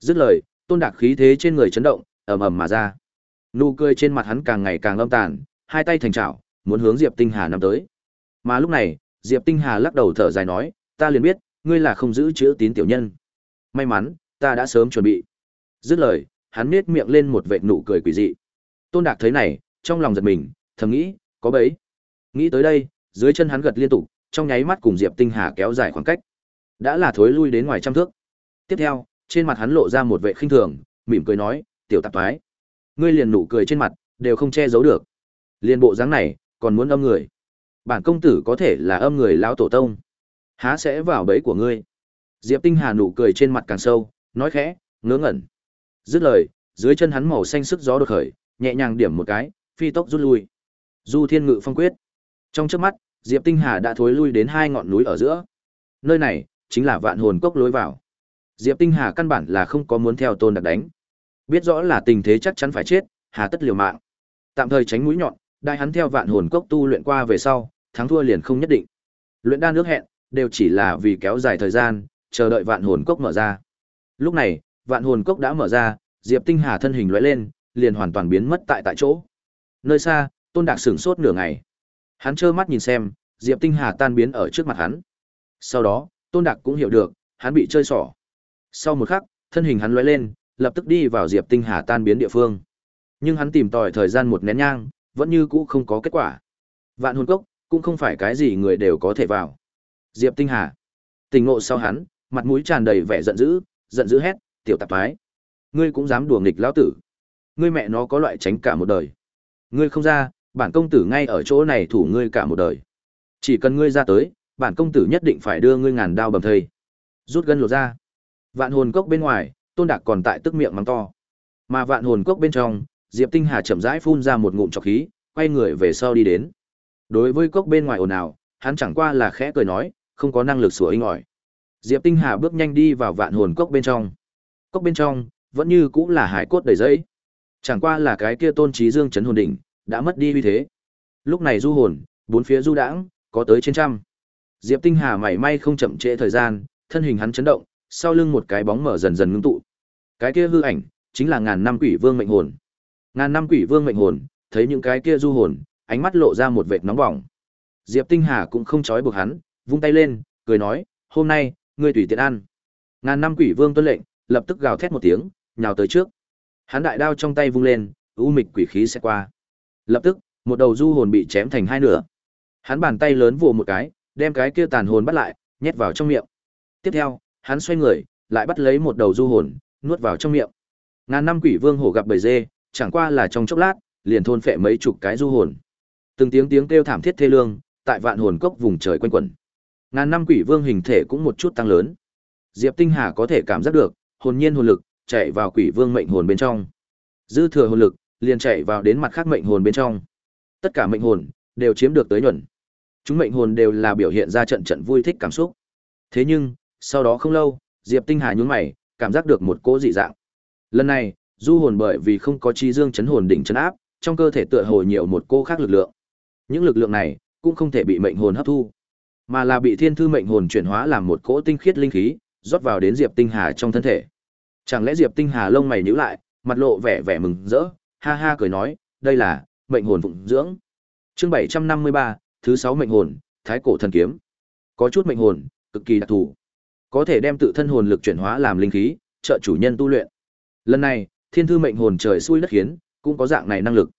Dứt lời, Tôn Đạc khí thế trên người chấn động, ầm ầm mà ra. Nụ cười trên mặt hắn càng ngày càng âm tàn, hai tay thành chảo, muốn hướng Diệp Tinh Hà nắm tới. Mà lúc này, Diệp Tinh Hà lắc đầu thở dài nói, ta liền biết, ngươi là không giữ chữ tín tiểu nhân. May mắn, ta đã sớm chuẩn bị. Dứt lời, hắn nết miệng lên một vệt nụ cười quỷ dị. Tôn Đạc thấy này, trong lòng giật mình, thầm nghĩ, có bấy. Nghĩ tới đây, dưới chân hắn gật liên tục, trong nháy mắt cùng Diệp Tinh Hà kéo dài khoảng cách. Đã là thối lui đến ngoài trăm thước. Tiếp theo, trên mặt hắn lộ ra một vẻ khinh thường, mỉm cười nói, "Tiểu tạp toái, ngươi liền nụ cười trên mặt đều không che giấu được. Liên bộ dáng này, còn muốn âm người. Bản công tử có thể là âm người lão tổ tông, há sẽ vào bẫy của ngươi." Diệp Tinh Hà nụ cười trên mặt càng sâu, nói khẽ, ngớ ngẩn. Dứt lời, dưới chân hắn màu xanh sức gió đột khởi, nhẹ nhàng điểm một cái, phi tốc rút lui. Du Thiên Ngự Phong quyết. Trong chớp mắt, Diệp Tinh Hà đã thối lui đến hai ngọn núi ở giữa. Nơi này chính là Vạn Hồn Cốc lối vào. Diệp Tinh Hà căn bản là không có muốn theo Tôn Đặc đánh. Biết rõ là tình thế chắc chắn phải chết, hà tất liều mạng. Tạm thời tránh mũi nhọn, đại hắn theo Vạn Hồn Cốc tu luyện qua về sau, thắng thua liền không nhất định. Luyện đan nước hẹn, đều chỉ là vì kéo dài thời gian, chờ đợi Vạn Hồn Cốc mở ra. Lúc này, Vạn Hồn Cốc đã mở ra, Diệp Tinh Hà thân hình lóe lên, liền hoàn toàn biến mất tại tại chỗ. Nơi xa, Tôn Đạc sửng sốt nửa ngày. Hắn trơ mắt nhìn xem, Diệp Tinh Hà tan biến ở trước mặt hắn. Sau đó, Tôn Đạc cũng hiểu được, hắn bị chơi xỏ. Sau một khắc, thân hình hắn lóe lên, lập tức đi vào Diệp Tinh Hà tan biến địa phương. Nhưng hắn tìm tòi thời gian một nén nhang, vẫn như cũ không có kết quả. Vạn hồn cốc cũng không phải cái gì người đều có thể vào. Diệp Tinh Hà, tình ngộ sau hắn, mặt mũi tràn đầy vẻ giận dữ, giận dữ hét, "Tiểu tạp thái, ngươi cũng dám đùa nghịch lão tử? Ngươi mẹ nó có loại tránh cả một đời. Ngươi không ra, bản công tử ngay ở chỗ này thủ ngươi cả một đời. Chỉ cần ngươi ra tới, bản công tử nhất định phải đưa ngươi ngàn đao bầm thây." Rút gân lột ra. Vạn hồn cốc bên ngoài, Tôn Đạc còn tại tức miệng mắng to. Mà vạn hồn cốc bên trong, Diệp Tinh Hà chậm rãi phun ra một ngụm trọc khí, quay người về sau đi đến. Đối với cốc bên ngoài ồn ào, hắn chẳng qua là khẽ cười nói, không có năng lực sủa inh ỏi. Diệp Tinh Hà bước nhanh đi vào vạn hồn cốc bên trong. Cốc bên trong, vẫn như cũng là hải cốt đầy dẫy. Chẳng qua là cái kia tôn trí dương chấn hồn đỉnh, đã mất đi uy thế. Lúc này du hồn, bốn phía du đãng, có tới trên trăm. Diệp Tinh Hà mảy may không chậm trễ thời gian, thân hình hắn chấn động, sau lưng một cái bóng mở dần dần ngưng tụ. Cái kia hư ảnh, chính là ngàn năm quỷ vương mệnh hồn. Ngàn năm quỷ vương mệnh hồn, thấy những cái kia du hồn, ánh mắt lộ ra một vệt nóng bỏng. Diệp Tinh Hà cũng không chói buộc hắn, vung tay lên, cười nói, "Hôm nay, ngươi tùy tiện ăn." Ngàn năm quỷ vương tuân lệnh, lập tức gào thét một tiếng, nhào tới trước. Hắn đại đao trong tay vung lên, u mịch quỷ khí sẽ qua. Lập tức, một đầu du hồn bị chém thành hai nửa. Hắn bàn tay lớn vồ một cái, đem cái kia tàn hồn bắt lại, nhét vào trong miệng. Tiếp theo, hắn xoay người, lại bắt lấy một đầu du hồn, nuốt vào trong miệng. Ngàn năm quỷ vương hổ gặp bầy dê, chẳng qua là trong chốc lát, liền thôn phệ mấy chục cái du hồn. Từng tiếng tiếng kêu thảm thiết thê lương, tại vạn hồn cốc vùng trời quanh quẩn. Ngàn năm quỷ vương hình thể cũng một chút tăng lớn. Diệp Tinh Hà có thể cảm giác được, hồn nhiên hồn lực chạy vào quỷ vương mệnh hồn bên trong. Dư thừa hồn lực liền chạy vào đến mặt khác mệnh hồn bên trong. Tất cả mệnh hồn đều chiếm được tới nhuận. Chúng mệnh hồn đều là biểu hiện ra trận trận vui thích cảm xúc. Thế nhưng, sau đó không lâu, Diệp Tinh Hà nhún mày, cảm giác được một cỗ dị dạng. Lần này, du hồn bởi vì không có chi dương chấn hồn đỉnh chấn áp, trong cơ thể tựa hồ nhiều một cô khác lực lượng. Những lực lượng này cũng không thể bị mệnh hồn hấp thu, mà là bị thiên thư mệnh hồn chuyển hóa làm một cỗ tinh khiết linh khí, rót vào đến Diệp Tinh Hà trong thân thể. Chẳng lẽ Diệp Tinh Hà lông mày nhíu lại, mặt lộ vẻ vẻ mừng rỡ, ha ha cười nói, đây là mệnh hồn phụng dưỡng. Chương 753, thứ sáu mệnh hồn, Thái cổ thần kiếm. Có chút mệnh hồn, cực kỳ đặc thù. Có thể đem tự thân hồn lực chuyển hóa làm linh khí, trợ chủ nhân tu luyện. Lần này, Thiên thư mệnh hồn trời xui đất khiến, cũng có dạng này năng lực.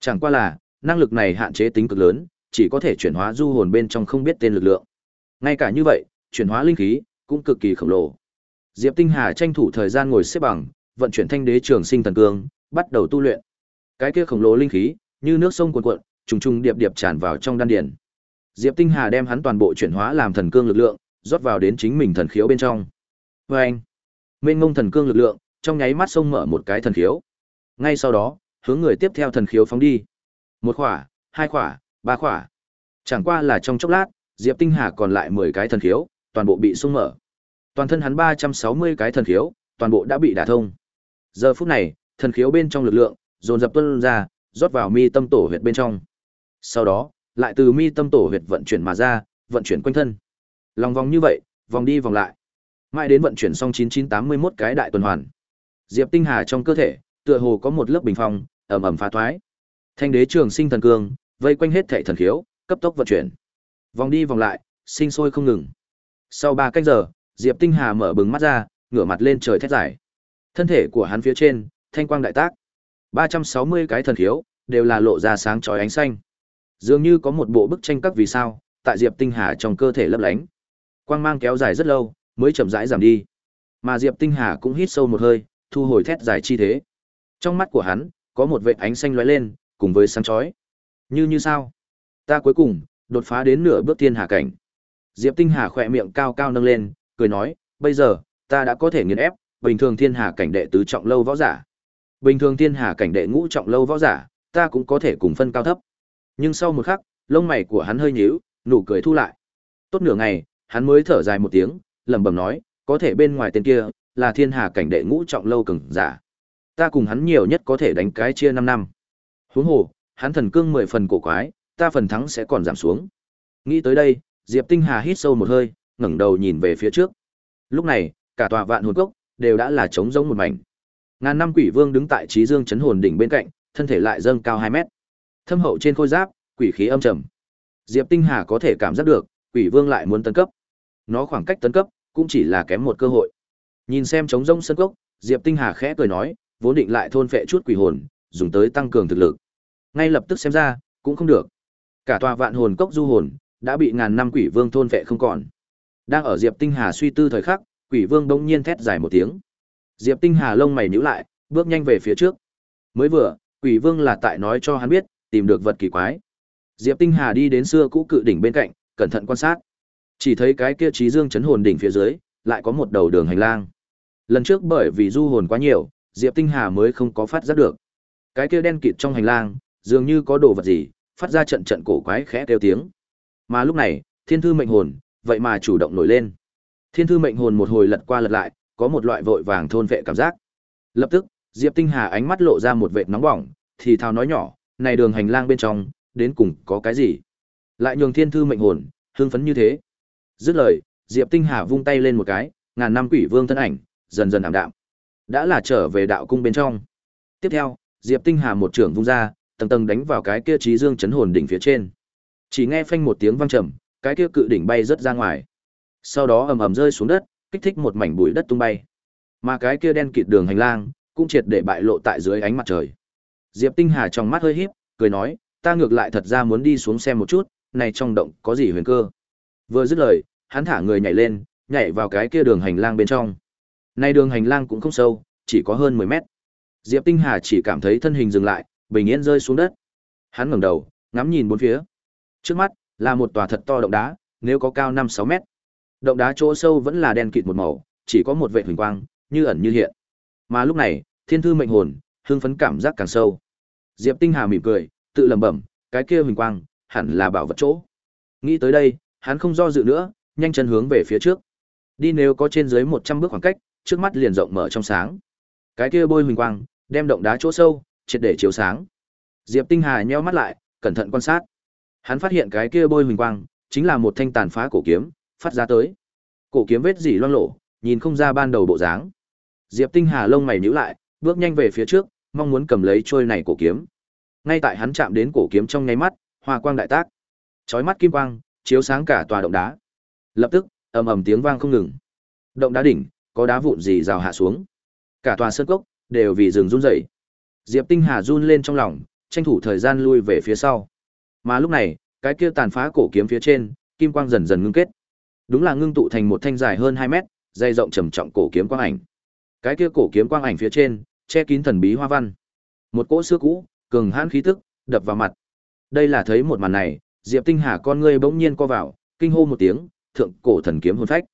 Chẳng qua là, năng lực này hạn chế tính cực lớn, chỉ có thể chuyển hóa du hồn bên trong không biết tên lực lượng. Ngay cả như vậy, chuyển hóa linh khí cũng cực kỳ khổng lồ. Diệp Tinh Hà tranh thủ thời gian ngồi xếp bằng, vận chuyển thanh đế trường sinh thần cương, bắt đầu tu luyện. Cái kia khổng lồ linh khí, như nước sông cuồn cuộn, trùng trùng điệp điệp tràn vào trong đan điền. Diệp Tinh Hà đem hắn toàn bộ chuyển hóa làm thần cương lực lượng, rót vào đến chính mình thần khiếu bên trong. Và anh, mênh ngông thần cương lực lượng, trong nháy mắt sông mở một cái thần khiếu. Ngay sau đó, hướng người tiếp theo thần khiếu phóng đi. Một khỏa, hai khỏa, ba khỏa. Chẳng qua là trong chốc lát, Diệp Tinh Hà còn lại 10 cái thần khiếu, toàn bộ bị sông mở. Toàn thân hắn 360 cái thần khiếu, toàn bộ đã bị đả thông. Giờ phút này, thần khiếu bên trong lực lượng dồn dập tuôn ra, rót vào mi tâm tổ huyệt bên trong. Sau đó, lại từ mi tâm tổ huyệt vận chuyển mà ra, vận chuyển quanh thân. Lòng vòng như vậy, vòng đi vòng lại. Mãi đến vận chuyển xong 9981 cái đại tuần hoàn. Diệp Tinh Hà trong cơ thể, tựa hồ có một lớp bình phong, ẩm ẩm phá thoái. Thanh đế trường sinh thần cương, vây quanh hết thảy thần khiếu, cấp tốc vận chuyển. Vòng đi vòng lại, sinh sôi không ngừng. Sau 3 cách giờ, Diệp Tinh Hà mở bừng mắt ra, ngửa mặt lên trời thét giải. Thân thể của hắn phía trên, thanh quang đại tác. 360 cái thần khiếu, đều là lộ ra sáng chói ánh xanh. Dường như có một bộ bức tranh các vì sao, tại Diệp Tinh Hà trong cơ thể lấp lánh. Quang mang kéo dài rất lâu, mới chậm rãi giảm đi. Mà Diệp Tinh Hà cũng hít sâu một hơi, thu hồi thét dài chi thế. Trong mắt của hắn, có một vệt ánh xanh lóe lên, cùng với sáng chói. Như như sao? Ta cuối cùng đột phá đến nửa bước thiên hà cảnh. Diệp Tinh Hà khỏe miệng cao cao nâng lên, cười nói, bây giờ, ta đã có thể nghiền ép bình thường thiên hà cảnh đệ tứ trọng lâu võ giả. Bình thường thiên hà cảnh đệ ngũ trọng lâu võ giả, ta cũng có thể cùng phân cao thấp. Nhưng sau một khắc, lông mày của hắn hơi nhíu, nụ cười thu lại. Tốt nửa ngày, hắn mới thở dài một tiếng, lẩm bẩm nói, có thể bên ngoài tên kia là thiên hà cảnh đệ ngũ trọng lâu cường giả. Ta cùng hắn nhiều nhất có thể đánh cái chia 5 năm. Huống hồ, hắn thần cương 10 phần cổ quái, ta phần thắng sẽ còn giảm xuống. Nghĩ tới đây, Diệp Tinh Hà hít sâu một hơi, ngẩng đầu nhìn về phía trước. Lúc này, cả tòa vạn hồn cốc đều đã là trống rỗng một mảnh. Ngàn năm quỷ vương đứng tại trí dương chấn hồn đỉnh bên cạnh, thân thể lại dâng cao 2 mét. Thâm hậu trên khôi giáp, quỷ khí âm trầm. Diệp Tinh Hà có thể cảm giác được, quỷ vương lại muốn tấn cấp. Nó khoảng cách tấn cấp cũng chỉ là kém một cơ hội. Nhìn xem trống rông sân cốc, Diệp Tinh Hà khẽ cười nói, vốn định lại thôn phệ chút quỷ hồn, dùng tới tăng cường thực lực. Ngay lập tức xem ra, cũng không được. Cả tòa vạn hồn cốc du hồn đã bị ngàn năm quỷ vương thôn phệ không còn. Đang ở Diệp Tinh Hà suy tư thời khắc, quỷ vương bỗng nhiên thét dài một tiếng. Diệp Tinh Hà lông mày nhíu lại, bước nhanh về phía trước. Mới vừa, quỷ vương là tại nói cho hắn biết, tìm được vật kỳ quái. Diệp Tinh Hà đi đến xưa cũ cự đỉnh bên cạnh, cẩn thận quan sát. Chỉ thấy cái kia trí dương chấn hồn đỉnh phía dưới, lại có một đầu đường hành lang. Lần trước bởi vì du hồn quá nhiều, Diệp Tinh Hà mới không có phát giác được. Cái kia đen kịt trong hành lang, dường như có đồ vật gì, phát ra trận trận cổ quái khẽ kêu tiếng. Mà lúc này, Thiên thư mệnh hồn, vậy mà chủ động nổi lên. Thiên thư mệnh hồn một hồi lật qua lật lại, có một loại vội vàng thôn vệ cảm giác. Lập tức, Diệp Tinh Hà ánh mắt lộ ra một vệt nóng bỏng, thì thào nói nhỏ, này đường hành lang bên trong, đến cùng có cái gì? Lại nhường thiên thư mệnh hồn, hưng phấn như thế. Dứt lời, Diệp Tinh Hà vung tay lên một cái, ngàn năm quỷ vương thân ảnh, dần dần ảm đạm. Đã là trở về đạo cung bên trong. Tiếp theo, Diệp Tinh Hà một trưởng vung ra, tầng tầng đánh vào cái kia trí dương chấn hồn đỉnh phía trên. Chỉ nghe phanh một tiếng vang trầm, cái kia cự đỉnh bay rất ra ngoài. Sau đó ầm ầm rơi xuống đất, kích thích một mảnh bụi đất tung bay. Mà cái kia đen kịt đường hành lang, cũng triệt để bại lộ tại dưới ánh mặt trời. Diệp Tinh Hà trong mắt hơi híp, cười nói, ta ngược lại thật ra muốn đi xuống xem một chút, này trong động có gì huyền cơ. Vừa dứt lời, hắn thả người nhảy lên, nhảy vào cái kia đường hành lang bên trong. nay đường hành lang cũng không sâu, chỉ có hơn 10 mét. Diệp Tinh Hà chỉ cảm thấy thân hình dừng lại, bình yên rơi xuống đất. Hắn ngẩng đầu, ngắm nhìn bốn phía. Trước mắt là một tòa thật to động đá, nếu có cao 5-6 mét. Động đá chỗ sâu vẫn là đen kịt một màu, chỉ có một vệt huỳnh quang, như ẩn như hiện. Mà lúc này, Thiên thư mệnh hồn, hưng phấn cảm giác càng sâu. Diệp Tinh Hà mỉm cười, tự lẩm bẩm, cái kia huỳnh quang, hẳn là bảo vật chỗ. Nghĩ tới đây, hắn không do dự nữa, nhanh chân hướng về phía trước. Đi nếu có trên dưới 100 bước khoảng cách, trước mắt liền rộng mở trong sáng. Cái kia bôi huỳnh quang, đem động đá chỗ sâu, triệt để chiếu sáng. Diệp Tinh Hà nheo mắt lại, cẩn thận quan sát. Hắn phát hiện cái kia bôi huỳnh quang, chính là một thanh tàn phá cổ kiếm, phát ra tới. Cổ kiếm vết dỉ loang lổ, nhìn không ra ban đầu bộ dáng. Diệp Tinh Hà lông mày nhíu lại, bước nhanh về phía trước, mong muốn cầm lấy trôi này cổ kiếm. Ngay tại hắn chạm đến cổ kiếm trong nháy mắt, hoa quang đại tác. Chói mắt kim quang, chiếu sáng cả tòa động đá. Lập tức, ầm ầm tiếng vang không ngừng. Động đá đỉnh, có đá vụn gì rào hạ xuống. Cả tòa sơn cốc đều vì rừng run rẩy. Diệp Tinh Hà run lên trong lòng, tranh thủ thời gian lui về phía sau. Mà lúc này, cái kia tàn phá cổ kiếm phía trên, kim quang dần dần ngưng kết. Đúng là ngưng tụ thành một thanh dài hơn 2 mét, dày rộng trầm trọng cổ kiếm quang ảnh. Cái kia cổ kiếm quang ảnh phía trên, che kín thần bí hoa văn. Một cỗ xưa cũ, cường hãn khí tức, đập vào mặt. Đây là thấy một màn này, Diệp Tinh Hà con ngươi bỗng nhiên co vào, kinh hô một tiếng, thượng cổ thần kiếm hồn phách.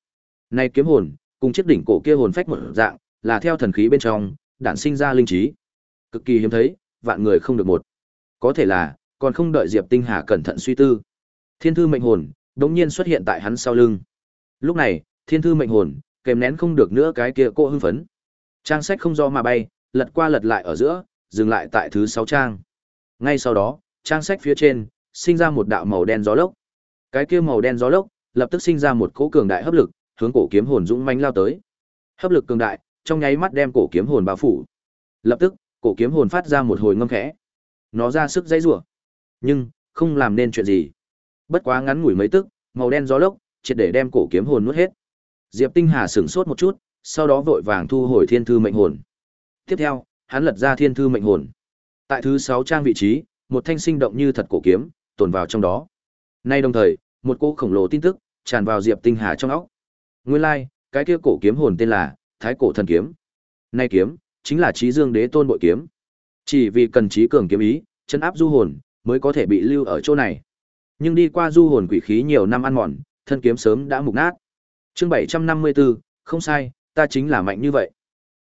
nay kiếm hồn, cùng chiếc đỉnh cổ kia hồn phách một dạng, là theo thần khí bên trong, đản sinh ra linh trí. Cực kỳ hiếm thấy, vạn người không được một. Có thể là, còn không đợi Diệp Tinh Hà cẩn thận suy tư. Thiên thư mệnh hồn, đống nhiên xuất hiện tại hắn sau lưng. Lúc này, thiên thư mệnh hồn, kèm nén không được nữa cái kia cô hưng phấn. Trang sách không do mà bay, lật qua lật lại ở giữa, dừng lại tại thứ 6 trang. Ngay sau đó, trang sách phía trên, sinh ra một đạo màu đen gió lốc. Cái kia màu đen gió lốc, lập tức sinh ra một cỗ cường đại hấp lực, hướng cổ kiếm hồn dũng mãnh lao tới. Hấp lực cường đại, trong nháy mắt đem cổ kiếm hồn bao phủ. Lập tức, cổ kiếm hồn phát ra một hồi ngâm khẽ. Nó ra sức dãy rủa, nhưng không làm nên chuyện gì. Bất quá ngắn ngủi mấy tức, màu đen gió lốc, triệt để đem cổ kiếm hồn nuốt hết. Diệp Tinh Hà sửng sốt một chút, sau đó vội vàng thu hồi thiên thư mệnh hồn. Tiếp theo, hắn lật ra thiên thư mệnh hồn. Tại thứ 6 trang vị trí, một thanh sinh động như thật cổ kiếm, tồn vào trong đó. Nay đồng thời, một cô khổng lồ tin tức tràn vào Diệp Tinh Hà trong óc. Nguyên lai, like, cái kia cổ kiếm hồn tên là Thái Cổ Thần Kiếm. Nay kiếm chính là Chí Dương Đế Tôn bội kiếm. Chỉ vì cần trí cường kiếm ý, chân áp du hồn mới có thể bị lưu ở chỗ này. Nhưng đi qua du hồn quỷ khí nhiều năm ăn mòn, thân kiếm sớm đã mục nát. Chương 754, không sai, ta chính là mạnh như vậy.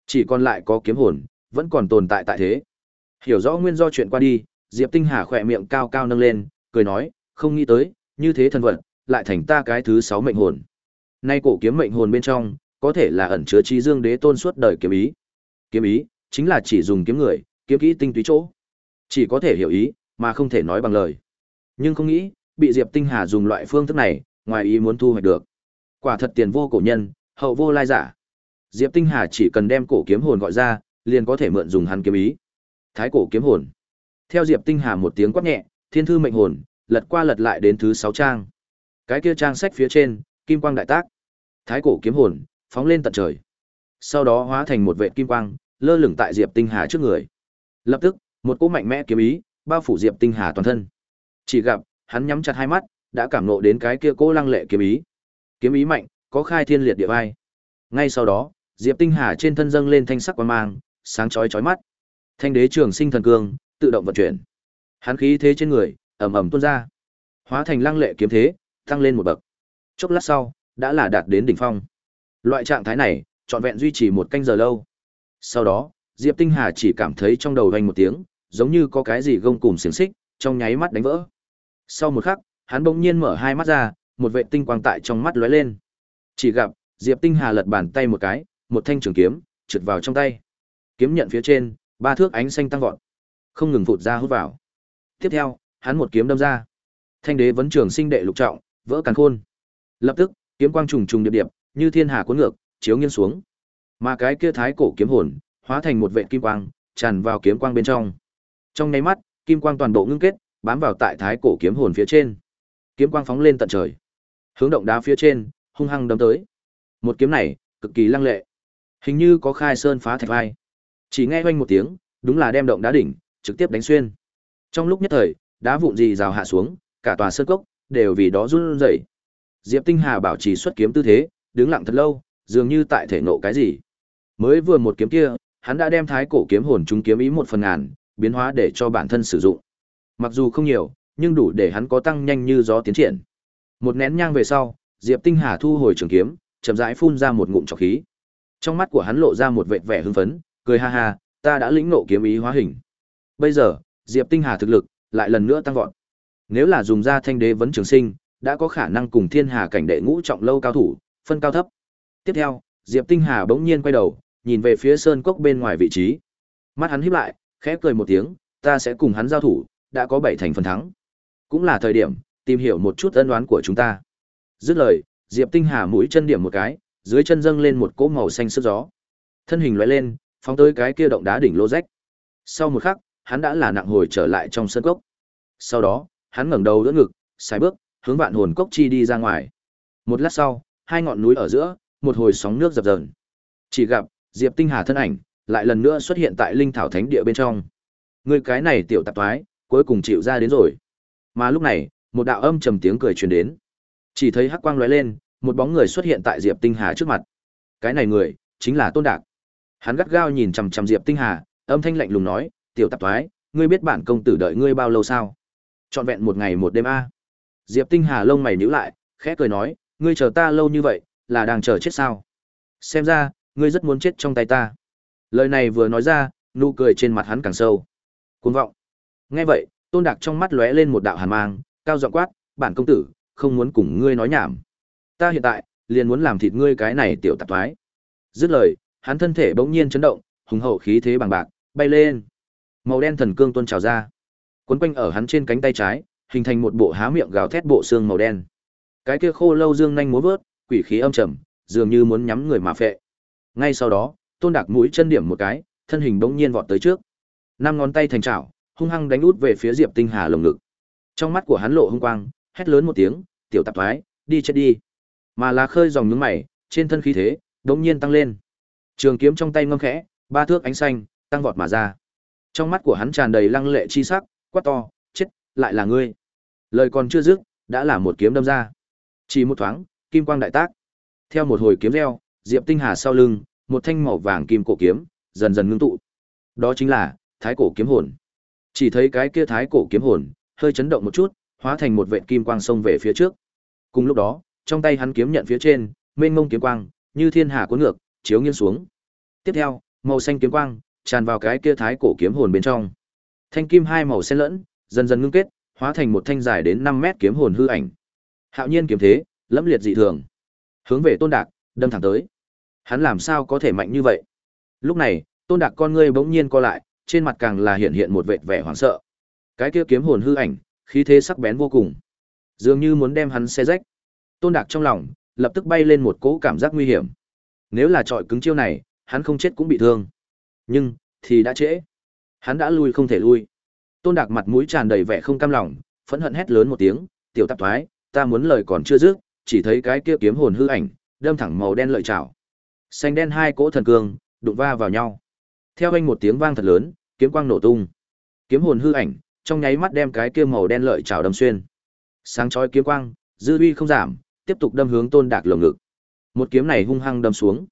Chỉ còn lại có kiếm hồn, vẫn còn tồn tại tại thế. Hiểu rõ nguyên do chuyện qua đi, Diệp Tinh Hà khỏe miệng cao cao nâng lên, cười nói, không nghĩ tới, như thế thần vật, lại thành ta cái thứ sáu mệnh hồn. Nay cổ kiếm mệnh hồn bên trong, có thể là ẩn chứa trí dương đế tôn suốt đời kiếm ý. Kiếm ý, chính là chỉ dùng kiếm người, kiếm kỹ tinh túy chỗ. Chỉ có thể hiểu ý, mà không thể nói bằng lời. Nhưng không nghĩ, bị Diệp Tinh Hà dùng loại phương thức này, ngoài ý muốn thu hoạch được. Quả thật tiền vô cổ nhân, hậu vô lai giả. Diệp Tinh Hà chỉ cần đem cổ kiếm hồn gọi ra, liền có thể mượn dùng hắn kiếm ý. Thái cổ kiếm hồn. Theo Diệp Tinh Hà một tiếng quát nhẹ, Thiên thư mệnh hồn, lật qua lật lại đến thứ 6 trang. Cái kia trang sách phía trên, kim quang đại tác. Thái cổ kiếm hồn, phóng lên tận trời. Sau đó hóa thành một vệt kim quang, lơ lửng tại Diệp Tinh Hà trước người. Lập tức, một cỗ mạnh mẽ kiếm ý bao phủ Diệp Tinh Hà toàn thân. Chỉ gặp, hắn nhắm chặt hai mắt, đã cảm ngộ đến cái kia cỗ lăng lệ kiếm ý. Kiếm ý mạnh, có khai thiên liệt địa vai. Ngay sau đó, Diệp Tinh Hà trên thân dâng lên thanh sắc quang mang, sáng chói chói mắt. Thanh đế trường sinh thần cương, tự động vận chuyển. Hắn khí thế trên người, ầm ầm tuôn ra, hóa thành lăng lệ kiếm thế, tăng lên một bậc. Chốc lát sau, đã là đạt đến đỉnh phong. Loại trạng thái này, trọn vẹn duy trì một canh giờ lâu. Sau đó, Diệp Tinh Hà chỉ cảm thấy trong đầu vang một tiếng, giống như có cái gì gông cùm xiềng xích, trong nháy mắt đánh vỡ. Sau một khắc, hắn bỗng nhiên mở hai mắt ra, một vệ tinh quang tại trong mắt lóe lên. Chỉ gặp, Diệp Tinh Hà lật bàn tay một cái, một thanh trường kiếm trượt vào trong tay. Kiếm nhận phía trên, ba thước ánh xanh tăng vọt, không ngừng phụt ra hút vào. Tiếp theo, hắn một kiếm đâm ra. Thanh đế vấn trường sinh đệ lục trọng, vỡ càn khôn. Lập tức, kiếm quang trùng trùng điệp điệp, như thiên hà cuốn ngược, chiếu nghiêng xuống. Mà cái kia thái cổ kiếm hồn, hóa thành một vệt kim quang, tràn vào kiếm quang bên trong. Trong nháy mắt, kim quang toàn bộ ngưng kết, bám vào tại thái cổ kiếm hồn phía trên. Kiếm quang phóng lên tận trời, hướng động đá phía trên, hung hăng đâm tới. Một kiếm này, cực kỳ lăng lệ, hình như có khai sơn phá thạch vai. Chỉ nghe oanh một tiếng, đúng là đem động đá đỉnh trực tiếp đánh xuyên. Trong lúc nhất thời, đá vụn gì rào hạ xuống, cả tòa sơn cốc đều vì đó run rẩy. Diệp Tinh Hà bảo trì xuất kiếm tư thế, đứng lặng thật lâu, dường như tại thể nộ cái gì. Mới vừa một kiếm kia, hắn đã đem thái cổ kiếm hồn trung kiếm ý một phần ngàn, biến hóa để cho bản thân sử dụng. Mặc dù không nhiều, nhưng đủ để hắn có tăng nhanh như gió tiến triển. Một nén nhang về sau, Diệp Tinh Hà thu hồi trường kiếm, chậm rãi phun ra một ngụm trọc khí. Trong mắt của hắn lộ ra một vẻ vẻ hưng phấn, cười ha ha, ta đã lĩnh ngộ kiếm ý hóa hình. Bây giờ, Diệp Tinh Hà thực lực lại lần nữa tăng vọt. Nếu là dùng ra thanh đế vấn trường sinh, đã có khả năng cùng thiên hà cảnh đệ ngũ trọng lâu cao thủ, phân cao thấp. Tiếp theo, Diệp Tinh Hà bỗng nhiên quay đầu, nhìn về phía sơn cốc bên ngoài vị trí. Mắt hắn híp lại, khẽ cười một tiếng, ta sẽ cùng hắn giao thủ, đã có bảy thành phần thắng. Cũng là thời điểm tìm hiểu một chút ân oán của chúng ta. Dứt lời, Diệp Tinh Hà mũi chân điểm một cái, dưới chân dâng lên một cỗ màu xanh sức gió. Thân hình lóe lên, phóng tới cái kia động đá đỉnh lô rách. Sau một khắc, hắn đã là nặng hồi trở lại trong sân cốc. Sau đó, hắn ngẩng đầu đỡ ngực, sải bước, hướng vạn hồn cốc chi đi ra ngoài. Một lát sau, hai ngọn núi ở giữa, một hồi sóng nước dập dờn. Chỉ gặp Diệp Tinh Hà thân ảnh lại lần nữa xuất hiện tại linh thảo thánh địa bên trong. Người cái này tiểu tạp toái, cuối cùng chịu ra đến rồi. Mà lúc này, một đạo âm trầm tiếng cười truyền đến. Chỉ thấy hắc quang lóe lên, một bóng người xuất hiện tại Diệp Tinh Hà trước mặt. Cái này người, chính là Tôn Đạc. Hắn gắt gao nhìn chằm chằm Diệp Tinh Hà, âm thanh lạnh lùng nói, "Tiểu tạp toái, ngươi biết bản công tử đợi ngươi bao lâu sao?" Trọn vẹn một ngày một đêm a. Diệp Tinh Hà lông mày nhíu lại, khẽ cười nói, "Ngươi chờ ta lâu như vậy, là đang chờ chết sao? Xem ra, ngươi rất muốn chết trong tay ta." Lời này vừa nói ra, nụ cười trên mặt hắn càng sâu. Cuồng vọng. Nghe vậy, Tôn Đạc trong mắt lóe lên một đạo hàn mang, cao giọng quát, "Bản công tử, không muốn cùng ngươi nói nhảm. Ta hiện tại liền muốn làm thịt ngươi cái này tiểu tạp thoái Dứt lời, hắn thân thể bỗng nhiên chấn động, hùng hậu khí thế bằng bạc, bay lên. Màu đen thần cương tuôn trào ra, quấn quanh ở hắn trên cánh tay trái, hình thành một bộ há miệng gào thét bộ xương màu đen. Cái kia khô lâu dương nhanh múa vớt, quỷ khí âm trầm, dường như muốn nhắm người mà phệ. Ngay sau đó, Tôn Đạc mũi chân điểm một cái, thân hình bỗng nhiên vọt tới trước. Năm ngón tay thành chảo, hung hăng đánh út về phía Diệp Tinh Hà lồng ngực. Trong mắt của hắn lộ hung quang, hét lớn một tiếng, "Tiểu tạp thoái, đi chết đi!" Mà là khơi dòng nhướng mày, trên thân khí thế bỗng nhiên tăng lên. Trường kiếm trong tay ngâm khẽ, ba thước ánh xanh tăng vọt mà ra. Trong mắt của hắn tràn đầy lăng lệ chi sắc, quát to, "Chết, lại là ngươi!" Lời còn chưa dứt, đã là một kiếm đâm ra. Chỉ một thoáng, kim quang đại tác. Theo một hồi kiếm reo, Diệp Tinh Hà sau lưng, một thanh màu vàng kim cổ kiếm dần dần ngưng tụ. Đó chính là Thái cổ kiếm hồn. Chỉ thấy cái kia Thái cổ kiếm hồn hơi chấn động một chút, hóa thành một vệt kim quang xông về phía trước. Cùng lúc đó, trong tay hắn kiếm nhận phía trên, mênh mông kiếm quang, như thiên hà cuốn ngược, chiếu nghiêng xuống. Tiếp theo, màu xanh kiếm quang tràn vào cái kia Thái cổ kiếm hồn bên trong. Thanh kim hai màu xen lẫn, dần dần ngưng kết, hóa thành một thanh dài đến 5 mét kiếm hồn hư ảnh. Hạo nhiên kiếm thế, lẫm liệt dị thường. Hướng về Tôn Đạc, đâm thẳng tới. Hắn làm sao có thể mạnh như vậy? Lúc này, Tôn Đạc con ngươi bỗng nhiên co lại, trên mặt càng là hiện hiện một vệt vẻ hoảng sợ. Cái kia kiếm hồn hư ảnh, khí thế sắc bén vô cùng, dường như muốn đem hắn xé rách. Tôn Đạc trong lòng lập tức bay lên một cỗ cảm giác nguy hiểm. Nếu là trọi cứng chiêu này, hắn không chết cũng bị thương. Nhưng, thì đã trễ. Hắn đã lui không thể lui. Tôn Đạc mặt mũi tràn đầy vẻ không cam lòng, phẫn hận hét lớn một tiếng, "Tiểu tạp thoái, ta muốn lời còn chưa dứt." Chỉ thấy cái kia kiếm hồn hư ảnh, đâm thẳng màu đen lợi chảo. Xanh đen hai cỗ thần cương, đụng va vào nhau. Theo anh một tiếng vang thật lớn, kiếm quang nổ tung. Kiếm hồn hư ảnh, trong nháy mắt đem cái kia màu đen lợi chảo đâm xuyên. Sáng chói kiếm quang, dư uy không giảm, tiếp tục đâm hướng Tôn Đạc lồng ngực. Một kiếm này hung hăng đâm xuống.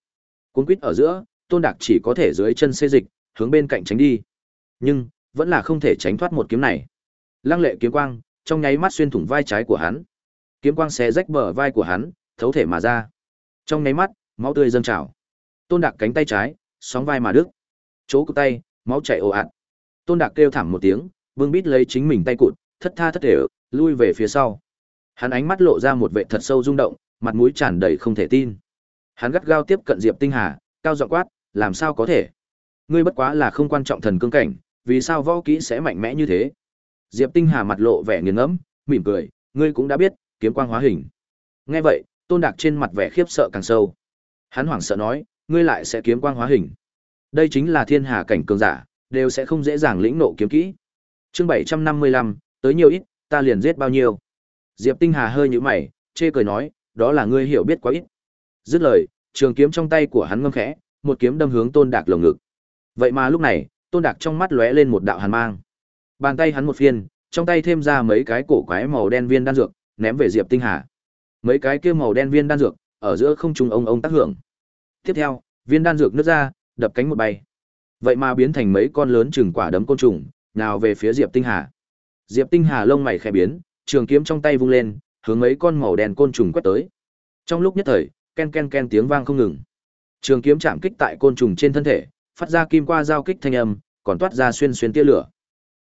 Cuốn quýt ở giữa, Tôn Đạc chỉ có thể dưới chân xê dịch, hướng bên cạnh tránh đi. Nhưng, vẫn là không thể tránh thoát một kiếm này. Lăng lệ kiếm quang, trong nháy mắt xuyên thủng vai trái của hắn. Kiếm quang xé rách bờ vai của hắn, thấu thể mà ra. Trong nháy mắt, máu tươi dâng trào. Tôn Đạc cánh tay trái, sóng vai mà đứt. Chỗ cụt tay, máu chảy ồ ạt. Tôn Đạc kêu thảm một tiếng, vương bít lấy chính mình tay cụt, thất tha thất thể, lui về phía sau. Hắn ánh mắt lộ ra một vẻ thật sâu rung động, mặt mũi tràn đầy không thể tin. Hắn gắt gao tiếp cận Diệp Tinh Hà, cao giọng quát, làm sao có thể? Ngươi bất quá là không quan trọng thần cương cảnh, vì sao võ kỹ sẽ mạnh mẽ như thế? Diệp Tinh Hà mặt lộ vẻ nghiền ngẫm, mỉm cười, ngươi cũng đã biết, kiếm quang hóa hình. Nghe vậy, Tôn Đạc trên mặt vẻ khiếp sợ càng sâu. Hắn hoảng sợ nói, ngươi lại sẽ kiếm quang hóa hình. Đây chính là thiên hà cảnh cường giả, đều sẽ không dễ dàng lĩnh nộ kiếm kỹ. Chương 755, tới nhiều ít, ta liền giết bao nhiêu. Diệp Tinh Hà hơi nhíu mày, chê cười nói, đó là ngươi hiểu biết quá ít. Dứt lời, trường kiếm trong tay của hắn ngâm khẽ, một kiếm đâm hướng Tôn Đạc lồng ngực. Vậy mà lúc này, Tôn Đạc trong mắt lóe lên một đạo hàn mang. Bàn tay hắn một phiên, trong tay thêm ra mấy cái cổ quái màu đen viên đan dược, ném về Diệp Tinh Hà. Mấy cái kia màu đen viên đan dược, ở giữa không trung ông ông tác hưởng. Tiếp theo, viên đan dược nứt ra, đập cánh một bay. Vậy mà biến thành mấy con lớn chừng quả đấm côn trùng, nào về phía Diệp Tinh Hà. Diệp Tinh Hà lông mày khẽ biến, trường kiếm trong tay vung lên, hướng mấy con màu đen côn trùng quét tới. Trong lúc nhất thời, ken ken ken tiếng vang không ngừng. Trường kiếm chạm kích tại côn trùng trên thân thể, phát ra kim qua giao kích thanh âm, còn toát ra xuyên xuyên tia lửa.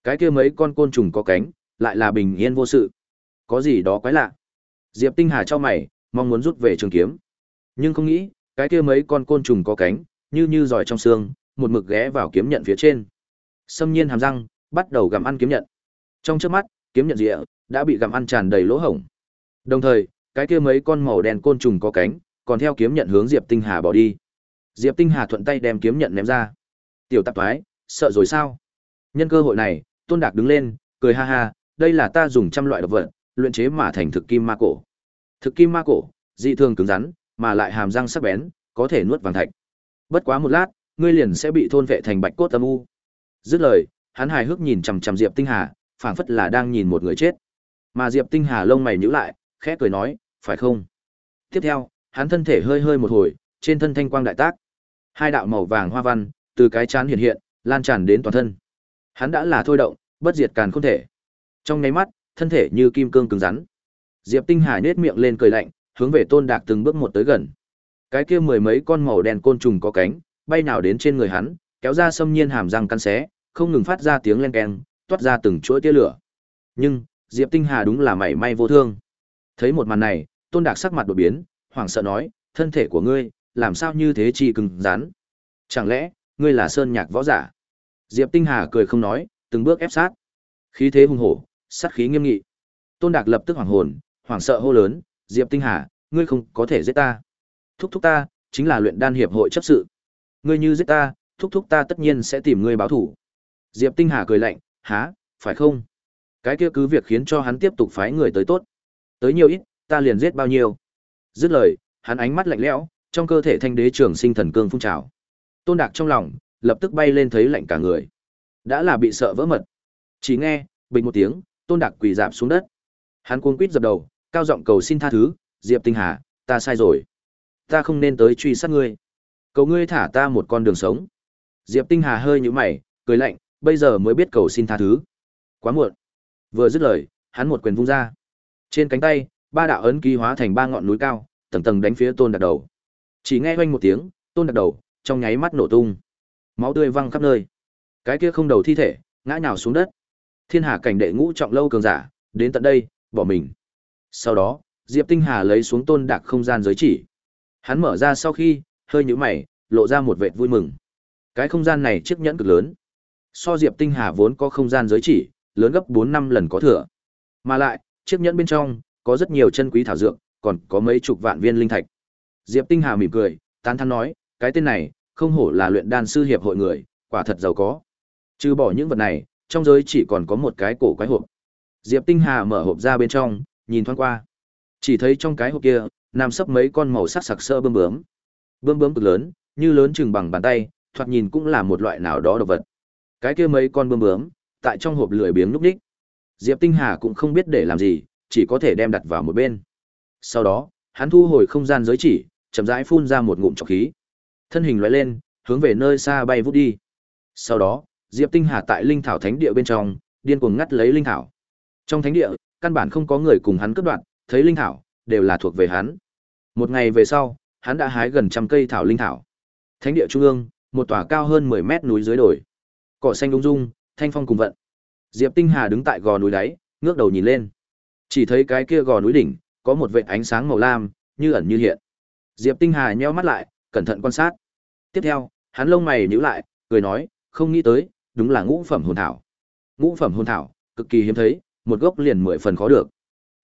Cái kia mấy con côn trùng có cánh, lại là bình yên vô sự. Có gì đó quái lạ. Diệp Tinh Hà cho mày, mong muốn rút về trường kiếm. Nhưng không nghĩ, cái kia mấy con côn trùng có cánh, như như giỏi trong xương, một mực ghé vào kiếm nhận phía trên. xâm nhiên hàm răng, bắt đầu gặm ăn kiếm nhận. Trong chớp mắt, kiếm nhận rịa đã bị gặm ăn tràn đầy lỗ hổng. Đồng thời, cái kia mấy con màu đen côn trùng có cánh, còn theo kiếm nhận hướng Diệp Tinh Hà bỏ đi. Diệp Tinh Hà thuận tay đem kiếm nhận ném ra. Tiểu tạp toái, sợ rồi sao? Nhân cơ hội này, Tôn Đạc đứng lên, cười ha ha, đây là ta dùng trăm loại độc vật, luyện chế mà thành thực kim ma cổ. Thực kim ma cổ, dị thường cứng rắn, mà lại hàm răng sắc bén, có thể nuốt vàng thạch. Bất quá một lát, ngươi liền sẽ bị thôn vệ thành bạch cốt âm u. Dứt lời, hắn hài hước nhìn chằm chằm Diệp Tinh Hà, phảng phất là đang nhìn một người chết. Mà Diệp Tinh Hà lông mày nhíu lại, khẽ cười nói, phải không? Tiếp theo, hắn thân thể hơi hơi một hồi, trên thân thanh quang đại tác. Hai đạo màu vàng hoa văn, từ cái chán hiện hiện, lan tràn đến toàn thân. Hắn đã là thôi động, bất diệt càn không thể. Trong nháy mắt, thân thể như kim cương cứng rắn. Diệp Tinh Hà nhếch miệng lên cười lạnh, hướng về Tôn Đạc từng bước một tới gần. Cái kia mười mấy con màu đen côn trùng có cánh, bay nào đến trên người hắn, kéo ra xâm nhiên hàm răng căn xé, không ngừng phát ra tiếng len keng, toát ra từng chuỗi tia lửa. Nhưng, Diệp Tinh Hà đúng là mảy may vô thương. Thấy một màn này, Tôn Đạc sắc mặt đột biến, hoảng sợ nói, thân thể của ngươi, làm sao như thế chi cứng rắn? Chẳng lẽ, ngươi là sơn nhạc võ giả? Diệp Tinh Hà cười không nói, từng bước ép sát. Khí thế hung hổ, sát khí nghiêm nghị. Tôn Đạc lập tức hoảng hồn, hoảng sợ hô lớn, "Diệp Tinh Hà, ngươi không có thể giết ta. Thúc thúc ta, chính là luyện đan hiệp hội chấp sự." Ngươi như giết ta, thúc thúc ta tất nhiên sẽ tìm ngươi báo thủ. Diệp Tinh Hà cười lạnh, há, phải không? Cái kia cứ việc khiến cho hắn tiếp tục phái người tới tốt. Tới nhiều ít, ta liền giết bao nhiêu. Dứt lời, hắn ánh mắt lạnh lẽo, trong cơ thể thanh đế trường sinh thần cương phun trào. Tôn Đạc trong lòng, lập tức bay lên thấy lạnh cả người. Đã là bị sợ vỡ mật. Chỉ nghe, bình một tiếng, Tôn Đạc quỳ dạp xuống đất. Hắn cuống quýt dập đầu, cao giọng cầu xin tha thứ, Diệp Tinh Hà, ta sai rồi. Ta không nên tới truy sát ngươi. Cầu ngươi thả ta một con đường sống. Diệp Tinh Hà hơi nhíu mày, cười lạnh, bây giờ mới biết cầu xin tha thứ. Quá muộn. Vừa dứt lời, hắn một quyền vung ra. Trên cánh tay, ba đạo ấn ký hóa thành ba ngọn núi cao, tầng tầng đánh phía Tôn đạc Đầu. Chỉ nghe oanh một tiếng, Tôn Đặc Đầu trong nháy mắt nổ tung. Máu tươi văng khắp nơi. Cái kia không đầu thi thể, ngã nhào xuống đất. Thiên Hà cảnh đệ ngũ trọng lâu cường giả, đến tận đây, bỏ mình. Sau đó, Diệp Tinh Hà lấy xuống Tôn Đạc không gian giới chỉ. Hắn mở ra sau khi, hơi nhũ mày, lộ ra một vệt vui mừng. Cái không gian này chiếc nhẫn cực lớn. So Diệp Tinh Hà vốn có không gian giới chỉ, lớn gấp 4 năm lần có thừa. Mà lại, chiếc nhẫn bên trong có rất nhiều chân quý thảo dược, còn có mấy chục vạn viên linh thạch. Diệp Tinh Hà mỉm cười, tán thán nói, cái tên này, không hổ là luyện đan sư hiệp hội người, quả thật giàu có. Trừ bỏ những vật này, trong giới chỉ còn có một cái cổ quái hộp. Diệp Tinh Hà mở hộp ra bên trong, nhìn thoáng qua. Chỉ thấy trong cái hộp kia, nằm sấp mấy con màu sắc sặc sỡ bướm bướm. Bướm bướm cực lớn, như lớn chừng bằng bàn tay, thoạt nhìn cũng là một loại nào đó đồ vật. Cái kia mấy con bướm bướm, tại trong hộp lười biếng lúc đích. Diệp Tinh Hà cũng không biết để làm gì, chỉ có thể đem đặt vào một bên. Sau đó, hắn thu hồi không gian giới chỉ, chậm rãi phun ra một ngụm trọc khí. Thân hình loại lên, hướng về nơi xa bay vút đi. Sau đó, Diệp Tinh Hà tại linh thảo thánh địa bên trong, điên cuồng ngắt lấy linh thảo. Trong thánh địa, căn bản không có người cùng hắn cướp đoạt, thấy linh thảo đều là thuộc về hắn. Một ngày về sau, hắn đã hái gần trăm cây thảo linh thảo. Thánh địa trung ương, một tòa cao hơn 10 mét núi dưới đồi. Cỏ xanh ung dung, thanh phong cùng vận. Diệp Tinh Hà đứng tại gò núi đáy, ngước đầu nhìn lên. Chỉ thấy cái kia gò núi đỉnh, có một vệt ánh sáng màu lam, như ẩn như hiện. Diệp Tinh Hà nheo mắt lại, cẩn thận quan sát. Tiếp theo, hắn lông mày nhíu lại, cười nói, không nghĩ tới, đúng là ngũ phẩm hồn thảo. Ngũ phẩm hồn thảo, cực kỳ hiếm thấy, một gốc liền mười phần khó được.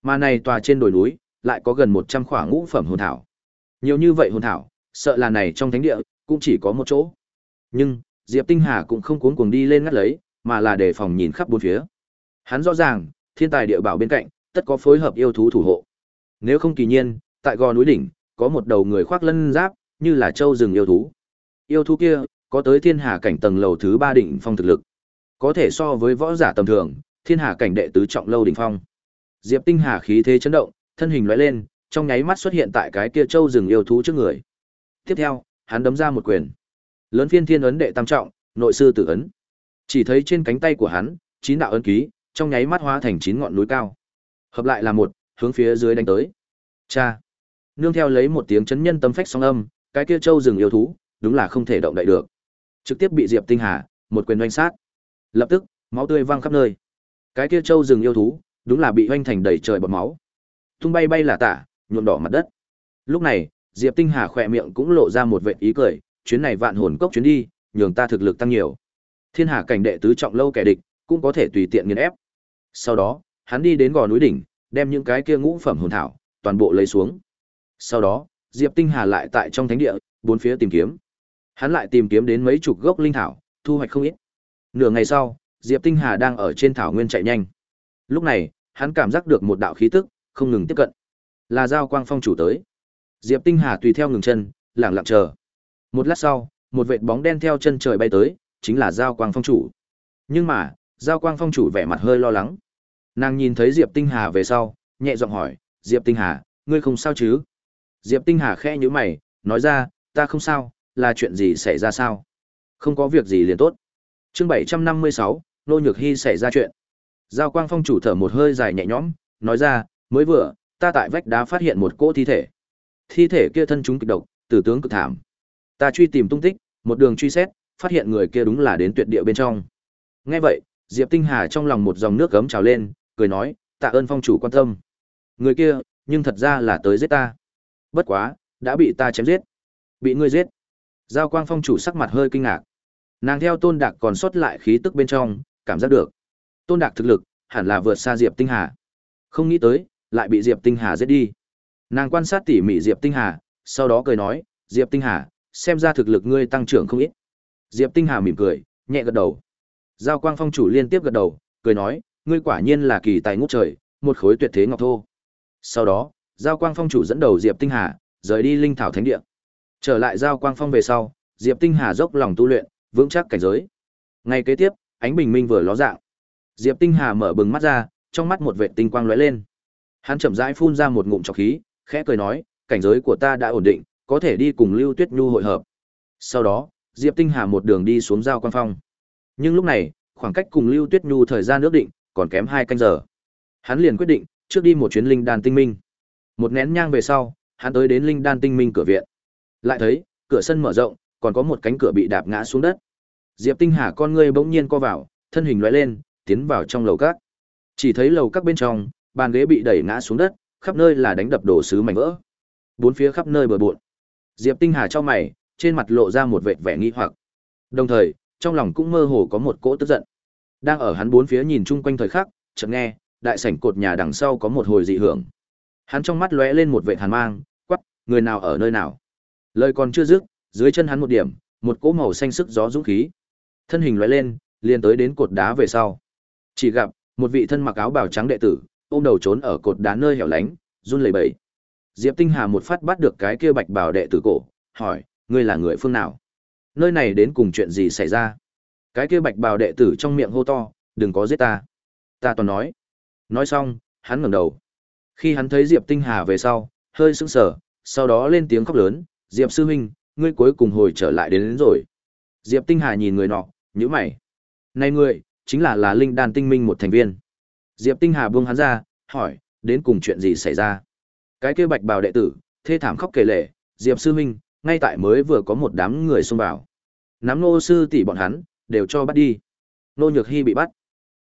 Mà này tòa trên đồi núi, lại có gần 100 khỏa ngũ phẩm hồn thảo. Nhiều như vậy hồn thảo, sợ là này trong thánh địa, cũng chỉ có một chỗ. Nhưng, Diệp Tinh Hà cũng không cuống cuồng đi lên ngắt lấy, mà là để phòng nhìn khắp bốn phía. Hắn rõ ràng, thiên tài địa bảo bên cạnh, tất có phối hợp yêu thú thủ hộ. Nếu không kỳ nhiên, tại gò núi đỉnh, có một đầu người khoác lân giáp, như là châu rừng yêu thú. Yêu thú kia, có tới thiên hà cảnh tầng lầu thứ ba đỉnh phong thực lực. Có thể so với võ giả tầm thường, thiên hà cảnh đệ tứ trọng lâu đỉnh phong. Diệp Tinh Hà khí thế chấn động, thân hình lóe lên, trong nháy mắt xuất hiện tại cái kia châu rừng yêu thú trước người. Tiếp theo, hắn đấm ra một quyền. Lớn phiên thiên ấn đệ tam trọng, nội sư tử ấn. Chỉ thấy trên cánh tay của hắn, chín đạo ấn ký, trong nháy mắt hóa thành chín ngọn núi cao. Hợp lại là một, hướng phía dưới đánh tới. Cha. Nương theo lấy một tiếng chấn nhân tâm phách song âm, cái kia châu rừng yêu thú, đúng là không thể động đậy được. Trực tiếp bị Diệp Tinh Hà một quyền oanh sát. Lập tức, máu tươi văng khắp nơi. Cái kia châu rừng yêu thú, đúng là bị hoanh thành đầy trời bọt máu. Tung bay bay là tả, nhuộm đỏ mặt đất. Lúc này, Diệp Tinh Hà khỏe miệng cũng lộ ra một vệt ý cười, chuyến này vạn hồn cốc chuyến đi, nhường ta thực lực tăng nhiều. Thiên Hà cảnh đệ tứ trọng lâu kẻ địch, cũng có thể tùy tiện nghiền ép. Sau đó, hắn đi đến gò núi đỉnh, đem những cái kia ngũ phẩm hồn thảo toàn bộ lấy xuống. Sau đó, Diệp Tinh Hà lại tại trong thánh địa, bốn phía tìm kiếm. Hắn lại tìm kiếm đến mấy chục gốc linh thảo, thu hoạch không ít. Nửa ngày sau, Diệp Tinh Hà đang ở trên thảo nguyên chạy nhanh. Lúc này, hắn cảm giác được một đạo khí tức không ngừng tiếp cận. Là Giao Quang Phong chủ tới. Diệp Tinh Hà tùy theo ngừng chân, lặng lặng chờ. Một lát sau, một vệt bóng đen theo chân trời bay tới, chính là Giao Quang Phong chủ. Nhưng mà, Giao Quang Phong chủ vẻ mặt hơi lo lắng. Nàng nhìn thấy Diệp Tinh Hà về sau, nhẹ giọng hỏi, "Diệp Tinh Hà, ngươi không sao chứ?" Diệp Tinh Hà khẽ nhíu mày, nói ra, "Ta không sao, là chuyện gì xảy ra sao?" "Không có việc gì liền tốt." Chương 756, Nô Nhược Hi xảy ra chuyện. Giao Quang Phong chủ thở một hơi dài nhẹ nhõm, nói ra, mới vừa, ta tại vách đá phát hiện một cỗ thi thể. Thi thể kia thân chúng kịch độc, tử tướng cực thảm. Ta truy tìm tung tích, một đường truy xét, phát hiện người kia đúng là đến tuyệt địa bên trong. Nghe vậy, Diệp Tinh Hà trong lòng một dòng nước gấm trào lên, cười nói, tạ ơn phong chủ quan tâm. Người kia, nhưng thật ra là tới giết ta. Bất quá, đã bị ta chém giết. Bị ngươi giết. Giao Quang phong chủ sắc mặt hơi kinh ngạc. Nàng theo Tôn Đạc còn sót lại khí tức bên trong, cảm giác được. Tôn Đạc thực lực, hẳn là vượt xa Diệp Tinh Hà. Không nghĩ tới, lại bị Diệp Tinh Hà giết đi. Nàng quan sát tỉ mỉ Diệp Tinh Hà, sau đó cười nói, Diệp Tinh Hà, xem ra thực lực ngươi tăng trưởng không ít. Diệp Tinh Hà mỉm cười, nhẹ gật đầu. Giao Quang Phong chủ liên tiếp gật đầu, cười nói, ngươi quả nhiên là kỳ tài ngút trời, một khối tuyệt thế ngọc thô. Sau đó, Giao Quang Phong chủ dẫn đầu Diệp Tinh Hà, rời đi Linh Thảo Thánh Địa. Trở lại Giao Quang Phong về sau, Diệp Tinh Hà dốc lòng tu luyện, vững chắc cảnh giới. Ngày kế tiếp, ánh bình minh vừa ló dạng. Diệp Tinh Hà mở bừng mắt ra, trong mắt một vệt tinh quang lóe lên. Hắn chậm rãi phun ra một ngụm trọc khí, khẽ cười nói, cảnh giới của ta đã ổn định, có thể đi cùng Lưu Tuyết Nhu hội hợp. Sau đó, Diệp Tinh Hà một đường đi xuống giao quan phong. Nhưng lúc này, khoảng cách cùng Lưu Tuyết Nhu thời gian ước định, còn kém hai canh giờ. Hắn liền quyết định, trước đi một chuyến linh đàn tinh minh. Một nén nhang về sau, hắn tới đến linh đan tinh minh cửa viện. Lại thấy, cửa sân mở rộng, còn có một cánh cửa bị đạp ngã xuống đất. Diệp Tinh Hà con ngươi bỗng nhiên co vào, thân hình lóe lên, tiến vào trong lầu các. Chỉ thấy lầu các bên trong, bàn ghế bị đẩy ngã xuống đất, khắp nơi là đánh đập đổ sứ mảnh vỡ. Bốn phía khắp nơi bừa bộn. Diệp Tinh Hà cho mày, trên mặt lộ ra một vệt vẻ nghi hoặc. Đồng thời, trong lòng cũng mơ hồ có một cỗ tức giận. Đang ở hắn bốn phía nhìn chung quanh thời khắc, chợt nghe, đại sảnh cột nhà đằng sau có một hồi dị hưởng. Hắn trong mắt lóe lên một vệt hàn mang, quắc, người nào ở nơi nào? Lời còn chưa dứt, dưới chân hắn một điểm, một cỗ màu xanh sức gió dũng khí. Thân hình lóe lên, liền tới đến cột đá về sau. Chỉ gặp một vị thân mặc áo bào trắng đệ tử, ôm đầu trốn ở cột đá nơi hẻo lánh, run lẩy bẩy. Diệp Tinh Hà một phát bắt được cái kia bạch bào đệ tử cổ, hỏi, ngươi là người phương nào? Nơi này đến cùng chuyện gì xảy ra? Cái kia bạch bào đệ tử trong miệng hô to, đừng có giết ta. Ta toàn nói. Nói xong, hắn ngẩng đầu. Khi hắn thấy Diệp Tinh Hà về sau, hơi sững sờ, sau đó lên tiếng khóc lớn, Diệp sư huynh, ngươi cuối cùng hồi trở lại đến, đến rồi. Diệp Tinh Hà nhìn người nọ, nhíu mày. Này ngươi, chính là là linh đan tinh minh một thành viên. Diệp Tinh Hà buông hắn ra, hỏi, đến cùng chuyện gì xảy ra? Cái kia bạch bào đệ tử, thê thảm khóc kể lệ, Diệp sư huynh, ngay tại mới vừa có một đám người xông vào. Nắm nô sư tỷ bọn hắn, đều cho bắt đi. Nô Nhược Hy bị bắt.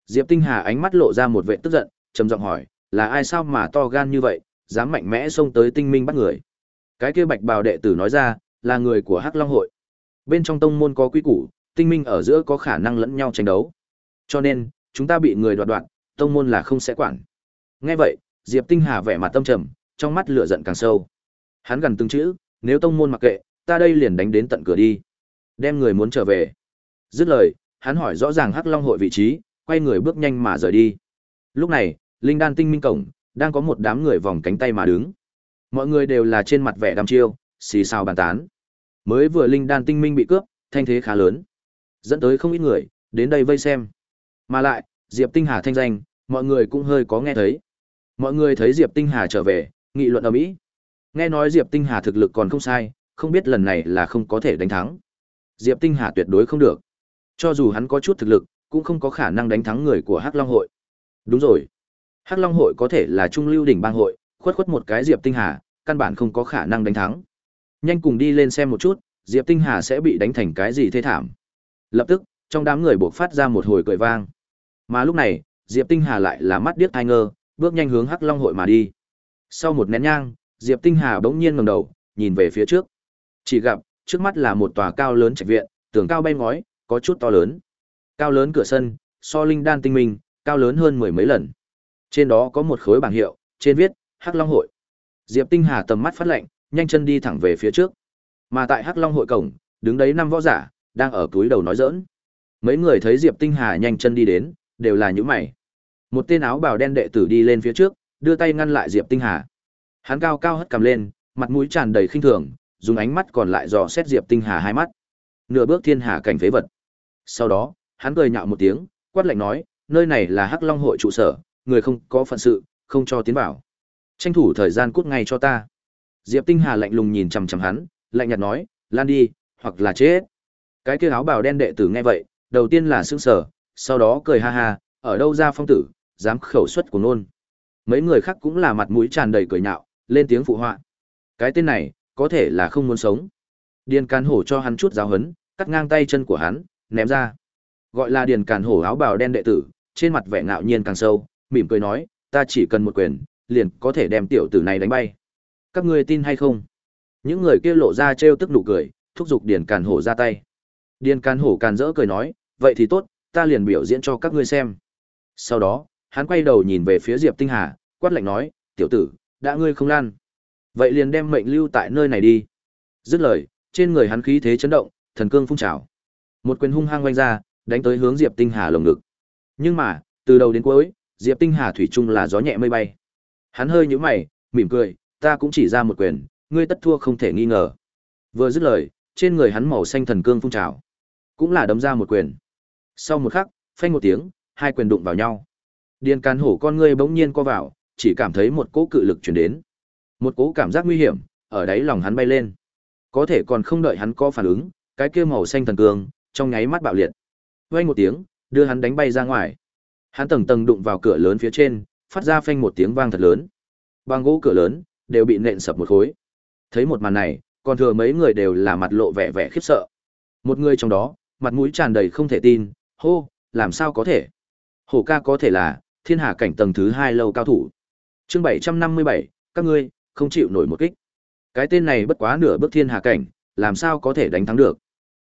Diệp Tinh Hà ánh mắt lộ ra một vẻ tức giận, trầm giọng hỏi, là ai sao mà to gan như vậy, dám mạnh mẽ xông tới tinh minh bắt người? Cái kia bạch bào đệ tử nói ra, là người của Hắc Long hội. Bên trong tông môn có quy củ, tinh minh ở giữa có khả năng lẫn nhau tranh đấu. Cho nên, chúng ta bị người đoạt đoạn, tông môn là không sẽ quản. Nghe vậy, Diệp Tinh Hà vẻ mặt tâm trầm, trong mắt lửa giận càng sâu. Hắn gần từng chữ, nếu tông môn mặc kệ, ta đây liền đánh đến tận cửa đi. Đem người muốn trở về. Dứt lời, hắn hỏi rõ ràng Hắc Long hội vị trí, quay người bước nhanh mà rời đi. Lúc này, Linh Đan Tinh Minh cổng, đang có một đám người vòng cánh tay mà đứng. Mọi người đều là trên mặt vẻ đăm chiêu, xì xào bàn tán. Mới vừa Linh Đan Tinh Minh bị cướp, thanh thế khá lớn. Dẫn tới không ít người, đến đây vây xem. Mà lại, Diệp Tinh Hà thanh danh, mọi người cũng hơi có nghe thấy. Mọi người thấy Diệp Tinh Hà trở về, nghị luận ở mỹ. Nghe nói Diệp Tinh Hà thực lực còn không sai, không biết lần này là không có thể đánh thắng. Diệp Tinh Hà tuyệt đối không được. Cho dù hắn có chút thực lực, cũng không có khả năng đánh thắng người của Hắc Long hội. Đúng rồi. Hắc Long hội có thể là trung lưu đỉnh bang hội, khuất khuất một cái Diệp Tinh Hà, căn bản không có khả năng đánh thắng. Nhanh cùng đi lên xem một chút, Diệp Tinh Hà sẽ bị đánh thành cái gì thê thảm. Lập tức, trong đám người buộc phát ra một hồi cười vang. Mà lúc này, Diệp Tinh Hà lại là mắt điếc tai ngơ, bước nhanh hướng Hắc Long hội mà đi. Sau một nén nhang, Diệp Tinh Hà bỗng nhiên ngẩng đầu, nhìn về phía trước. Chỉ gặp, trước mắt là một tòa cao lớn trạch viện, tường cao bay ngói, có chút to lớn. Cao lớn cửa sân, so linh đan tinh minh, cao lớn hơn mười mấy lần. Trên đó có một khối bảng hiệu, trên viết Hắc Long hội. Diệp Tinh Hà tầm mắt phát lạnh, nhanh chân đi thẳng về phía trước. Mà tại Hắc Long hội cổng, đứng đấy năm võ giả, đang ở túi đầu nói giỡn. Mấy người thấy Diệp Tinh Hà nhanh chân đi đến, đều là những mày. Một tên áo bào đen đệ tử đi lên phía trước, đưa tay ngăn lại Diệp Tinh Hà. Hắn cao cao hất cầm lên, mặt mũi tràn đầy khinh thường, dùng ánh mắt còn lại dò xét Diệp Tinh Hà hai mắt. Nửa bước thiên hà cảnh phế vật. Sau đó, hắn cười nhạo một tiếng, quát lạnh nói, nơi này là Hắc Long hội trụ sở, người không có phận sự, không cho tiến vào. Tranh thủ thời gian cút ngay cho ta. Diệp Tinh Hà lạnh lùng nhìn chằm chằm hắn, lạnh nhạt nói, lan đi, hoặc là chết. Cái kia áo bào đen đệ tử nghe vậy, đầu tiên là sững sờ, sau đó cười ha ha, ở đâu ra phong tử, dám khẩu xuất của nôn. Mấy người khác cũng là mặt mũi tràn đầy cười nhạo, lên tiếng phụ họa. Cái tên này, có thể là không muốn sống. Điền Càn Hổ cho hắn chút giáo hấn, cắt ngang tay chân của hắn, ném ra. Gọi là Điền Càn Hổ áo bào đen đệ tử, trên mặt vẻ ngạo nhiên càng sâu, mỉm cười nói, ta chỉ cần một quyền, liền có thể đem tiểu tử này đánh bay. Các ngươi tin hay không? Những người kia lộ ra trêu tức nụ cười, thúc giục Điền Càn Hổ ra tay. Điền Càn Hổ càn rỡ cười nói, vậy thì tốt, ta liền biểu diễn cho các ngươi xem. Sau đó, hắn quay đầu nhìn về phía Diệp Tinh Hà, quát lạnh nói, tiểu tử, đã ngươi không lan. Vậy liền đem mệnh lưu tại nơi này đi. Dứt lời, trên người hắn khí thế chấn động, thần cương phun trào. Một quyền hung hăng vung ra, đánh tới hướng Diệp Tinh Hà lồng ngực. Nhưng mà, từ đầu đến cuối, Diệp Tinh Hà thủy chung là gió nhẹ mây bay. Hắn hơi nhíu mày, mỉm cười, ta cũng chỉ ra một quyền, ngươi tất thua không thể nghi ngờ. Vừa dứt lời, trên người hắn màu xanh thần cương phun trào, cũng là đấm ra một quyền. Sau một khắc, phanh một tiếng, hai quyền đụng vào nhau. Điền Càn Hổ con ngươi bỗng nhiên co vào, chỉ cảm thấy một cỗ cự lực truyền đến. Một cỗ cảm giác nguy hiểm ở đáy lòng hắn bay lên. Có thể còn không đợi hắn có phản ứng, cái kia màu xanh thần cương trong nháy mắt bạo liệt. Vang một tiếng, đưa hắn đánh bay ra ngoài. Hắn tầng tầng đụng vào cửa lớn phía trên, phát ra phanh một tiếng vang thật lớn. Bằng gỗ cửa lớn đều bị nện sập một khối. Thấy một màn này, còn thừa mấy người đều là mặt lộ vẻ vẻ khiếp sợ. Một người trong đó, mặt mũi tràn đầy không thể tin, hô, làm sao có thể? Hổ ca có thể là thiên Hà cảnh tầng thứ hai lâu cao thủ. Chương bảy trăm năm mươi bảy, các ngươi không chịu nổi một kích. Cái tên này bất quá nửa bước thiên Hà cảnh, làm sao có thể đánh thắng được?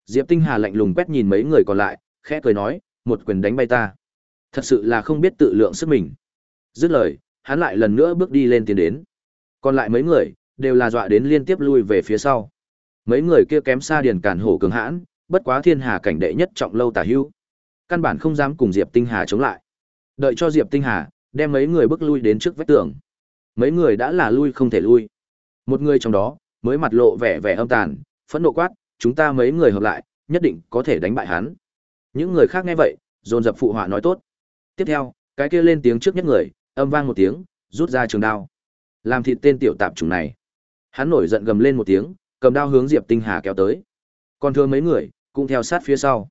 Diệp Tinh Hà lạnh lùng quét nhìn mấy người còn lại, khẽ cười nói, một quyền đánh bay ta. Thật sự là không biết tự lượng sức mình. Dứt lời, hắn lại lần nữa bước đi lên tiến đến. Còn lại mấy người, đều là dọa đến liên tiếp lui về phía sau. Mấy người kia kém xa điền cản hổ cường hãn, bất quá thiên hà cảnh đệ nhất trọng lâu tả hưu. Căn bản không dám cùng Diệp Tinh Hà chống lại. Đợi cho Diệp Tinh Hà đem mấy người bước lui đến trước vách tường. Mấy người đã là lui không thể lui. Một người trong đó mới mặt lộ vẻ vẻ âm tàn, phẫn nộ quát, chúng ta mấy người hợp lại, nhất định có thể đánh bại hắn. Những người khác nghe vậy, dồn dập phụ họa nói tốt. Tiếp theo, cái kia lên tiếng trước nhất người, âm vang một tiếng, rút ra trường đao. Làm thịt tên tiểu tạp chủng này. Hắn nổi giận gầm lên một tiếng, cầm đao hướng Diệp Tinh Hà kéo tới. Còn thưa mấy người, cũng theo sát phía sau.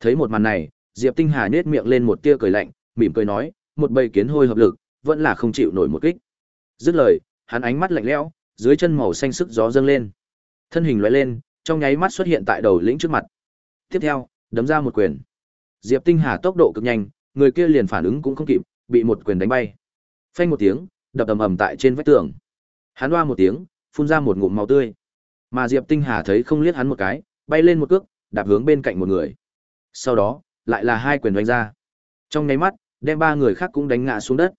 Thấy một màn này, Diệp Tinh Hà nhếch miệng lên một tia cười lạnh, mỉm cười nói, một bầy kiến hôi hợp lực, vẫn là không chịu nổi một kích. Dứt lời, hắn ánh mắt lạnh lẽo, dưới chân màu xanh sức gió dâng lên. Thân hình lóe lên, trong nháy mắt xuất hiện tại đầu lĩnh trước mặt. Tiếp theo, đấm ra một quyền. Diệp Tinh Hà tốc độ cực nhanh, người kia liền phản ứng cũng không kịp, bị một quyền đánh bay. Phanh một tiếng, đập ầm ầm tại trên vách tường. Hắn oa một tiếng, phun ra một ngụm máu tươi. Mà Diệp Tinh Hà thấy không liếc hắn một cái, bay lên một cước, đạp hướng bên cạnh một người. Sau đó, lại là hai quyền đánh ra. Trong nháy mắt, đem ba người khác cũng đánh ngã xuống đất.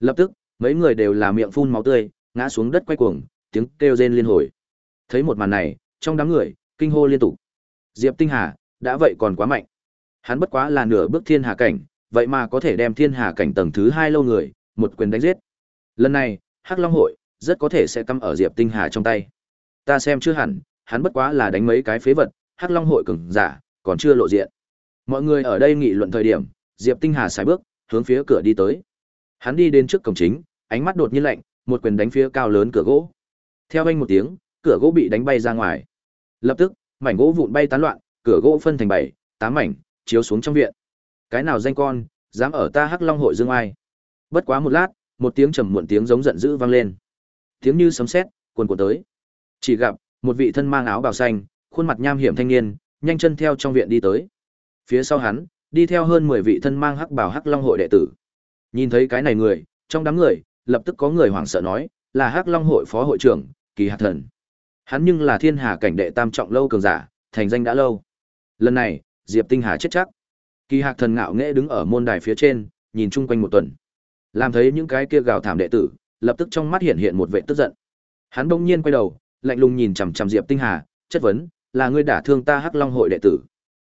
Lập tức, mấy người đều là miệng phun máu tươi, ngã xuống đất quay cuồng, tiếng kêu rên liên hồi. Thấy một màn này, trong đám người, kinh hô liên tục. Diệp Tinh Hà, đã vậy còn quá mạnh. Hắn bất quá là nửa bước thiên hà cảnh, vậy mà có thể đem thiên hà cảnh tầng thứ hai lâu người, một quyền đánh giết. Lần này, Hắc Long hội rất có thể sẽ cắm ở Diệp Tinh Hà trong tay. Ta xem chưa hẳn, hắn bất quá là đánh mấy cái phế vật, Hắc Long hội cường giả, còn chưa lộ diện. Mọi người ở đây nghị luận thời điểm, Diệp Tinh Hà xài bước, hướng phía cửa đi tới. Hắn đi đến trước cổng chính, ánh mắt đột nhiên lạnh, một quyền đánh phía cao lớn cửa gỗ. Theo anh một tiếng, cửa gỗ bị đánh bay ra ngoài. Lập tức, mảnh gỗ vụn bay tán loạn, cửa gỗ phân thành bảy, tám mảnh, chiếu xuống trong viện. Cái nào danh con, dám ở ta Hắc Long hội dương ai? Bất quá một lát, một tiếng trầm muộn tiếng giống giận dữ vang lên. Tiếng như sấm sét, cuồn cuộn tới. Chỉ gặp một vị thân mang áo bào xanh, khuôn mặt nham hiểm thanh niên, nhanh chân theo trong viện đi tới. Phía sau hắn, đi theo hơn 10 vị thân mang hắc bảo hắc long hội đệ tử. Nhìn thấy cái này người, trong đám người, lập tức có người hoảng sợ nói, là hắc long hội phó hội trưởng, Kỳ Hạt Thần. Hắn nhưng là thiên hà cảnh đệ tam trọng lâu cường giả, thành danh đã lâu. Lần này, Diệp Tinh Hà chết chắc. Kỳ Hạc Thần ngạo nghễ đứng ở môn đài phía trên, nhìn chung quanh một tuần. Làm thấy những cái kia gào thảm đệ tử, lập tức trong mắt hiện hiện một vẻ tức giận. Hắn bỗng nhiên quay đầu, lạnh lùng nhìn chằm chằm Diệp Tinh Hà, chất vấn, là ngươi đả thương ta Hắc Long hội đệ tử.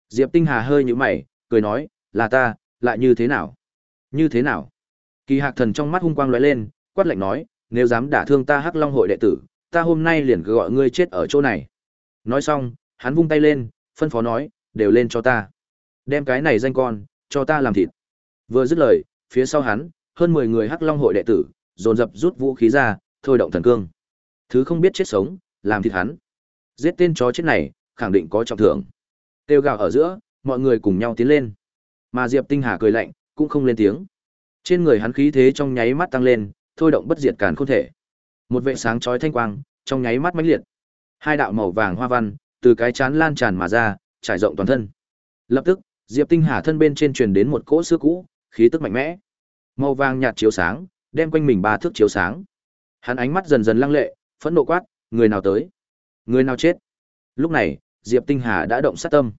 Diệp Tinh Hà hơi nhíu mày, cười nói, là ta, lại như thế nào? Như thế nào? Kỳ Hạc Thần trong mắt hung quang lóe lên, quát lạnh nói, nếu dám đả thương ta Hắc Long hội đệ tử, ta hôm nay liền gọi ngươi chết ở chỗ này. Nói xong, hắn vung tay lên, phân phó nói, đều lên cho ta. Đem cái này danh con, cho ta làm thịt. Vừa dứt lời, phía sau hắn, hơn 10 người Hắc Long hội đệ tử, dồn dập rút vũ khí ra, thôi động thần cương. Thứ không biết chết sống, làm thịt hắn. Giết tên chó chết này, khẳng định có trọng thưởng. Tiêu gạo ở giữa, mọi người cùng nhau tiến lên. Mà Diệp Tinh Hà cười lạnh, cũng không lên tiếng. Trên người hắn khí thế trong nháy mắt tăng lên, thôi động bất diệt càn không thể. Một vệ sáng chói thanh quang, trong nháy mắt mãnh liệt. Hai đạo màu vàng hoa văn, từ cái chán lan tràn mà ra, trải rộng toàn thân. Lập tức, Diệp Tinh Hà thân bên trên truyền đến một cỗ xưa cũ, khí tức mạnh mẽ. Màu vàng nhạt chiếu sáng, đem quanh mình ba thước chiếu sáng. Hắn ánh mắt dần dần lăng lệ, phẫn nộ quát, người nào tới? Người nào chết? Lúc này, Diệp Tinh Hà đã động sát tâm.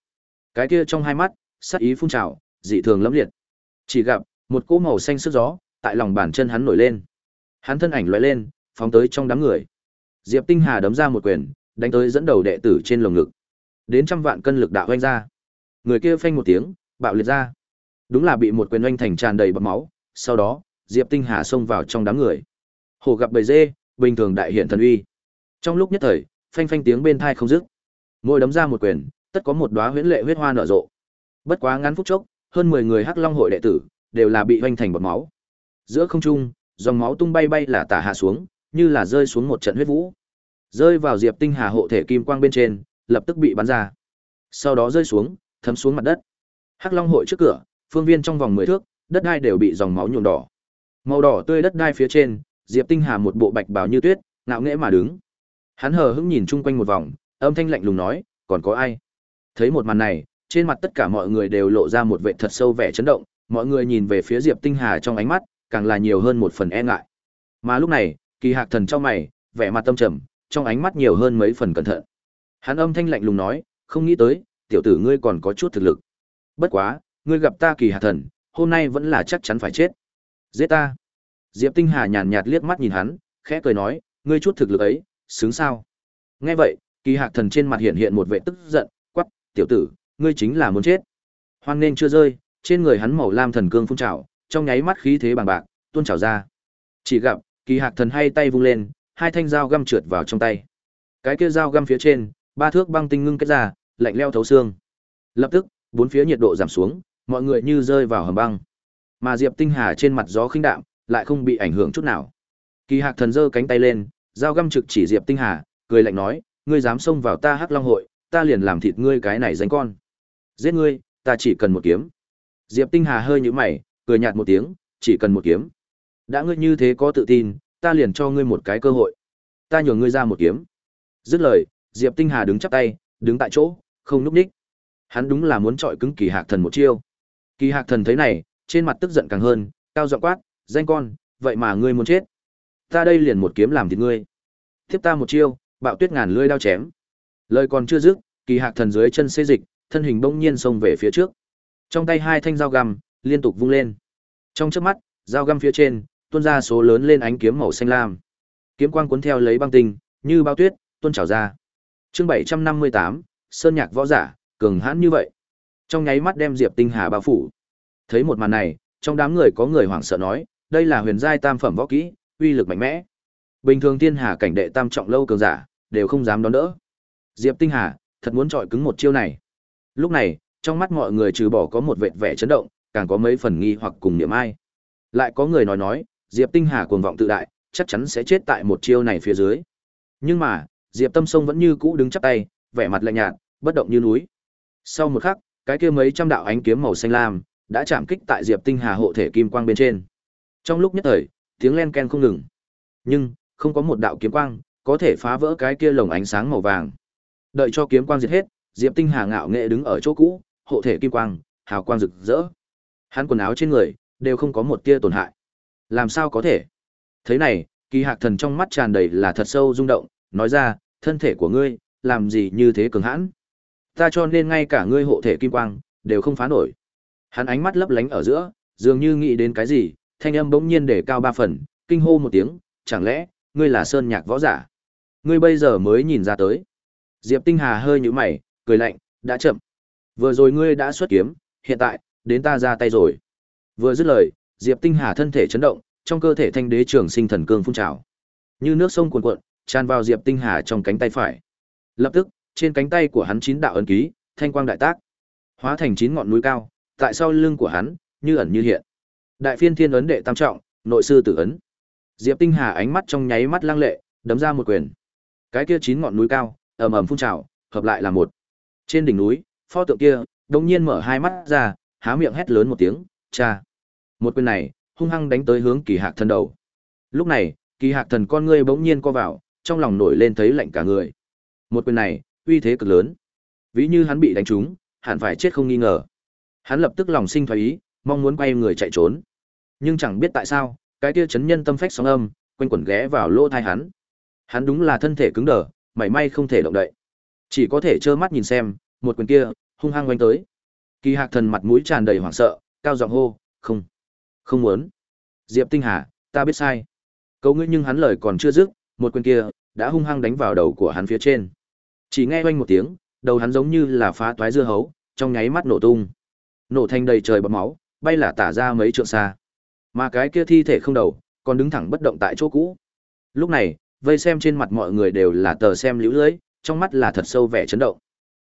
Cái kia trong hai mắt, sát ý phun trào, dị thường lẫm liệt. Chỉ gặp một cỗ màu xanh sức gió tại lòng bàn chân hắn nổi lên. Hắn thân ảnh lóe lên, phóng tới trong đám người. Diệp Tinh Hà đấm ra một quyền, đánh tới dẫn đầu đệ tử trên lồng ngực. Đến trăm vạn cân lực đạo oanh ra. Người kia phanh một tiếng, bạo liệt ra. Đúng là bị một quyền oanh thành tràn đầy bọt máu, sau đó, Diệp Tinh Hà xông vào trong đám người. Hồ gặp bầy dê, bình thường đại hiện thần uy. Trong lúc nhất thời, phanh phanh tiếng bên thai không dứt. Môi đấm ra một quyền, tất có một đóa huyễn lệ huyết hoa nở rộ. Bất quá ngắn phút chốc, hơn 10 người Hắc Long hội đệ tử đều là bị hoành thành bọt máu. Giữa không trung, dòng máu tung bay bay là tả hạ xuống, như là rơi xuống một trận huyết vũ. Rơi vào Diệp Tinh Hà hộ thể kim quang bên trên, lập tức bị bắn ra. Sau đó rơi xuống, thấm xuống mặt đất. Hắc Long hội trước cửa, phương viên trong vòng 10 thước, đất đai đều bị dòng máu nhuộm đỏ. Màu đỏ tươi đất đai phía trên, Diệp Tinh Hà một bộ bạch bào như tuyết, ngạo nghễ mà đứng. Hắn hờ hững nhìn chung quanh một vòng, âm thanh lạnh lùng nói, còn có ai? Thấy một màn này, trên mặt tất cả mọi người đều lộ ra một vẻ thật sâu vẻ chấn động, mọi người nhìn về phía Diệp Tinh Hà trong ánh mắt, càng là nhiều hơn một phần e ngại. Mà lúc này, Kỳ Hạc Thần trong mày, vẻ mặt tâm trầm, trong ánh mắt nhiều hơn mấy phần cẩn thận. Hắn âm thanh lạnh lùng nói, không nghĩ tới, tiểu tử ngươi còn có chút thực lực. Bất quá, ngươi gặp ta Kỳ Hạ Thần, hôm nay vẫn là chắc chắn phải chết. Giết ta. Diệp Tinh Hà nhàn nhạt liếc mắt nhìn hắn, khẽ cười nói, ngươi chút thực lực ấy, xứng sao? Nghe vậy, Kỳ Hạc Thần trên mặt hiện hiện một vẻ tức giận, quắc, tiểu tử, ngươi chính là muốn chết. Hoang nên chưa rơi, trên người hắn màu lam thần cương phun trào, trong nháy mắt khí thế bằng bạc, tuôn trào ra. Chỉ gặp, Kỳ Hạc Thần hay tay vung lên, hai thanh dao găm trượt vào trong tay. Cái kia dao găm phía trên, ba thước băng tinh ngưng kết ra, lạnh leo thấu xương. Lập tức, bốn phía nhiệt độ giảm xuống, mọi người như rơi vào hầm băng. Mà Diệp Tinh Hà trên mặt gió khinh đạm, lại không bị ảnh hưởng chút nào. Kỳ Hạc Thần giơ cánh tay lên, dao găm trực chỉ Diệp Tinh Hà, cười lạnh nói, ngươi dám xông vào ta Hắc Long hội, ta liền làm thịt ngươi cái này danh con. Giết ngươi, ta chỉ cần một kiếm. Diệp Tinh Hà hơi nhíu mày, cười nhạt một tiếng, chỉ cần một kiếm. Đã ngươi như thế có tự tin, ta liền cho ngươi một cái cơ hội. Ta nhường ngươi ra một kiếm. Dứt lời, Diệp Tinh Hà đứng chắp tay, đứng tại chỗ, không núp ních. Hắn đúng là muốn trọi cứng Kỳ Hạc Thần một chiêu. Kỳ Hạc Thần thấy này, trên mặt tức giận càng hơn, cao giọng quát, danh con, vậy mà ngươi muốn chết. Ta đây liền một kiếm làm thịt ngươi. Tiếp ta một chiêu, bạo tuyết ngàn lưỡi đao chém. Lời còn chưa dứt, kỳ hạc thần dưới chân xê dịch, thân hình bỗng nhiên xông về phía trước. Trong tay hai thanh dao găm liên tục vung lên. Trong chớp mắt, dao găm phía trên tuôn ra số lớn lên ánh kiếm màu xanh lam. Kiếm quang cuốn theo lấy băng tinh, như bao tuyết, tuôn trào ra. Chương 758, Sơn Nhạc võ giả, cường hãn như vậy. Trong nháy mắt đem Diệp Tinh Hà bao phủ. Thấy một màn này, trong đám người có người hoảng sợ nói, đây là huyền giai tam phẩm võ kỹ, uy lực mạnh mẽ. Bình thường thiên hà cảnh đệ tam trọng lâu cường giả, đều không dám đón đỡ. Diệp Tinh Hà, thật muốn trọi cứng một chiêu này. Lúc này, trong mắt mọi người trừ bỏ có một vệt vẻ chấn động, càng có mấy phần nghi hoặc cùng niệm ai. Lại có người nói nói, Diệp Tinh Hà cuồng vọng tự đại, chắc chắn sẽ chết tại một chiêu này phía dưới. Nhưng mà, Diệp Tâm Sông vẫn như cũ đứng chắp tay, vẻ mặt lạnh nhạt, bất động như núi. Sau một khắc, cái kia mấy trăm đạo ánh kiếm màu xanh lam đã chạm kích tại Diệp Tinh Hà hộ thể kim quang bên trên. Trong lúc nhất thời, tiếng len ken không ngừng. Nhưng, không có một đạo kiếm quang có thể phá vỡ cái kia lồng ánh sáng màu vàng. Đợi cho kiếm quang diệt hết, Diệp Tinh Hà ngạo nghệ đứng ở chỗ cũ, hộ thể kim quang, hào quang rực rỡ. Hắn quần áo trên người đều không có một tia tổn hại. Làm sao có thể? Thế này, Kỳ Hạc Thần trong mắt tràn đầy là thật sâu rung động, nói ra, thân thể của ngươi, làm gì như thế cường hãn? Ta cho nên ngay cả ngươi hộ thể kim quang đều không phá nổi. Hắn ánh mắt lấp lánh ở giữa, dường như nghĩ đến cái gì, thanh âm bỗng nhiên để cao ba phần, kinh hô một tiếng, chẳng lẽ ngươi là sơn nhạc võ giả? Ngươi bây giờ mới nhìn ra tới. Diệp Tinh Hà hơi nhũ mày, cười lạnh, đã chậm. Vừa rồi ngươi đã xuất kiếm, hiện tại, đến ta ra tay rồi. Vừa dứt lời, Diệp Tinh Hà thân thể chấn động, trong cơ thể thanh đế trường sinh thần cương phun trào. Như nước sông cuồn cuộn, tràn vào Diệp Tinh Hà trong cánh tay phải. Lập tức, trên cánh tay của hắn chín đạo ấn ký, thanh quang đại tác, hóa thành chín ngọn núi cao, tại sau lưng của hắn, như ẩn như hiện. Đại phiên thiên ấn đệ tam trọng, nội sư tử ấn. Diệp Tinh Hà ánh mắt trong nháy mắt lăng lệ, đấm ra một quyền. Cái kia chín ngọn núi cao, ầm ầm phun trào, hợp lại là một. Trên đỉnh núi, pho tượng kia đột nhiên mở hai mắt ra, há miệng hét lớn một tiếng, "Cha!" Một quyền này, hung hăng đánh tới hướng Kỳ Hạc thần đầu. Lúc này, Kỳ Hạc thần con ngươi bỗng nhiên co vào, trong lòng nổi lên thấy lạnh cả người. Một quyền này, uy thế cực lớn. Ví như hắn bị đánh trúng, hẳn phải chết không nghi ngờ. Hắn lập tức lòng sinh thoái ý, mong muốn quay người chạy trốn. Nhưng chẳng biết tại sao, cái kia chấn nhân tâm phách sóng âm, quanh quẩn ghé vào lỗ thai hắn. Hắn đúng là thân thể cứng đờ, mảy may không thể động đậy. Chỉ có thể trơ mắt nhìn xem, một quyền kia hung hăng quanh tới. Kỳ Hạc Thần mặt mũi tràn đầy hoảng sợ, cao giọng hô, "Không, không muốn." Diệp Tinh Hà, ta biết sai. Câu ngươi nhưng hắn lời còn chưa dứt, một quyền kia đã hung hăng đánh vào đầu của hắn phía trên. Chỉ nghe oanh một tiếng, đầu hắn giống như là phá toái dưa hấu, trong nháy mắt nổ tung. Nổ thành đầy trời bọt máu, bay là tả ra mấy trượng xa. Mà cái kia thi thể không đầu, còn đứng thẳng bất động tại chỗ cũ. Lúc này, vây xem trên mặt mọi người đều là tờ xem liễu lưỡi, trong mắt là thật sâu vẻ chấn động.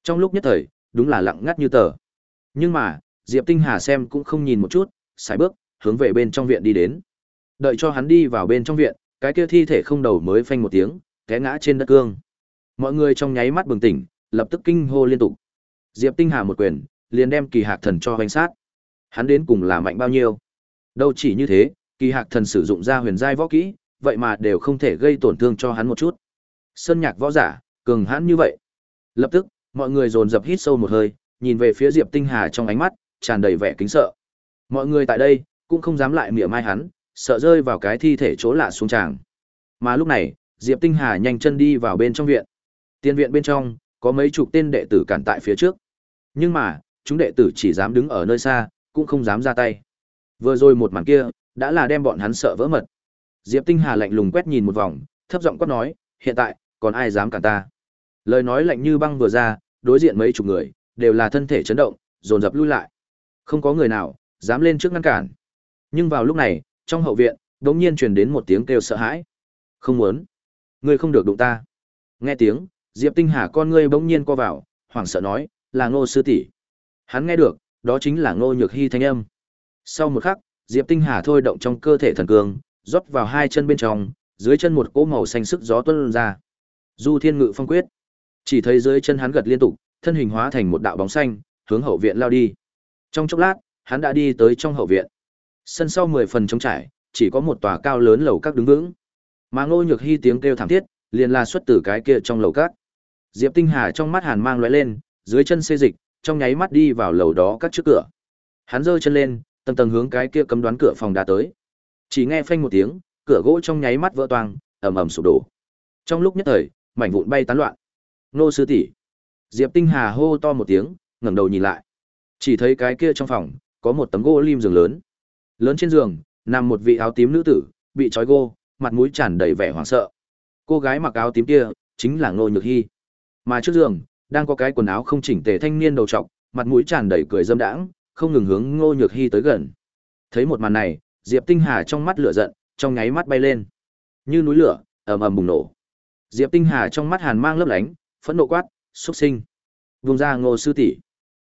Trong lúc nhất thời, đúng là lặng ngắt như tờ. Nhưng mà, Diệp Tinh Hà xem cũng không nhìn một chút, sải bước, hướng về bên trong viện đi đến. Đợi cho hắn đi vào bên trong viện, cái kia thi thể không đầu mới phanh một tiếng, té ngã trên đất cương. Mọi người trong nháy mắt bừng tỉnh, lập tức kinh hô liên tục. Diệp Tinh Hà một quyền, liền đem Kỳ Hạc Thần cho hoành sát. Hắn đến cùng là mạnh bao nhiêu? Đâu chỉ như thế, Kỳ Hạc Thần sử dụng ra huyền giai võ kỹ, vậy mà đều không thể gây tổn thương cho hắn một chút. Sơn Nhạc võ giả, cường hãn như vậy. Lập tức, mọi người dồn dập hít sâu một hơi, nhìn về phía Diệp Tinh Hà trong ánh mắt tràn đầy vẻ kính sợ. Mọi người tại đây cũng không dám lại mỉa mai hắn, sợ rơi vào cái thi thể chỗ lạ xuống tràng. Mà lúc này, Diệp Tinh Hà nhanh chân đi vào bên trong viện. Tiên viện bên trong, có mấy chục tên đệ tử cản tại phía trước. Nhưng mà, chúng đệ tử chỉ dám đứng ở nơi xa, cũng không dám ra tay. Vừa rồi một màn kia, đã là đem bọn hắn sợ vỡ mật. Diệp Tinh Hà lạnh lùng quét nhìn một vòng, thấp giọng quát nói, hiện tại, còn ai dám cản ta? Lời nói lạnh như băng vừa ra, đối diện mấy chục người, đều là thân thể chấn động, dồn dập lui lại. Không có người nào, dám lên trước ngăn cản. Nhưng vào lúc này, trong hậu viện, đột nhiên truyền đến một tiếng kêu sợ hãi. Không muốn. Ngươi không được đụng ta. Nghe tiếng, Diệp Tinh Hà con ngươi bỗng nhiên co vào, hoảng sợ nói, là ngô sư tỷ. Hắn nghe được, đó chính là ngô nhược Hi thanh âm. Sau một khắc, Diệp Tinh Hà thôi động trong cơ thể thần cương, rót vào hai chân bên trong, dưới chân một cỗ màu xanh sức gió tuôn ra. Du Thiên Ngự Phong Quyết. Chỉ thấy dưới chân hắn gật liên tục, thân hình hóa thành một đạo bóng xanh, hướng hậu viện lao đi. Trong chốc lát, hắn đã đi tới trong hậu viện. Sân sau mười phần trống trải, chỉ có một tòa cao lớn lầu các đứng vững. Mà Ngô Nhược Hi tiếng kêu thảm thiết, liền là xuất từ cái kia trong lầu các. Diệp Tinh Hà trong mắt hàn mang lóe lên, dưới chân xê dịch, trong nháy mắt đi vào lầu đó các trước cửa. Hắn giơ chân lên, tầng tầng hướng cái kia cấm đoán cửa phòng đá tới. Chỉ nghe phanh một tiếng, cửa gỗ trong nháy mắt vỡ toang, ầm ầm sụp đổ. Trong lúc nhất thời, mảnh vụn bay tán loạn. Nô sư tỷ. Diệp Tinh Hà hô to một tiếng, ngẩng đầu nhìn lại. Chỉ thấy cái kia trong phòng, có một tấm gỗ lim giường lớn. Lớn trên giường, nằm một vị áo tím nữ tử, bị trói gô, mặt mũi tràn đầy vẻ hoảng sợ. Cô gái mặc áo tím kia, chính là Ngô Nhược Hi. Mà trước giường, đang có cái quần áo không chỉnh tề thanh niên đầu trọc, mặt mũi tràn đầy cười dâm đãng, không ngừng hướng Ngô Nhược Hy tới gần. Thấy một màn này, Diệp Tinh Hà trong mắt lửa giận, trong nháy mắt bay lên. Như núi lửa, ầm ầm bùng nổ. Diệp Tinh Hà trong mắt hàn mang lấp lánh, phẫn nộ quát, "Xuất sinh!" Vùng ra Ngô sư tỷ.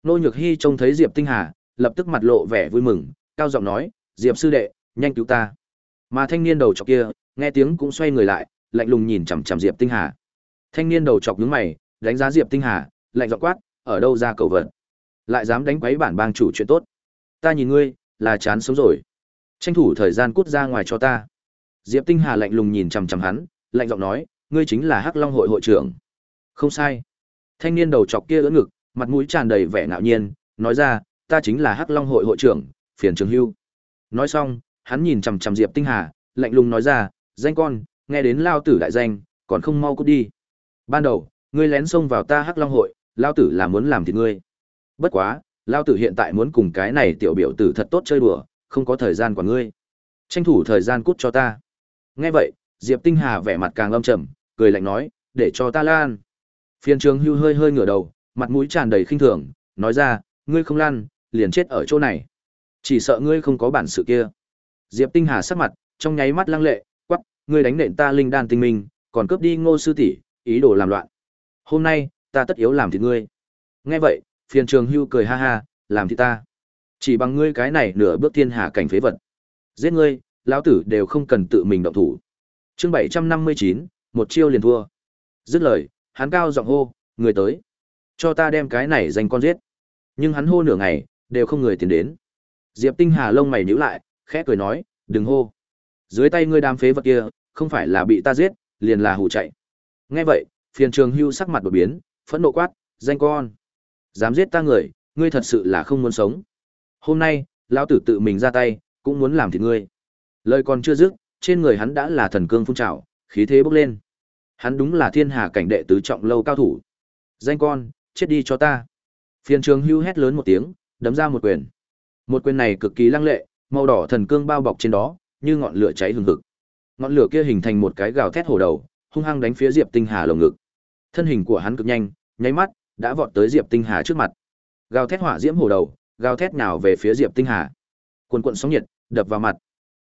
Ngô Nhược Hy trông thấy Diệp Tinh Hà, lập tức mặt lộ vẻ vui mừng, cao giọng nói, "Diệp sư đệ, nhanh cứu ta!" Mà thanh niên đầu chọc kia, nghe tiếng cũng xoay người lại, lạnh lùng nhìn chằm chằm Diệp Tinh Hà. Thanh niên đầu chọc nhướng mày, đánh giá Diệp Tinh Hà, lạnh giọng quát, ở đâu ra cầu vật? Lại dám đánh quấy bản bang chủ chuyện tốt. Ta nhìn ngươi, là chán sống rồi. Tranh thủ thời gian cút ra ngoài cho ta. Diệp Tinh Hà lạnh lùng nhìn chằm chằm hắn, lạnh giọng nói, ngươi chính là Hắc Long hội hội trưởng. Không sai. Thanh niên đầu chọc kia ưỡn ngực, mặt mũi tràn đầy vẻ ngạo nhiên, nói ra, ta chính là Hắc Long hội hội trưởng, Phiền Trường Hưu. Nói xong, hắn nhìn chằm chằm Diệp Tinh Hà, lạnh lùng nói ra, danh con, nghe đến lao tử đại danh, còn không mau cút đi. Ban đầu, ngươi lén xông vào ta Hắc Long hội, lao tử là muốn làm thịt ngươi. Bất quá, lao tử hiện tại muốn cùng cái này tiểu biểu tử thật tốt chơi đùa, không có thời gian của ngươi. Tranh thủ thời gian cút cho ta. Nghe vậy, Diệp Tinh Hà vẻ mặt càng âm trầm, cười lạnh nói, để cho ta lan. Phiên trường hưu hơi hơi ngửa đầu, mặt mũi tràn đầy khinh thường, nói ra, ngươi không lan, liền chết ở chỗ này. Chỉ sợ ngươi không có bản sự kia. Diệp Tinh Hà sắc mặt, trong nháy mắt lăng lệ, quắc, ngươi đánh nện ta linh đan tinh minh, còn cướp đi ngô sư tỷ, ý đồ làm loạn. Hôm nay, ta tất yếu làm thịt ngươi. Nghe vậy, phiền trường hưu cười ha ha, làm thịt ta. Chỉ bằng ngươi cái này nửa bước thiên hạ cảnh phế vật. Giết ngươi, lão tử đều không cần tự mình động thủ. Chương 759, một chiêu liền thua. Dứt lời, hắn cao giọng hô, người tới. Cho ta đem cái này dành con giết. Nhưng hắn hô nửa ngày, đều không người tiến đến. Diệp Tinh Hà lông mày nhíu lại, khẽ cười nói, đừng hô. Dưới tay ngươi đám phế vật kia, không phải là bị ta giết, liền là hù chạy. Nghe vậy, phiền trường hưu sắc mặt đột biến, phẫn nộ quát, danh con. Dám giết ta người, ngươi thật sự là không muốn sống. Hôm nay, lão tử tự mình ra tay, cũng muốn làm thịt ngươi. Lời còn chưa dứt, trên người hắn đã là thần cương phun trào, khí thế bốc lên. Hắn đúng là thiên hà cảnh đệ tứ trọng lâu cao thủ. Danh con, chết đi cho ta. Phiền trường hưu hét lớn một tiếng, đấm ra một quyền. Một quyền này cực kỳ lăng lệ, màu đỏ thần cương bao bọc trên đó, như ngọn lửa cháy hừng hực. Ngọn lửa kia hình thành một cái gào thét hổ đầu, hung hăng đánh phía Diệp Tinh Hà lồng ngực. Thân hình của hắn cực nhanh, nháy mắt đã vọt tới Diệp Tinh Hà trước mặt. Gào thét hỏa diễm hổ đầu, gào thét nào về phía Diệp Tinh Hà. Cuồn cuộn sóng nhiệt đập vào mặt.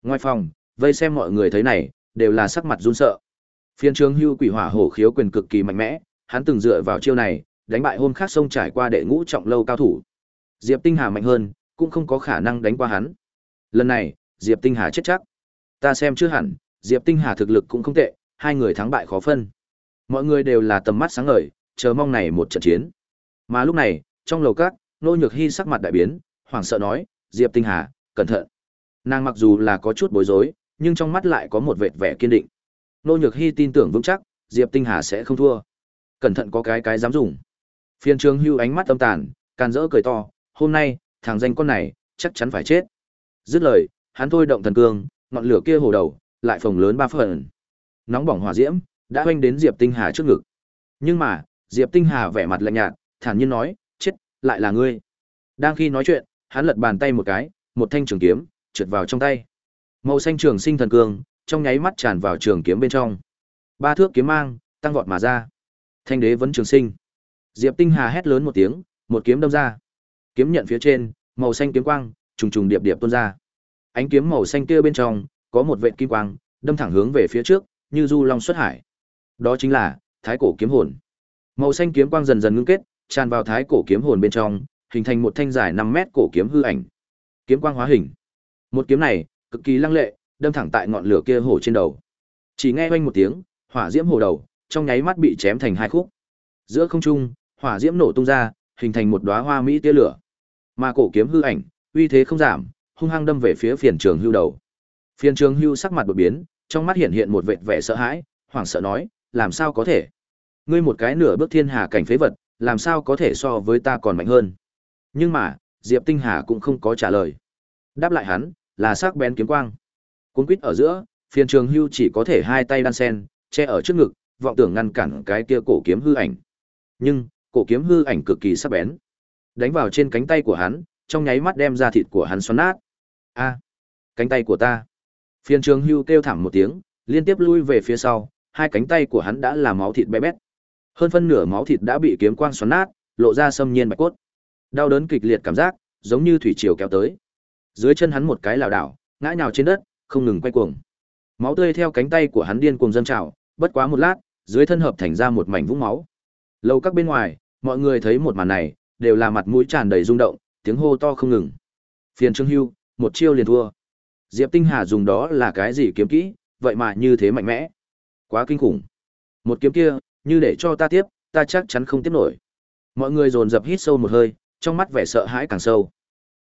Ngoài phòng, vây xem mọi người thấy này, đều là sắc mặt run sợ. Phiên trường Hưu Quỷ Hỏa Hổ khiếu quyền cực kỳ mạnh mẽ, hắn từng dựa vào chiêu này, đánh bại hôm khác sông trải qua đệ ngũ trọng lâu cao thủ. Diệp Tinh Hà mạnh hơn, cũng không có khả năng đánh qua hắn. Lần này, Diệp Tinh Hà chết chắc. Ta xem chưa hẳn, Diệp Tinh Hà thực lực cũng không tệ, hai người thắng bại khó phân. Mọi người đều là tầm mắt sáng ngời, chờ mong này một trận chiến. Mà lúc này, trong lầu các, Nô Nhược Hy sắc mặt đại biến, hoảng sợ nói, "Diệp Tinh Hà, cẩn thận." Nàng mặc dù là có chút bối rối, nhưng trong mắt lại có một vệt vẻ kiên định. Nô Nhược Hy tin tưởng vững chắc, Diệp Tinh Hà sẽ không thua. Cẩn thận có cái cái dám dùng. Phiên Trường Hưu ánh mắt âm tàn, can dỡ cười to, "Hôm nay, thằng danh con này chắc chắn phải chết." Dứt lời, hắn thôi động thần cương, ngọn lửa kia hồ đầu, lại phồng lớn ba phần. Nóng bỏng hỏa diễm đã oanh đến Diệp Tinh Hà trước ngực. Nhưng mà, Diệp Tinh Hà vẻ mặt lạnh nhạt, thản nhiên nói, "Chết, lại là ngươi." Đang khi nói chuyện, hắn lật bàn tay một cái, một thanh trường kiếm trượt vào trong tay. Màu xanh trường sinh thần cương, trong nháy mắt tràn vào trường kiếm bên trong. Ba thước kiếm mang, tăng vọt mà ra. Thanh đế vẫn trường sinh. Diệp Tinh Hà hét lớn một tiếng, một kiếm đâm ra. Kiếm nhận phía trên, màu xanh kiếm quang, trùng trùng điệp điệp tuôn ra. Ánh kiếm màu xanh kia bên trong, có một vệt kim quang, đâm thẳng hướng về phía trước, như du long xuất hải. Đó chính là Thái cổ kiếm hồn. Màu xanh kiếm quang dần dần ngưng kết, tràn vào Thái cổ kiếm hồn bên trong, hình thành một thanh dài năm mét cổ kiếm hư ảnh. Kiếm quang hóa hình. Một kiếm này, cực kỳ lăng lệ, đâm thẳng tại ngọn lửa kia hổ trên đầu. Chỉ nghe oanh một tiếng, hỏa diễm hổ đầu, trong nháy mắt bị chém thành hai khúc. Giữa không trung, hỏa diễm nổ tung ra, hình thành một đóa hoa mỹ tia lửa. Mà cổ kiếm hư ảnh, uy thế không giảm, hung hăng đâm về phía phiền trường hưu đầu. Phiền trường hưu sắc mặt đột biến, trong mắt hiện hiện một vệt vẻ sợ hãi, hoảng sợ nói, làm sao có thể? Ngươi một cái nửa bước thiên hà cảnh phế vật, làm sao có thể so với ta còn mạnh hơn? Nhưng mà, Diệp Tinh Hà cũng không có trả lời. Đáp lại hắn, là sắc bén kiếm quang. Cuốn quýt ở giữa, phiền trường hưu chỉ có thể hai tay đan sen, che ở trước ngực, vọng tưởng ngăn cản cái kia cổ kiếm hư ảnh. Nhưng, cổ kiếm hư ảnh cực kỳ sắc bén. Đánh vào trên cánh tay của hắn, trong nháy mắt đem ra thịt của hắn xoắn nát. A, cánh tay của ta. Phiền trường hưu kêu thảm một tiếng, liên tiếp lui về phía sau, hai cánh tay của hắn đã là máu thịt bé bét. Hơn phân nửa máu thịt đã bị kiếm quang xoắn nát, lộ ra sâm nhiên bạch cốt. Đau đớn kịch liệt cảm giác, giống như thủy triều kéo tới. Dưới chân hắn một cái lảo đảo, ngã nhào trên đất, không ngừng quay cuồng. Máu tươi theo cánh tay của hắn điên cuồng dâng trào, bất quá một lát, dưới thân hợp thành ra một mảnh vũng máu. Lâu các bên ngoài, mọi người thấy một màn này, đều là mặt mũi tràn đầy rung động, tiếng hô to không ngừng. Phiền Trương Hưu, một chiêu liền thua. Diệp Tinh Hà dùng đó là cái gì kiếm kỹ, vậy mà như thế mạnh mẽ. Quá kinh khủng. Một kiếm kia, như để cho ta tiếp, ta chắc chắn không tiếp nổi. Mọi người dồn dập hít sâu một hơi, trong mắt vẻ sợ hãi càng sâu.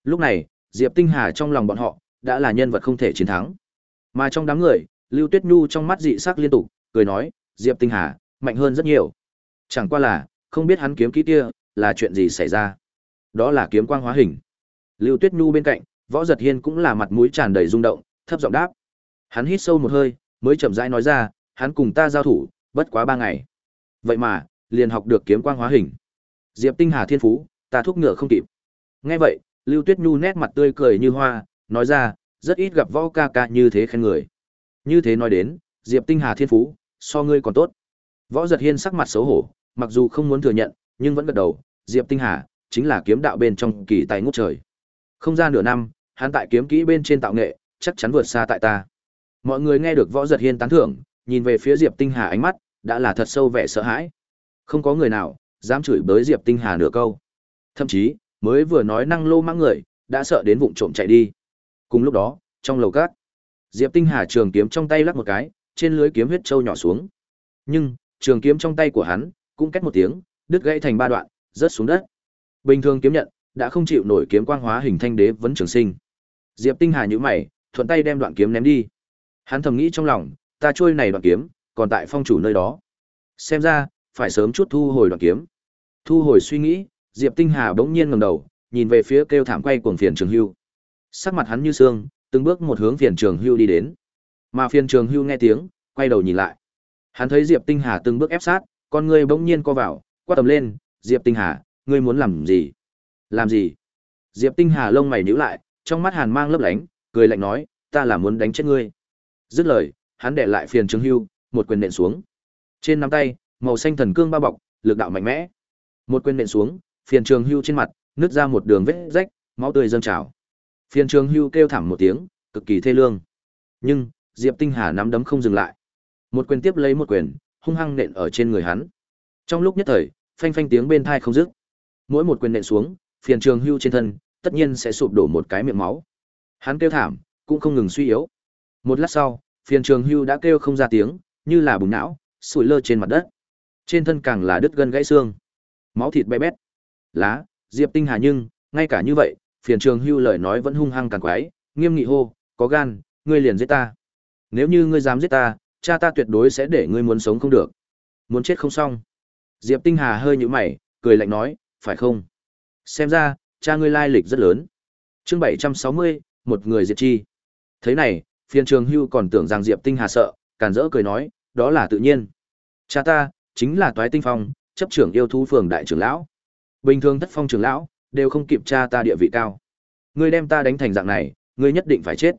Lúc này, Diệp Tinh Hà trong lòng bọn họ, đã là nhân vật không thể chiến thắng. Mà trong đám người, Lưu Tuyết Nhu trong mắt dị sắc liên tục, cười nói, Diệp Tinh Hà, mạnh hơn rất nhiều. Chẳng qua là, không biết hắn kiếm kỹ kia, là chuyện gì xảy ra. Đó là kiếm quang hóa hình. Lưu Tuyết Nhu bên cạnh, Võ Giật Hiên cũng là mặt mũi tràn đầy rung động, thấp giọng đáp. Hắn hít sâu một hơi, mới chậm rãi nói ra, hắn cùng ta giao thủ, bất quá ba ngày. Vậy mà, liền học được kiếm quang hóa hình. Diệp Tinh Hà thiên phú, ta thúc ngựa không kịp. Nghe vậy, Lưu Tuyết Nhu nét mặt tươi cười như hoa, nói ra, rất ít gặp võ ca ca như thế khen người. Như thế nói đến, Diệp Tinh Hà thiên phú, so ngươi còn tốt. Võ Giật Hiên sắc mặt xấu hổ, mặc dù không muốn thừa nhận, nhưng vẫn gật đầu, Diệp Tinh Hà chính là kiếm đạo bên trong kỳ tài ngút trời. Không ra nửa năm, hắn tại kiếm kỹ bên trên tạo nghệ, chắc chắn vượt xa tại ta. Mọi người nghe được Võ Giật Hiên tán thưởng, nhìn về phía Diệp Tinh Hà ánh mắt đã là thật sâu vẻ sợ hãi. Không có người nào dám chửi bới Diệp Tinh Hà nửa câu. Thậm chí, mới vừa nói năng lô mãng người, đã sợ đến vụng trộm chạy đi. Cùng lúc đó, trong lầu cát, Diệp Tinh Hà trường kiếm trong tay lắc một cái, trên lưới kiếm huyết châu nhỏ xuống. Nhưng, trường kiếm trong tay của hắn cũng két một tiếng, đứt gãy thành ba đoạn, rớt xuống đất. Bình thường kiếm nhận đã không chịu nổi kiếm quang hóa hình thanh đế vẫn trường sinh. Diệp Tinh Hà nhíu mày, thuận tay đem đoạn kiếm ném đi. Hắn thầm nghĩ trong lòng, ta trôi này đoạn kiếm, còn tại phong chủ nơi đó. Xem ra, phải sớm chút thu hồi đoạn kiếm. Thu hồi suy nghĩ, Diệp Tinh Hà bỗng nhiên ngẩng đầu, nhìn về phía kêu thảm quay cuồng phiền trường hưu. Sắc mặt hắn như xương, từng bước một hướng phiền trường hưu đi đến. Mà phiền trường hưu nghe tiếng, quay đầu nhìn lại. Hắn thấy Diệp Tinh Hà từng bước ép sát, con người bỗng nhiên co vào, quát tầm lên, Diệp Tinh Hà, ngươi muốn làm gì? Làm gì? Diệp Tinh Hà lông mày nhíu lại, trong mắt hàn mang lấp lánh, cười lạnh nói, ta là muốn đánh chết ngươi. Dứt lời, hắn để lại phiền trường hưu, một quyền nện xuống. Trên nắm tay, màu xanh thần cương bao bọc, lực đạo mạnh mẽ. Một quyền nện xuống, phiền trường hưu trên mặt, nứt ra một đường vết rách, máu tươi dâng trào. Phiền trường hưu kêu thảm một tiếng, cực kỳ thê lương. Nhưng, Diệp Tinh Hà nắm đấm không dừng lại. Một quyền tiếp lấy một quyền, hung hăng nện ở trên người hắn. Trong lúc nhất thời, phanh phanh tiếng bên thai không dứt. Mỗi một quyền nện xuống, phiền trường hưu trên thân, tất nhiên sẽ sụp đổ một cái miệng máu. Hắn kêu thảm, cũng không ngừng suy yếu. Một lát sau, phiền trường hưu đã kêu không ra tiếng, như là bùng não, sủi lơ trên mặt đất. Trên thân càng là đứt gân gãy xương, máu thịt bé bét. Lá, Diệp Tinh Hà nhưng, ngay cả như vậy, phiền trường hưu lời nói vẫn hung hăng càng quái, nghiêm nghị hô, có gan, ngươi liền giết ta. Nếu như ngươi dám giết ta, cha ta tuyệt đối sẽ để ngươi muốn sống không được. Muốn chết không xong. Diệp Tinh Hà hơi nhũ mày, cười lạnh nói, phải không? Xem ra, cha ngươi lai lịch rất lớn. Chương 760, một người diệt chi. Thế này, phiền trường hưu còn tưởng rằng Diệp Tinh Hà sợ, càn rỡ cười nói, đó là tự nhiên. Cha ta, chính là Toái Tinh Phong, chấp trưởng yêu thú phường đại trưởng lão. Bình thường thất phong trưởng lão, đều không kịp cha ta địa vị cao. Ngươi đem ta đánh thành dạng này, ngươi nhất định phải chết.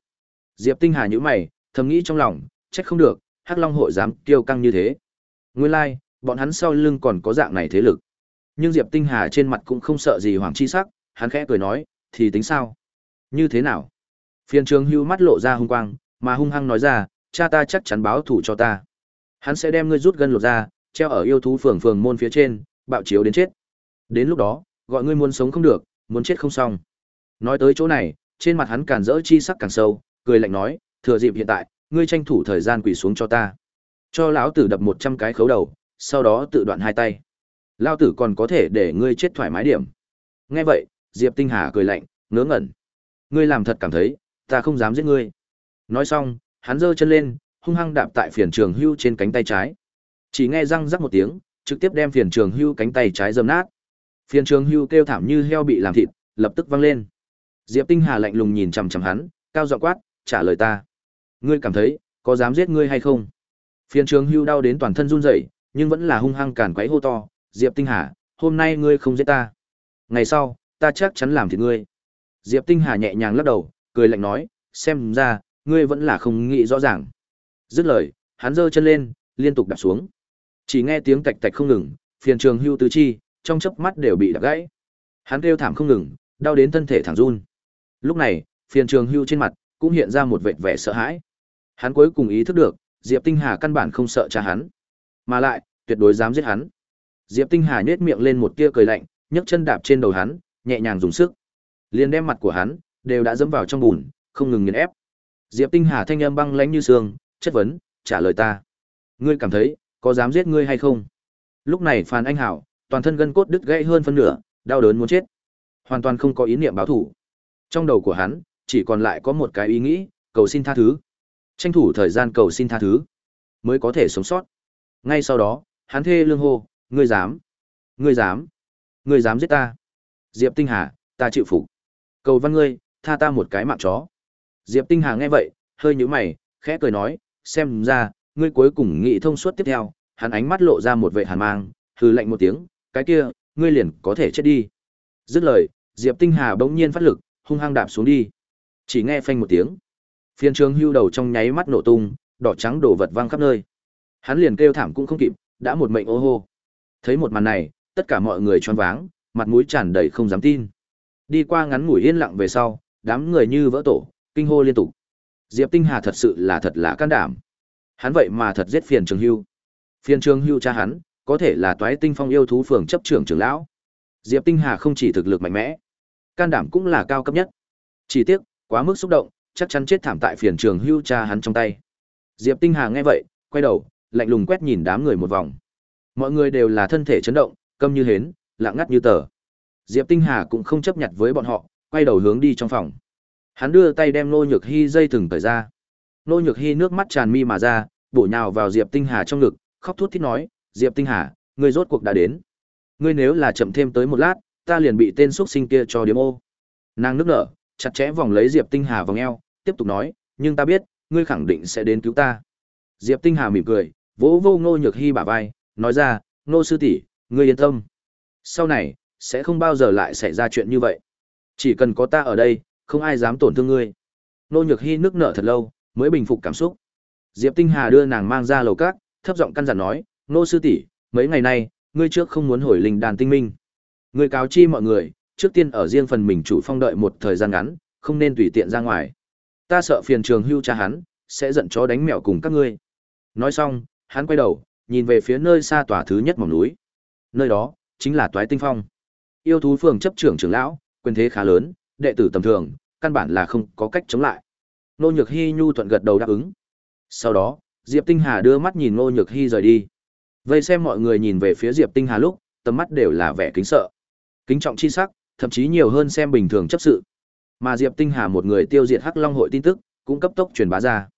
Diệp Tinh Hà nhíu mày, thầm nghĩ trong lòng, trách không được, Hắc Long hội dám kiêu căng như thế. Nguyên lai, like, bọn hắn sau lưng còn có dạng này thế lực. Nhưng Diệp Tinh Hà trên mặt cũng không sợ gì hoàng chi sắc, hắn khẽ cười nói, thì tính sao? Như thế nào? Phiền trường hưu mắt lộ ra hung quang, mà hung hăng nói ra, cha ta chắc chắn báo thủ cho ta. Hắn sẽ đem ngươi rút gân lột ra, treo ở yêu thú phường phường môn phía trên, bạo chiếu đến chết. Đến lúc đó, gọi ngươi muốn sống không được, muốn chết không xong. Nói tới chỗ này, trên mặt hắn càn rỡ chi sắc càng sâu, cười lạnh nói, thừa dịp hiện tại, ngươi tranh thủ thời gian quỳ xuống cho ta. Cho lão tử đập một trăm cái khấu đầu, sau đó tự đoạn hai tay. Lão tử còn có thể để ngươi chết thoải mái điểm. Nghe vậy, Diệp Tinh Hà cười lạnh, ngớ ngẩn. Ngươi làm thật cảm thấy, ta không dám giết ngươi. Nói xong, hắn giơ chân lên, hung hăng đạp tại phiền trường hưu trên cánh tay trái. Chỉ nghe răng rắc một tiếng, trực tiếp đem phiền trường hưu cánh tay trái dầm nát. Phiền trường hưu kêu thảm như heo bị làm thịt, lập tức văng lên. Diệp Tinh Hà lạnh lùng nhìn chằm chằm hắn, cao giọng quát, trả lời ta. Ngươi cảm thấy, có dám giết ngươi hay không? Phiền trường hưu đau đến toàn thân run rẩy, nhưng vẫn là hung hăng cản quấy hô to, Diệp Tinh Hà, hôm nay ngươi không giết ta. Ngày sau, ta chắc chắn làm thịt ngươi. Diệp Tinh Hà nhẹ nhàng lắc đầu, cười lạnh nói, xem ra, ngươi vẫn là không nghĩ rõ ràng. Dứt lời, hắn giơ chân lên, liên tục đạp xuống. Chỉ nghe tiếng tạch tạch không ngừng, phiền trường hưu tứ chi, trong chớp mắt đều bị đạp gãy. Hắn kêu thảm không ngừng, đau đến thân thể thẳng run. Lúc này, phiền trường hưu trên mặt, cũng hiện ra một vệt vẻ sợ hãi. Hắn cuối cùng ý thức được, Diệp Tinh Hà căn bản không sợ cha hắn, mà lại tuyệt đối dám giết hắn. Diệp Tinh Hà nhếch miệng lên một tia cười lạnh, nhấc chân đạp trên đầu hắn, nhẹ nhàng dùng sức, liền đem mặt của hắn đều đã dẫm vào trong bùn, không ngừng nghiền ép. Diệp Tinh Hà thanh âm băng lãnh như xương, chất vấn, trả lời ta. Ngươi cảm thấy, có dám giết ngươi hay không? Lúc này Phan Anh Hảo, toàn thân gân cốt đứt gãy hơn phân nửa, đau đớn muốn chết. Hoàn toàn không có ý niệm báo thủ. Trong đầu của hắn, chỉ còn lại có một cái ý nghĩ, cầu xin tha thứ. Tranh thủ thời gian cầu xin tha thứ, mới có thể sống sót. Ngay sau đó, hắn thê lương hô, ngươi dám, ngươi dám, ngươi dám giết ta. Diệp Tinh Hà, ta chịu phục. Cầu văn ngươi, tha ta một cái mạng chó. Diệp Tinh Hà nghe vậy, hơi nhíu mày, khẽ cười nói, xem ra, ngươi cuối cùng nghĩ thông suốt tiếp theo, hắn ánh mắt lộ ra một vẻ hàn mang, hừ lạnh một tiếng, cái kia, ngươi liền có thể chết đi. Dứt lời, Diệp Tinh Hà bỗng nhiên phát lực, hung hăng đạp xuống đi. Chỉ nghe phanh một tiếng. Phiên trường hưu đầu trong nháy mắt nổ tung, đỏ trắng đổ vật văng khắp nơi. Hắn liền kêu thảm cũng không kịp, đã một mệnh ô hô. Thấy một màn này, tất cả mọi người choáng váng, mặt mũi tràn đầy không dám tin. Đi qua ngắn ngủi yên lặng về sau, đám người như vỡ tổ, kinh hô liên tục. Diệp Tinh Hà thật sự là thật là can đảm. Hắn vậy mà thật giết phiền Trường Hưu. Phiền Trường Hưu cha hắn, có thể là toái tinh phong yêu thú phường chấp trưởng trưởng lão. Diệp Tinh Hà không chỉ thực lực mạnh mẽ, can đảm cũng là cao cấp nhất. Chỉ tiếc, quá mức xúc động, chắc chắn chết thảm tại phiền Trường Hưu cha hắn trong tay. Diệp Tinh Hà nghe vậy, quay đầu, lạnh lùng quét nhìn đám người một vòng. Mọi người đều là thân thể chấn động, câm như hến, lặng ngắt như tờ. Diệp Tinh Hà cũng không chấp nhận với bọn họ, quay đầu hướng đi trong phòng. Hắn đưa tay đem Nô Nhược Hi dây thừng cởi ra. Nô Nhược Hi nước mắt tràn mi mà ra, bổ nhào vào Diệp Tinh Hà trong ngực, khóc thút thít nói, "Diệp Tinh Hà, ngươi rốt cuộc đã đến. Ngươi nếu là chậm thêm tới một lát, ta liền bị tên xuất sinh kia cho điếm ô." Nàng nước nở, chặt chẽ vòng lấy Diệp Tinh Hà vòng eo, tiếp tục nói, "Nhưng ta biết, ngươi khẳng định sẽ đến cứu ta." Diệp Tinh Hà mỉm cười, vỗ vô Nô Nhược Hi bả vai, nói ra, "Nô sư tỷ, ngươi yên tâm. Sau này sẽ không bao giờ lại xảy ra chuyện như vậy. Chỉ cần có ta ở đây, không ai dám tổn thương ngươi. Nô Nhược Hi nước nở thật lâu, mới bình phục cảm xúc. Diệp Tinh Hà đưa nàng mang ra lầu cát, thấp giọng căn dặn nói, "Nô sư tỷ, mấy ngày nay, ngươi trước không muốn hồi linh đàn tinh minh. Ngươi cáo chi mọi người, trước tiên ở riêng phần mình chủ phong đợi một thời gian ngắn, không nên tùy tiện ra ngoài. Ta sợ phiền trường hưu cha hắn, sẽ giận chó đánh mèo cùng các ngươi. Nói xong, hắn quay đầu, nhìn về phía nơi xa tòa thứ nhất mỏng núi. Nơi đó, chính là Toái Tinh Phong. Yêu thú phường chấp trưởng trưởng lão, quyền thế khá lớn, đệ tử tầm thường, căn bản là không có cách chống lại. Nô Nhược Hi nhu thuận gật đầu đáp ứng. Sau đó, Diệp Tinh Hà đưa mắt nhìn Nô Nhược Hi rời đi. Vây xem mọi người nhìn về phía Diệp Tinh Hà lúc, tầm mắt đều là vẻ kính sợ. Kính trọng chi sắc, thậm chí nhiều hơn xem bình thường chấp sự. Mà Diệp Tinh Hà một người tiêu diệt Hắc Long hội tin tức, cũng cấp tốc truyền bá ra.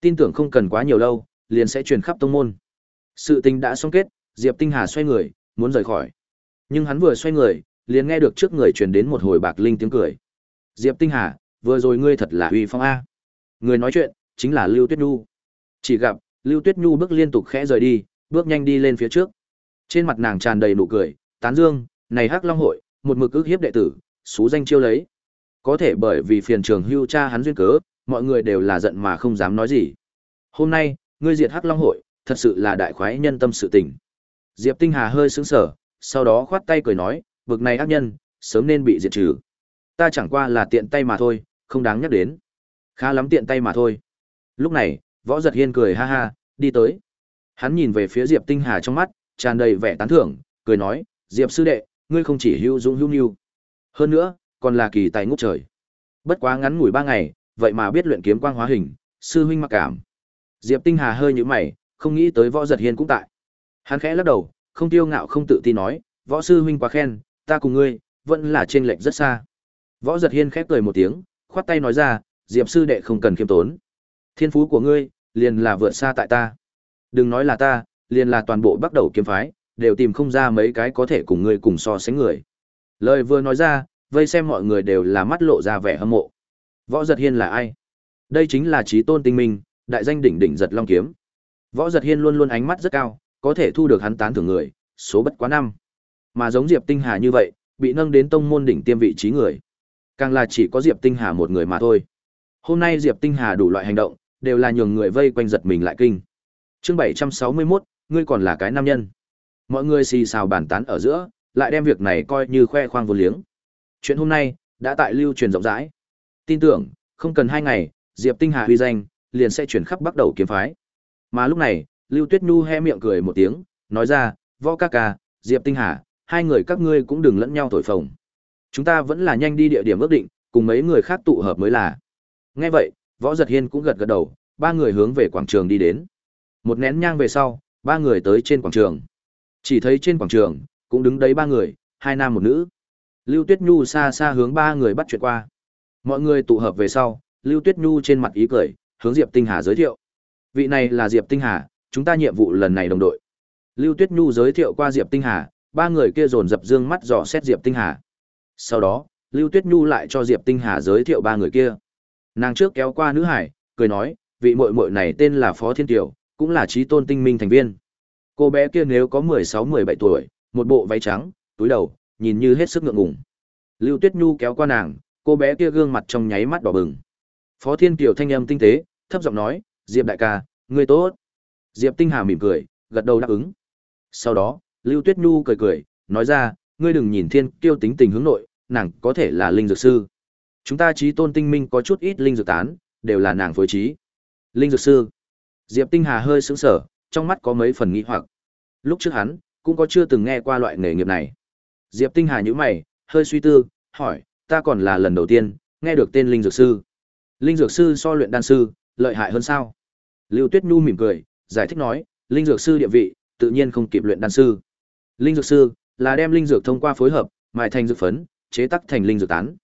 Tin tưởng không cần quá nhiều lâu, liền sẽ truyền khắp tông môn. Sự tình đã xong kết, Diệp Tinh Hà xoay người, muốn rời khỏi. Nhưng hắn vừa xoay người, liền nghe được trước người truyền đến một hồi bạc linh tiếng cười. Diệp Tinh Hà, vừa rồi ngươi thật là uy phong a. Người nói chuyện chính là Lưu Tuyết Nhu. Chỉ gặp Lưu Tuyết Nhu bước liên tục khẽ rời đi, bước nhanh đi lên phía trước. Trên mặt nàng tràn đầy nụ cười, tán dương, này Hắc Long hội, một mực ức hiếp đệ tử, xú danh chiêu lấy. Có thể bởi vì phiền trường hưu cha hắn duyên cớ, mọi người đều là giận mà không dám nói gì. Hôm nay, ngươi diệt Hắc Long hội, thật sự là đại khoái nhân tâm sự tình. Diệp Tinh Hà hơi sững sờ, sau đó khoát tay cười nói, vực này ác nhân, sớm nên bị diệt trừ. Ta chẳng qua là tiện tay mà thôi, không đáng nhắc đến. Khá lắm tiện tay mà thôi. Lúc này, Võ Giật Hiên cười ha ha, đi tới. Hắn nhìn về phía Diệp Tinh Hà trong mắt, tràn đầy vẻ tán thưởng, cười nói, Diệp sư đệ, ngươi không chỉ hữu dũng hữu nhu, hơn nữa, còn là kỳ tài ngút trời. Bất quá ngắn ngủi ba ngày, vậy mà biết luyện kiếm quang hóa hình, sư huynh mặc cảm. Diệp Tinh Hà hơi nhíu mày, không nghĩ tới Võ Giật Hiên cũng tại. Hắn khẽ lắc đầu, không tiêu ngạo không tự tin nói, "Võ sư huynh quá khen, ta cùng ngươi, vẫn là trên lệnh rất xa." Võ Giật Hiên khép cười một tiếng, khoát tay nói ra, "Diệp sư đệ không cần khiêm tốn. Thiên phú của ngươi, liền là vượt xa tại ta. Đừng nói là ta, liền là toàn bộ bắt đầu kiếm phái, đều tìm không ra mấy cái có thể cùng ngươi cùng so sánh người." Lời vừa nói ra, vây xem mọi người đều là mắt lộ ra vẻ hâm mộ. Võ Giật Hiên là ai? Đây chính là trí tôn tinh minh, đại danh đỉnh đỉnh giật long kiếm. Võ Giật Hiên luôn luôn ánh mắt rất cao, có thể thu được hắn tán thưởng người, số bất quá năm. Mà giống Diệp Tinh Hà như vậy, bị nâng đến tông môn đỉnh tiêm vị trí người. Càng là chỉ có Diệp Tinh Hà một người mà thôi. Hôm nay Diệp Tinh Hà đủ loại hành động, đều là nhường người vây quanh giật mình lại kinh. Chương 761, ngươi còn là cái nam nhân. Mọi người xì xào bàn tán ở giữa, lại đem việc này coi như khoe khoang vô liếng. Chuyện hôm nay đã tại lưu truyền rộng rãi. Tin tưởng, không cần hai ngày, Diệp Tinh Hà huy danh liền sẽ chuyển khắp bắt đầu kiếm phái. Mà lúc này, Lưu Tuyết Nhu hé miệng cười một tiếng, nói ra, võ ca ca, Diệp Tinh Hà, hai người các ngươi cũng đừng lẫn nhau thổi phồng. Chúng ta vẫn là nhanh đi địa điểm ước định, cùng mấy người khác tụ hợp mới là. Nghe vậy, võ giật hiên cũng gật gật đầu, ba người hướng về quảng trường đi đến. Một nén nhang về sau, ba người tới trên quảng trường. Chỉ thấy trên quảng trường, cũng đứng đấy ba người, hai nam một nữ. Lưu Tuyết Nhu xa xa hướng ba người bắt chuyện qua. Mọi người tụ hợp về sau, Lưu Tuyết Nhu trên mặt ý cười, hướng Diệp Tinh Hà giới thiệu. Vị này là Diệp Tinh Hà, chúng ta nhiệm vụ lần này đồng đội. Lưu Tuyết Nhu giới thiệu qua Diệp Tinh Hà, ba người kia dồn dập dương mắt dò xét Diệp Tinh Hà. Sau đó, Lưu Tuyết Nhu lại cho Diệp Tinh Hà giới thiệu ba người kia. Nàng trước kéo qua nữ hải, cười nói, vị muội muội này tên là Phó Thiên Tiểu, cũng là trí tôn tinh minh thành viên. Cô bé kia nếu có 16-17 tuổi, một bộ váy trắng, túi đầu, nhìn như hết sức ngượng ngùng. Lưu Tuyết Nhu kéo qua nàng, cô bé kia gương mặt trong nháy mắt đỏ bừng. Phó Thiên Kiều thanh âm tinh tế, thấp giọng nói, "Diệp đại ca, ngươi tốt." Diệp Tinh Hà mỉm cười, gật đầu đáp ứng. Sau đó, Lưu Tuyết Nhu cười cười, nói ra, "Ngươi đừng nhìn Thiên Kiêu tính tình hướng nội, nàng có thể là linh dược sư. Chúng ta trí tôn tinh minh có chút ít linh dược tán, đều là nàng phối trí." Linh dược sư? Diệp Tinh Hà hơi sững sờ, trong mắt có mấy phần nghi hoặc. Lúc trước hắn cũng có chưa từng nghe qua loại nghề nghiệp này. Diệp Tinh Hà nhíu mày, hơi suy tư, hỏi, ta còn là lần đầu tiên nghe được tên linh dược sư. Linh dược sư so luyện đan sư, lợi hại hơn sao? Lưu Tuyết Nhu mỉm cười, giải thích nói, linh dược sư địa vị, tự nhiên không kịp luyện đan sư. Linh dược sư là đem linh dược thông qua phối hợp, mài thành dược phấn, chế tác thành linh dược tán.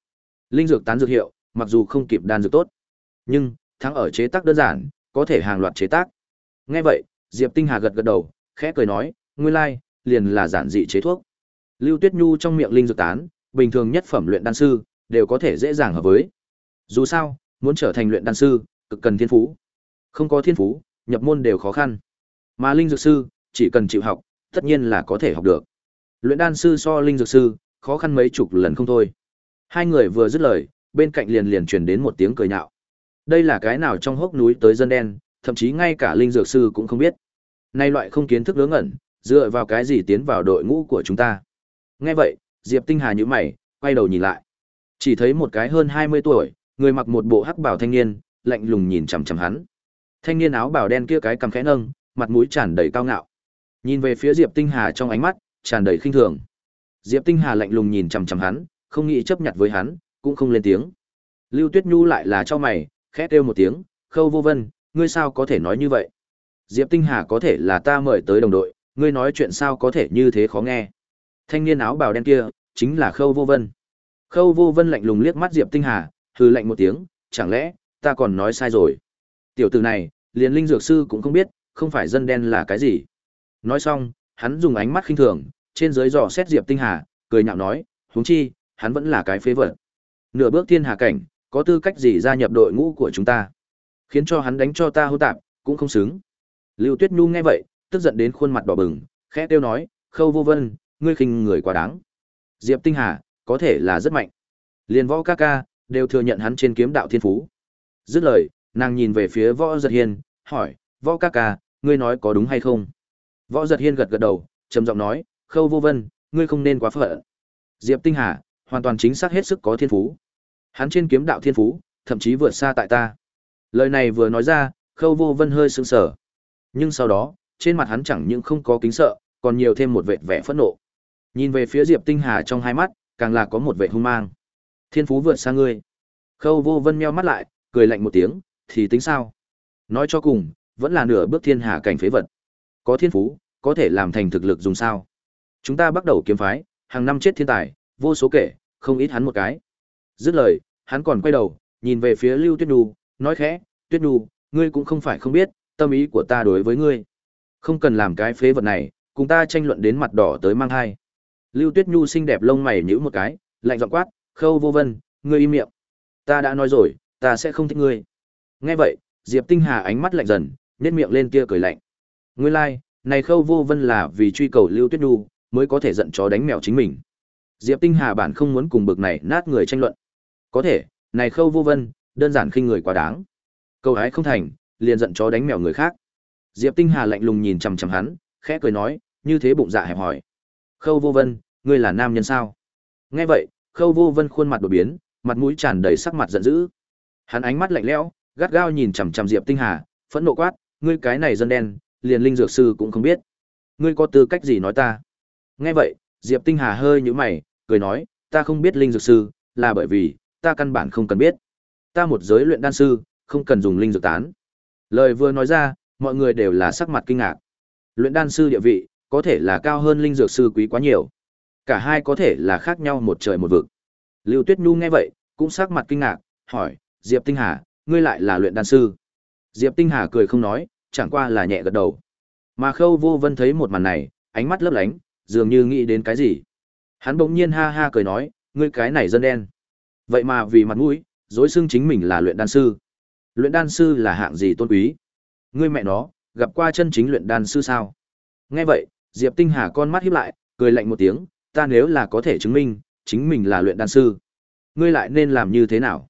Linh dược tán dược hiệu, mặc dù không kịp đan dược tốt, nhưng thắng ở chế tác đơn giản, có thể hàng loạt chế tác. Nghe vậy, Diệp Tinh Hà gật gật đầu, khẽ cười nói, nguyên lai, like, liền là giản dị chế thuốc. Lưu Tuyết Nhu trong miệng linh dược tán, bình thường nhất phẩm luyện đan sư đều có thể dễ dàng hợp với. Dù sao, muốn trở thành luyện đan sư, cực cần thiên phú. Không có thiên phú, nhập môn đều khó khăn. Mà linh dược sư, chỉ cần chịu học, tất nhiên là có thể học được. Luyện đan sư so linh dược sư, khó khăn mấy chục lần không thôi. Hai người vừa dứt lời, bên cạnh liền liền truyền đến một tiếng cười nhạo. Đây là cái nào trong hốc núi tới dân đen, thậm chí ngay cả linh dược sư cũng không biết. Nay loại không kiến thức ngớ ngẩn, dựa vào cái gì tiến vào đội ngũ của chúng ta? Nghe vậy, Diệp Tinh Hà nhíu mày, quay đầu nhìn lại. Chỉ thấy một cái hơn 20 tuổi, người mặc một bộ hắc bảo thanh niên, lạnh lùng nhìn chằm chằm hắn. Thanh niên áo bảo đen kia cái cầm khẽ nâng, mặt mũi tràn đầy cao ngạo. Nhìn về phía Diệp Tinh Hà trong ánh mắt tràn đầy khinh thường. Diệp Tinh Hà lạnh lùng nhìn chằm chằm hắn, không nghĩ chấp nhận với hắn, cũng không lên tiếng. Lưu Tuyết Nhu lại là cho mày, khẽ kêu một tiếng, "Khâu Vô Vân, ngươi sao có thể nói như vậy?" Diệp Tinh Hà có thể là ta mời tới đồng đội, ngươi nói chuyện sao có thể như thế khó nghe. Thanh niên áo bào đen kia, chính là Khâu Vô Vân. Khâu Vô Vân lạnh lùng liếc mắt Diệp Tinh Hà, hừ lạnh một tiếng, chẳng lẽ ta còn nói sai rồi? Tiểu tử này, liền linh dược sư cũng không biết, không phải dân đen là cái gì. Nói xong, hắn dùng ánh mắt khinh thường, trên dưới dò xét Diệp Tinh Hà, cười nhạo nói, huống chi, hắn vẫn là cái phế vật. Nửa bước thiên hà cảnh, có tư cách gì gia nhập đội ngũ của chúng ta? Khiến cho hắn đánh cho ta hô tạp, cũng không xứng. Lưu Tuyết Nhu nghe vậy, tức giận đến khuôn mặt đỏ bừng, khẽ tiêu nói, "Khâu Vô Vân, ngươi khinh người quá đáng." Diệp Tinh Hà, có thể là rất mạnh. Liên võ ca ca đều thừa nhận hắn trên kiếm đạo thiên phú. Dứt lời, nàng nhìn về phía Võ Giật Hiên, hỏi, "Võ ca ca, ngươi nói có đúng hay không?" Võ Giật Hiên gật gật đầu, trầm giọng nói, "Khâu Vô Vân, ngươi không nên quá phận." Diệp Tinh Hà, hoàn toàn chính xác hết sức có thiên phú. Hắn trên kiếm đạo thiên phú, thậm chí vượt xa tại ta. Lời này vừa nói ra, Khâu Vô Vân hơi sững sờ. Nhưng sau đó, trên mặt hắn chẳng những không có kính sợ, còn nhiều thêm một vẻ vẻ phẫn nộ. Nhìn về phía Diệp Tinh Hà trong hai mắt, càng là có một vẻ hung mang. Thiên phú vượt xa ngươi. Khâu Vô Vân meo mắt lại, cười lạnh một tiếng, thì tính sao? Nói cho cùng, vẫn là nửa bước thiên hà cảnh phế vật. Có thiên phú, có thể làm thành thực lực dùng sao? Chúng ta bắt đầu kiếm phái, hàng năm chết thiên tài, vô số kể, không ít hắn một cái. Dứt lời, hắn còn quay đầu, nhìn về phía Lưu Tuyết Nhu, nói khẽ, Tuyết Nhu, ngươi cũng không phải không biết, tâm ý của ta đối với ngươi. Không cần làm cái phế vật này, cùng ta tranh luận đến mặt đỏ tới mang hai. Lưu Tuyết Nhu xinh đẹp lông mày nhíu một cái, lạnh giọng quát, "Khâu Vô Vân, ngươi im miệng. Ta đã nói rồi, ta sẽ không thích ngươi." Nghe vậy, Diệp Tinh Hà ánh mắt lạnh dần, nhếch miệng lên kia cười lạnh. Nguyên lai, like, này Khâu Vô Vân là vì truy cầu Lưu Tuyết Nhu, mới có thể giận chó đánh mèo chính mình. Diệp Tinh Hà bản không muốn cùng bực này nát người tranh luận. Có thể, này Khâu Vô Vân, đơn giản khinh người quá đáng. Câu hái không thành, liền giận chó đánh mèo người khác. Diệp Tinh Hà lạnh lùng nhìn chằm chằm hắn, khẽ cười nói, như thế bụng dạ hẹp hỏi. Khâu Vô Vân, ngươi là nam nhân sao? Nghe vậy, Khâu Vô Vân khuôn mặt đổi biến, mặt mũi tràn đầy sắc mặt giận dữ. Hắn ánh mắt lạnh lẽo, gắt gao nhìn chằm chằm Diệp Tinh Hà, phẫn nộ quát, ngươi cái này dân đen, liền linh dược sư cũng không biết. Ngươi có tư cách gì nói ta? Nghe vậy, Diệp Tinh Hà hơi nhíu mày, cười nói, ta không biết linh dược sư, là bởi vì, ta căn bản không cần biết. Ta một giới luyện đan sư, không cần dùng linh dược tán. Lời vừa nói ra, mọi người đều là sắc mặt kinh ngạc. Luyện đan sư địa vị, có thể là cao hơn linh dược sư quý quá nhiều. Cả hai có thể là khác nhau một trời một vực. Lưu Tuyết Nhu nghe vậy, cũng sắc mặt kinh ngạc, hỏi, Diệp Tinh Hà, ngươi lại là luyện đan sư. Diệp Tinh Hà cười không nói, chẳng qua là nhẹ gật đầu. Mà Khâu Vô Vân thấy một màn này, ánh mắt lấp lánh, dường như nghĩ đến cái gì. Hắn bỗng nhiên ha ha cười nói, ngươi cái này dân đen. Vậy mà vì mặt mũi, dối xưng chính mình là luyện đan sư. Luyện đan sư là hạng gì tôn quý? Ngươi mẹ nó, gặp qua chân chính luyện đan sư sao? Nghe vậy, Diệp Tinh Hà con mắt híp lại, cười lạnh một tiếng, ta nếu là có thể chứng minh, chính mình là luyện đan sư. Ngươi lại nên làm như thế nào?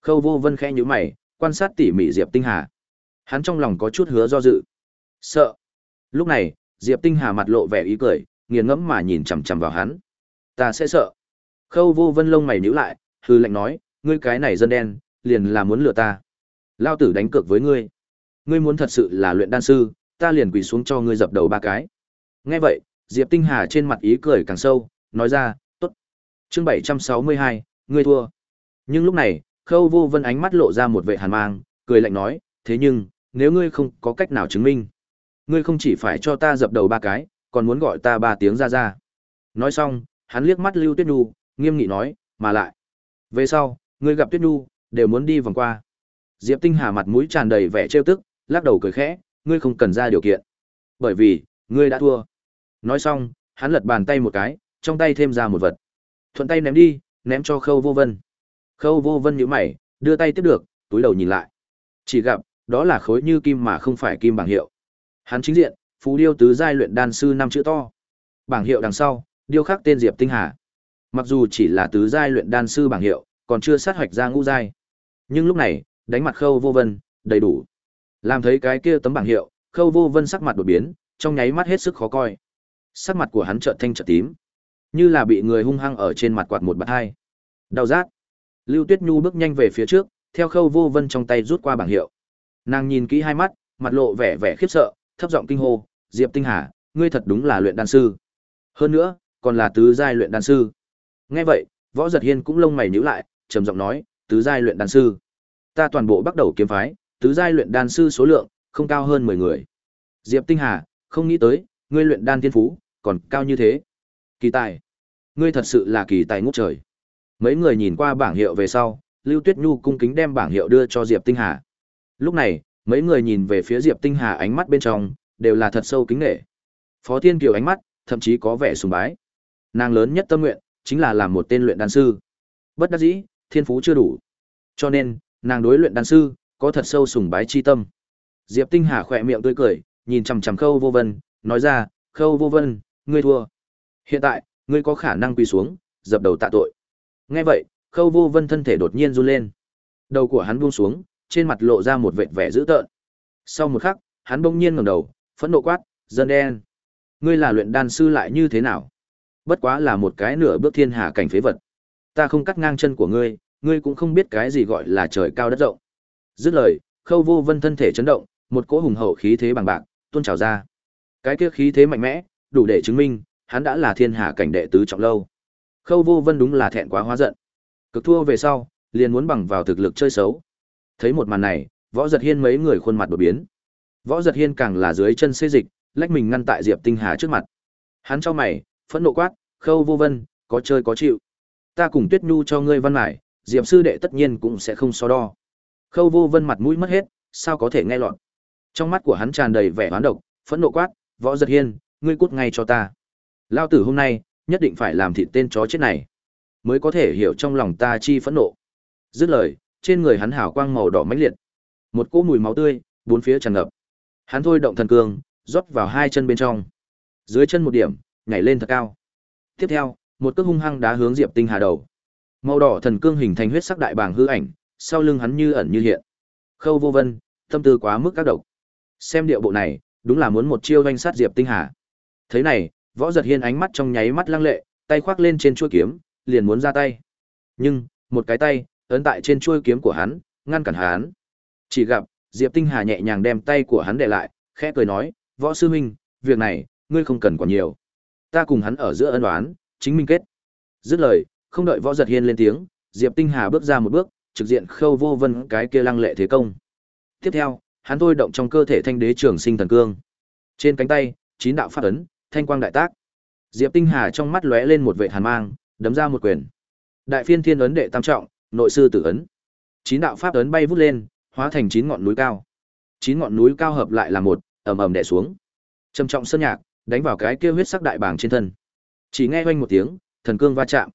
Khâu Vô Vân khẽ nhíu mày, quan sát tỉ mỉ Diệp Tinh Hà. Hắn trong lòng có chút hứa do dự. Sợ. Lúc này, Diệp Tinh Hà mặt lộ vẻ ý cười, nghiền ngẫm mà nhìn chằm chằm vào hắn. Ta sẽ sợ. Khâu Vô Vân lông mày nhíu lại, hư lạnh nói, ngươi cái này dân đen, liền là muốn lừa ta. Lao tử đánh cược với ngươi. Ngươi muốn thật sự là luyện đan sư, ta liền quỳ xuống cho ngươi dập đầu ba cái. Nghe vậy, Diệp Tinh Hà trên mặt ý cười càng sâu, nói ra, tốt. Chương 762, ngươi thua. Nhưng lúc này, Khâu Vô Vân ánh mắt lộ ra một vệ hàn mang, cười lạnh nói, thế nhưng, nếu ngươi không có cách nào chứng minh, ngươi không chỉ phải cho ta dập đầu ba cái, còn muốn gọi ta ba tiếng ra ra. Nói xong, hắn liếc mắt Lưu Tuyết Nhu, nghiêm nghị nói, mà lại. Về sau, ngươi gặp Tuyết Nhu, đều muốn đi vòng qua. Diệp Tinh Hà mặt mũi tràn đầy vẻ trêu tức, lắc đầu cười khẽ, ngươi không cần ra điều kiện. Bởi vì, ngươi đã thua. Nói xong, hắn lật bàn tay một cái, trong tay thêm ra một vật. Thuận tay ném đi, ném cho Khâu Vô Vân. Khâu Vô Vân nhíu mày, đưa tay tiếp được, túi đầu nhìn lại. Chỉ gặp, đó là khối như kim mà không phải kim bảng hiệu. Hắn chính diện, Phú Điêu tứ giai luyện đan sư năm chữ to. Bảng hiệu đằng sau, điêu khắc tên Diệp Tinh Hà. Mặc dù chỉ là tứ giai luyện đan sư bảng hiệu, còn chưa sát hoạch ra ngũ giai. Nhưng lúc này, đánh mặt Khâu Vô Vân, đầy đủ. Làm thấy cái kia tấm bảng hiệu, Khâu Vô Vân sắc mặt đột biến, trong nháy mắt hết sức khó coi. Sắc mặt của hắn chợt thanh chợt tím, như là bị người hung hăng ở trên mặt quạt một bạt hai. Đau rát. Lưu Tuyết Nhu bước nhanh về phía trước, theo Khâu Vô Vân trong tay rút qua bảng hiệu. Nàng nhìn kỹ hai mắt, mặt lộ vẻ vẻ khiếp sợ, thấp giọng kinh hô, "Diệp Tinh Hà, ngươi thật đúng là luyện đan sư. Hơn nữa, còn là tứ giai luyện đan sư." Nghe vậy, Võ Giật Hiên cũng lông mày nhíu lại, trầm giọng nói, "Tứ giai luyện đan sư? Ta toàn bộ bắt đầu kiếm phái, tứ giai luyện đan sư số lượng không cao hơn 10 người." Diệp Tinh Hà, không nghĩ tới, ngươi luyện đan thiên phú còn cao như thế. Kỳ tài, ngươi thật sự là kỳ tài ngút trời. Mấy người nhìn qua bảng hiệu về sau, Lưu Tuyết Nhu cung kính đem bảng hiệu đưa cho Diệp Tinh Hà. Lúc này, mấy người nhìn về phía Diệp Tinh Hà ánh mắt bên trong đều là thật sâu kính nể. Phó Thiên Kiều ánh mắt thậm chí có vẻ sùng bái. Nàng lớn nhất tâm nguyện chính là làm một tên luyện đan sư. Bất đắc dĩ, thiên phú chưa đủ. Cho nên, nàng đối luyện đan sư có thật sâu sùng bái chi tâm. Diệp Tinh Hà khỏe miệng tươi cười, nhìn chằm chằm Khâu Vô Vân, nói ra, "Khâu Vô Vân, ngươi thua. Hiện tại, ngươi có khả năng quỳ xuống, dập đầu tạ tội." Nghe vậy, Khâu Vô Vân thân thể đột nhiên run lên. Đầu của hắn buông xuống, trên mặt lộ ra một vệt vẻ dữ tợn. Sau một khắc, hắn bỗng nhiên ngẩng đầu, phẫn nộ quát, "Dân đen, ngươi là luyện đan sư lại như thế nào? Bất quá là một cái nửa bước thiên hà cảnh phế vật. Ta không cắt ngang chân của ngươi, ngươi cũng không biết cái gì gọi là trời cao đất rộng." Dứt lời, Khâu Vô Vân thân thể chấn động, một cỗ hùng hậu khí thế bằng bạc tuôn trào ra. Cái kia khí thế mạnh mẽ, đủ để chứng minh hắn đã là thiên hà cảnh đệ tứ trọng lâu. Khâu Vô Vân đúng là thẹn quá hóa giận. Cực thua về sau, liền muốn bằng vào thực lực chơi xấu. Thấy một màn này, Võ Giật Hiên mấy người khuôn mặt đột biến. Võ Giật Hiên càng là dưới chân xê dịch, lách mình ngăn tại Diệp Tinh Hà trước mặt. Hắn cho mày, phẫn nộ quát, "Khâu Vô Vân, có chơi có chịu. Ta cùng Tuyết Nhu cho ngươi văn mải, Diệp sư đệ tất nhiên cũng sẽ không so đo." Khâu Vô Vân mặt mũi mất hết, sao có thể nghe lọt. Trong mắt của hắn tràn đầy vẻ hoán độc, phẫn nộ quát, "Võ Giật Hiên, ngươi cút ngay cho ta. Lao tử hôm nay, nhất định phải làm thịt tên chó chết này, mới có thể hiểu trong lòng ta chi phẫn nộ." Dứt lời, trên người hắn hào quang màu đỏ mãnh liệt. Một cỗ mùi máu tươi, bốn phía tràn ngập. Hắn thôi động thần cương, rót vào hai chân bên trong. Dưới chân một điểm, nhảy lên thật cao. Tiếp theo, một cước hung hăng đá hướng Diệp Tinh Hà đầu. Màu đỏ thần cương hình thành huyết sắc đại bàng hư ảnh, sau lưng hắn như ẩn như hiện. Khâu Vô Vân, tâm tư quá mức các độc. Xem điệu bộ này, đúng là muốn một chiêu danh sát Diệp Tinh Hà. Thế này, Võ Giật Hiên ánh mắt trong nháy mắt lăng lệ, tay khoác lên trên chuôi kiếm, liền muốn ra tay. Nhưng, một cái tay ấn tại trên chuôi kiếm của hắn, ngăn cản hắn. Chỉ gặp, Diệp Tinh Hà nhẹ nhàng đem tay của hắn để lại, khẽ cười nói, "Võ sư huynh, việc này, ngươi không cần quản nhiều. Ta cùng hắn ở giữa ân oán, chính minh kết." Dứt lời, không đợi Võ Giật Hiên lên tiếng, Diệp Tinh Hà bước ra một bước, trực diện Khâu Vô Vân cái kia lăng lệ thế công. Tiếp theo, hắn thôi động trong cơ thể Thanh Đế Trường Sinh Thần Cương. Trên cánh tay, chín đạo phát ấn, thanh quang đại tác. Diệp Tinh Hà trong mắt lóe lên một vệt hàn mang, đấm ra một quyền. Đại Phiên Thiên ấn đệ tam trọng, nội sư tử ấn. Chín đạo pháp ấn bay vút lên, hóa thành chín ngọn núi cao. Chín ngọn núi cao hợp lại là một, ầm ầm đè xuống. Trầm trọng sơn nhạc, đánh vào cái kia huyết sắc đại bảng trên thân. Chỉ nghe oanh một tiếng, thần cương va chạm.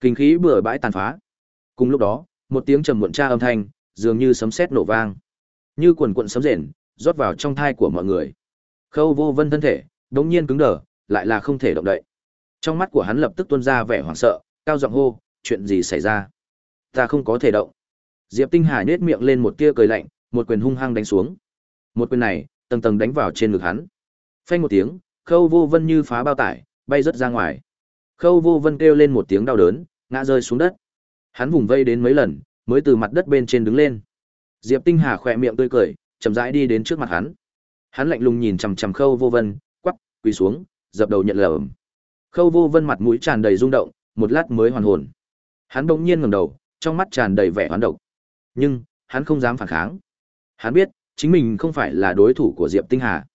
Kinh khí bừa bãi tàn phá. Cùng lúc đó, một tiếng trầm muộn tra âm thanh, dường như sấm sét nổ vang. Như quần quận sấm rền, rót vào trong thai của mọi người. Khâu Vô Vân thân thể, đống nhiên cứng đờ, lại là không thể động đậy. Trong mắt của hắn lập tức tuôn ra vẻ hoảng sợ, cao giọng hô, chuyện gì xảy ra? Ta không có thể động. Diệp tinh hà nhếch miệng lên một tia cười lạnh, một quyền hung hăng đánh xuống. Một quyền này, tầng tầng đánh vào trên ngực hắn. Phanh một tiếng, khâu vô vân như phá bao tải, bay rất ra ngoài. Khâu vô vân kêu lên một tiếng đau đớn, ngã rơi xuống đất. Hắn vùng vây đến mấy lần, mới từ mặt đất bên trên đứng lên. Diệp tinh hà khỏe miệng tươi cười, chậm rãi đi đến trước mặt hắn. Hắn lạnh lùng nhìn chằm chằm khâu vô vân quắp quỳ xuống, dập đầu nhận lầm. Khâu vô vân mặt mũi tràn đầy rung động, một lát mới hoàn hồn. Hắn bỗng nhiên ngẩng đầu trong mắt tràn đầy vẻ hoán độc. Nhưng, hắn không dám phản kháng. Hắn biết, chính mình không phải là đối thủ của Diệp Tinh Hà.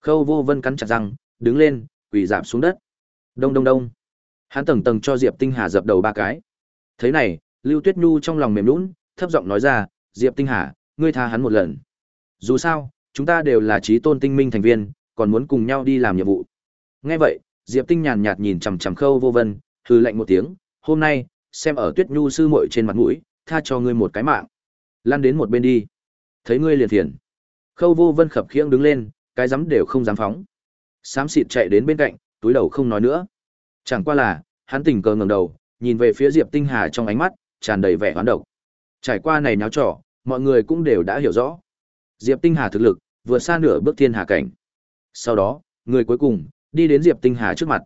Khâu Vô Vân cắn chặt răng, đứng lên, quỳ giảm xuống đất. Đông đông đông. Hắn tầng tầng cho Diệp Tinh Hà dập đầu ba cái. Thế này, Lưu Tuyết Nhu trong lòng mềm nhũn, thấp giọng nói ra, "Diệp Tinh Hà, ngươi tha hắn một lần. Dù sao, chúng ta đều là trí tôn tinh minh thành viên, còn muốn cùng nhau đi làm nhiệm vụ." Nghe vậy, Diệp Tinh nhàn nhạt nhìn chằm chằm Khâu Vô Vân, hừ lạnh một tiếng, "Hôm nay, xem ở Tuyết Nhu sư muội trên mặt mũi, tha cho ngươi một cái mạng. Lăn đến một bên đi. Thấy ngươi liền thiền. Khâu Vô Vân khập khiễng đứng lên, cái dám đều không dám phóng. Xám xịt chạy đến bên cạnh, túi đầu không nói nữa. Chẳng qua là, hắn tình cờ ngẩng đầu, nhìn về phía Diệp Tinh Hà trong ánh mắt tràn đầy vẻ hoán độc. Trải qua này nháo trò, mọi người cũng đều đã hiểu rõ. Diệp Tinh Hà thực lực vượt xa nửa bước thiên hà cảnh. Sau đó, người cuối cùng đi đến Diệp Tinh Hà trước mặt.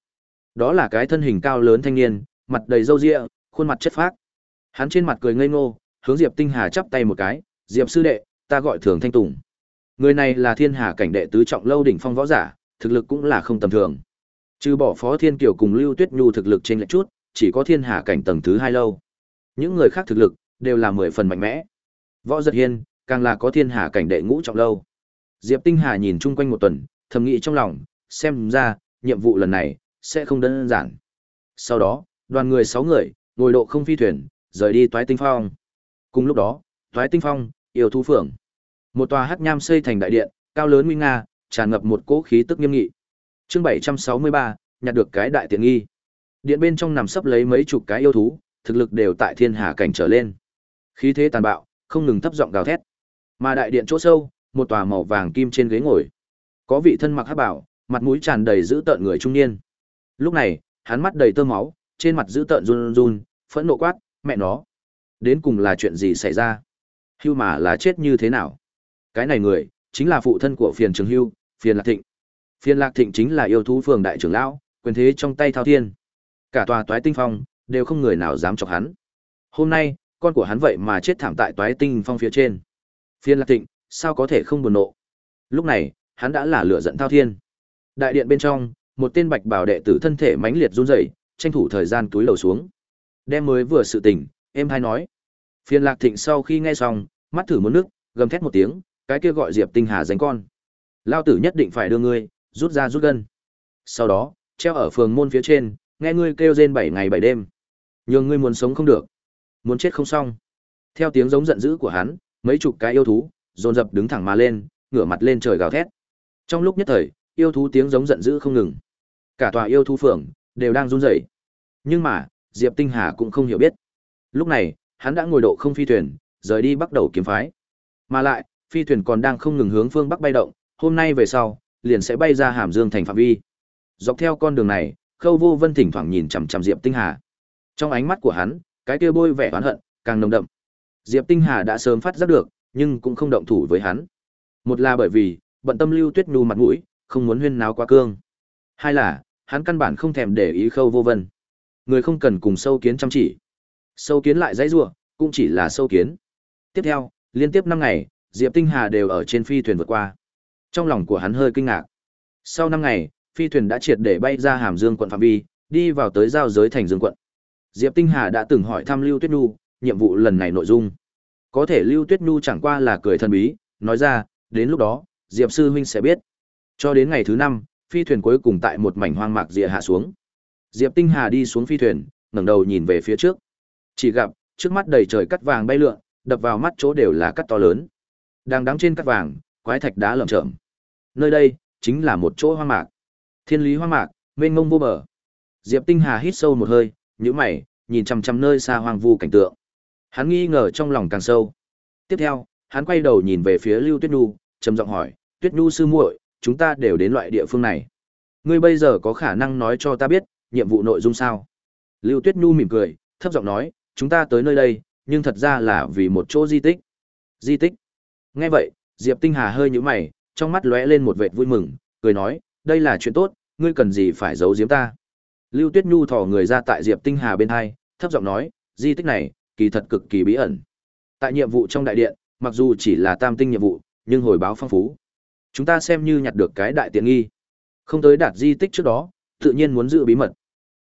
Đó là cái thân hình cao lớn thanh niên, mặt đầy râu ria, khuôn mặt chất phác. Hắn trên mặt cười ngây ngô, hướng Diệp Tinh Hà chắp tay một cái, "Diệp sư đệ, ta gọi Thường Thanh Tùng." Người này là Thiên Hà cảnh đệ tứ trọng lâu đỉnh phong võ giả, thực lực cũng là không tầm thường. Trừ bỏ Phó Thiên Kiều cùng Lưu Tuyết Nhu thực lực trên lệch chút, chỉ có Thiên Hà cảnh tầng thứ hai lâu. Những người khác thực lực đều là mười phần mạnh mẽ. Võ Giật Hiên càng là có Thiên Hà cảnh đệ ngũ trọng lâu. Diệp Tinh Hà nhìn chung quanh một tuần, thầm nghĩ trong lòng, xem ra nhiệm vụ lần này sẽ không đơn giản. Sau đó, đoàn người sáu người ngồi độ không phi thuyền, rời đi Toái Tinh Phong. Cùng lúc đó, Toái Tinh Phong, yêu thú phượng. Một tòa hắc nham xây thành đại điện, cao lớn nguy nga, tràn ngập một cỗ khí tức nghiêm nghị. Chương 763, nhặt được cái đại tiện nghi. Điện bên trong nằm sấp lấy mấy chục cái yêu thú, thực lực đều tại thiên hà cảnh trở lên. Khí thế tàn bạo, không ngừng thấp giọng gào thét. Mà đại điện chỗ sâu, một tòa màu vàng kim trên ghế ngồi. Có vị thân mặc hắc bảo, mặt mũi tràn đầy dữ tợn người trung niên. Lúc này, hắn mắt đầy tơ máu, trên mặt giữ tợn run run, phẫn nộ quát, mẹ nó, đến cùng là chuyện gì xảy ra? Hưu mà là chết như thế nào? Cái này người, chính là phụ thân của phiền trường hưu, phiền lạc thịnh. Phiền lạc thịnh chính là yêu thú phường đại trưởng lão, quyền thế trong tay thao thiên. Cả tòa toái tinh phong, đều không người nào dám chọc hắn. Hôm nay, con của hắn vậy mà chết thảm tại toái tinh phong phía trên. Phiền lạc thịnh, sao có thể không buồn nộ? Lúc này, hắn đã là lửa giận thao thiên. Đại điện bên trong, một tên bạch bảo đệ tử thân thể mãnh liệt run rẩy, tranh thủ thời gian túi lầu xuống. Đem mới vừa sự tỉnh em hay nói. Phiền Lạc Thịnh sau khi nghe xong, mắt thử muốn nước, gầm thét một tiếng, cái kia gọi Diệp Tinh Hà danh con. Lao tử nhất định phải đưa ngươi, rút ra rút gân. Sau đó, treo ở phường môn phía trên, nghe ngươi kêu rên bảy ngày bảy đêm. Nhưng ngươi muốn sống không được, muốn chết không xong. Theo tiếng giống giận dữ của hắn, mấy chục cái yêu thú dồn dập đứng thẳng mà lên, ngửa mặt lên trời gào thét. Trong lúc nhất thời, yêu thú tiếng giống giận dữ không ngừng. Cả tòa yêu thú phường đều đang run rẩy. Nhưng mà, Diệp Tinh Hà cũng không hiểu biết. Lúc này, hắn đã ngồi độ không phi thuyền, rời đi bắt đầu kiếm phái. Mà lại, phi thuyền còn đang không ngừng hướng phương bắc bay động, hôm nay về sau, liền sẽ bay ra Hàm Dương thành phạm vi. Dọc theo con đường này, Khâu Vô Vân thỉnh thoảng nhìn chằm chằm Diệp Tinh Hà. Trong ánh mắt của hắn, cái kia bôi vẻ oán hận càng nồng đậm. Diệp Tinh Hà đã sớm phát giác được, nhưng cũng không động thủ với hắn. Một là bởi vì, bận tâm Lưu Tuyết Nhu mặt mũi, không muốn huyên náo quá cương. Hai là, hắn căn bản không thèm để ý Khâu Vô Vân. Người không cần cùng sâu kiến chăm chỉ. Sâu kiến lại dãy giụa cũng chỉ là sâu kiến. Tiếp theo, liên tiếp năm ngày, Diệp Tinh Hà đều ở trên phi thuyền vượt qua. Trong lòng của hắn hơi kinh ngạc. Sau năm ngày, phi thuyền đã triệt để bay ra Hàm Dương quận phạm vi, đi vào tới giao giới thành Dương quận. Diệp Tinh Hà đã từng hỏi thăm Lưu Tuyết Nhu, nhiệm vụ lần này nội dung. Có thể Lưu Tuyết Nhu chẳng qua là cười thần bí, nói ra, đến lúc đó, Diệp sư huynh sẽ biết. Cho đến ngày thứ năm, phi thuyền cuối cùng tại một mảnh hoang mạc rìa hạ xuống. Diệp Tinh Hà đi xuống phi thuyền, ngẩng đầu nhìn về phía trước. Chỉ gặp, trước mắt đầy trời cắt vàng bay lượn, đập vào mắt chỗ đều là cắt to lớn. Đang đắng trên cắt vàng, quái thạch đá lởm chởm. Nơi đây chính là một chỗ hoang mạc. Thiên lý hoang mạc, mênh mông vô bờ. Diệp Tinh Hà hít sâu một hơi, nhíu mày, nhìn chằm chằm nơi xa hoang vu cảnh tượng. Hắn nghi ngờ trong lòng càng sâu. Tiếp theo, hắn quay đầu nhìn về phía Lưu Tuyết Nhu, trầm giọng hỏi, "Tuyết Nhu sư muội, chúng ta đều đến loại địa phương này. Ngươi bây giờ có khả năng nói cho ta biết, nhiệm vụ nội dung sao?" Lưu Tuyết Nhu mỉm cười, thấp giọng nói, "Chúng ta tới nơi đây, nhưng thật ra là vì một chỗ di tích." Di tích? Nghe vậy, Diệp Tinh Hà hơi nhíu mày, trong mắt lóe lên một vệt vui mừng, cười nói, "Đây là chuyện tốt, ngươi cần gì phải giấu giếm ta?" Lưu Tuyết Nhu thò người ra tại Diệp Tinh Hà bên hai, thấp giọng nói, "Di tích này, kỳ thật cực kỳ bí ẩn. Tại nhiệm vụ trong đại điện, mặc dù chỉ là tam tinh nhiệm vụ, nhưng hồi báo phong phú. Chúng ta xem như nhặt được cái đại tiện nghi. Không tới đạt di tích trước đó, tự nhiên muốn giữ bí mật.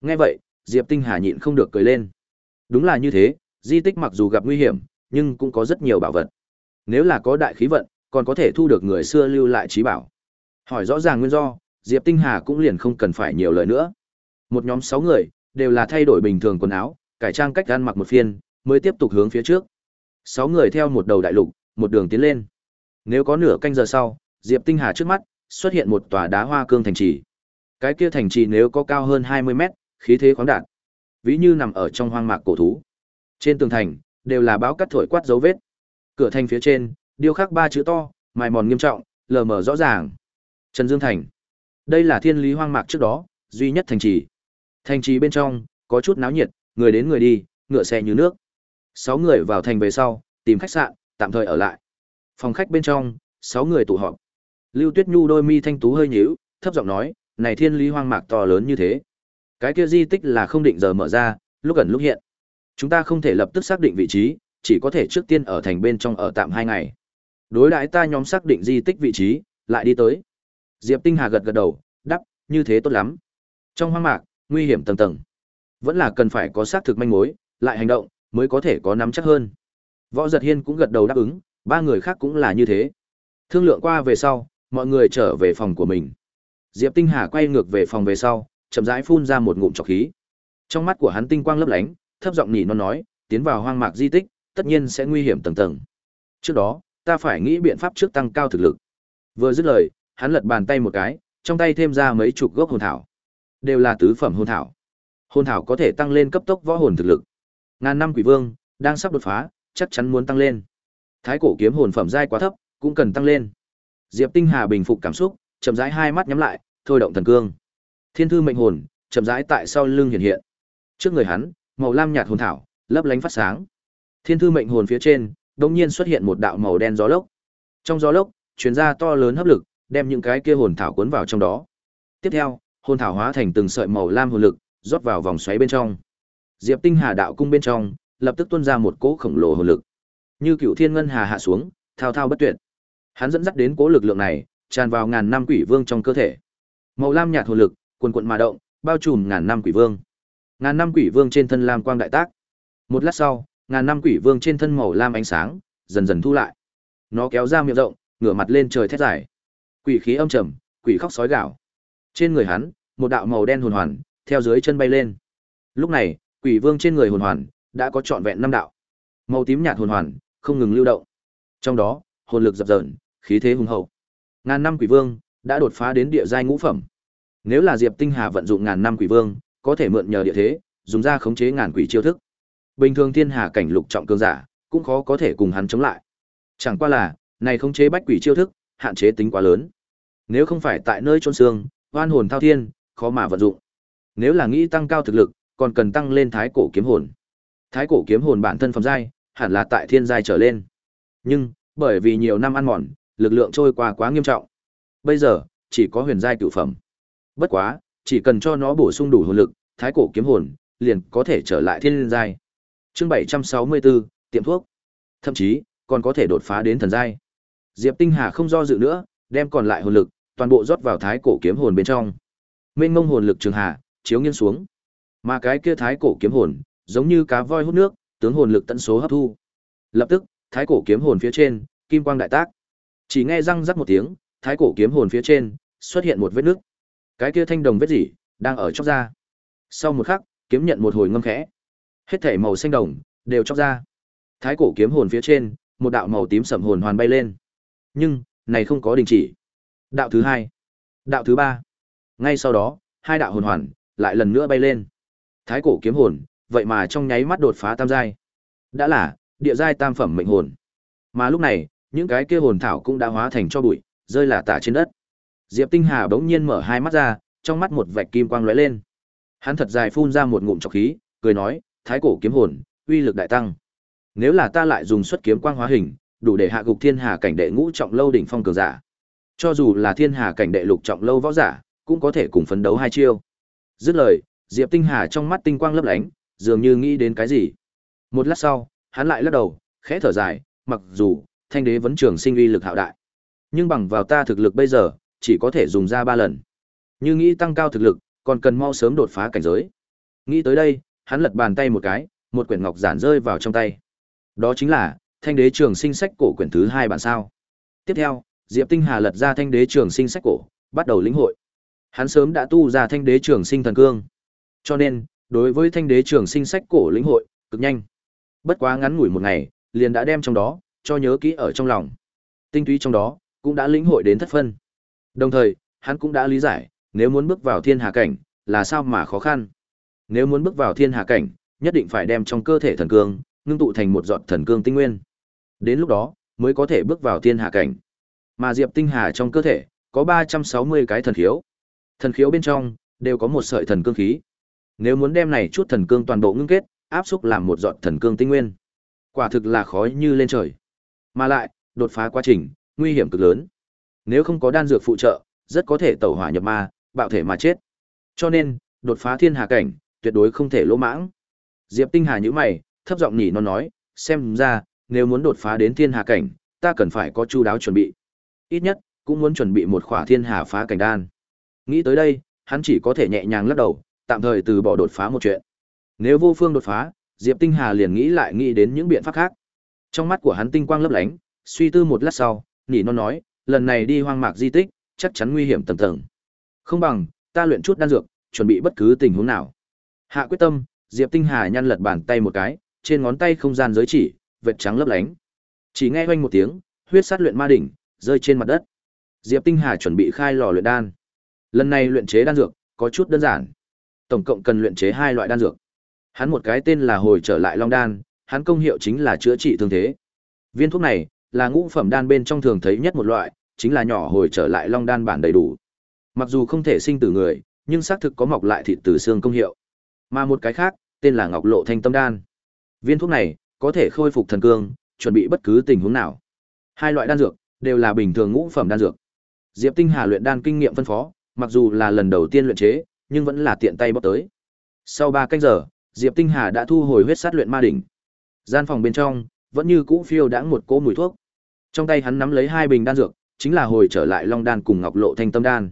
Nghe vậy, Diệp Tinh Hà nhịn không được cười lên. Đúng là như thế, di tích mặc dù gặp nguy hiểm, nhưng cũng có rất nhiều bảo vật. Nếu là có đại khí vận, còn có thể thu được người xưa lưu lại trí bảo. Hỏi rõ ràng nguyên do, Diệp Tinh Hà cũng liền không cần phải nhiều lời nữa. Một nhóm sáu người, đều là thay đổi bình thường quần áo, cải trang cách ăn mặc một phiên, mới tiếp tục hướng phía trước. sáu người theo một đầu đại lục, một đường tiến lên. Nếu có nửa canh giờ sau, Diệp Tinh Hà trước mắt xuất hiện một tòa đá hoa cương thành trì. Cái kia thành trì nếu có cao hơn 20 mét, khí thế khoáng đạt. Ví như nằm ở trong hoang mạc cổ thú. Trên tường thành đều là báo cắt thổi quát dấu vết. Cửa thành phía trên, điêu khắc ba chữ to, mài mòn nghiêm trọng, lờ mờ rõ ràng. Trần Dương Thành. Đây là thiên lý hoang mạc trước đó, duy nhất thành trì. Thành trì bên trong, có chút náo nhiệt, người đến người đi, ngựa xe như nước. Sáu người vào thành về sau, tìm khách sạn, tạm thời ở lại. Phòng khách bên trong, sáu người tụ họp. Lưu Tuyết Nhu đôi mi thanh tú hơi nhíu, thấp giọng nói, này thiên lý hoang mạc to lớn như thế. Cái kia di tích là không định giờ mở ra, lúc gần lúc hiện. Chúng ta không thể lập tức xác định vị trí, chỉ có thể trước tiên ở thành bên trong ở tạm hai ngày. Đối đãi ta nhóm xác định di tích vị trí, lại đi tới. Diệp Tinh Hà gật gật đầu, đáp, như thế tốt lắm. Trong hoang mạc, nguy hiểm tầng tầng. Vẫn là cần phải có xác thực manh mối, lại hành động, mới có thể có nắm chắc hơn. Võ Giật Hiên cũng gật đầu đáp ứng, ba người khác cũng là như thế. Thương lượng qua về sau, mọi người trở về phòng của mình. Diệp Tinh Hà quay ngược về phòng về sau, chậm rãi phun ra một ngụm trọc khí. Trong mắt của hắn tinh quang lấp lánh, thấp giọng nỉ non nói, tiến vào hoang mạc di tích, tất nhiên sẽ nguy hiểm tầng tầng. Trước đó, ta phải nghĩ biện pháp trước tăng cao thực lực. Vừa dứt lời, hắn lật bàn tay một cái, trong tay thêm ra mấy chục gốc hồn thảo. Đều là tứ phẩm hồn thảo. Hồn thảo có thể tăng lên cấp tốc võ hồn thực lực. Ngàn năm quỷ vương đang sắp đột phá, chắc chắn muốn tăng lên. Thái cổ kiếm hồn phẩm giai quá thấp, cũng cần tăng lên. Diệp Tinh Hà bình phục cảm xúc, chậm rãi hai mắt nhắm lại, thôi động thần cương. Thiên thư mệnh hồn, chậm rãi tại sau lưng hiện hiện. Trước người hắn, màu lam nhạt hồn thảo, lấp lánh phát sáng. Thiên thư mệnh hồn phía trên, đột nhiên xuất hiện một đạo màu đen gió lốc. Trong gió lốc, truyền ra to lớn hấp lực, đem những cái kia hồn thảo cuốn vào trong đó. Tiếp theo, hồn thảo hóa thành từng sợi màu lam hồn lực, rót vào vòng xoáy bên trong. Diệp Tinh Hà đạo cung bên trong, lập tức tuôn ra một cỗ khổng lồ hồn lực. Như cựu thiên ngân hà hạ xuống, thao thao bất tuyệt. Hắn dẫn dắt đến cố lực lượng này, tràn vào ngàn năm quỷ vương trong cơ thể. Màu lam nhạt hồn lực, cuồn cuộn mà động, bao trùm ngàn năm quỷ vương. Ngàn năm quỷ vương trên thân lam quang đại tác. Một lát sau, ngàn năm quỷ vương trên thân màu lam ánh sáng dần dần thu lại. Nó kéo ra miệng rộng, ngửa mặt lên trời thét dài. Quỷ khí âm trầm, quỷ khóc sói gào. Trên người hắn, một đạo màu đen hồn hoàn theo dưới chân bay lên. Lúc này, quỷ vương trên người hồn hoàn đã có trọn vẹn năm đạo. Màu tím nhạt hồn hoàn không ngừng lưu động. Trong đó, hồn lực dập dờn, khí thế hùng hậu. Ngàn năm quỷ vương đã đột phá đến địa giai ngũ phẩm. Nếu là Diệp Tinh Hà vận dụng ngàn năm quỷ vương, có thể mượn nhờ địa thế, dùng ra khống chế ngàn quỷ chiêu thức. Bình thường thiên hà cảnh lục trọng cường giả, cũng khó có thể cùng hắn chống lại. Chẳng qua là, này khống chế bách quỷ chiêu thức, hạn chế tính quá lớn. Nếu không phải tại nơi chôn xương, oan hồn thao thiên, khó mà vận dụng. Nếu là nghĩ tăng cao thực lực, còn cần tăng lên thái cổ kiếm hồn. Thái cổ kiếm hồn bản thân phẩm giai, hẳn là tại thiên giai trở lên. Nhưng, bởi vì nhiều năm ăn mòn, lực lượng trôi qua quá nghiêm trọng. Bây giờ, chỉ có huyền giai cửu phẩm. Bất quá, chỉ cần cho nó bổ sung đủ hồn lực, thái cổ kiếm hồn liền có thể trở lại thiên giai. Chương 764, tiệm thuốc. Thậm chí, còn có thể đột phá đến thần giai. Diệp Tinh Hà không do dự nữa, đem còn lại hồn lực toàn bộ rót vào thái cổ kiếm hồn bên trong. Mênh mông hồn lực trường hà chiếu nghiêng xuống. Mà cái kia thái cổ kiếm hồn, giống như cá voi hút nước, tướng hồn lực tận số hấp thu. Lập tức, thái cổ kiếm hồn phía trên, kim quang đại tác. Chỉ nghe răng rắc một tiếng, thái cổ kiếm hồn phía trên xuất hiện một vết nước. Cái kia thanh đồng vết gì đang ở chóc ra. Sau một khắc, kiếm nhận một hồi ngâm khẽ. Hết thể màu xanh đồng đều chóc ra. Thái cổ kiếm hồn phía trên, một đạo màu tím sẫm hồn hoàn bay lên. Nhưng, này không có đình chỉ. Đạo thứ hai, đạo thứ ba. Ngay sau đó, hai đạo hồn hoàn lại lần nữa bay lên. Thái cổ kiếm hồn, vậy mà trong nháy mắt đột phá tam giai. Đã là địa giai tam phẩm mệnh hồn. Mà lúc này, những cái kia hồn thảo cũng đã hóa thành cho bụi, rơi là tả trên đất. Diệp Tinh Hà bỗng nhiên mở hai mắt ra, trong mắt một vạch kim quang lóe lên. Hắn thật dài phun ra một ngụm trọc khí, cười nói, "Thái cổ kiếm hồn, uy lực đại tăng. Nếu là ta lại dùng xuất kiếm quang hóa hình, đủ để hạ gục thiên hà cảnh đệ ngũ trọng lâu đỉnh phong cường giả. Cho dù là thiên hà cảnh đệ lục trọng lâu võ giả, cũng có thể cùng phấn đấu hai chiêu." Dứt lời, Diệp Tinh Hà trong mắt tinh quang lấp lánh, dường như nghĩ đến cái gì. Một lát sau, hắn lại lắc đầu, khẽ thở dài, mặc dù thanh đế vẫn trường sinh uy lực hạo đại, nhưng bằng vào ta thực lực bây giờ, chỉ có thể dùng ra ba lần. Như nghĩ tăng cao thực lực, còn cần mau sớm đột phá cảnh giới. Nghĩ tới đây, hắn lật bàn tay một cái, một quyển ngọc giản rơi vào trong tay. Đó chính là Thanh đế trường sinh sách cổ quyển thứ hai bản sao. Tiếp theo, Diệp Tinh Hà lật ra Thanh đế trường sinh sách cổ, bắt đầu lĩnh hội. Hắn sớm đã tu ra Thanh đế trường sinh thần cương. Cho nên, đối với Thanh đế trường sinh sách cổ lĩnh hội, cực nhanh. Bất quá ngắn ngủi một ngày, liền đã đem trong đó cho nhớ kỹ ở trong lòng. Tinh túy trong đó cũng đã lĩnh hội đến thất phân. Đồng thời, hắn cũng đã lý giải, nếu muốn bước vào thiên hà cảnh, là sao mà khó khăn. Nếu muốn bước vào thiên hà cảnh, nhất định phải đem trong cơ thể thần cương, ngưng tụ thành một giọt thần cương tinh nguyên. Đến lúc đó, mới có thể bước vào thiên hà cảnh. Mà Diệp Tinh Hà trong cơ thể, có 360 cái thần khiếu. Thần khiếu bên trong, đều có một sợi thần cương khí. Nếu muốn đem này chút thần cương toàn bộ ngưng kết, áp xúc làm một giọt thần cương tinh nguyên. Quả thực là khó như lên trời. Mà lại, đột phá quá trình, nguy hiểm cực lớn. Nếu không có đan dược phụ trợ, rất có thể tẩu hỏa nhập ma, bạo thể mà chết. Cho nên, đột phá thiên hà cảnh, tuyệt đối không thể lỗ mãng. Diệp Tinh Hà nhữ mày, thấp giọng nhỉ nó nói, xem ra, nếu muốn đột phá đến thiên hà cảnh, ta cần phải có chu đáo chuẩn bị. Ít nhất, cũng muốn chuẩn bị một khỏa thiên hà phá cảnh đan. Nghĩ tới đây, hắn chỉ có thể nhẹ nhàng lắc đầu, tạm thời từ bỏ đột phá một chuyện. Nếu vô phương đột phá, Diệp Tinh Hà liền nghĩ lại nghĩ đến những biện pháp khác. Trong mắt của hắn tinh quang lấp lánh, suy tư một lát sau, nỉ non nói, lần này đi hoang mạc di tích, chắc chắn nguy hiểm tầng tầng. Không bằng, ta luyện chút đan dược, chuẩn bị bất cứ tình huống nào. Hạ quyết tâm, Diệp Tinh Hà nhăn lật bàn tay một cái, trên ngón tay không gian giới chỉ, vệt trắng lấp lánh. Chỉ nghe oanh một tiếng, huyết sát luyện ma đỉnh rơi trên mặt đất. Diệp Tinh Hà chuẩn bị khai lò luyện đan. Lần này luyện chế đan dược có chút đơn giản. Tổng cộng cần luyện chế hai loại đan dược. Hắn một cái tên là hồi trở lại long đan, hắn công hiệu chính là chữa trị thương thế. Viên thuốc này là ngũ phẩm đan bên trong thường thấy nhất một loại, chính là nhỏ hồi trở lại long đan bản đầy đủ. Mặc dù không thể sinh tử người, nhưng xác thực có mọc lại thịt từ xương công hiệu. Mà một cái khác, tên là Ngọc Lộ Thanh Tâm Đan. Viên thuốc này có thể khôi phục thần cương, chuẩn bị bất cứ tình huống nào. Hai loại đan dược đều là bình thường ngũ phẩm đan dược. Diệp Tinh Hà luyện đan kinh nghiệm phân phó, mặc dù là lần đầu tiên luyện chế, nhưng vẫn là tiện tay bóc tới. Sau 3 canh giờ, Diệp Tinh Hà đã thu hồi huyết sát luyện ma đỉnh. Gian phòng bên trong vẫn như cũ phiêu đãng một cỗ mùi thuốc. Trong tay hắn nắm lấy hai bình đan dược, chính là hồi trở lại Long đan cùng Ngọc Lộ Thanh Tâm đan.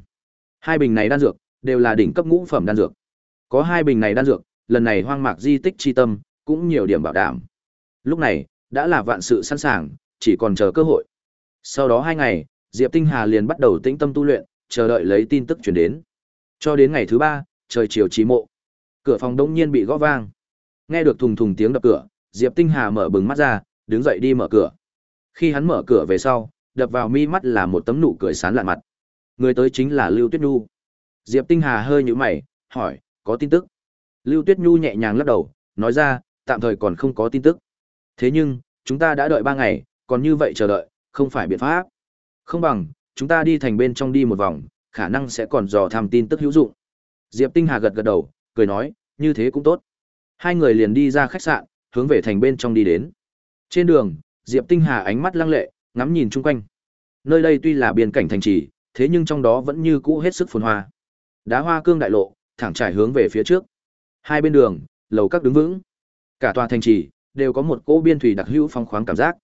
Hai bình này đan dược đều là đỉnh cấp ngũ phẩm đan dược. Có hai bình này đan dược, lần này hoang mạc di tích chi tâm cũng nhiều điểm bảo đảm. Lúc này, đã là vạn sự sẵn sàng, chỉ còn chờ cơ hội. Sau đó hai ngày, Diệp Tinh Hà liền bắt đầu tĩnh tâm tu luyện, chờ đợi lấy tin tức truyền đến. Cho đến ngày thứ ba, trời chiều trí mộ. Cửa phòng đống nhiên bị gõ vang. Nghe được thùng thùng tiếng đập cửa, Diệp Tinh Hà mở bừng mắt ra, đứng dậy đi mở cửa. Khi hắn mở cửa về sau, đập vào mi mắt là một tấm nụ cười sán lạn mặt. Người tới chính là Lưu Tuyết Nhu. Diệp Tinh Hà hơi nhíu mày, hỏi, có tin tức? Lưu Tuyết Nhu nhẹ nhàng lắc đầu, nói ra, tạm thời còn không có tin tức. Thế nhưng, chúng ta đã đợi ba ngày, còn như vậy chờ đợi, không phải biện pháp. Không bằng, chúng ta đi thành bên trong đi một vòng, khả năng sẽ còn dò tham tin tức hữu dụng. Diệp Tinh Hà gật gật đầu, cười nói, như thế cũng tốt. Hai người liền đi ra khách sạn, hướng về thành bên trong đi đến. Trên đường, Diệp Tinh Hà ánh mắt lăng lệ, ngắm nhìn chung quanh. Nơi đây tuy là biên cảnh thành trì, thế nhưng trong đó vẫn như cũ hết sức phồn hoa. Đá hoa cương đại lộ, thẳng trải hướng về phía trước. Hai bên đường, lầu các đứng vững. Cả tòa thành trì đều có một cỗ biên thủy đặc hữu phong khoáng cảm giác.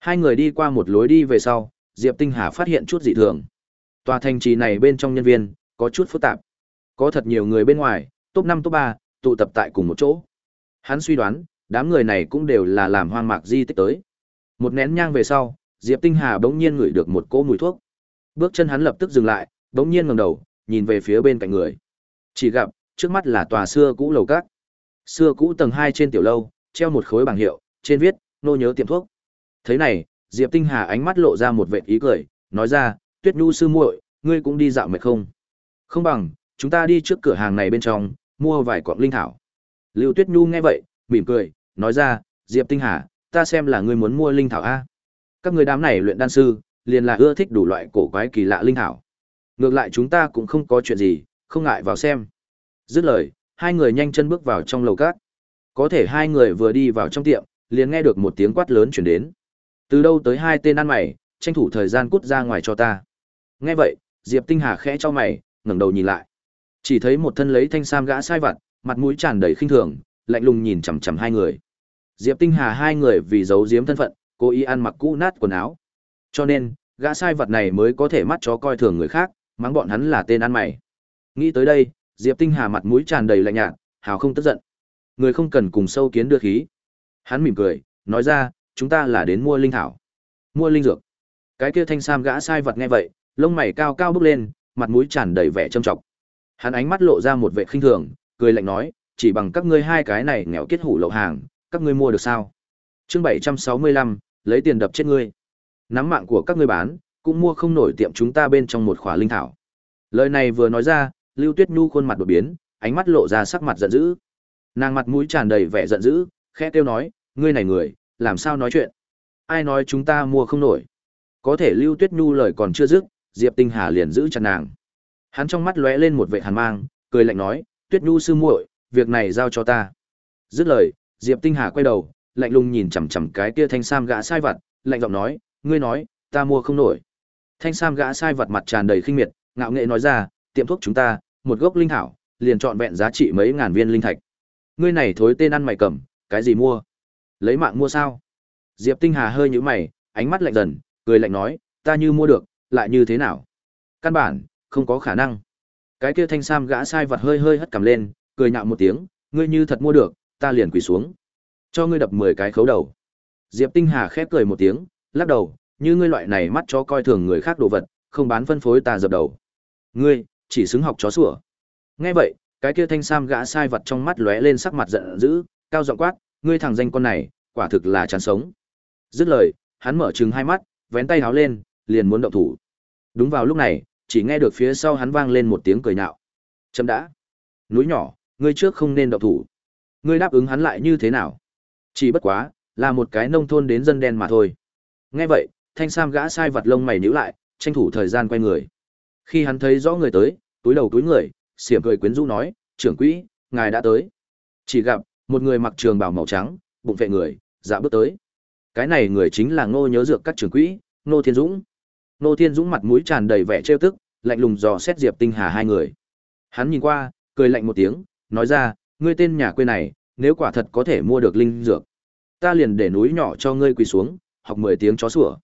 Hai người đi qua một lối đi về sau, Diệp Tinh Hà phát hiện chút dị thường. Tòa thành trì này bên trong nhân viên có chút phức tạp. Có thật nhiều người bên ngoài, top 5 top 3 tụ tập tại cùng một chỗ. Hắn suy đoán, đám người này cũng đều là làm hoang mạc di tích tới. Một nén nhang về sau, Diệp Tinh Hà bỗng nhiên ngửi được một cỗ mùi thuốc. Bước chân hắn lập tức dừng lại, bỗng nhiên ngẩng đầu, nhìn về phía bên cạnh người. Chỉ gặp, trước mắt là tòa xưa cũ lầu các. Xưa cũ tầng 2 trên tiểu lâu, treo một khối bảng hiệu, trên viết, nô nhớ tiệm thuốc. Thế này, Diệp Tinh Hà ánh mắt lộ ra một vệt ý cười, nói ra, Tuyết Nhu sư muội, ngươi cũng đi dạo mệt không? Không bằng, chúng ta đi trước cửa hàng này bên trong, mua vài quặng linh thảo. Lưu Tuyết Nhu nghe vậy, mỉm cười, nói ra, Diệp Tinh Hà, ta xem là ngươi muốn mua linh thảo a. Các người đám này luyện đan sư, liền là ưa thích đủ loại cổ quái kỳ lạ linh thảo. Ngược lại chúng ta cũng không có chuyện gì, không ngại vào xem. Dứt lời, hai người nhanh chân bước vào trong lầu cát. Có thể hai người vừa đi vào trong tiệm, liền nghe được một tiếng quát lớn chuyển đến. Từ đâu tới hai tên ăn mày, tranh thủ thời gian cút ra ngoài cho ta. Nghe vậy, Diệp Tinh Hà khẽ cho mày, ngẩng đầu nhìn lại. Chỉ thấy một thân lấy thanh sam gã sai vặt, mặt mũi tràn đầy khinh thường, lạnh lùng nhìn chằm chằm hai người. Diệp Tinh Hà hai người vì giấu giếm thân phận, cố ý ăn mặc cũ nát quần áo. Cho nên, gã sai vật này mới có thể mắt chó coi thường người khác, mắng bọn hắn là tên ăn mày. Nghĩ tới đây, Diệp Tinh Hà mặt mũi tràn đầy lạnh nhạt, hào không tức giận. Người không cần cùng sâu kiến đưa khí. Hắn mỉm cười, nói ra, chúng ta là đến mua linh thảo. Mua linh dược. Cái kia thanh sam gã sai vật nghe vậy, lông mày cao cao bước lên, mặt mũi tràn đầy vẻ trâm trọng. Hắn ánh mắt lộ ra một vẻ khinh thường, cười lạnh nói, chỉ bằng các ngươi hai cái này nghèo kết hủ lậu hàng, các ngươi mua được sao? Chương 765, lấy tiền đập chết ngươi. Nắm mạng của các ngươi bán, cũng mua không nổi tiệm chúng ta bên trong một khỏa linh thảo. Lời này vừa nói ra, Lưu Tuyết Nhu khuôn mặt đột biến, ánh mắt lộ ra sắc mặt giận dữ. Nàng mặt mũi tràn đầy vẻ giận dữ, khẽ kêu nói, ngươi này người, làm sao nói chuyện? Ai nói chúng ta mua không nổi? Có thể Lưu Tuyết Nhu lời còn chưa dứt, Diệp Tinh Hà liền giữ chặt nàng. Hắn trong mắt lóe lên một vẻ hàn mang, cười lạnh nói, "Tuyết Nhu sư muội, việc này giao cho ta." Dứt lời, Diệp Tinh Hà quay đầu, lạnh lùng nhìn chằm chằm cái kia thanh sam gã sai vặt, lạnh giọng nói, "Ngươi nói, ta mua không nổi." Thanh sam gã sai vặt mặt tràn đầy khinh miệt, ngạo nghệ nói ra, tiệm thuốc chúng ta, một gốc linh thảo, liền chọn vẹn giá trị mấy ngàn viên linh thạch. Ngươi này thối tên ăn mày cầm, cái gì mua? Lấy mạng mua sao? Diệp Tinh Hà hơi nhíu mày, ánh mắt lạnh dần, cười lạnh nói, ta như mua được, lại như thế nào? Căn bản, không có khả năng. Cái kia thanh sam gã sai vật hơi hơi hất cằm lên, cười nhạo một tiếng, ngươi như thật mua được, ta liền quỳ xuống. Cho ngươi đập 10 cái khấu đầu. Diệp Tinh Hà khép cười một tiếng, lắc đầu, như ngươi loại này mắt chó coi thường người khác đồ vật, không bán phân phối ta dập đầu. Ngươi, chỉ xứng học chó sủa. Nghe vậy, cái kia thanh sam gã sai vật trong mắt lóe lên sắc mặt giận dữ, cao giọng quát, ngươi thằng danh con này, quả thực là chán sống. Dứt lời, hắn mở trừng hai mắt, vén tay háo lên, liền muốn động thủ. Đúng vào lúc này, chỉ nghe được phía sau hắn vang lên một tiếng cười nhạo. Chấm đã. Núi nhỏ, ngươi trước không nên động thủ. Ngươi đáp ứng hắn lại như thế nào? Chỉ bất quá, là một cái nông thôn đến dân đen mà thôi. Nghe vậy, thanh sam gã sai vật lông mày nhíu lại, tranh thủ thời gian quay người. Khi hắn thấy rõ người tới, túi đầu túi người, xiểm cười quyến rũ nói, trưởng quỹ, ngài đã tới. Chỉ gặp, một người mặc trường bào màu trắng, bụng vệ người, dạ bước tới. Cái này người chính là ngô nhớ dược các trưởng quỹ, Ngô Thiên Dũng. Ngô Thiên Dũng mặt mũi tràn đầy vẻ trêu tức, lạnh lùng dò xét Diệp Tinh Hà hai người. Hắn nhìn qua, cười lạnh một tiếng, nói ra, ngươi tên nhà quê này, nếu quả thật có thể mua được linh dược, ta liền để núi nhỏ cho ngươi quỳ xuống, học 10 tiếng chó sủa.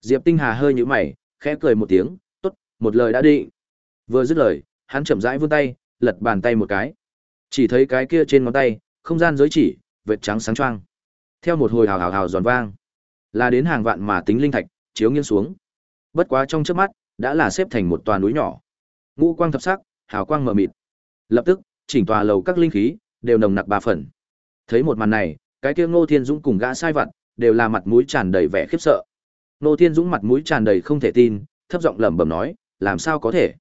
Diệp Tinh Hà hơi nhíu mày, khẽ cười một tiếng, tốt, một lời đã định. Vừa dứt lời, hắn chậm rãi vươn tay, lật bàn tay một cái. Chỉ thấy cái kia trên ngón tay, không gian giới chỉ, vệt trắng sáng choang. Theo một hồi hào hào hào giòn vang, là đến hàng vạn mà tính linh thạch, chiếu nghiêng xuống. Bất quá trong chớp mắt, đã là xếp thành một tòa núi nhỏ. Ngũ quang thập sắc, hào quang mờ mịt. Lập tức, chỉnh tòa lầu các linh khí đều nồng nặc ba phần. Thấy một màn này, cái kia Ngô Thiên Dũng cùng gã sai vặt đều là mặt mũi tràn đầy vẻ khiếp sợ. Ngô Thiên Dũng mặt mũi tràn đầy không thể tin, thấp giọng lẩm bẩm nói, làm sao có thể?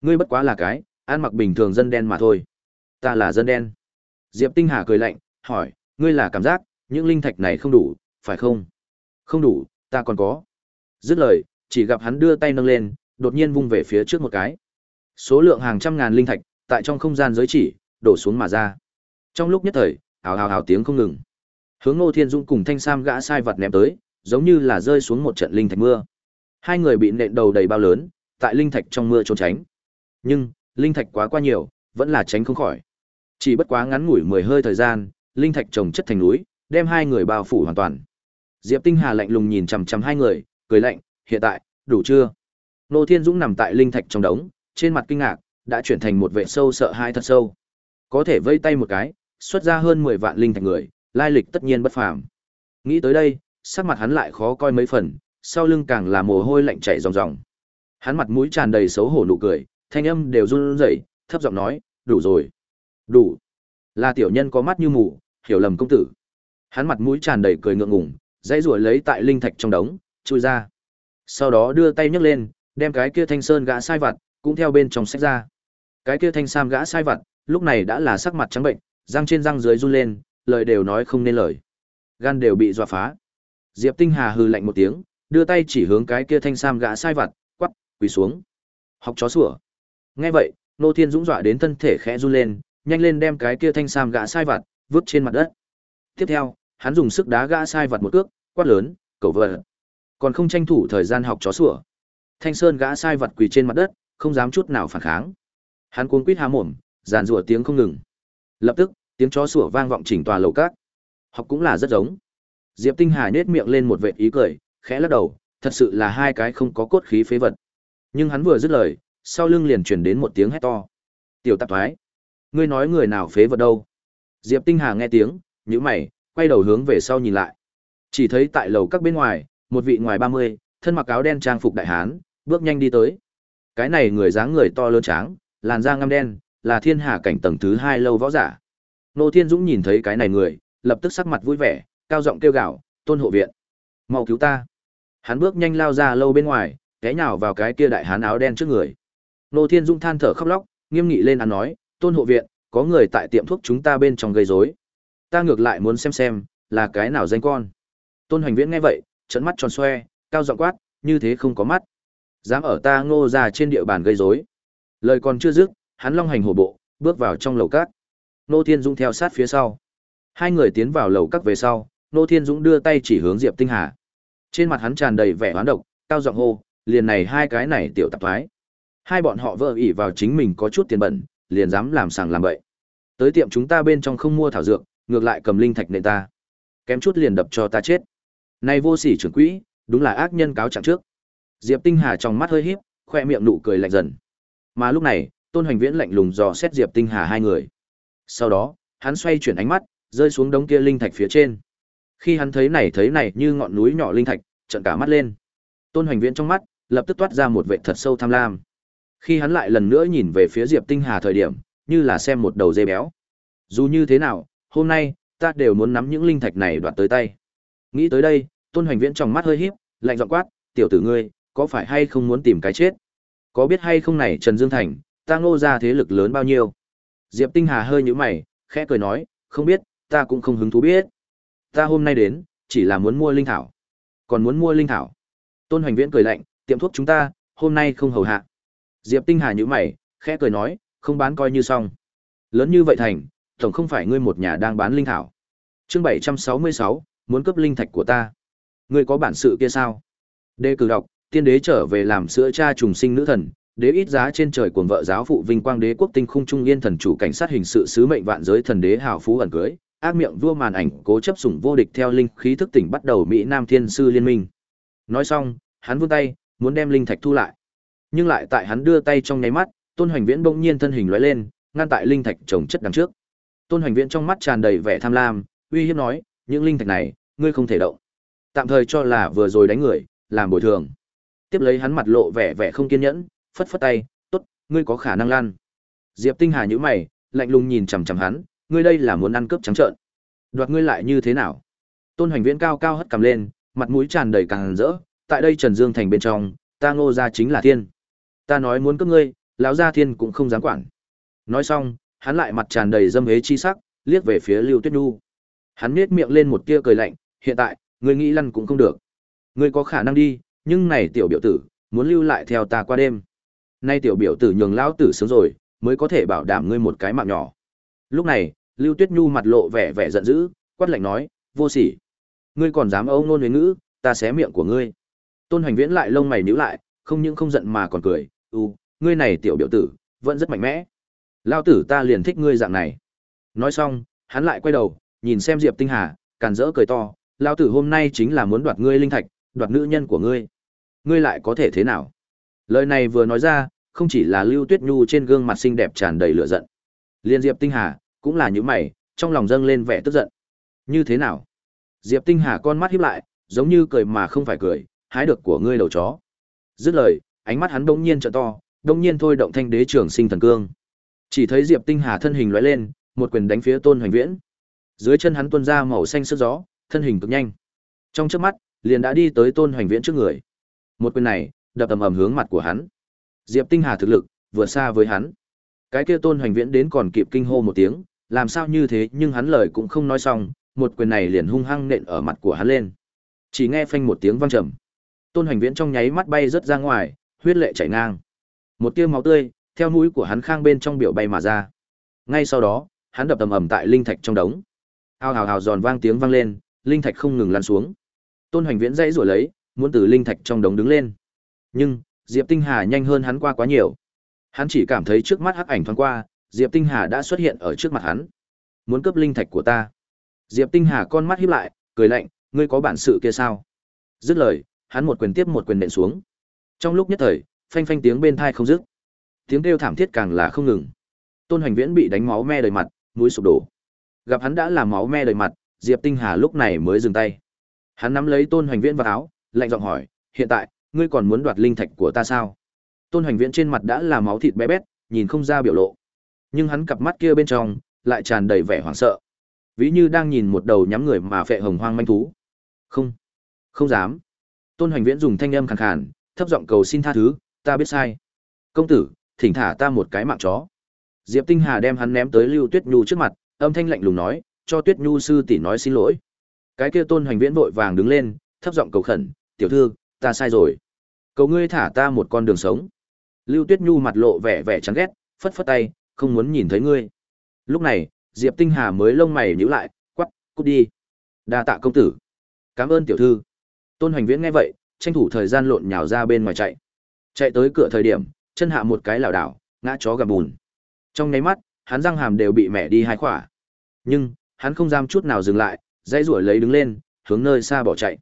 Ngươi bất quá là cái, ăn mặc bình thường dân đen mà thôi. Ta là dân đen. Diệp Tinh Hà cười lạnh, hỏi, ngươi là cảm giác, những linh thạch này không đủ, phải không? Không đủ, ta còn có. Dứt lời, chỉ gặp hắn đưa tay nâng lên, đột nhiên vung về phía trước một cái. Số lượng hàng trăm ngàn linh thạch, tại trong không gian giới chỉ, đổ xuống mà ra. Trong lúc nhất thời, hào hào hào tiếng không ngừng. Hướng Ngô Thiên Dung cùng Thanh Sam gã sai vật ném tới, giống như là rơi xuống một trận linh thạch mưa. Hai người bị nện đầu đầy bao lớn, tại linh thạch trong mưa trốn tránh. Nhưng, linh thạch quá qua nhiều, vẫn là tránh không khỏi. Chỉ bất quá ngắn ngủi mười hơi thời gian, linh thạch trồng chất thành núi, đem hai người bao phủ hoàn toàn. Diệp Tinh Hà lạnh lùng nhìn chằm chằm hai người, cười lạnh, "Hiện tại, đủ chưa?" Nô Thiên Dũng nằm tại linh thạch trong đống, trên mặt kinh ngạc, đã chuyển thành một vệ sâu sợ hai thật sâu. Có thể vây tay một cái, xuất ra hơn 10 vạn linh thạch người, lai lịch tất nhiên bất phàm. Nghĩ tới đây, sắc mặt hắn lại khó coi mấy phần, sau lưng càng là mồ hôi lạnh chảy ròng ròng. Hắn mặt mũi tràn đầy xấu hổ nụ cười, thanh âm đều run rẩy, thấp giọng nói, "Đủ rồi." "Đủ." Là tiểu nhân có mắt như mù, hiểu lầm công tử. Hắn mặt mũi tràn đầy cười ngượng ngùng, dãy rủa lấy tại linh thạch trong đống, chui ra. Sau đó đưa tay nhấc lên, đem cái kia thanh sơn gã sai vặt cũng theo bên trong sách ra. Cái kia thanh sam gã sai vặt, lúc này đã là sắc mặt trắng bệnh, răng trên răng dưới run lên, lời đều nói không nên lời. Gan đều bị dọa phá. Diệp Tinh Hà hừ lạnh một tiếng, đưa tay chỉ hướng cái kia thanh sam gã sai vặt, quắp quỳ xuống. Học chó sủa. Nghe vậy, Nô Thiên Dũng dọa đến thân thể khẽ run lên, nhanh lên đem cái kia thanh sam gã sai vặt vứt trên mặt đất. Tiếp theo, hắn dùng sức đá gã sai vặt một cước, quát lớn, "Cẩu vợ!" Còn không tranh thủ thời gian học chó sủa. Thanh Sơn gã sai vặt quỳ trên mặt đất, không dám chút nào phản kháng. Hắn cuống quýt há mồm, giàn rủa tiếng không ngừng. Lập tức, tiếng chó sủa vang vọng chỉnh tòa lầu cát. Học cũng là rất giống. Diệp Tinh Hà nhếch miệng lên một vệt ý cười, khẽ lắc đầu, thật sự là hai cái không có cốt khí phế vật. Nhưng hắn vừa dứt lời, sau lưng liền truyền đến một tiếng hét to. "Tiểu tạp thoái, ngươi nói người nào phế vật đâu?" Diệp Tinh Hà nghe tiếng, nhíu mày, quay đầu hướng về sau nhìn lại. Chỉ thấy tại lầu các bên ngoài, một vị ngoài 30, thân mặc áo đen trang phục đại hán, bước nhanh đi tới. Cái này người dáng người to lớn tráng, làn da ngăm đen, là thiên hà cảnh tầng thứ hai lâu võ giả. Nô Thiên Dũng nhìn thấy cái này người, lập tức sắc mặt vui vẻ, cao giọng kêu gào, "Tôn hộ viện, mau cứu ta!" Hắn bước nhanh lao ra lâu bên ngoài, té nhào vào cái kia đại hán áo đen trước người. Nô Thiên Dũng than thở khóc lóc, nghiêm nghị lên án nói, "Tôn hộ viện, có người tại tiệm thuốc chúng ta bên trong gây rối. Ta ngược lại muốn xem xem, là cái nào danh con." Tôn Hoành Viễn nghe vậy, trợn mắt tròn xoe, cao giọng quát, "Như thế không có mắt, dám ở ta Ngô gia trên địa bàn gây rối." Lời còn chưa dứt, hắn long hành hổ bộ, bước vào trong lầu các. Nô Thiên Dũng theo sát phía sau. Hai người tiến vào lầu các về sau, Nô Thiên Dũng đưa tay chỉ hướng Diệp Tinh Hà. Trên mặt hắn tràn đầy vẻ oán độc, cao giọng hô, liền này hai cái này tiểu tạp thoái. Hai bọn họ vợ ỉ vào chính mình có chút tiền bẩn, liền dám làm sàng làm bậy. Tới tiệm chúng ta bên trong không mua thảo dược, ngược lại cầm linh thạch nệ ta. Kém chút liền đập cho ta chết. nay vô sỉ trưởng quỹ, đúng là ác nhân cáo trạng trước. Diệp Tinh Hà trong mắt hơi híp, khoe miệng nụ cười lạnh dần. Mà lúc này, Tôn Hoành Viễn lạnh lùng dò xét Diệp Tinh Hà hai người. Sau đó, hắn xoay chuyển ánh mắt, rơi xuống đống kia linh thạch phía trên. Khi hắn thấy này thấy này như ngọn núi nhỏ linh thạch, trợn cả mắt lên. Tôn Hoành Viễn trong mắt lập tức toát ra một vẻ thật sâu tham lam. Khi hắn lại lần nữa nhìn về phía Diệp Tinh Hà thời điểm, như là xem một đầu dê béo. Dù như thế nào, hôm nay ta đều muốn nắm những linh thạch này đoạt tới tay. Nghĩ tới đây, Tôn Hoành Viễn trong mắt hơi híp, lạnh giọng quát, "Tiểu tử ngươi, có phải hay không muốn tìm cái chết? Có biết hay không này Trần Dương Thành, ta ngô ra thế lực lớn bao nhiêu?" Diệp Tinh Hà hơi nhíu mày, khẽ cười nói, "Không biết, ta cũng không hứng thú biết. Ta hôm nay đến, chỉ là muốn mua linh thảo." Còn muốn mua linh thảo? Tôn Hoành Viễn cười lạnh, "Tiệm thuốc chúng ta, hôm nay không hầu hạ." Diệp Tinh Hà nhíu mày, khẽ cười nói, "Không bán coi như xong. Lớn như vậy thành, tổng không phải ngươi một nhà đang bán linh thảo." Chương 766, muốn cướp linh thạch của ta. Ngươi có bản sự kia sao? Đề cử đọc, tiên đế trở về làm sữa cha trùng sinh nữ thần, đế ít giá trên trời cuồng vợ giáo phụ vinh quang đế quốc tinh khung trung yên thần chủ cảnh sát hình sự sứ mệnh vạn giới thần đế hào phú ẩn cưới, ác miệng vua màn ảnh cố chấp sủng vô địch theo linh khí thức tỉnh bắt đầu mỹ nam thiên sư liên minh. Nói xong, hắn vươn tay, muốn đem linh thạch thu lại. Nhưng lại tại hắn đưa tay trong nháy mắt, Tôn Hoành Viễn bỗng nhiên thân hình lóe lên, ngăn tại linh thạch trồng chất đằng trước. Tôn Hoành Viễn trong mắt tràn đầy vẻ tham lam, uy hiếp nói, những linh thạch này, ngươi không thể động. Tạm thời cho là vừa rồi đánh người, làm bồi thường. Tiếp lấy hắn mặt lộ vẻ vẻ không kiên nhẫn, phất phất tay, "Tốt, ngươi có khả năng lan." Diệp Tinh Hà nhíu mày, lạnh lùng nhìn chằm chằm hắn, "Ngươi đây là muốn ăn cướp trắng trợn. Đoạt ngươi lại như thế nào?" Tôn Hoành Viễn cao cao hất cằm lên, mặt mũi tràn đầy càng rỡ, "Tại đây Trần Dương thành bên trong, ta Ngô gia chính là thiên. Ta nói muốn cướp ngươi, lão gia thiên cũng không dám quản." Nói xong, hắn lại mặt tràn đầy dâm hế chi sắc, liếc về phía Lưu Tuyết Nhu. Hắn nhếch miệng lên một tia cười lạnh, hiện tại, ngươi nghĩ lăn cũng không được. Ngươi có khả năng đi, nhưng này tiểu biểu tử, muốn lưu lại theo ta qua đêm. Nay tiểu biểu tử nhường lão tử sướng rồi, mới có thể bảo đảm ngươi một cái mạng nhỏ. Lúc này, Lưu Tuyết Nhu mặt lộ vẻ vẻ giận dữ, quát lạnh nói, vô sỉ. Ngươi còn dám âu ngôn với ngữ, ta xé miệng của ngươi. Tôn Hoành Viễn lại lông mày nhíu lại, không những không giận mà còn cười, u, ngươi này tiểu biểu tử, vẫn rất mạnh mẽ. Lão tử ta liền thích ngươi dạng này. Nói xong, hắn lại quay đầu, nhìn xem Diệp Tinh Hà, càn rỡ cười to, lão tử hôm nay chính là muốn đoạt ngươi linh thạch, đoạt nữ nhân của ngươi. Ngươi lại có thể thế nào? Lời này vừa nói ra, không chỉ là Lưu Tuyết Nhu trên gương mặt xinh đẹp tràn đầy lửa giận. Liên Diệp Tinh Hà cũng là những mày, trong lòng dâng lên vẻ tức giận. Như thế nào? Diệp Tinh Hà con mắt híp lại, giống như cười mà không phải cười, hái được của ngươi đầu chó. Dứt lời, ánh mắt hắn bỗng nhiên trợ to, đông nhiên thôi động thanh đế trưởng sinh thần cương. Chỉ thấy Diệp Tinh Hà thân hình lóe lên, một quyền đánh phía Tôn Hoành Viễn. Dưới chân hắn tuôn ra màu xanh sức gió, thân hình cực nhanh. Trong chớp mắt, liền đã đi tới Tôn Hoành Viễn trước người. Một quyền này, đập ầm ầm hướng mặt của hắn. Diệp Tinh Hà thực lực vừa xa với hắn. Cái kia Tôn Hoành Viễn đến còn kịp kinh hô một tiếng, làm sao như thế, nhưng hắn lời cũng không nói xong, một quyền này liền hung hăng nện ở mặt của hắn lên. Chỉ nghe phanh một tiếng vang trầm. Tôn Hoành Viễn trong nháy mắt bay rất ra ngoài, huyết lệ chảy ngang. Một tia máu tươi theo mũi của hắn khang bên trong biểu bay mà ra. Ngay sau đó, hắn đập tầm ầm tại linh thạch trong đống. Ao hào hào giòn vang tiếng vang lên, linh thạch không ngừng lăn xuống. Tôn Hoành Viễn dãy rủa lấy, muốn từ linh thạch trong đống đứng lên. Nhưng, Diệp Tinh Hà nhanh hơn hắn qua quá nhiều. Hắn chỉ cảm thấy trước mắt hắc ảnh thoáng qua, Diệp Tinh Hà đã xuất hiện ở trước mặt hắn. Muốn cướp linh thạch của ta. Diệp Tinh Hà con mắt híp lại, cười lạnh, ngươi có bản sự kia sao? Dứt lời, hắn một quyền tiếp một quyền nện xuống. Trong lúc nhất thời, phanh phanh tiếng bên thai không dứt. Tiếng kêu thảm thiết càng là không ngừng. Tôn Hoành Viễn bị đánh máu me đầy mặt, mũi sụp đổ. Gặp hắn đã làm máu me đầy mặt, Diệp Tinh Hà lúc này mới dừng tay. Hắn nắm lấy Tôn Hoành Viễn vào áo, lạnh giọng hỏi, "Hiện tại, ngươi còn muốn đoạt linh thạch của ta sao?" Tôn Hoành Viễn trên mặt đã là máu thịt bé bét, nhìn không ra biểu lộ. Nhưng hắn cặp mắt kia bên trong lại tràn đầy vẻ hoảng sợ. Ví như đang nhìn một đầu nhắm người mà phệ hồng hoang manh thú. "Không, không dám." Tôn Hoành Viễn dùng thanh âm khàn khàn, thấp giọng cầu xin tha thứ, "Ta biết sai. Công tử, thỉnh thả ta một cái mạng chó." Diệp Tinh Hà đem hắn ném tới Lưu Tuyết Nhu trước mặt, âm thanh lạnh lùng nói, "Cho Tuyết Nhu sư tỷ nói xin lỗi." Cái kia Tôn Hoành Viễn vội vàng đứng lên, thấp giọng cầu khẩn, "Tiểu thư, ta sai rồi. Cầu ngươi thả ta một con đường sống." Lưu Tuyết Nhu mặt lộ vẻ vẻ chán ghét, phất phất tay, không muốn nhìn thấy ngươi. Lúc này, Diệp Tinh Hà mới lông mày nhíu lại, quắc, cút đi. Đa tạ công tử. Cảm ơn tiểu thư. Tôn Hoành Viễn nghe vậy, tranh thủ thời gian lộn nhào ra bên ngoài chạy. Chạy tới cửa thời điểm, chân hạ một cái lảo đảo, ngã chó gặp bùn. Trong nháy mắt, hắn răng hàm đều bị mẹ đi hai khỏa. Nhưng, hắn không dám chút nào dừng lại, dãy ruổi lấy đứng lên, hướng nơi xa bỏ chạy.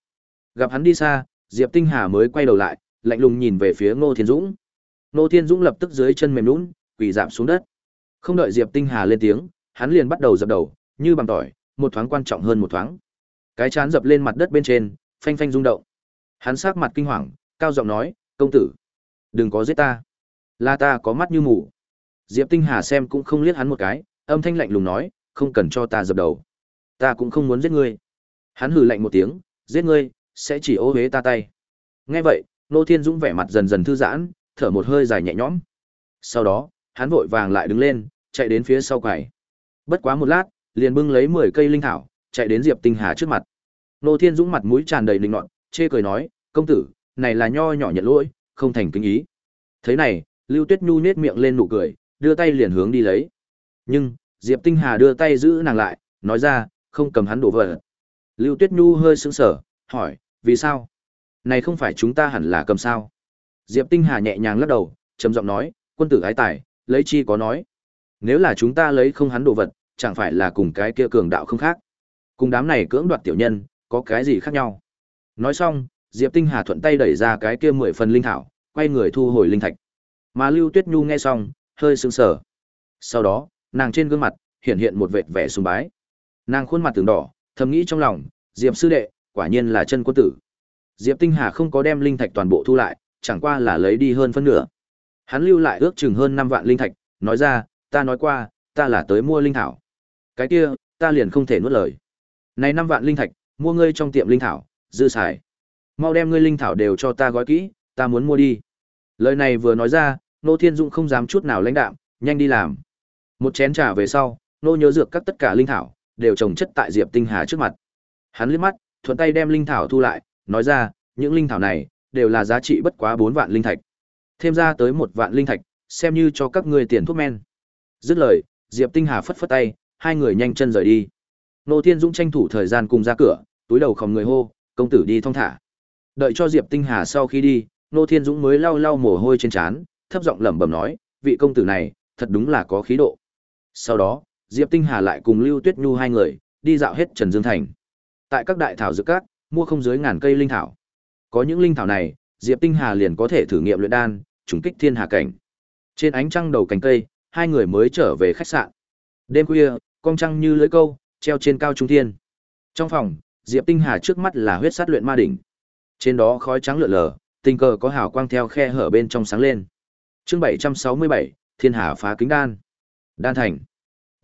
Gặp hắn đi xa, Diệp Tinh Hà mới quay đầu lại, lạnh lùng nhìn về phía Ngô Thiên Dũng. Ngô Thiên Dũng lập tức dưới chân mềm nhũn, quỳ giảm xuống đất. Không đợi Diệp Tinh Hà lên tiếng, hắn liền bắt đầu dập đầu, như bằng tỏi, một thoáng quan trọng hơn một thoáng. Cái chán dập lên mặt đất bên trên, phanh phanh rung động. Hắn sắc mặt kinh hoàng, cao giọng nói, "Công tử, đừng có giết ta. Là ta có mắt như mù." Diệp Tinh Hà xem cũng không liếc hắn một cái, âm thanh lạnh lùng nói, "Không cần cho ta dập đầu. Ta cũng không muốn giết ngươi." Hắn hừ lạnh một tiếng, "Giết ngươi, sẽ chỉ ô huế ta tay." Nghe vậy, Nô Thiên Dũng vẻ mặt dần dần thư giãn, thở một hơi dài nhẹ nhõm. Sau đó, hắn vội vàng lại đứng lên, chạy đến phía sau quầy. Bất quá một lát, liền bưng lấy 10 cây linh thảo, chạy đến Diệp Tinh Hà trước mặt. Nô Thiên Dũng mặt mũi tràn đầy linh nọt, chê cười nói, "Công tử, này là nho nhỏ nhận lỗi, không thành kính ý." Thế này, Lưu Tuyết Nhu nết miệng lên nụ cười, đưa tay liền hướng đi lấy. Nhưng, Diệp Tinh Hà đưa tay giữ nàng lại, nói ra, không cầm hắn đổ vỡ. Lưu Tuyết Nhu hơi sững sờ, hỏi, vì sao? Này không phải chúng ta hẳn là cầm sao? Diệp Tinh Hà nhẹ nhàng lắc đầu, trầm giọng nói, quân tử ái tài, lấy chi có nói. Nếu là chúng ta lấy không hắn đồ vật, chẳng phải là cùng cái kia cường đạo không khác. Cùng đám này cưỡng đoạt tiểu nhân, có cái gì khác nhau? Nói xong, Diệp Tinh Hà thuận tay đẩy ra cái kia mười phần linh thảo, quay người thu hồi linh thạch. Mà Lưu Tuyết Nhu nghe xong, hơi sững sờ. Sau đó, nàng trên gương mặt hiện hiện một vệt vẻ sùng bái. Nàng khuôn mặt từng đỏ, thầm nghĩ trong lòng, Diệp sư đệ, quả nhiên là chân quân tử. Diệp Tinh Hà không có đem linh thạch toàn bộ thu lại, chẳng qua là lấy đi hơn phân nửa. Hắn lưu lại ước chừng hơn 5 vạn linh thạch, nói ra, ta nói qua, ta là tới mua linh thảo. Cái kia, ta liền không thể nuốt lời. Này 5 vạn linh thạch, mua ngươi trong tiệm linh thảo, dư xài. Mau đem ngươi linh thảo đều cho ta gói kỹ, ta muốn mua đi. Lời này vừa nói ra, Nô Thiên Dung không dám chút nào lãnh đạm, nhanh đi làm. Một chén trà về sau, nô nhớ dược các tất cả linh thảo đều trồng chất tại Diệp Tinh Hà trước mặt. Hắn liếc mắt, thuận tay đem linh thảo thu lại, nói ra, những linh thảo này đều là giá trị bất quá 4 vạn linh thạch. Thêm ra tới một vạn linh thạch, xem như cho các ngươi tiền thuốc men. Dứt lời, Diệp Tinh Hà phất phất tay, hai người nhanh chân rời đi. Nô Thiên Dũng tranh thủ thời gian cùng ra cửa, túi đầu khom người hô, công tử đi thong thả. Đợi cho Diệp Tinh Hà sau khi đi, Nô Thiên Dũng mới lau lau mồ hôi trên trán, thấp giọng lẩm bẩm nói, vị công tử này, thật đúng là có khí độ. Sau đó, Diệp Tinh Hà lại cùng Lưu Tuyết Nhu hai người, đi dạo hết Trần Dương Thành. Tại các đại thảo dược các, mua không dưới ngàn cây linh thảo. Có những linh thảo này, Diệp Tinh Hà liền có thể thử nghiệm luyện đan, trùng kích thiên hà cảnh. Trên ánh trăng đầu cành cây, hai người mới trở về khách sạn. Đêm khuya, con trăng như lưới câu, treo trên cao trung thiên. Trong phòng, Diệp Tinh Hà trước mắt là huyết sát luyện ma đỉnh. Trên đó khói trắng lượn lờ, tình cờ có hào quang theo khe hở bên trong sáng lên. Chương 767, Thiên Hà phá kính đan. Đan thành.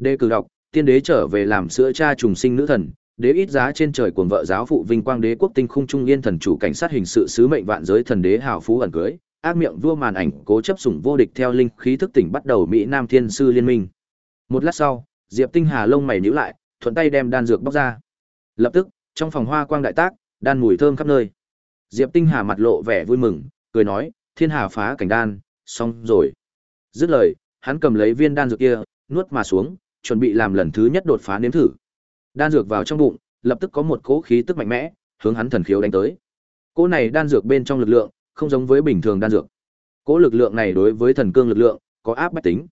Đề cử đọc, tiên đế trở về làm sữa cha trùng sinh nữ thần, đế ít giá trên trời cuồng vợ giáo phụ vinh quang đế quốc tinh khung trung yên thần chủ cảnh sát hình sự sứ mệnh vạn giới thần đế hào phú ẩn cưới, ác miệng vua màn ảnh cố chấp sủng vô địch theo linh khí thức tỉnh bắt đầu mỹ nam thiên sư liên minh. Một lát sau diệp tinh hà lông mày nhíu lại thuận tay đem đan dược bóc ra. Lập tức trong phòng hoa quang đại tác đan mùi thơm khắp nơi. Diệp tinh hà mặt lộ vẻ vui mừng cười nói thiên hà phá cảnh đan xong rồi. Dứt lời hắn cầm lấy viên đan dược kia nuốt mà xuống chuẩn bị làm lần thứ nhất đột phá nếm thử đan dược vào trong bụng lập tức có một cỗ khí tức mạnh mẽ hướng hắn thần khiếu đánh tới cỗ này đan dược bên trong lực lượng không giống với bình thường đan dược. Cỗ lực lượng này đối với thần cương lực lượng có áp bách tính.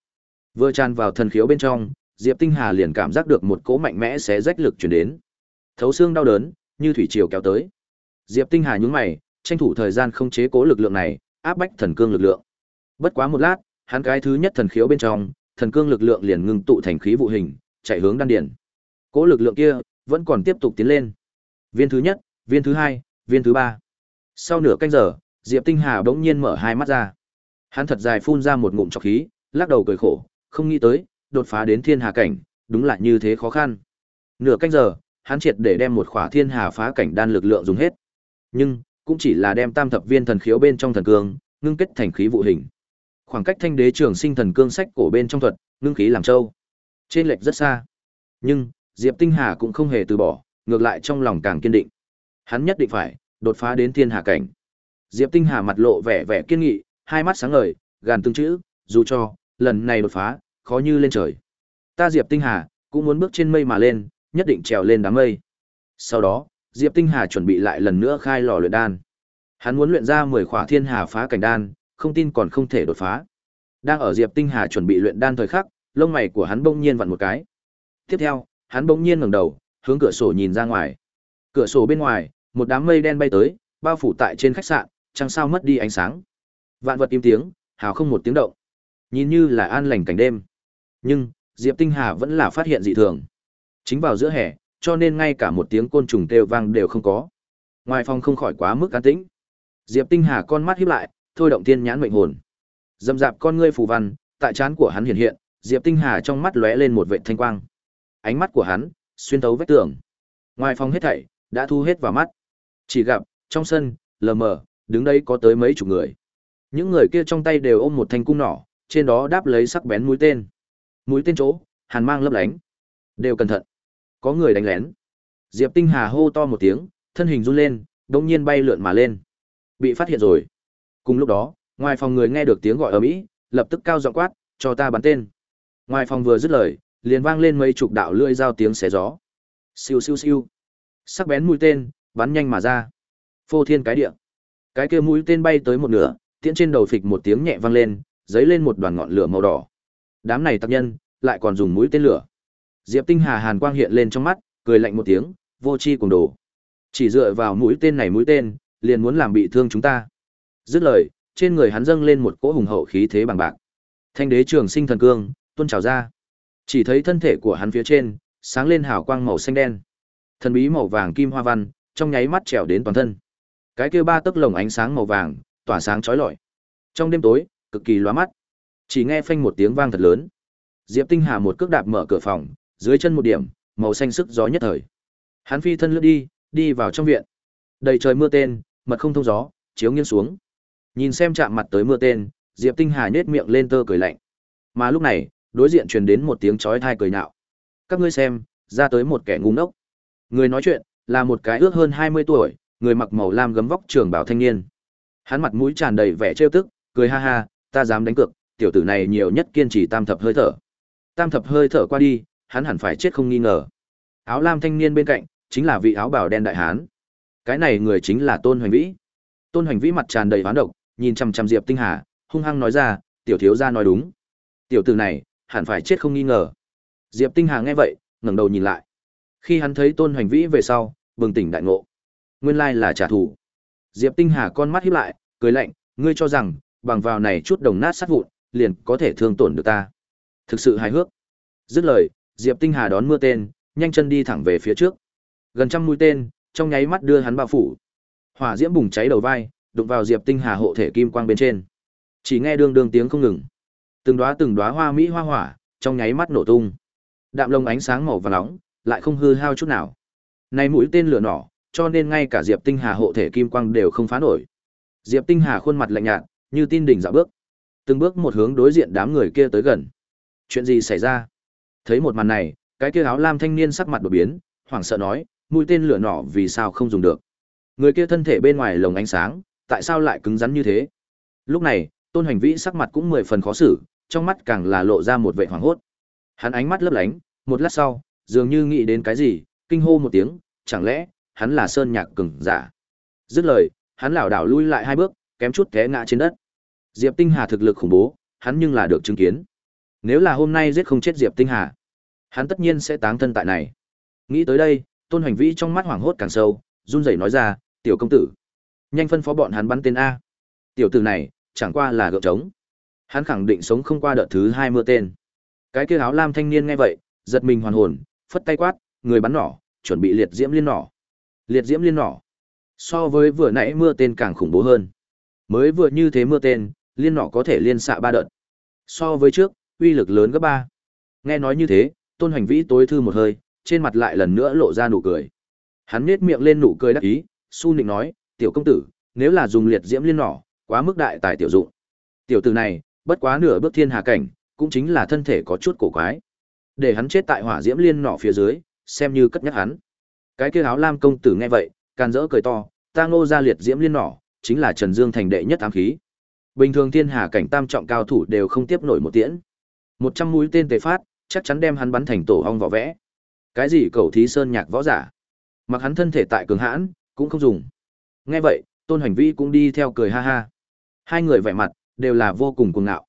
Vừa tràn vào thần khiếu bên trong, Diệp Tinh Hà liền cảm giác được một cỗ mạnh mẽ xé rách lực truyền đến. Thấu xương đau đớn, như thủy triều kéo tới. Diệp Tinh Hà nhướng mày, tranh thủ thời gian không chế cỗ lực lượng này, áp bách thần cương lực lượng. Bất quá một lát, hắn cái thứ nhất thần khiếu bên trong, thần cương lực lượng liền ngưng tụ thành khí vụ hình, chạy hướng đan điền. Cỗ lực lượng kia vẫn còn tiếp tục tiến lên. Viên thứ nhất, viên thứ hai, viên thứ ba. Sau nửa canh giờ, Diệp Tinh Hà bỗng nhiên mở hai mắt ra. Hắn thật dài phun ra một ngụm trọc khí, lắc đầu cười khổ, không nghĩ tới, đột phá đến thiên hà cảnh, đúng là như thế khó khăn. Nửa canh giờ, hắn triệt để đem một khỏa thiên hà phá cảnh đan lực lượng dùng hết. Nhưng, cũng chỉ là đem tam thập viên thần khiếu bên trong thần cương, ngưng kết thành khí vụ hình. Khoảng cách thanh đế trường sinh thần cương sách cổ bên trong thuật, ngưng khí làm châu. Trên lệch rất xa. Nhưng, Diệp Tinh Hà cũng không hề từ bỏ, ngược lại trong lòng càng kiên định. Hắn nhất định phải đột phá đến thiên hà cảnh. Diệp Tinh Hà mặt lộ vẻ vẻ kiên nghị, hai mắt sáng ngời, gàn tương chữ, dù cho lần này đột phá, khó như lên trời. Ta Diệp Tinh Hà cũng muốn bước trên mây mà lên, nhất định trèo lên đám mây. Sau đó, Diệp Tinh Hà chuẩn bị lại lần nữa khai lò luyện đan. Hắn muốn luyện ra 10 khỏa thiên hà phá cảnh đan, không tin còn không thể đột phá. Đang ở Diệp Tinh Hà chuẩn bị luyện đan thời khắc, lông mày của hắn bỗng nhiên vặn một cái. Tiếp theo, hắn bỗng nhiên ngẩng đầu, hướng cửa sổ nhìn ra ngoài. Cửa sổ bên ngoài, một đám mây đen bay tới, bao phủ tại trên khách sạn, chẳng sao mất đi ánh sáng. Vạn vật im tiếng, hào không một tiếng động. Nhìn như là an lành cảnh đêm. Nhưng, Diệp Tinh Hà vẫn là phát hiện dị thường. Chính vào giữa hè, cho nên ngay cả một tiếng côn trùng kêu vang đều không có. Ngoài phòng không khỏi quá mức an tĩnh. Diệp Tinh Hà con mắt híp lại, thôi động tiên nhãn mệnh hồn. Dâm dạp con ngươi phù văn, tại trán của hắn hiện hiện, Diệp Tinh Hà trong mắt lóe lên một vệt thanh quang. Ánh mắt của hắn xuyên thấu vách tường. Ngoài phòng hết thảy đã thu hết vào mắt. Chỉ gặp trong sân, lờ mờ, đứng đây có tới mấy chục người. Những người kia trong tay đều ôm một thanh cung nỏ, trên đó đáp lấy sắc bén mũi tên. Mũi tên chỗ, hàn mang lấp lánh. Đều cẩn thận. Có người đánh lén. Diệp Tinh Hà hô to một tiếng, thân hình run lên, đột nhiên bay lượn mà lên. Bị phát hiện rồi. Cùng lúc đó, ngoài phòng người nghe được tiếng gọi ở mỹ, lập tức cao giọng quát, cho ta bắn tên. Ngoài phòng vừa dứt lời, liền vang lên mấy chục đạo lưỡi dao tiếng xé gió. Siêu siêu siêu. Sắc bén mũi tên, bắn nhanh mà ra. Phô thiên cái địa. Cái kia mũi tên bay tới một nửa, tiễn trên đầu phịch một tiếng nhẹ vang lên, giấy lên một đoàn ngọn lửa màu đỏ. Đám này tác nhân, lại còn dùng mũi tên lửa. Diệp Tinh Hà hàn quang hiện lên trong mắt, cười lạnh một tiếng, vô chi cùng đồ. Chỉ dựa vào mũi tên này mũi tên, liền muốn làm bị thương chúng ta. Dứt lời, trên người hắn dâng lên một cỗ hùng hậu khí thế bằng bạc. Thanh đế trường sinh thần cương, tuôn trào ra. Chỉ thấy thân thể của hắn phía trên, sáng lên hào quang màu xanh đen. Thần bí màu vàng kim hoa văn, trong nháy mắt trèo đến toàn thân. Cái kia ba tấc lồng ánh sáng màu vàng, tỏa sáng chói lọi. Trong đêm tối, cực kỳ lóa mắt. Chỉ nghe phanh một tiếng vang thật lớn. Diệp Tinh Hà một cước đạp mở cửa phòng, dưới chân một điểm, màu xanh sức gió nhất thời. Hắn phi thân lướt đi, đi vào trong viện. Đầy trời mưa tên, mật không thông gió, chiếu nghiêng xuống. Nhìn xem chạm mặt tới mưa tên, Diệp Tinh Hà nhếch miệng lên tơ cười lạnh. Mà lúc này, đối diện truyền đến một tiếng chói tai cười nhạo. Các ngươi xem, ra tới một kẻ ngu ngốc. Người nói chuyện là một cái ước hơn 20 tuổi, người mặc màu lam gấm vóc trường bảo thanh niên. Hắn mặt mũi tràn đầy vẻ trêu tức, cười ha ha, ta dám đánh cược, tiểu tử này nhiều nhất kiên trì tam thập hơi thở. Tam thập hơi thở qua đi, hắn hẳn phải chết không nghi ngờ. Áo lam thanh niên bên cạnh, chính là vị áo bào đen đại hán. Cái này người chính là Tôn Hoành Vĩ. Tôn Hoành Vĩ mặt tràn đầy oán độc, nhìn chằm chằm Diệp Tinh Hà, hung hăng nói ra, tiểu thiếu gia nói đúng. Tiểu tử này, hẳn phải chết không nghi ngờ. Diệp Tinh Hà nghe vậy, ngẩng đầu nhìn lại. Khi hắn thấy Tôn Hoành Vĩ về sau, bừng tỉnh đại ngộ. Nguyên lai là trả thù. Diệp Tinh Hà con mắt híp lại, cười lạnh, ngươi cho rằng, bằng vào này chút đồng nát sát vụn, liền có thể thương tổn được ta. Thực sự hài hước. Dứt lời, Diệp Tinh Hà đón mưa tên, nhanh chân đi thẳng về phía trước. Gần trăm mũi tên, trong nháy mắt đưa hắn bao phủ. Hỏa diễm bùng cháy đầu vai, đụng vào Diệp Tinh Hà hộ thể kim quang bên trên. Chỉ nghe đương đương tiếng không ngừng. Từng đóa từng đóa hoa mỹ hoa hỏa, trong nháy mắt nổ tung. Đạm lông ánh sáng màu vàng nóng, lại không hư hao chút nào. Này mũi tên lửa nỏ, cho nên ngay cả Diệp Tinh Hà hộ thể kim quang đều không phá nổi. Diệp Tinh Hà khuôn mặt lạnh nhạt, như tin đỉnh dạo bước. Từng bước một hướng đối diện đám người kia tới gần. Chuyện gì xảy ra? Thấy một màn này, cái kia áo lam thanh niên sắc mặt đột biến, hoảng sợ nói, mũi tên lửa nỏ vì sao không dùng được? Người kia thân thể bên ngoài lồng ánh sáng, tại sao lại cứng rắn như thế? Lúc này, Tôn Hành Vĩ sắc mặt cũng mười phần khó xử, trong mắt càng là lộ ra một vẻ hoảng hốt. Hắn ánh mắt lấp lánh, một lát sau, dường như nghĩ đến cái gì, kinh hô một tiếng, chẳng lẽ hắn là sơn nhạc cường giả? Dứt lời, hắn lảo đảo lui lại hai bước, kém chút té ngã trên đất. Diệp Tinh Hà thực lực khủng bố, hắn nhưng là được chứng kiến. Nếu là hôm nay giết không chết Diệp Tinh Hà, hắn tất nhiên sẽ táng thân tại này. Nghĩ tới đây, Tôn hành Vĩ trong mắt hoảng hốt càng sâu, run rẩy nói ra, "Tiểu công tử, nhanh phân phó bọn hắn bắn tên a." Tiểu tử này, chẳng qua là gượng trống. Hắn khẳng định sống không qua đợt thứ hai mưa tên. Cái kia áo lam thanh niên nghe vậy, giật mình hoàn hồn, phất tay quát, người bắn nỏ, chuẩn bị liệt diễm liên nỏ. Liệt diễm liên nỏ. So với vừa nãy mưa tên càng khủng bố hơn. Mới vừa như thế mưa tên, liên nỏ có thể liên xạ ba đợt. So với trước, uy lực lớn gấp ba. Nghe nói như thế, Tôn hoành Vĩ tối thư một hơi, trên mặt lại lần nữa lộ ra nụ cười. Hắn nết miệng lên nụ cười đắc ý, su nịnh nói, "Tiểu công tử, nếu là dùng liệt diễm liên nỏ, quá mức đại tài tiểu dụng." Tiểu tử này, bất quá nửa bước thiên hà cảnh, cũng chính là thân thể có chút cổ quái. Để hắn chết tại hỏa diễm liên nỏ phía dưới, xem như cất nhắc hắn. Cái kia áo lam công tử nghe vậy, can dỡ cười to, ta ngô ra liệt diễm liên nỏ, chính là Trần Dương thành đệ nhất ám khí. Bình thường thiên hà cảnh tam trọng cao thủ đều không tiếp nổi một tiễn. Một trăm mũi tên tề phát, chắc chắn đem hắn bắn thành tổ ong vỏ vẽ. Cái gì cầu thí sơn nhạc võ giả? Mặc hắn thân thể tại cường hãn, cũng không dùng. Nghe vậy, Tôn Hành Vi cũng đi theo cười ha ha. Hai người vẻ mặt, đều là vô cùng cuồng ngạo.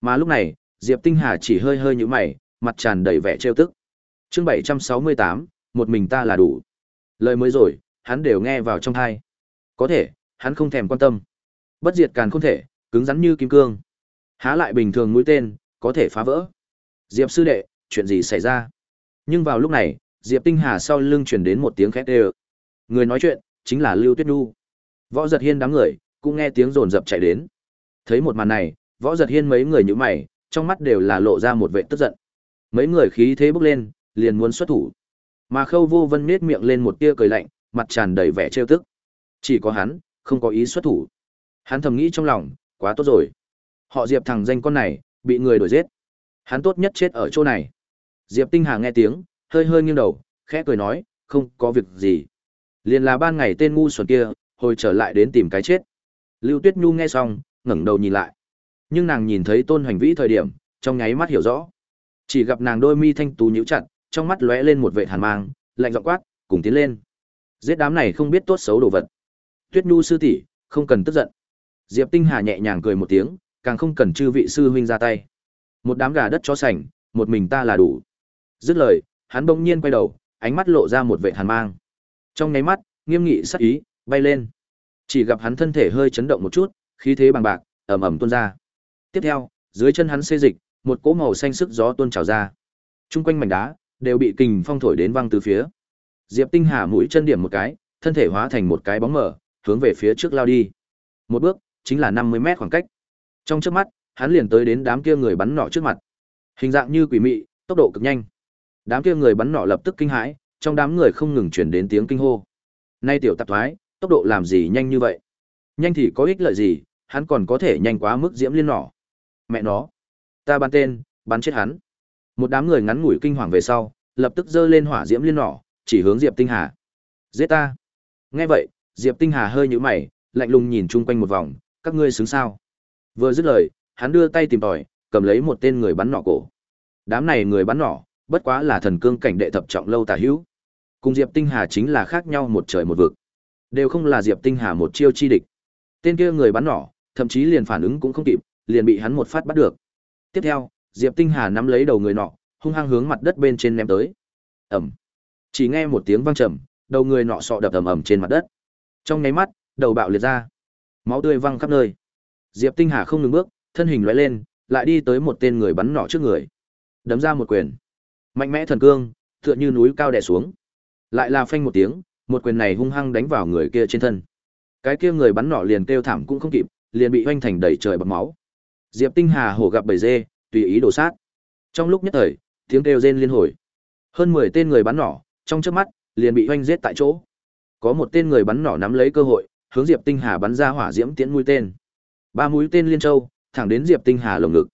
Mà lúc này, Diệp Tinh Hà chỉ hơi hơi như mày, mặt tràn đầy vẻ trêu tức. Chương 768, một mình ta là đủ. Lời mới rồi, hắn đều nghe vào trong tai. Có thể, hắn không thèm quan tâm. Bất diệt càn không thể, cứng rắn như kim cương. Há lại bình thường mũi tên, có thể phá vỡ. Diệp sư đệ, chuyện gì xảy ra? Nhưng vào lúc này, Diệp Tinh Hà sau lưng truyền đến một tiếng khét đều. Người nói chuyện chính là Lưu Tuyết Nhu. Võ Giật Hiên đám người cũng nghe tiếng rồn rập chạy đến. Thấy một màn này, Võ Giật Hiên mấy người như mày, trong mắt đều là lộ ra một vẻ tức giận. Mấy người khí thế bốc lên, liền muốn xuất thủ. Mà Khâu Vô Vân nhếch miệng lên một tia cười lạnh, mặt tràn đầy vẻ trêu tức. Chỉ có hắn, không có ý xuất thủ. Hắn thầm nghĩ trong lòng, quá tốt rồi. Họ Diệp thằng danh con này, bị người đuổi giết. Hắn tốt nhất chết ở chỗ này. Diệp Tinh Hà nghe tiếng, hơi hơi nghiêng đầu, khẽ cười nói, không có việc gì. Liền là ban ngày tên ngu xuẩn kia, hồi trở lại đến tìm cái chết. Lưu Tuyết Nhu nghe xong, ngẩng đầu nhìn lại. Nhưng nàng nhìn thấy Tôn Hoành Vĩ thời điểm, trong nháy mắt hiểu rõ. Chỉ gặp nàng đôi mi thanh tú nhíu chặt, trong mắt lóe lên một vẻ hàn mang, lạnh giọng quát, cùng tiến lên. Giết đám này không biết tốt xấu đồ vật. Tuyết Nhu sư tỷ, không cần tức giận. Diệp Tinh Hà nhẹ nhàng cười một tiếng, càng không cần chư vị sư huynh ra tay. Một đám gà đất chó sành, một mình ta là đủ. Dứt lời, hắn bỗng nhiên quay đầu, ánh mắt lộ ra một vẻ hàn mang. Trong nháy mắt, nghiêm nghị sắc ý bay lên. Chỉ gặp hắn thân thể hơi chấn động một chút, khí thế bằng bạc ầm ầm tuôn ra. Tiếp theo, dưới chân hắn xê dịch, một cỗ màu xanh sức gió tuôn trào ra. Trung quanh mảnh đá đều bị kình phong thổi đến văng từ phía. Diệp Tinh Hà mũi chân điểm một cái, thân thể hóa thành một cái bóng mờ, hướng về phía trước lao đi. Một bước, chính là 50 mét khoảng cách. Trong chớp mắt, hắn liền tới đến đám kia người bắn nọ trước mặt. Hình dạng như quỷ mị, tốc độ cực nhanh. Đám kia người bắn nọ lập tức kinh hãi, trong đám người không ngừng truyền đến tiếng kinh hô. Nay tiểu tạp thoái, tốc độ làm gì nhanh như vậy? Nhanh thì có ích lợi gì, hắn còn có thể nhanh quá mức diễm liên nỏ. Mẹ nó, ta bắn tên, bắn chết hắn. Một đám người ngắn ngủi kinh hoàng về sau, lập tức giơ lên hỏa diễm liên nỏ, chỉ hướng Diệp Tinh Hà. Giết ta. Nghe vậy, Diệp Tinh Hà hơi nhíu mày, lạnh lùng nhìn chung quanh một vòng, các ngươi xứng sao? Vừa dứt lời, hắn đưa tay tìm tòi, cầm lấy một tên người bắn nỏ cổ. Đám này người bắn nỏ, bất quá là thần cương cảnh đệ thập trọng lâu tả hữu. Cùng Diệp Tinh Hà chính là khác nhau một trời một vực. Đều không là Diệp Tinh Hà một chiêu chi địch. Tên kia người bắn nỏ, thậm chí liền phản ứng cũng không kịp, liền bị hắn một phát bắt được. Tiếp theo, Diệp Tinh Hà nắm lấy đầu người nọ, hung hăng hướng mặt đất bên trên ném tới. Ầm. Chỉ nghe một tiếng vang trầm, đầu người nọ sọ đập ầm ầm trên mặt đất. Trong nháy mắt, đầu bạo liệt ra. Máu tươi văng khắp nơi. Diệp Tinh Hà không ngừng bước, thân hình lóe lên, lại đi tới một tên người bắn nỏ trước người. Đấm ra một quyền. Mạnh mẽ thần cương, tựa như núi cao đè xuống. Lại là phanh một tiếng, một quyền này hung hăng đánh vào người kia trên thân. Cái kia người bắn nỏ liền kêu thảm cũng không kịp, liền bị hoanh thành đầy trời bọt máu. Diệp Tinh Hà hổ gặp bầy dê, tùy ý đổ sát. Trong lúc nhất thời, tiếng kêu rên liên hồi. Hơn 10 tên người bắn nỏ, trong chớp mắt, liền bị hoanh giết tại chỗ. Có một tên người bắn nỏ nắm lấy cơ hội, hướng Diệp Tinh Hà bắn ra hỏa diễm tiễn mũi tên. Ba mũi tên liên châu, thẳng đến Diệp Tinh Hà lồng ngực.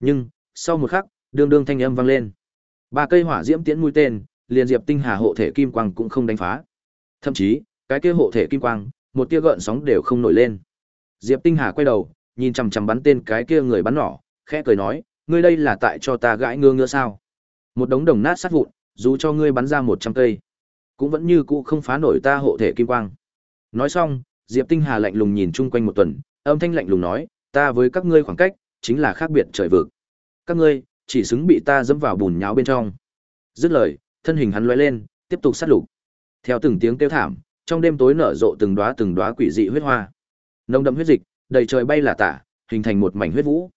Nhưng, sau một khắc, đương đương thanh âm vang lên. Ba cây hỏa diễm tiễn mũi tên, liền Diệp Tinh Hà hộ thể kim quang cũng không đánh phá. Thậm chí, cái kia hộ thể kim quang, một tia gợn sóng đều không nổi lên. Diệp Tinh Hà quay đầu, nhìn chằm chằm bắn tên cái kia người bắn nỏ, khẽ cười nói, ngươi đây là tại cho ta gãi ngơ ngơ sao? Một đống đồng nát sát vụn, dù cho ngươi bắn ra 100 cây, cũng vẫn như cũ không phá nổi ta hộ thể kim quang. Nói xong, Diệp Tinh Hà lạnh lùng nhìn chung quanh một tuần, âm thanh lạnh lùng nói, ta với các ngươi khoảng cách, chính là khác biệt trời vực. Các ngươi, chỉ xứng bị ta dẫm vào bùn nháo bên trong. Dứt lời, thân hình hắn lóe lên, tiếp tục sát lục. Theo từng tiếng kêu thảm, trong đêm tối nở rộ từng đóa từng đóa quỷ dị huyết hoa. Nồng đậm huyết dịch, đầy trời bay là tả, hình thành một mảnh huyết vũ.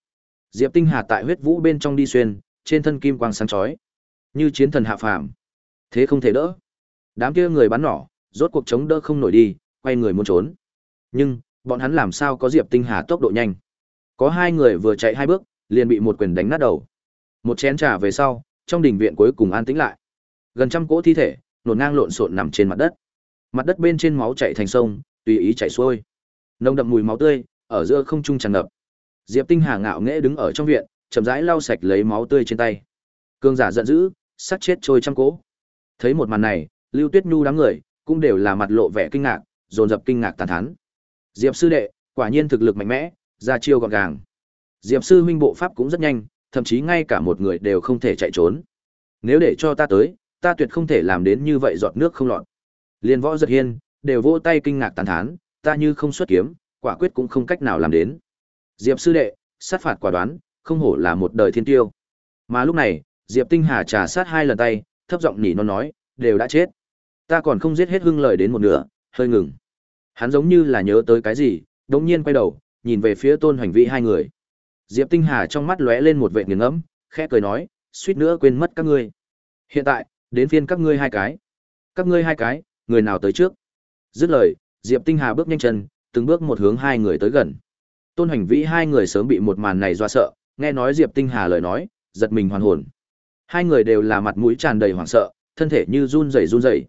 Diệp Tinh Hà tại huyết vũ bên trong đi xuyên, trên thân kim quang sáng chói, như chiến thần hạ phàm. Thế không thể đỡ. Đám kia người bắn nỏ, rốt cuộc chống đỡ không nổi đi, quay người muốn trốn. Nhưng, bọn hắn làm sao có Diệp Tinh Hà tốc độ nhanh? Có hai người vừa chạy hai bước, liền bị một quyền đánh nát đầu. Một chén trà về sau, trong đình viện cuối cùng an tĩnh lại. Gần trăm cỗ thi thể, nổ ngang lộn xộn nằm trên mặt đất. Mặt đất bên trên máu chảy thành sông, tùy ý chảy xuôi. Nồng đậm mùi máu tươi, ở giữa không trung tràn ngập. Diệp Tinh Hà ngạo nghễ đứng ở trong viện, chậm rãi lau sạch lấy máu tươi trên tay. Cương giả giận dữ, sát chết trôi trăm cỗ. Thấy một màn này, Lưu Tuyết Nhu đám người cũng đều là mặt lộ vẻ kinh ngạc, dồn dập kinh ngạc tàn thán. Diệp sư đệ, quả nhiên thực lực mạnh mẽ, ra chiêu gọn gàng. Diệp sư huynh bộ pháp cũng rất nhanh, thậm chí ngay cả một người đều không thể chạy trốn. Nếu để cho ta tới, ta tuyệt không thể làm đến như vậy giọt nước không lọt. Liên võ giật hiên, đều vỗ tay kinh ngạc tán thán, ta như không xuất kiếm, quả quyết cũng không cách nào làm đến. Diệp sư đệ, sát phạt quả đoán, không hổ là một đời thiên tiêu. Mà lúc này, Diệp Tinh Hà trà sát hai lần tay, thấp giọng nhỉ nó nói, đều đã chết. Ta còn không giết hết hưng lời đến một nửa, hơi ngừng. Hắn giống như là nhớ tới cái gì, đột nhiên quay đầu, nhìn về phía Tôn Hoành Vĩ hai người. Diệp Tinh Hà trong mắt lóe lên một vẻ nghiền ngẫm, khẽ cười nói, suýt nữa quên mất các ngươi. Hiện tại, đến phiên các ngươi hai cái. Các ngươi hai cái, người nào tới trước? Dứt lời, Diệp Tinh Hà bước nhanh chân, từng bước một hướng hai người tới gần. Tôn Hoành Vĩ hai người sớm bị một màn này dọa sợ, nghe nói Diệp Tinh Hà lời nói, giật mình hoàn hồn. Hai người đều là mặt mũi tràn đầy hoảng sợ, thân thể như run rẩy run rẩy.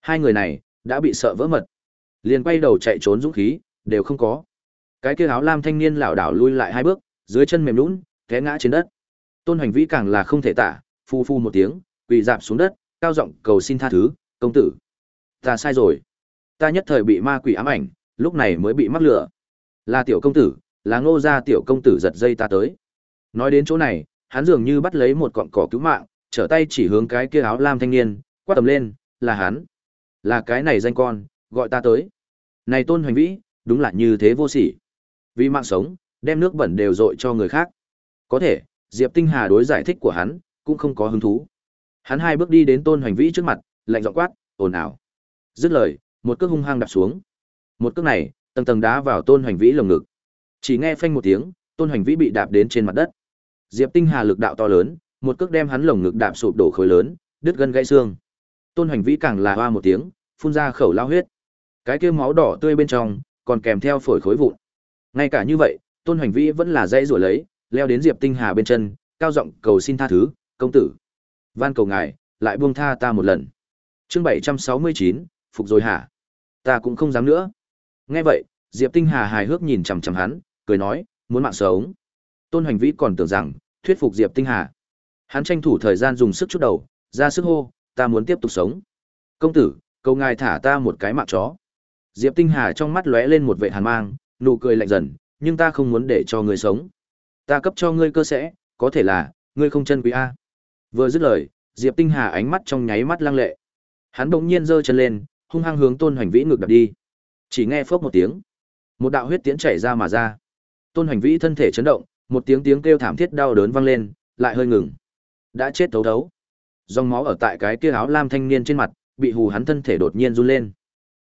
Hai người này đã bị sợ vỡ mật, liền quay đầu chạy trốn dũng khí đều không có. Cái kia áo lam thanh niên lảo đảo lui lại hai bước, dưới chân mềm lún, té ngã trên đất. Tôn Hoành Vĩ càng là không thể tả, phu phu một tiếng, quỳ dạp xuống đất, cao giọng cầu xin tha thứ, "Công tử, ta sai rồi. Ta nhất thời bị ma quỷ ám ảnh, lúc này mới bị mắc lửa. Là tiểu công tử, là Ngô gia tiểu công tử giật dây ta tới." Nói đến chỗ này, hắn dường như bắt lấy một cọng cỏ cứu mạng, trở tay chỉ hướng cái kia áo lam thanh niên, quát tầm lên, "Là hắn, là cái này danh con, gọi ta tới." Này Tôn Hoành Vĩ, đúng là như thế vô sỉ. Vì mạng sống, đem nước bẩn đều dội cho người khác. Có thể, Diệp Tinh Hà đối giải thích của hắn, cũng không có hứng thú. Hắn hai bước đi đến Tôn Hoành Vĩ trước mặt, lạnh giọng quát, ồn ào. Dứt lời, một cước hung hăng đạp xuống. Một cước này, tầng tầng đá vào Tôn Hoành Vĩ lồng ngực. Chỉ nghe phanh một tiếng, Tôn Hoành Vĩ bị đạp đến trên mặt đất. Diệp Tinh Hà lực đạo to lớn, một cước đem hắn lồng ngực đạp sụp đổ khối lớn, đứt gân gãy xương. Tôn Hoành Vĩ càng là hoa một tiếng, phun ra khẩu lao huyết. Cái kia máu đỏ tươi bên trong, còn kèm theo phổi khối vụn. Ngay cả như vậy, Tôn Hoành Vĩ vẫn là dây rủa lấy, leo đến Diệp Tinh Hà bên chân, cao giọng cầu xin tha thứ, "Công tử, van cầu ngài, lại buông tha ta một lần." Chương 769, phục rồi hả? Ta cũng không dám nữa. Nghe vậy, Diệp Tinh Hà hài hước nhìn chằm chằm hắn, cười nói, "Muốn mạng sống?" Tôn Hoành Vĩ còn tưởng rằng thuyết phục Diệp Tinh Hà. Hắn tranh thủ thời gian dùng sức chút đầu, ra sức hô, "Ta muốn tiếp tục sống." "Công tử, cầu ngài thả ta một cái mạng chó." Diệp Tinh Hà trong mắt lóe lên một vẻ hàn mang, nụ cười lạnh dần, nhưng ta không muốn để cho ngươi sống. Ta cấp cho ngươi cơ sẽ, có thể là, ngươi không chân quý A. Vừa dứt lời, Diệp Tinh Hà ánh mắt trong nháy mắt lăng lệ. Hắn bỗng nhiên giơ chân lên, hung hăng hướng Tôn Hoành Vĩ ngược đập đi. Chỉ nghe phốc một tiếng, một đạo huyết tiễn chảy ra mà ra. Tôn Hoành Vĩ thân thể chấn động, một tiếng tiếng kêu thảm thiết đau đớn vang lên, lại hơi ngừng. Đã chết thấu thấu. Dòng máu ở tại cái kia áo lam thanh niên trên mặt, bị hù hắn thân thể đột nhiên run lên.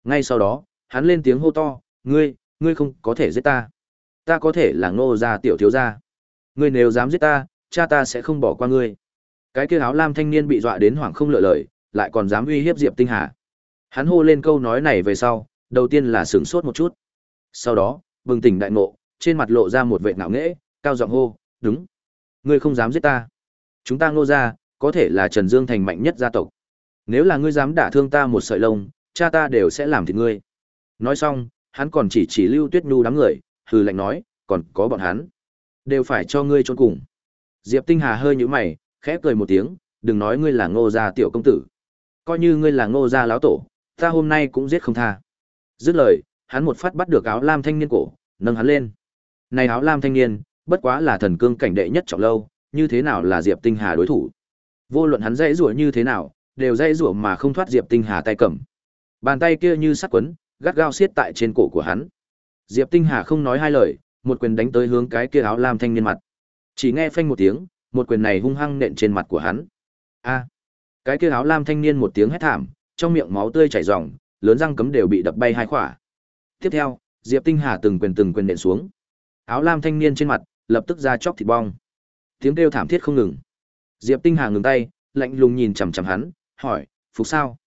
Ngay sau đó, hắn lên tiếng hô to, "Ngươi, ngươi không có thể giết ta. Ta có thể là Ngô gia tiểu thiếu gia. Ngươi nếu dám giết ta, cha ta sẽ không bỏ qua ngươi." Cái kia áo lam thanh niên bị dọa đến hoảng không lựa lời, lại còn dám uy hiếp Diệp Tinh Hà. Hắn hô lên câu nói này về sau, đầu tiên là sửng sốt một chút. Sau đó, bừng tỉnh đại ngộ, trên mặt lộ ra một vẻ ngạo nghễ, cao giọng hô, "Đúng, ngươi không dám giết ta. Chúng ta Ngô gia, có thể là Trần Dương thành mạnh nhất gia tộc. Nếu là ngươi dám đả thương ta một sợi lông, cha ta đều sẽ làm thịt ngươi." Nói xong, hắn còn chỉ chỉ Lưu Tuyết Nhu đám người, hừ lạnh nói, còn có bọn hắn, đều phải cho ngươi trốn cùng. Diệp Tinh Hà hơi nhũ mày, khẽ cười một tiếng, đừng nói ngươi là Ngô gia tiểu công tử, coi như ngươi là Ngô gia lão tổ, ta hôm nay cũng giết không tha. Dứt lời, hắn một phát bắt được áo lam thanh niên cổ, nâng hắn lên. Này áo lam thanh niên, bất quá là thần cương cảnh đệ nhất trọng lâu, như thế nào là Diệp Tinh Hà đối thủ? Vô luận hắn dãy rủa như thế nào, đều dãy rủa mà không thoát Diệp Tinh Hà tay cầm. Bàn tay kia như sắt quấn, gắt gao siết tại trên cổ của hắn. Diệp Tinh Hà không nói hai lời, một quyền đánh tới hướng cái kia áo lam thanh niên mặt. Chỉ nghe phanh một tiếng, một quyền này hung hăng nện trên mặt của hắn. A! cái kia áo lam thanh niên một tiếng hét thảm, trong miệng máu tươi chảy ròng, lớn răng cấm đều bị đập bay hai khỏa. Tiếp theo, Diệp Tinh Hà từng quyền từng quyền nện xuống. Áo lam thanh niên trên mặt lập tức ra chóc thịt bong. Tiếng kêu thảm thiết không ngừng. Diệp Tinh Hà ngừng tay, lạnh lùng nhìn chằm chằm hắn, hỏi: "Phục sao?"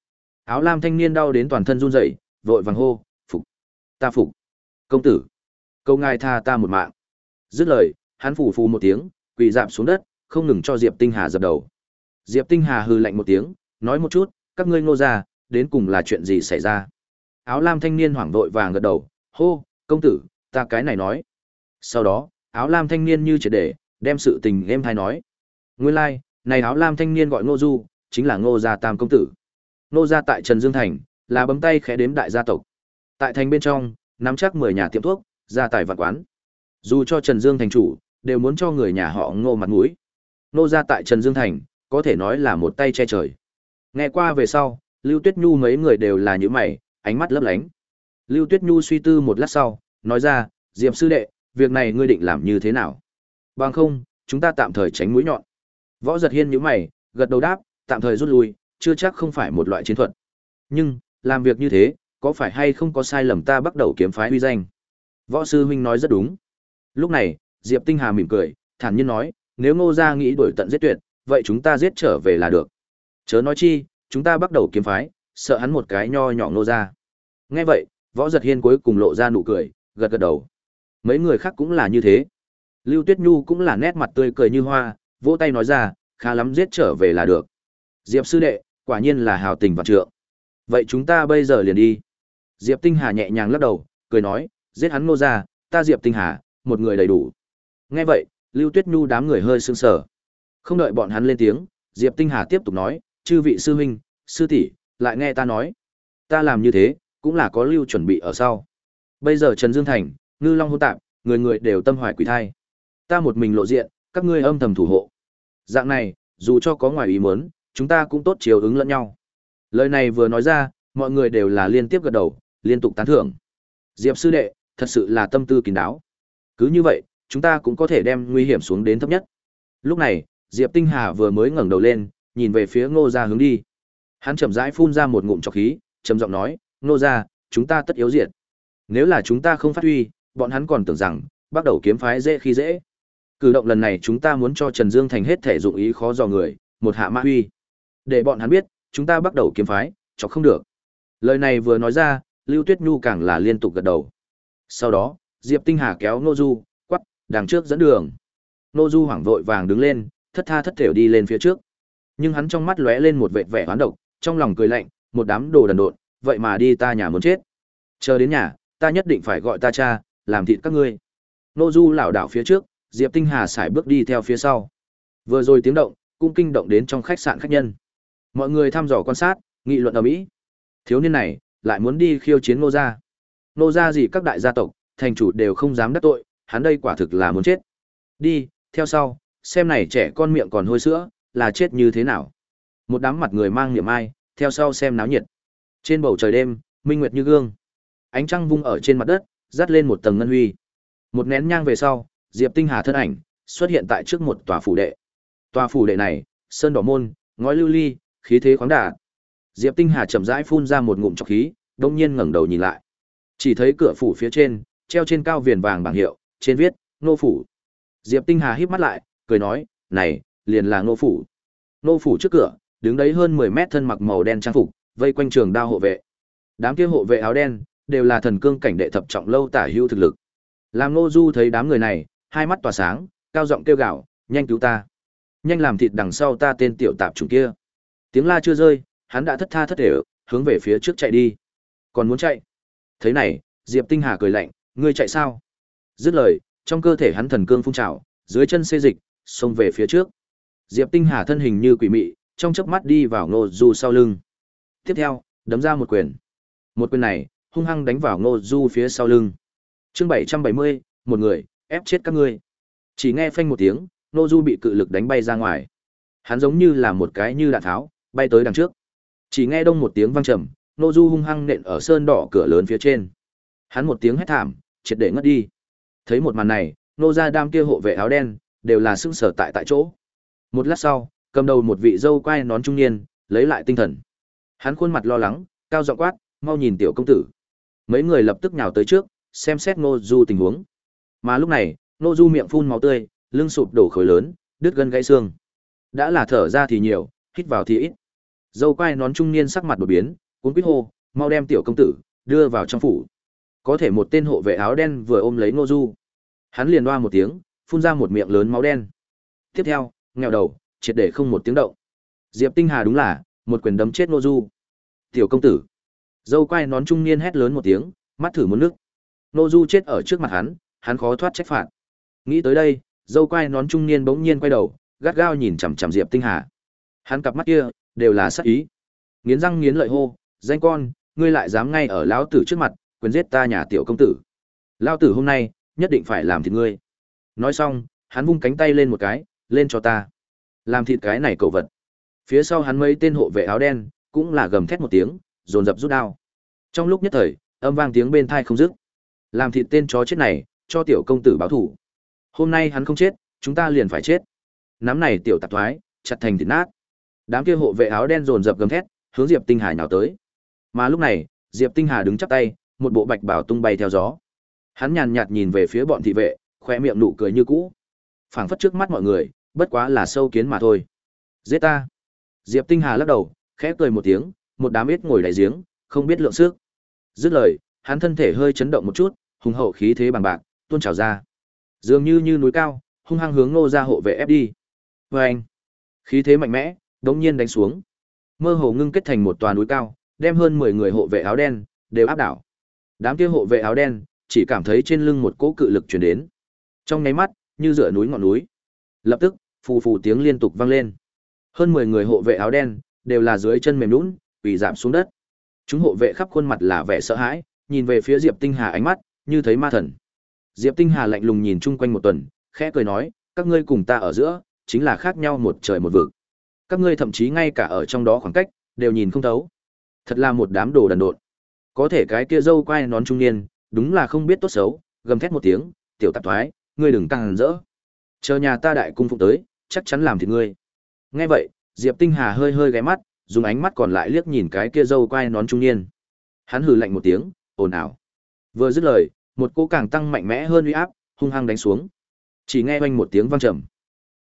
Áo lam thanh niên đau đến toàn thân run rẩy, vội vàng hô, "Phục, ta phục." "Công tử, câu ngài tha ta một mạng." Dứt lời, hắn phủ phù một tiếng, quỳ rạp xuống đất, không ngừng cho Diệp Tinh Hà dập đầu. Diệp Tinh Hà hừ lạnh một tiếng, nói một chút, các ngươi ngô gia, đến cùng là chuyện gì xảy ra? Áo lam thanh niên hoảng vội vàng gật đầu, hô, công tử, ta cái này nói. Sau đó, áo lam thanh niên như triệt để, đem sự tình em thay nói. Nguyên lai, like, này áo lam thanh niên gọi ngô du, chính là ngô gia tam công tử. Ngô gia tại Trần Dương Thành, là bấm tay khẽ đếm đại gia tộc. Tại thành bên trong, nắm chắc 10 nhà tiệm thuốc, gia tài vạn quán. Dù cho Trần Dương thành chủ, đều muốn cho người nhà họ Ngô mặt mũi. Nô gia tại Trần Dương thành, có thể nói là một tay che trời. Nghe qua về sau, Lưu Tuyết Nhu mấy người đều là như mày, ánh mắt lấp lánh. Lưu Tuyết Nhu suy tư một lát sau, nói ra, Diệp sư đệ, việc này ngươi định làm như thế nào? Bằng không, chúng ta tạm thời tránh mũi nhọn. Võ giật hiên nhíu mày, gật đầu đáp, tạm thời rút lui, chưa chắc không phải một loại chiến thuật. Nhưng, làm việc như thế, có phải hay không có sai lầm ta bắt đầu kiếm phái uy danh? Võ sư huynh nói rất đúng. Lúc này, Diệp Tinh Hà mỉm cười, thản nhiên nói, nếu Ngô gia nghĩ đuổi tận giết tuyệt, vậy chúng ta giết trở về là được. Chớ nói chi, chúng ta bắt đầu kiếm phái, sợ hắn một cái nho nhỏ Ngô gia. Nghe vậy, Võ Giật Hiên cuối cùng lộ ra nụ cười, gật gật đầu. Mấy người khác cũng là như thế. Lưu Tuyết Nhu cũng là nét mặt tươi cười như hoa, vỗ tay nói ra, khá lắm giết trở về là được. Diệp sư đệ, quả nhiên là hào tình và trượng. Vậy chúng ta bây giờ liền đi. Diệp Tinh Hà nhẹ nhàng lắc đầu, cười nói, giết hắn Ngô gia, ta Diệp Tinh Hà, một người đầy đủ. Nghe vậy, Lưu Tuyết Nhu đám người hơi sững sờ. Không đợi bọn hắn lên tiếng, Diệp Tinh Hà tiếp tục nói, chư vị sư huynh, sư tỷ, lại nghe ta nói. Ta làm như thế, cũng là có lưu chuẩn bị ở sau. Bây giờ Trần Dương Thành, Ngư Long hôn tạm, người người đều tâm hoài quỷ thai. Ta một mình lộ diện, các ngươi âm thầm thủ hộ. Dạng này, dù cho có ngoài ý muốn, chúng ta cũng tốt chiều ứng lẫn nhau. Lời này vừa nói ra, mọi người đều là liên tiếp gật đầu, liên tục tán thưởng. Diệp sư đệ, thật sự là tâm tư kín đáo. Cứ như vậy, chúng ta cũng có thể đem nguy hiểm xuống đến thấp nhất. Lúc này, Diệp Tinh Hà vừa mới ngẩng đầu lên, nhìn về phía Ngô gia hướng đi. Hắn chậm rãi phun ra một ngụm trọc khí, trầm giọng nói, "Ngô gia, chúng ta tất yếu diệt. Nếu là chúng ta không phát huy, bọn hắn còn tưởng rằng bắt đầu kiếm phái dễ khi dễ. Cử động lần này chúng ta muốn cho Trần Dương Thành hết thể dụng ý khó dò người, một hạ mã huy. Để bọn hắn biết, chúng ta bắt đầu kiếm phái, cho không được." Lời này vừa nói ra, Lưu Tuyết Nhu càng là liên tục gật đầu. Sau đó, Diệp Tinh Hà kéo Ngô Du, đằng trước dẫn đường. Nô Du hoảng vội vàng đứng lên, thất tha thất thểu đi lên phía trước. Nhưng hắn trong mắt lóe lên một vệt vẻ hoán độc, trong lòng cười lạnh, một đám đồ đần độn, vậy mà đi ta nhà muốn chết. Chờ đến nhà, ta nhất định phải gọi ta cha, làm thịt các ngươi. Nô Du lảo đảo phía trước, Diệp Tinh Hà sải bước đi theo phía sau. Vừa rồi tiếng động, cũng kinh động đến trong khách sạn khách nhân. Mọi người thăm dò quan sát, nghị luận ở mỹ. Thiếu niên này, lại muốn đi khiêu chiến Nô gia. Nô gia gì các đại gia tộc, thành chủ đều không dám đắc tội, hắn đây quả thực là muốn chết. Đi, theo sau, xem này trẻ con miệng còn hôi sữa, là chết như thế nào. Một đám mặt người mang niệm ai, theo sau xem náo nhiệt. Trên bầu trời đêm, minh nguyệt như gương. Ánh trăng vung ở trên mặt đất, dắt lên một tầng ngân huy. Một nén nhang về sau, Diệp Tinh Hà thân ảnh xuất hiện tại trước một tòa phủ đệ. Tòa phủ đệ này, sơn đỏ môn, ngói lưu ly, khí thế khoáng đạt. Diệp Tinh Hà chậm rãi phun ra một ngụm trọc khí, đông nhiên ngẩng đầu nhìn lại. Chỉ thấy cửa phủ phía trên, treo trên cao viền vàng bảng hiệu, trên viết, nô phủ. Diệp Tinh Hà híp mắt lại, cười nói, này, liền là nô phủ. Nô phủ trước cửa, đứng đấy hơn 10 mét thân mặc màu đen trang phục, vây quanh trường đao hộ vệ. Đám kia hộ vệ áo đen, đều là thần cương cảnh đệ thập trọng lâu tả hữu thực lực. Làm nô Du thấy đám người này, hai mắt tỏa sáng, cao giọng kêu gào, nhanh cứu ta. Nhanh làm thịt đằng sau ta tên tiểu tạp chủng kia. Tiếng la chưa rơi, hắn đã thất tha thất để hướng về phía trước chạy đi. Còn muốn chạy. Thế này, Diệp Tinh Hà cười lạnh, ngươi chạy sao? Dứt lời, trong cơ thể hắn thần cương phun trào, dưới chân xê dịch, xông về phía trước. Diệp Tinh Hà thân hình như quỷ mị, trong chớp mắt đi vào Ngô Du sau lưng. Tiếp theo, đấm ra một quyền. Một quyền này, hung hăng đánh vào Ngô Du phía sau lưng. Chương 770, một người, ép chết các ngươi. Chỉ nghe phanh một tiếng, Ngô Du bị cự lực đánh bay ra ngoài. Hắn giống như là một cái như đạn tháo, bay tới đằng trước. Chỉ nghe đông một tiếng vang trầm, Ngô Du hung hăng nện ở sơn đỏ cửa lớn phía trên. Hắn một tiếng hét thảm, triệt để ngất đi. Thấy một màn này, nô gia đam kia hộ vệ áo đen, đều là sững sở tại tại chỗ. Một lát sau, cầm đầu một vị dâu quai nón trung niên, lấy lại tinh thần. Hắn khuôn mặt lo lắng, cao giọng quát, mau nhìn tiểu công tử. Mấy người lập tức nhào tới trước, xem xét Ngô Du tình huống. Mà lúc này, Ngô Du miệng phun máu tươi, lưng sụp đổ khối lớn, đứt gân gãy xương. Đã là thở ra thì nhiều, hít vào thì ít. Dâu quai nón trung niên sắc mặt đột biến, cuốn quýt hô, mau đem tiểu công tử đưa vào trong phủ. Có thể một tên hộ vệ áo đen vừa ôm lấy Ngô Du. Hắn liền đoa một tiếng, phun ra một miệng lớn máu đen. Tiếp theo, nghèo đầu, triệt để không một tiếng động. Diệp Tinh Hà đúng là một quyền đấm chết Ngô Du. Tiểu công tử. Dâu quai nón trung niên hét lớn một tiếng, mắt thử muốn nước. Ngô Du chết ở trước mặt hắn, hắn khó thoát trách phạt. Nghĩ tới đây, dâu quai nón trung niên bỗng nhiên quay đầu, gắt gao nhìn chằm chằm Diệp Tinh Hà. Hắn cặp mắt kia đều là sát ý. Nghiến răng nghiến lợi hô, "Danh con, ngươi lại dám ngay ở lão tử trước mặt, quyền giết ta nhà tiểu công tử. Lao tử hôm nay, nhất định phải làm thịt ngươi. Nói xong, hắn vung cánh tay lên một cái, lên cho ta. Làm thịt cái này cầu vật. Phía sau hắn mấy tên hộ vệ áo đen, cũng là gầm thét một tiếng, dồn dập rút đao. Trong lúc nhất thời, âm vang tiếng bên thai không dứt. Làm thịt tên chó chết này, cho tiểu công tử báo thủ. Hôm nay hắn không chết, chúng ta liền phải chết. Nắm này tiểu tạp thoái, chặt thành thịt nát. Đám kia hộ vệ áo đen dồn dập gầm thét, hướng Diệp Tinh Hà nhào tới. Mà lúc này, Diệp Tinh Hà đứng chắp tay, một bộ bạch bảo tung bay theo gió. Hắn nhàn nhạt nhìn về phía bọn thị vệ, khoe miệng nụ cười như cũ. Phảng phất trước mắt mọi người, bất quá là sâu kiến mà thôi. Giết ta. Diệp Tinh Hà lắc đầu, khẽ cười một tiếng, một đám ít ngồi đại giếng, không biết lượng sức. Dứt lời, hắn thân thể hơi chấn động một chút, hùng hậu khí thế bằng bạc, tuôn trào ra. Dường như như núi cao, hung hăng hướng Ngô gia hộ vệ ép đi. Oeng! Khí thế mạnh mẽ, đống nhiên đánh xuống. Mơ hồ ngưng kết thành một tòa núi cao, đem hơn 10 người hộ vệ áo đen đều áp đảo. Đám kia hộ vệ áo đen chỉ cảm thấy trên lưng một cỗ cự lực truyền đến. Trong nháy mắt, như dựa núi ngọn núi. Lập tức, phù phù tiếng liên tục vang lên. Hơn 10 người hộ vệ áo đen đều là dưới chân mềm lún quỳ giảm xuống đất. Chúng hộ vệ khắp khuôn mặt là vẻ sợ hãi, nhìn về phía Diệp Tinh Hà ánh mắt như thấy ma thần. Diệp Tinh Hà lạnh lùng nhìn chung quanh một tuần, khẽ cười nói, các ngươi cùng ta ở giữa, chính là khác nhau một trời một vực. Các ngươi thậm chí ngay cả ở trong đó khoảng cách, đều nhìn không thấu. Thật là một đám đồ đần độn. Có thể cái kia dâu quai nón trung niên, đúng là không biết tốt xấu, gầm thét một tiếng, tiểu tạp thoái, ngươi đừng càng rỡ. Chờ nhà ta đại cung phụng tới, chắc chắn làm thịt ngươi. Nghe vậy, Diệp Tinh Hà hơi hơi ghé mắt, dùng ánh mắt còn lại liếc nhìn cái kia dâu quai nón trung niên. Hắn hừ lạnh một tiếng, ồn ào. Vừa dứt lời, một cỗ càng tăng mạnh mẽ hơn uy áp, hung hăng đánh xuống. Chỉ nghe oanh một tiếng vang trầm.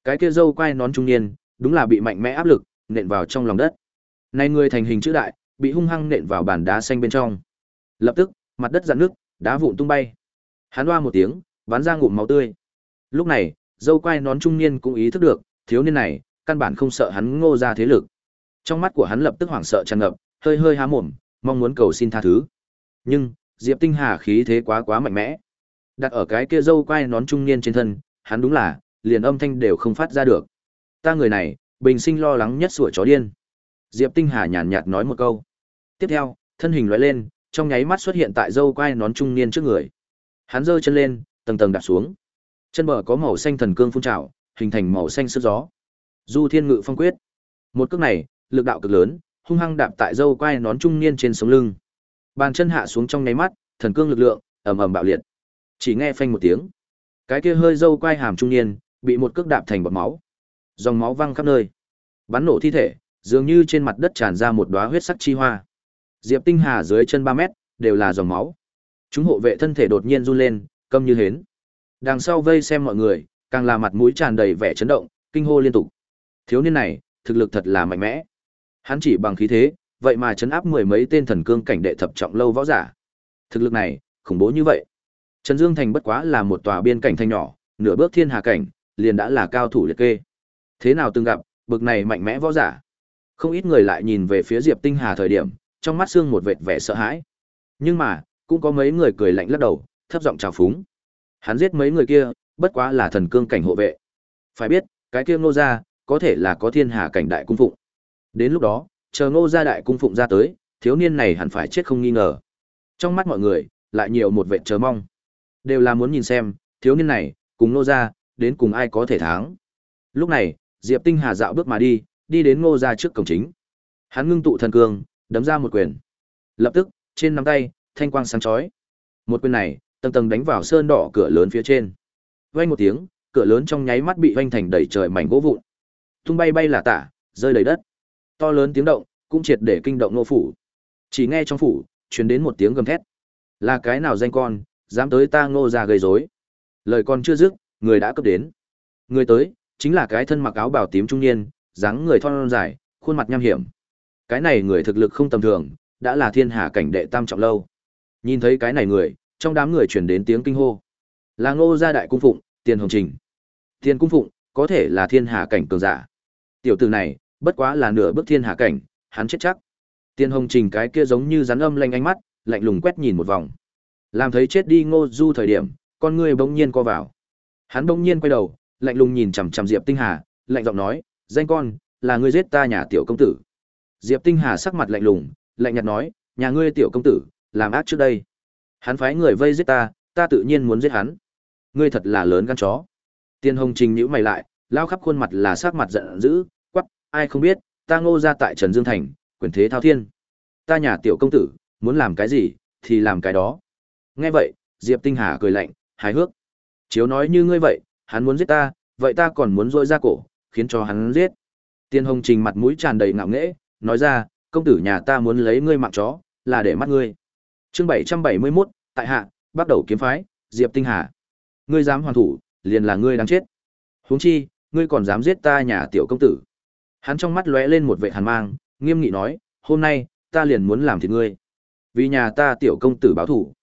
Cái kia dâu quai nón trung niên, đúng là bị mạnh mẽ áp lực nện vào trong lòng đất. Này người thành hình chữ đại, bị hung hăng nện vào bàn đá xanh bên trong. Lập tức, mặt đất rạn nước, đá vụn tung bay. Hắn oa một tiếng, bắn ra ngụm máu tươi. Lúc này, dâu quai nón trung niên cũng ý thức được, thiếu niên này, căn bản không sợ hắn ngô ra thế lực. Trong mắt của hắn lập tức hoảng sợ tràn ngập, hơi hơi há mồm, mong muốn cầu xin tha thứ. Nhưng, Diệp Tinh Hà khí thế quá quá mạnh mẽ. Đặt ở cái kia dâu quai nón trung niên trên thân, hắn đúng là, liền âm thanh đều không phát ra được. Ta người này, bình sinh lo lắng nhất sủa chó điên. Diệp Tinh Hà nhàn nhạt nói một câu. Tiếp theo, thân hình lóe lên, trong nháy mắt xuất hiện tại dâu quai nón trung niên trước người. Hắn giơ chân lên, tầng tầng đạp xuống. Chân bờ có màu xanh thần cương phun trào, hình thành màu xanh sức gió. Du Thiên Ngự Phong Quyết. Một cước này, lực đạo cực lớn, hung hăng đạp tại dâu quai nón trung niên trên sống lưng. Bàn chân hạ xuống trong nháy mắt, thần cương lực lượng ầm ầm bạo liệt. Chỉ nghe phanh một tiếng, cái kia hơi dâu quai hàm trung niên bị một cước đạp thành bọt máu. Dòng máu văng khắp nơi. Bắn nổ thi thể, dường như trên mặt đất tràn ra một đóa huyết sắc chi hoa. Diệp Tinh Hà dưới chân 3 mét đều là dòng máu. Chúng hộ vệ thân thể đột nhiên run lên, câm như hến. Đằng sau vây xem mọi người, càng là mặt mũi tràn đầy vẻ chấn động, kinh hô liên tục. Thiếu niên này, thực lực thật là mạnh mẽ. Hắn chỉ bằng khí thế, vậy mà chấn áp mười mấy tên thần cương cảnh đệ thập trọng lâu võ giả. Thực lực này, khủng bố như vậy. Trần Dương Thành bất quá là một tòa biên cảnh thanh nhỏ, nửa bước thiên hà cảnh, liền đã là cao thủ liệt kê. Thế nào từng gặp, bực này mạnh mẽ võ giả. Không ít người lại nhìn về phía Diệp Tinh Hà thời điểm, trong mắt xương một vệt vẻ sợ hãi. Nhưng mà, cũng có mấy người cười lạnh lắc đầu, thấp giọng chào phúng. Hắn giết mấy người kia, bất quá là thần cương cảnh hộ vệ. Phải biết, cái kia Ngô gia, có thể là có thiên hà cảnh đại cung phụng. Đến lúc đó, chờ Ngô gia đại cung phụng ra tới, thiếu niên này hẳn phải chết không nghi ngờ. Trong mắt mọi người, lại nhiều một vẻ chờ mong. Đều là muốn nhìn xem, thiếu niên này, cùng Ngô gia, đến cùng ai có thể thắng. Lúc này, Diệp Tinh Hà dạo bước mà đi, đi đến Ngô gia trước cổng chính. Hắn ngưng tụ thần cương, đấm ra một quyền. Lập tức, trên nắm tay, thanh quang sáng chói. Một quyền này, tầng tầng đánh vào sơn đỏ cửa lớn phía trên. Vang một tiếng, cửa lớn trong nháy mắt bị vang thành đầy trời mảnh gỗ vụn. Tung bay bay là tả, rơi đầy đất. To lớn tiếng động, cũng triệt để kinh động nô phủ. Chỉ nghe trong phủ, truyền đến một tiếng gầm thét. Là cái nào danh con, dám tới ta ngô ra gây rối. Lời con chưa dứt, người đã cấp đến. Người tới, chính là cái thân mặc áo bào tím trung niên, dáng người thon dài, khuôn mặt nham hiểm. Cái này người thực lực không tầm thường, đã là thiên hạ cảnh đệ tam trọng lâu. Nhìn thấy cái này người, trong đám người truyền đến tiếng kinh hô. Là Ngô gia đại cung phụng, Tiền Hồng Trình. Tiền cung phụng, có thể là thiên hạ cảnh cường giả. Tiểu tử này, bất quá là nửa bước thiên hạ cảnh, hắn chết chắc. Tiền Hồng Trình cái kia giống như rắn âm lanh ánh mắt, lạnh lùng quét nhìn một vòng. Làm thấy chết đi Ngô Du thời điểm, con người bỗng nhiên co vào. Hắn bỗng nhiên quay đầu, lạnh lùng nhìn chằm chằm Diệp Tinh Hà, lạnh giọng nói, "Danh con, là ngươi giết ta nhà tiểu công tử." Diệp Tinh Hà sắc mặt lạnh lùng, lạnh nhạt nói, "Nhà ngươi tiểu công tử, làm ác trước đây. Hắn phái người vây giết ta, ta tự nhiên muốn giết hắn. Ngươi thật là lớn gan chó." Tiên Hồng Trình nhíu mày lại, lao khắp khuôn mặt là sắc mặt giận dữ, quắc, ai không biết, ta Ngô gia tại Trần Dương thành, quyền thế thao thiên. Ta nhà tiểu công tử, muốn làm cái gì thì làm cái đó. Nghe vậy, Diệp Tinh Hà cười lạnh, hài hước. Chiếu nói như ngươi vậy, hắn muốn giết ta, vậy ta còn muốn rôi ra cổ, khiến cho hắn giết. Tiên Hồng Trình mặt mũi tràn đầy ngạo nghễ, nói ra, công tử nhà ta muốn lấy ngươi mạng chó, là để mắt ngươi. Chương 771, tại hạ, bắt đầu kiếm phái, Diệp Tinh Hà. Ngươi dám hoàn thủ, liền là ngươi đáng chết. Huống chi, ngươi còn dám giết ta nhà tiểu công tử. Hắn trong mắt lóe lên một vẻ hàn mang, nghiêm nghị nói, hôm nay, ta liền muốn làm thịt ngươi. Vì nhà ta tiểu công tử báo thủ.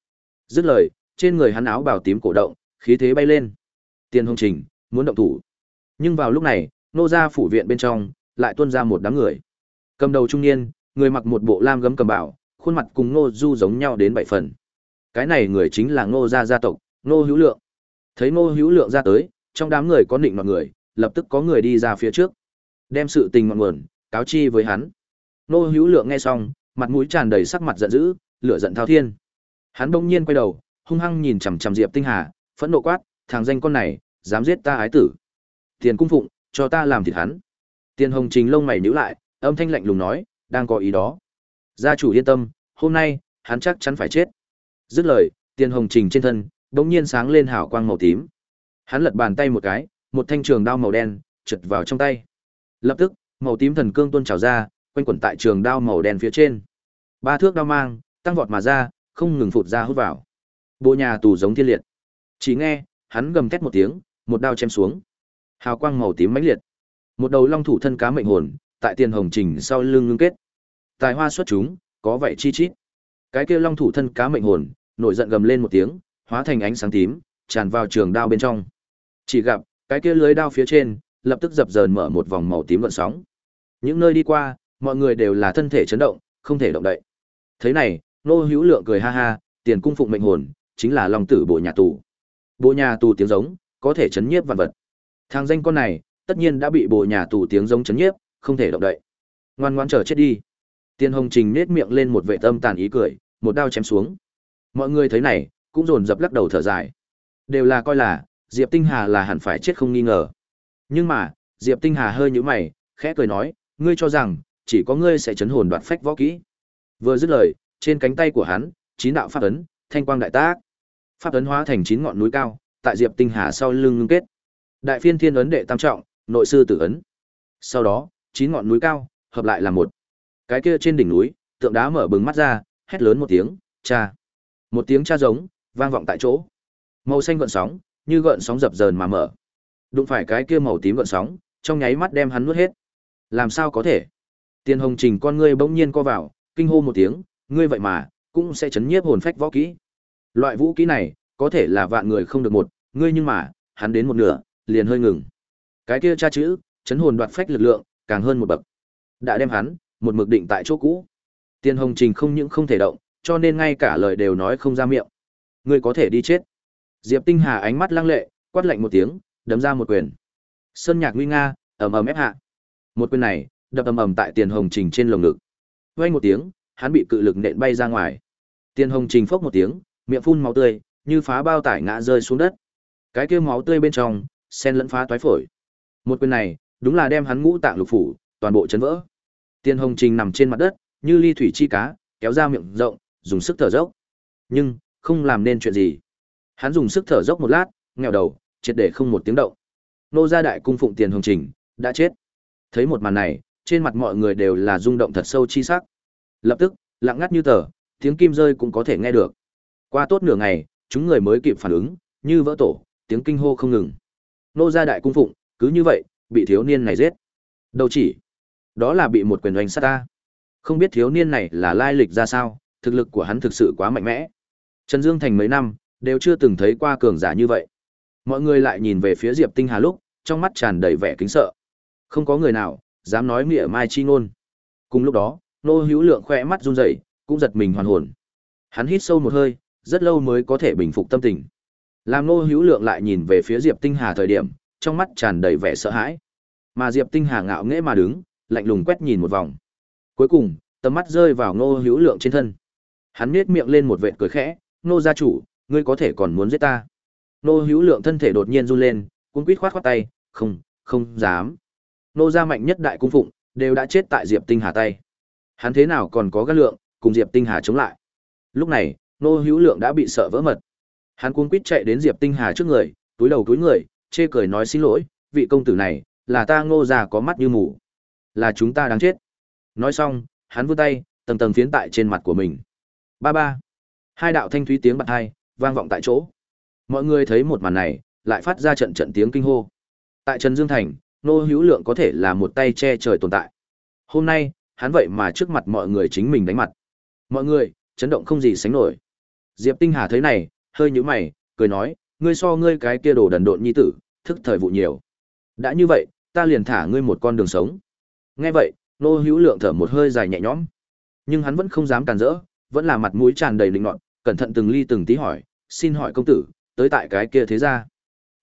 Dứt lời, trên người hắn áo bào tím cổ động, khí thế bay lên. Tiền Hồng Trình, muốn động thủ. Nhưng vào lúc này, nô gia phủ viện bên trong, lại tuôn ra một đám người. Cầm đầu trung niên, người mặc một bộ lam gấm cầm bảo, khuôn mặt cùng Ngô Du giống nhau đến bảy phần. Cái này người chính là Ngô gia gia tộc, Ngô Hữu Lượng. Thấy Ngô Hữu Lượng ra tới, trong đám người có định mọi người, lập tức có người đi ra phía trước, đem sự tình ngọn nguồn cáo chi với hắn. Ngô Hữu Lượng nghe xong, mặt mũi tràn đầy sắc mặt giận dữ, lửa giận thao thiên. Hắn bỗng nhiên quay đầu, hung hăng nhìn chằm chằm Diệp Tinh Hà, phẫn nộ quát, thằng danh con này, dám giết ta ái tử. Tiền cung phụng, cho ta làm thịt hắn. Tiền Hồng Trình lông mày nhíu lại, âm thanh lạnh lùng nói, đang có ý đó. Gia chủ yên tâm, hôm nay, hắn chắc chắn phải chết. Dứt lời, Tiền Hồng Trình trên thân, đống nhiên sáng lên hào quang màu tím. Hắn lật bàn tay một cái, một thanh trường đao màu đen, trượt vào trong tay. Lập tức, màu tím thần cương tuôn trào ra, quanh quẩn tại trường đao màu đen phía trên. Ba thước đao mang, tăng vọt mà ra, không ngừng phụt ra hút vào. Bộ nhà tù giống thiên liệt. Chỉ nghe, hắn gầm thét một tiếng, một đao chém xuống. Hào quang màu tím mãnh liệt. Một đầu long thủ thân cá mệnh hồn, tại tiền hồng trình sau lưng ngưng kết. Tài hoa xuất chúng, có vậy chi chít. Cái kia long thủ thân cá mệnh hồn, nổi giận gầm lên một tiếng, hóa thành ánh sáng tím, tràn vào trường đao bên trong. Chỉ gặp, cái kia lưới đao phía trên, lập tức dập dờn mở một vòng màu tím gợn sóng. Những nơi đi qua, mọi người đều là thân thể chấn động, không thể động đậy. Thế này, Nô Hữu Lượng cười ha ha, tiền cung phụng mệnh hồn, chính là long tử bộ nhà tù. Bộ nhà tù tiếng giống, có thể chấn nhiếp vạn vật. Thang danh con này, tất nhiên đã bị bộ nhà tù tiếng giống chấn nhiếp, không thể động đậy. Ngoan ngoãn chờ chết đi. Tiên Hồng Trình nét miệng lên một vệ tâm tàn ý cười, một đao chém xuống. Mọi người thấy này, cũng dồn dập lắc đầu thở dài. Đều là coi là, Diệp Tinh Hà là hẳn phải chết không nghi ngờ. Nhưng mà, Diệp Tinh Hà hơi nhũ mày, khẽ cười nói, ngươi cho rằng, chỉ có ngươi sẽ chấn hồn đoạt phách võ kỹ. Vừa dứt lời, trên cánh tay của hắn, chín đạo pháp ấn, thanh quang đại tác. Pháp ấn hóa thành chín ngọn núi cao, tại Diệp Tinh Hà sau lưng ngưng kết. Đại phiên thiên ấn đệ tam trọng, nội sư tử ấn. Sau đó, chín ngọn núi cao hợp lại là một. Cái kia trên đỉnh núi, tượng đá mở bừng mắt ra, hét lớn một tiếng, "Cha!" Một tiếng cha giống, vang vọng tại chỗ. Màu xanh gợn sóng, như gợn sóng dập dờn mà mở. Đụng phải cái kia màu tím gợn sóng, trong nháy mắt đem hắn nuốt hết. Làm sao có thể? Tiên Hồng Trình con ngươi bỗng nhiên co vào, kinh hô một tiếng, ngươi vậy mà cũng sẽ chấn nhiếp hồn phách võ kỹ. Loại vũ kỹ này, có thể là vạn người không được một, ngươi nhưng mà, hắn đến một nửa, liền hơi ngừng. Cái kia cha chữ, chấn hồn đoạt phách lực lượng, càng hơn một bậc. Đã đem hắn, một mực định tại chỗ cũ. Tiên Hồng Trình không những không thể động, cho nên ngay cả lời đều nói không ra miệng. Ngươi có thể đi chết. Diệp Tinh Hà ánh mắt lăng lệ, quát lạnh một tiếng, đấm ra một quyền. Sơn Nhạc nguy nga, ầm ầm ép hạ. Một quyền này, đập ầm ầm tại Tiền Hồng Trình trên lồng ngực. Vang một tiếng, hắn bị cự lực nện bay ra ngoài. Tiền Hồng Trình phốc một tiếng, miệng phun máu tươi, như phá bao tải ngã rơi xuống đất. Cái kia máu tươi bên trong, xen lẫn phá toái phổi. Một quyền này, đúng là đem hắn ngũ tạng lục phủ, toàn bộ chấn vỡ. Tiền Hồng Trình nằm trên mặt đất, như ly thủy chi cá, kéo ra miệng rộng, dùng sức thở dốc. Nhưng, không làm nên chuyện gì. Hắn dùng sức thở dốc một lát, nghèo đầu, triệt để không một tiếng động. Nô gia đại cung phụng Tiền Hồng Trình, đã chết. Thấy một màn này, trên mặt mọi người đều là rung động thật sâu chi sắc. Lập tức, lặng ngắt như tờ, tiếng kim rơi cũng có thể nghe được. Qua tốt nửa ngày, chúng người mới kịp phản ứng, như vỡ tổ, tiếng kinh hô không ngừng. Nô gia đại cung phụng, cứ như vậy, bị thiếu niên này giết. Đâu chỉ, đó là bị một quyền oanh sát ta. Không biết thiếu niên này là lai lịch ra sao, thực lực của hắn thực sự quá mạnh mẽ. Trần Dương Thành mấy năm, đều chưa từng thấy qua cường giả như vậy. Mọi người lại nhìn về phía Diệp Tinh Hà lúc, trong mắt tràn đầy vẻ kính sợ. Không có người nào dám nói mỉa mai chi ngôn. Cùng lúc đó, Nô Hữu Lượng khẽ mắt run rẩy, cũng giật mình hoàn hồn. Hắn hít sâu một hơi, rất lâu mới có thể bình phục tâm tình. Làm Nô Hữu Lượng lại nhìn về phía Diệp Tinh Hà thời điểm, trong mắt tràn đầy vẻ sợ hãi. Mà Diệp Tinh Hà ngạo nghễ mà đứng, lạnh lùng quét nhìn một vòng. Cuối cùng, tầm mắt rơi vào Nô Hữu Lượng trên thân. Hắn nhếch miệng lên một vệt cười khẽ, "Nô gia chủ, ngươi có thể còn muốn giết ta?" Nô Hữu Lượng thân thể đột nhiên run lên, cuống quýt khoát khoát tay, "Không, không dám." Nô gia mạnh nhất đại cung phụng đều đã chết tại Diệp Tinh Hà tay. Hắn thế nào còn có gan lượng cùng Diệp Tinh Hà chống lại? Lúc này, Nô Hữu Lượng đã bị sợ vỡ mật. Hắn cuống quýt chạy đến Diệp Tinh Hà trước người, túi đầu túi người, chê cười nói xin lỗi, vị công tử này, là ta ngô già có mắt như mù. Là chúng ta đáng chết. Nói xong, hắn vươn tay, tầng tầng phiến tại trên mặt của mình. Ba ba. Hai đạo thanh thúy tiếng bật hai, vang vọng tại chỗ. Mọi người thấy một màn này, lại phát ra trận trận tiếng kinh hô. Tại Trần Dương Thành, Nô Hữu Lượng có thể là một tay che trời tồn tại. Hôm nay, hắn vậy mà trước mặt mọi người chính mình đánh mặt. Mọi người, chấn động không gì sánh nổi. Diệp Tinh Hà thấy này, hơi nhíu mày, cười nói, ngươi so ngươi cái kia đồ đần độn nhi tử, thức thời vụ nhiều. Đã như vậy, ta liền thả ngươi một con đường sống. Nghe vậy, Nô Hữu Lượng thở một hơi dài nhẹ nhõm. Nhưng hắn vẫn không dám càn rỡ, vẫn là mặt mũi tràn đầy lĩnh nọt, cẩn thận từng ly từng tí hỏi, xin hỏi công tử, tới tại cái kia thế gia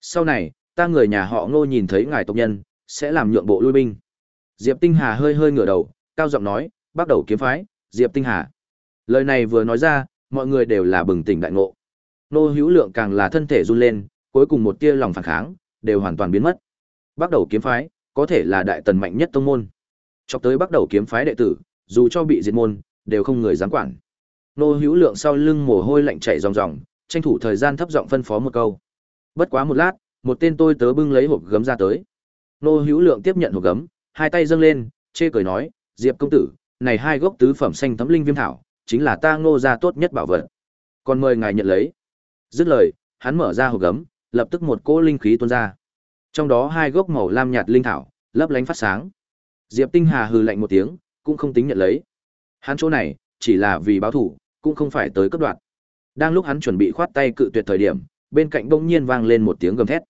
Sau này, ta người nhà họ Ngô nhìn thấy ngài tộc nhân, sẽ làm nhượng bộ lui binh. Diệp Tinh Hà hơi hơi ngửa đầu, cao giọng nói, bắt đầu kiếm phái, Diệp Tinh Hà. Lời này vừa nói ra, mọi người đều là bừng tỉnh đại ngộ. Nô Hữu Lượng càng là thân thể run lên, cuối cùng một tia lòng phản kháng đều hoàn toàn biến mất. Bắt đầu kiếm phái, có thể là đại tần mạnh nhất tông môn. cho tới bắt đầu kiếm phái đệ tử, dù cho bị diệt môn, đều không người dám quản. Nô Hữu Lượng sau lưng mồ hôi lạnh chảy ròng ròng, tranh thủ thời gian thấp giọng phân phó một câu. Bất quá một lát, một tên tôi tớ bưng lấy hộp gấm ra tới. Nô Hữu Lượng tiếp nhận hộp gấm, hai tay dâng lên, chê cười nói, "Diệp công tử, này hai gốc tứ phẩm xanh thấm linh viêm thảo, chính là ta Ngô gia tốt nhất bảo vật. Còn mời ngài nhận lấy." Dứt lời, hắn mở ra hộp gấm, lập tức một cỗ linh khí tuôn ra. Trong đó hai gốc màu lam nhạt linh thảo, lấp lánh phát sáng. Diệp Tinh Hà hừ lạnh một tiếng, cũng không tính nhận lấy. Hắn chỗ này, chỉ là vì báo thủ, cũng không phải tới cấp đoạn. Đang lúc hắn chuẩn bị khoát tay cự tuyệt thời điểm, bên cạnh bỗng nhiên vang lên một tiếng gầm thét.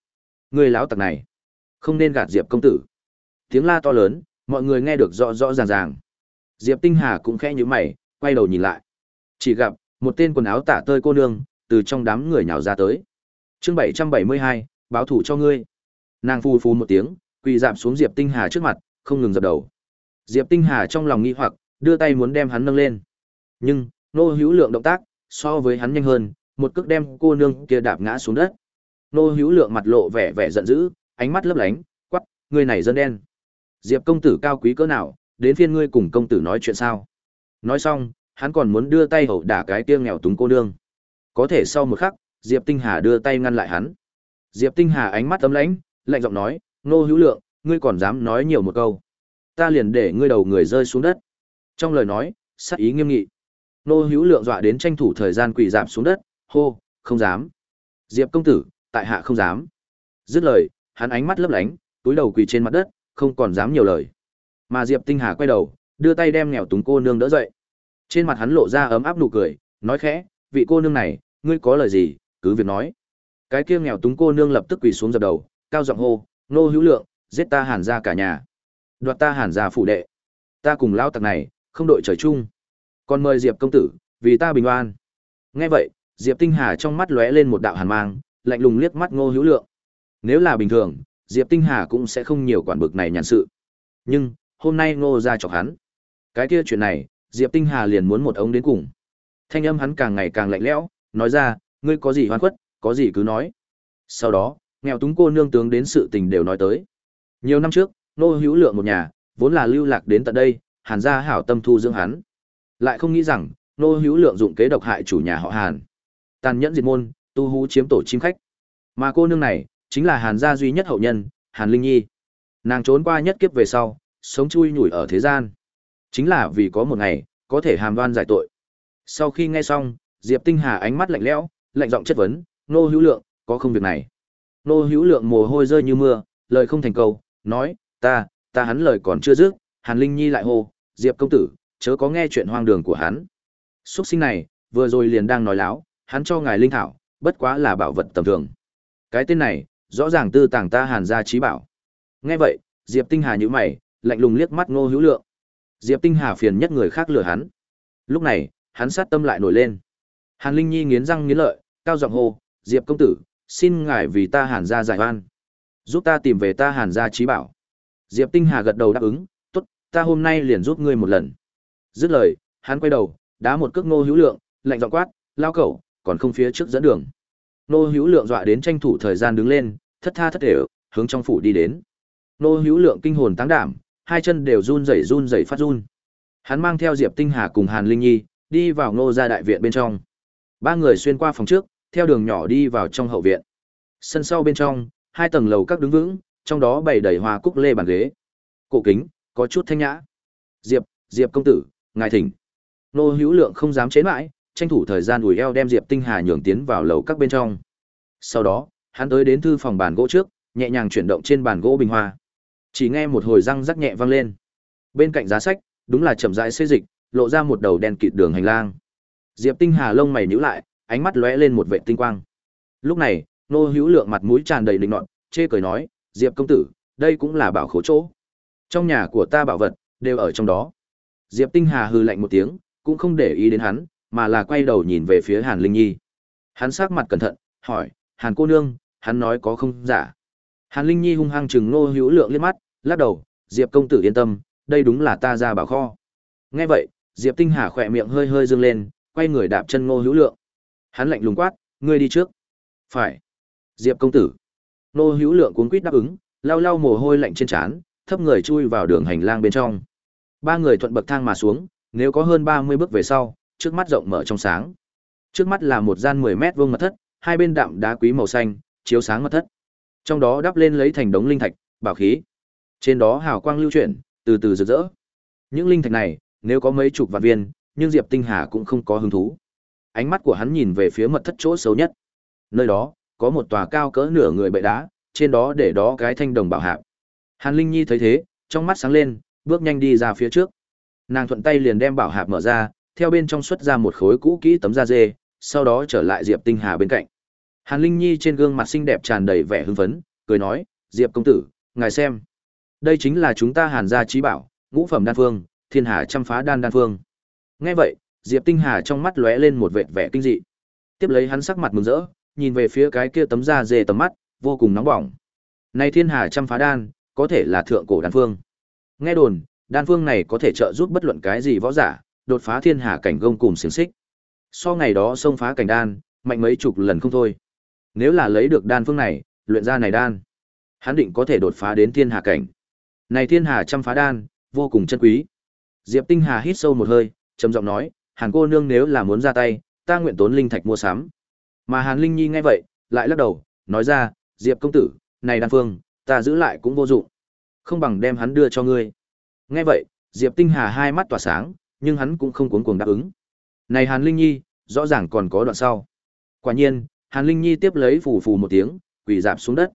Người lão tặc này, không nên gạt Diệp công tử. Tiếng la to lớn, mọi người nghe được rõ rõ ràng ràng. Diệp Tinh Hà cũng khẽ nhíu mày, quay đầu nhìn lại. Chỉ gặp một tên quần áo tả tơi cô nương từ trong đám người nhào ra tới. Chương 772, báo thủ cho ngươi. Nàng phu phu một tiếng, quỳ dạp xuống Diệp Tinh Hà trước mặt, không ngừng dập đầu. Diệp Tinh Hà trong lòng nghi hoặc, đưa tay muốn đem hắn nâng lên. Nhưng, nô hữu lượng động tác, so với hắn nhanh hơn, một cước đem cô nương kia đạp ngã xuống đất. Nô hữu lượng mặt lộ vẻ vẻ giận dữ, ánh mắt lấp lánh, quắc, người này dân đen. Diệp công tử cao quý cỡ nào, đến phiên ngươi cùng công tử nói chuyện sao? Nói xong, hắn còn muốn đưa tay hậu đả cái kia nghèo túng cô nương. Có thể sau một khắc, Diệp Tinh Hà đưa tay ngăn lại hắn. Diệp Tinh Hà ánh mắt ấm lãnh, lạnh giọng nói, "Nô Hữu Lượng, ngươi còn dám nói nhiều một câu, ta liền để ngươi đầu người rơi xuống đất." Trong lời nói, sát ý nghiêm nghị. Nô Hữu Lượng dọa đến tranh thủ thời gian quỳ rạp xuống đất, hô, "Không dám." Diệp công tử, tại hạ không dám. Dứt lời, hắn ánh mắt lấp lánh, túi đầu quỳ trên mặt đất, không còn dám nhiều lời. Mà Diệp Tinh Hà quay đầu, đưa tay đem nghèo túng cô nương đỡ dậy. Trên mặt hắn lộ ra ấm áp nụ cười, nói khẽ, "Vị cô nương này, ngươi có lời gì, cứ việc nói." Cái kia nghèo túng cô nương lập tức quỳ xuống dập đầu, cao giọng hô, "Nô Hữu Lượng, giết ta Hàn gia cả nhà, đoạt ta Hàn ra phủ đệ. Ta cùng lao tặc này, không đội trời chung. Còn mời Diệp công tử, vì ta bình an." Nghe vậy, Diệp Tinh Hà trong mắt lóe lên một đạo hàn mang, lạnh lùng liếc mắt Ngô Hữu Lượng. Nếu là bình thường, Diệp Tinh Hà cũng sẽ không nhiều quản bực này nhàn sự. Nhưng, hôm nay Ngô ra chọc hắn. Cái kia chuyện này, Diệp Tinh Hà liền muốn một ống đến cùng. Thanh âm hắn càng ngày càng lạnh lẽo, nói ra, ngươi có gì hoan khuất, có gì cứ nói. Sau đó, nghèo túng cô nương tướng đến sự tình đều nói tới. Nhiều năm trước, nô Hữu Lượng một nhà, vốn là lưu lạc đến tận đây, Hàn gia hảo tâm thu dưỡng hắn. Lại không nghĩ rằng, nô Hữu Lượng dụng kế độc hại chủ nhà họ Hàn. Tàn nhẫn diệt môn, tu hú chiếm tổ chim khách. Mà cô nương này, chính là Hàn gia duy nhất hậu nhân, Hàn Linh Nhi. Nàng trốn qua nhất kiếp về sau, sống chui nhủi ở thế gian. Chính là vì có một ngày, có thể hàm đoan giải tội. Sau khi nghe xong, Diệp Tinh Hà ánh mắt lạnh lẽo, lạnh giọng chất vấn, "Nô Hữu Lượng, có không việc này?" Nô Hữu Lượng mồ hôi rơi như mưa, lời không thành câu, nói, "Ta, ta hắn lời còn chưa dứt." Hàn Linh Nhi lại hô, "Diệp công tử, chớ có nghe chuyện hoang đường của hắn." Xuất sinh này, vừa rồi liền đang nói láo, hắn cho ngài linh thảo, bất quá là bảo vật tầm thường. Cái tên này, rõ ràng tư tàng ta Hàn gia trí bảo. Nghe vậy, Diệp Tinh Hà nhíu mày, lạnh lùng liếc mắt Ngô Hữu Lượng. Diệp Tinh Hà phiền nhất người khác lừa hắn. Lúc này, hắn sát tâm lại nổi lên. Hàn Linh Nhi nghiến răng nghiến lợi, cao giọng hô, "Diệp công tử, xin ngài vì ta Hàn gia giải oan, giúp ta tìm về ta Hàn gia trí bảo." Diệp Tinh Hà gật đầu đáp ứng, "Tốt, ta hôm nay liền giúp ngươi một lần." Dứt lời, hắn quay đầu, đá một cước Ngô Hữu Lượng, lạnh giọng quát, "Lao cẩu, còn không phía trước dẫn đường." Ngô Hữu Lượng dọa đến tranh thủ thời gian đứng lên, thất tha thất đều, hướng trong phủ đi đến. Ngô Hữu Lượng kinh hồn tăng đảm, hai chân đều run rẩy run rẩy phát run. Hắn mang theo Diệp Tinh Hà cùng Hàn Linh Nhi, đi vào Ngô gia đại viện bên trong. Ba người xuyên qua phòng trước, theo đường nhỏ đi vào trong hậu viện. Sân sau bên trong, hai tầng lầu các đứng vững, trong đó bày đầy hoa cúc lê bàn ghế. Cổ kính, có chút thanh nhã. Diệp, Diệp công tử, ngài thỉnh. Nô Hữu Lượng không dám chế mãi, tranh thủ thời gian ủi eo đem Diệp Tinh Hà nhường tiến vào lầu các bên trong. Sau đó, hắn tới đến thư phòng bàn gỗ trước, nhẹ nhàng chuyển động trên bàn gỗ bình hoa. Chỉ nghe một hồi răng rắc nhẹ vang lên. Bên cạnh giá sách, đúng là chậm rãi xê dịch, lộ ra một đầu đen kịt đường hành lang. Diệp Tinh Hà lông mày nhíu lại, ánh mắt lóe lên một vệt tinh quang. Lúc này, Nô Hữu Lượng mặt mũi tràn đầy định nọt, chê cười nói, "Diệp công tử, đây cũng là bảo khố chỗ. Trong nhà của ta bảo vật đều ở trong đó." Diệp Tinh Hà hừ lạnh một tiếng, cũng không để ý đến hắn, mà là quay đầu nhìn về phía Hàn Linh Nhi. Hắn sắc mặt cẩn thận, hỏi, "Hàn cô nương, hắn nói có không giả?" Hàn Linh Nhi hung hăng chừng Nô Hữu Lượng liếc mắt, lắc đầu, "Diệp công tử yên tâm, đây đúng là ta ra bảo kho." Nghe vậy, Diệp Tinh Hà khỏe miệng hơi hơi dương lên, quay người đạp chân Ngô Hữu Lượng. Hắn lạnh lùng quát, "Ngươi đi trước." "Phải." Diệp công tử. Ngô Hữu Lượng cuốn quýt đáp ứng, lau lau mồ hôi lạnh trên trán, thấp người chui vào đường hành lang bên trong. Ba người thuận bậc thang mà xuống, nếu có hơn 30 bước về sau, trước mắt rộng mở trong sáng. Trước mắt là một gian 10 mét vuông mật thất, hai bên đạm đá quý màu xanh, chiếu sáng mật thất. Trong đó đắp lên lấy thành đống linh thạch, bảo khí. Trên đó hào quang lưu chuyển, từ từ rực rỡ. Những linh thạch này, nếu có mấy chục vạn viên, nhưng Diệp Tinh Hà cũng không có hứng thú. Ánh mắt của hắn nhìn về phía mật thất chỗ xấu nhất. Nơi đó, có một tòa cao cỡ nửa người bệ đá, trên đó để đó cái thanh đồng bảo hạp. Hàn Linh Nhi thấy thế, trong mắt sáng lên, bước nhanh đi ra phía trước. Nàng thuận tay liền đem bảo hạp mở ra, theo bên trong xuất ra một khối cũ kỹ tấm da dê, sau đó trở lại Diệp Tinh Hà bên cạnh. Hàn Linh Nhi trên gương mặt xinh đẹp tràn đầy vẻ hưng phấn, cười nói, "Diệp công tử, ngài xem, đây chính là chúng ta Hàn gia trí bảo, ngũ phẩm đan phương, thiên hà trăm phá đan đan phương." Nghe vậy, Diệp Tinh Hà trong mắt lóe lên một vẻ vẻ kinh dị. Tiếp lấy hắn sắc mặt mừng rỡ, nhìn về phía cái kia tấm da dê tầm mắt, vô cùng nóng bỏng. Này thiên hà trăm phá đan, có thể là thượng cổ đan phương. Nghe đồn, đan phương này có thể trợ giúp bất luận cái gì võ giả, đột phá thiên hà cảnh gông cùng xiềng xích. So ngày đó xông phá cảnh đan, mạnh mấy chục lần không thôi. Nếu là lấy được đan phương này, luyện ra này đan, hắn định có thể đột phá đến thiên hà cảnh. Này thiên hà trăm phá đan, vô cùng chân quý. Diệp Tinh Hà hít sâu một hơi, trầm giọng nói, Hàn cô nương nếu là muốn ra tay, ta nguyện tốn linh thạch mua sắm. Mà Hàn Linh Nhi nghe vậy, lại lắc đầu, nói ra, Diệp công tử, này đan phương, ta giữ lại cũng vô dụng. Không bằng đem hắn đưa cho ngươi. Nghe vậy, Diệp Tinh Hà hai mắt tỏa sáng, nhưng hắn cũng không cuống cuồng đáp ứng. Này Hàn Linh Nhi, rõ ràng còn có đoạn sau. Quả nhiên, Hàn Linh Nhi tiếp lấy phù phù một tiếng, quỳ dạp xuống đất.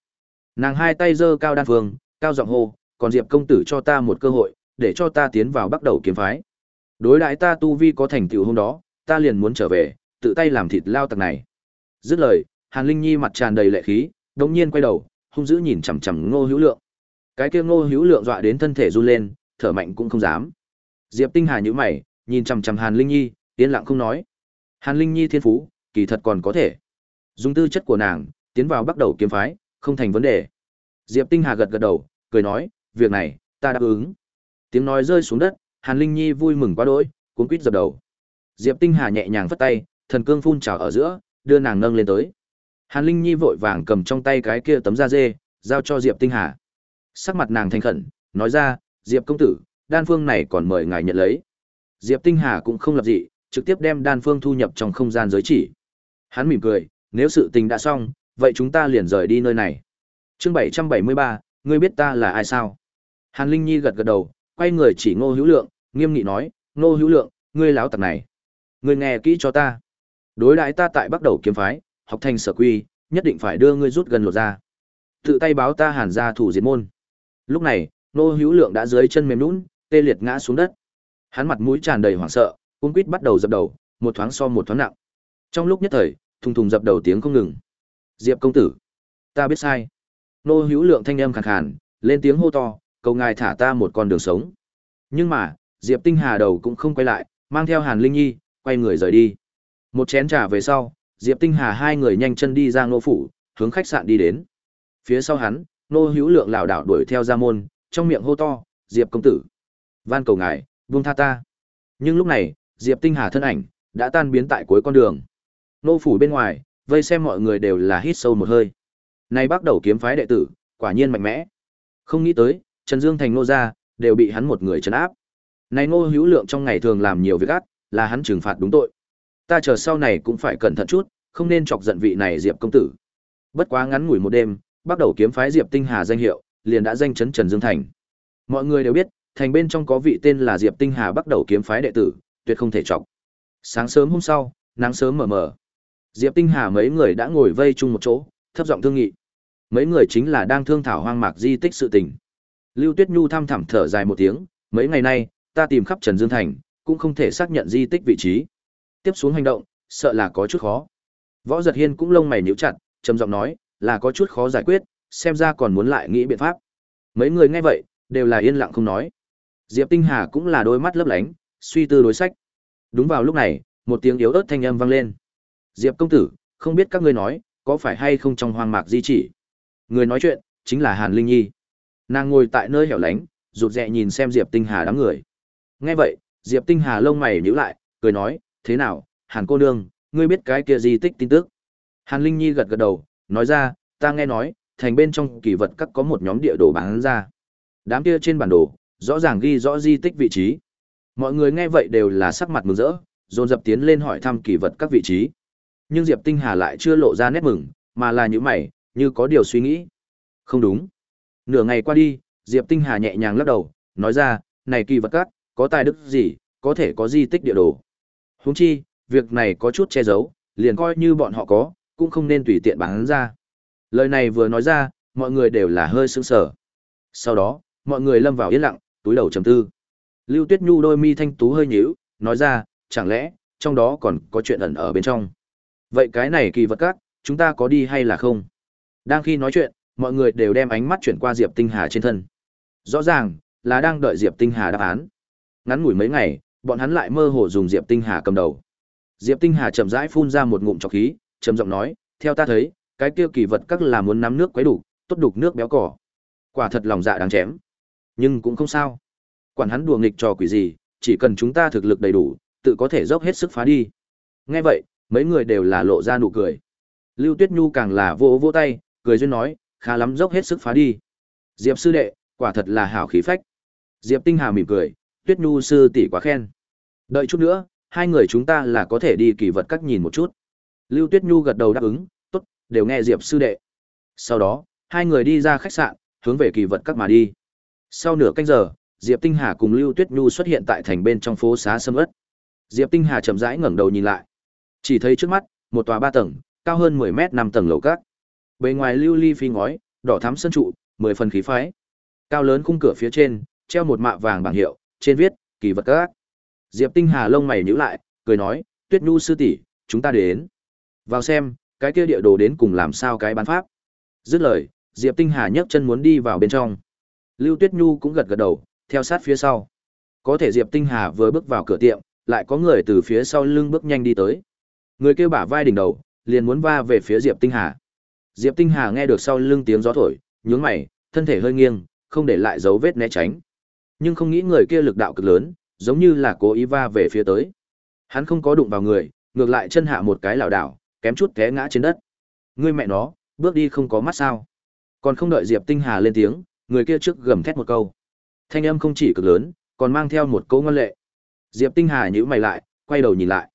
Nàng hai tay giơ cao đan phương, cao giọng hô, còn Diệp công tử cho ta một cơ hội, để cho ta tiến vào bắt đầu kiếm phái. Đối đãi ta tu vi có thành tựu hôm đó, ta liền muốn trở về, tự tay làm thịt lao tặc này. Dứt lời, Hàn Linh Nhi mặt tràn đầy lệ khí, đống nhiên quay đầu, hung dữ nhìn chằm chằm Ngô Hữu Lượng. Cái kia Ngô Hữu Lượng dọa đến thân thể run lên, thở mạnh cũng không dám. Diệp Tinh Hà nhíu mày, nhìn chằm chằm Hàn Linh Nhi, yên lặng không nói. Hàn Linh Nhi thiên phú, kỳ thật còn có thể. Dùng tư chất của nàng, tiến vào bắt đầu kiếm phái, không thành vấn đề. Diệp Tinh Hà gật gật đầu, cười nói, việc này, ta đáp ứng. Tiếng nói rơi xuống đất, Hàn Linh Nhi vui mừng quá đỗi, cuống quýt dập đầu. Diệp Tinh Hà nhẹ nhàng phất tay, thần cương phun trào ở giữa, đưa nàng nâng lên tới. Hàn Linh Nhi vội vàng cầm trong tay cái kia tấm da dê, giao cho Diệp Tinh Hà. Sắc mặt nàng thành khẩn, nói ra, Diệp công tử, đan phương này còn mời ngài nhận lấy. Diệp Tinh Hà cũng không lập dị, trực tiếp đem đan phương thu nhập trong không gian giới chỉ. Hắn mỉm cười, nếu sự tình đã xong, vậy chúng ta liền rời đi nơi này. Chương 773, ngươi biết ta là ai sao? Hàn Linh Nhi gật gật đầu, quay người chỉ Ngô Hữu Lượng, nghiêm nghị nói, "Ngô Hữu Lượng, ngươi láo tặc này, ngươi nghe kỹ cho ta. Đối đãi ta tại bắt đầu kiếm phái, học thành sở quy, nhất định phải đưa ngươi rút gần lột ra. Tự tay báo ta Hàn ra thủ diệt môn." Lúc này, Ngô Hữu Lượng đã dưới chân mềm lún tê liệt ngã xuống đất. Hắn mặt mũi tràn đầy hoảng sợ, cung quýt bắt đầu dập đầu, một thoáng so một thoáng nặng. Trong lúc nhất thời, thùng thùng dập đầu tiếng không ngừng. Diệp công tử, ta biết sai. Nô Hữu Lượng thanh âm khàn khàn, lên tiếng hô to, cầu ngài thả ta một con đường sống. Nhưng mà, Diệp Tinh Hà đầu cũng không quay lại, mang theo Hàn Linh Nhi, quay người rời đi. Một chén trà về sau, Diệp Tinh Hà hai người nhanh chân đi ra ngô phủ, hướng khách sạn đi đến. Phía sau hắn, nô hữu lượng lảo đảo đuổi theo ra môn, trong miệng hô to, Diệp công tử. Van cầu ngài, buông tha ta. Nhưng lúc này, Diệp Tinh Hà thân ảnh, đã tan biến tại cuối con đường. Nô phủ bên ngoài, vây xem mọi người đều là hít sâu một hơi. Nay bắt đầu kiếm phái đệ tử, quả nhiên mạnh mẽ. Không nghĩ tới, Trần Dương thành nô gia, đều bị hắn một người trấn áp. Này nô hữu lượng trong ngày thường làm nhiều việc ác, là hắn trừng phạt đúng tội. Ta chờ sau này cũng phải cẩn thận chút, không nên chọc giận vị này Diệp công tử. Bất quá ngắn ngủi một đêm, bắt đầu kiếm phái Diệp Tinh Hà danh hiệu, liền đã danh chấn Trần Dương Thành. Mọi người đều biết, thành bên trong có vị tên là Diệp Tinh Hà bắt đầu kiếm phái đệ tử, tuyệt không thể chọc. Sáng sớm hôm sau, nắng sớm mờ mờ. Diệp Tinh Hà mấy người đã ngồi vây chung một chỗ, thấp giọng thương nghị. Mấy người chính là đang thương thảo hoang mạc di tích sự tình. Lưu Tuyết Nhu thăm thẳm thở dài một tiếng, mấy ngày nay, ta tìm khắp Trần Dương Thành, cũng không thể xác nhận di tích vị trí. Tiếp xuống hành động, sợ là có chút khó. Võ Giật Hiên cũng lông mày nhíu chặt, trầm giọng nói, là có chút khó giải quyết, xem ra còn muốn lại nghĩ biện pháp. Mấy người nghe vậy, đều là yên lặng không nói. Diệp Tinh Hà cũng là đôi mắt lấp lánh, suy tư đối sách. Đúng vào lúc này, một tiếng yếu ớt thanh âm vang lên. Diệp công tử, không biết các ngươi nói, có phải hay không trong hoang mạc di chỉ? Người nói chuyện, chính là Hàn Linh Nhi. Nàng ngồi tại nơi hẻo lánh, rụt rè nhìn xem Diệp Tinh Hà đám người. Nghe vậy, Diệp Tinh Hà lông mày nhíu lại, cười nói, thế nào, Hàn cô nương, ngươi biết cái kia di tích tin tức? Hàn Linh Nhi gật gật đầu, nói ra, ta nghe nói, thành bên trong kỳ vật các có một nhóm địa đồ bán ra. Đám kia trên bản đồ, rõ ràng ghi rõ di tích vị trí. Mọi người nghe vậy đều là sắc mặt mừng rỡ, dồn dập tiến lên hỏi thăm kỳ vật các vị trí. Nhưng Diệp Tinh Hà lại chưa lộ ra nét mừng, mà là những mày, như có điều suy nghĩ. Không đúng. Nửa ngày qua đi, Diệp Tinh Hà nhẹ nhàng lắc đầu, nói ra, này kỳ vật cát có tài đức gì, có thể có di tích địa đồ. Huống chi, việc này có chút che giấu, liền coi như bọn họ có, cũng không nên tùy tiện bán ra. Lời này vừa nói ra, mọi người đều là hơi sững sờ. Sau đó, mọi người lâm vào yên lặng, túi đầu trầm tư. Lưu Tuyết Nhu đôi mi thanh tú hơi nhíu, nói ra, chẳng lẽ trong đó còn có chuyện ẩn ở bên trong. Vậy cái này kỳ vật các, chúng ta có đi hay là không? Đang khi nói chuyện, mọi người đều đem ánh mắt chuyển qua Diệp Tinh Hà trên thân. Rõ ràng là đang đợi Diệp Tinh Hà đáp án. Ngắn ngủi mấy ngày, bọn hắn lại mơ hồ dùng Diệp Tinh Hà cầm đầu. Diệp Tinh Hà chậm rãi phun ra một ngụm trọc khí, trầm giọng nói, theo ta thấy, cái kia kỳ vật các là muốn nắm nước quấy đủ, tốt đục nước béo cỏ. Quả thật lòng dạ đáng chém. Nhưng cũng không sao. Quản hắn đùa nghịch trò quỷ gì, chỉ cần chúng ta thực lực đầy đủ, tự có thể dốc hết sức phá đi. Nghe vậy, mấy người đều là lộ ra nụ cười. Lưu Tuyết Nhu càng là vô vô tay, cười duyên nói, khá lắm dốc hết sức phá đi. Diệp sư đệ, quả thật là hảo khí phách. Diệp Tinh Hà mỉm cười, Tuyết Nhu sư tỷ quá khen. Đợi chút nữa, hai người chúng ta là có thể đi kỳ vật các nhìn một chút. Lưu Tuyết Nhu gật đầu đáp ứng, tốt, đều nghe Diệp sư đệ. Sau đó, hai người đi ra khách sạn, hướng về kỳ vật các mà đi. Sau nửa canh giờ, Diệp Tinh Hà cùng Lưu Tuyết Nhu xuất hiện tại thành bên trong phố xá sâm ớt. Diệp Tinh Hà chậm rãi ngẩng đầu nhìn lại. Chỉ thấy trước mắt, một tòa ba tầng, cao hơn 10 mét năm tầng lầu các. Bề ngoài lưu ly phi ngói, đỏ thắm sân trụ, mười phần khí phái. Cao lớn khung cửa phía trên, treo một mạ vàng bảng hiệu, trên viết, kỳ vật các. Diệp Tinh Hà lông mày nhíu lại, cười nói, Tuyết Nhu sư tỷ, chúng ta đến. Vào xem, cái kia địa đồ đến cùng làm sao cái bán pháp. Dứt lời, Diệp Tinh Hà nhấc chân muốn đi vào bên trong. Lưu Tuyết Nhu cũng gật gật đầu, theo sát phía sau. Có thể Diệp Tinh Hà vừa bước vào cửa tiệm, lại có người từ phía sau lưng bước nhanh đi tới. Người kêu bả vai đỉnh đầu, liền muốn va về phía Diệp Tinh Hà. Diệp Tinh Hà nghe được sau lưng tiếng gió thổi, nhướng mày, thân thể hơi nghiêng, không để lại dấu vết né tránh. Nhưng không nghĩ người kia lực đạo cực lớn, giống như là cố ý va về phía tới. Hắn không có đụng vào người, ngược lại chân hạ một cái lảo đảo, kém chút té ngã trên đất. Ngươi mẹ nó, bước đi không có mắt sao? Còn không đợi Diệp Tinh Hà lên tiếng, người kia trước gầm thét một câu. Thanh âm không chỉ cực lớn, còn mang theo một câu ngân lệ. Diệp Tinh Hà nhíu mày lại, quay đầu nhìn lại.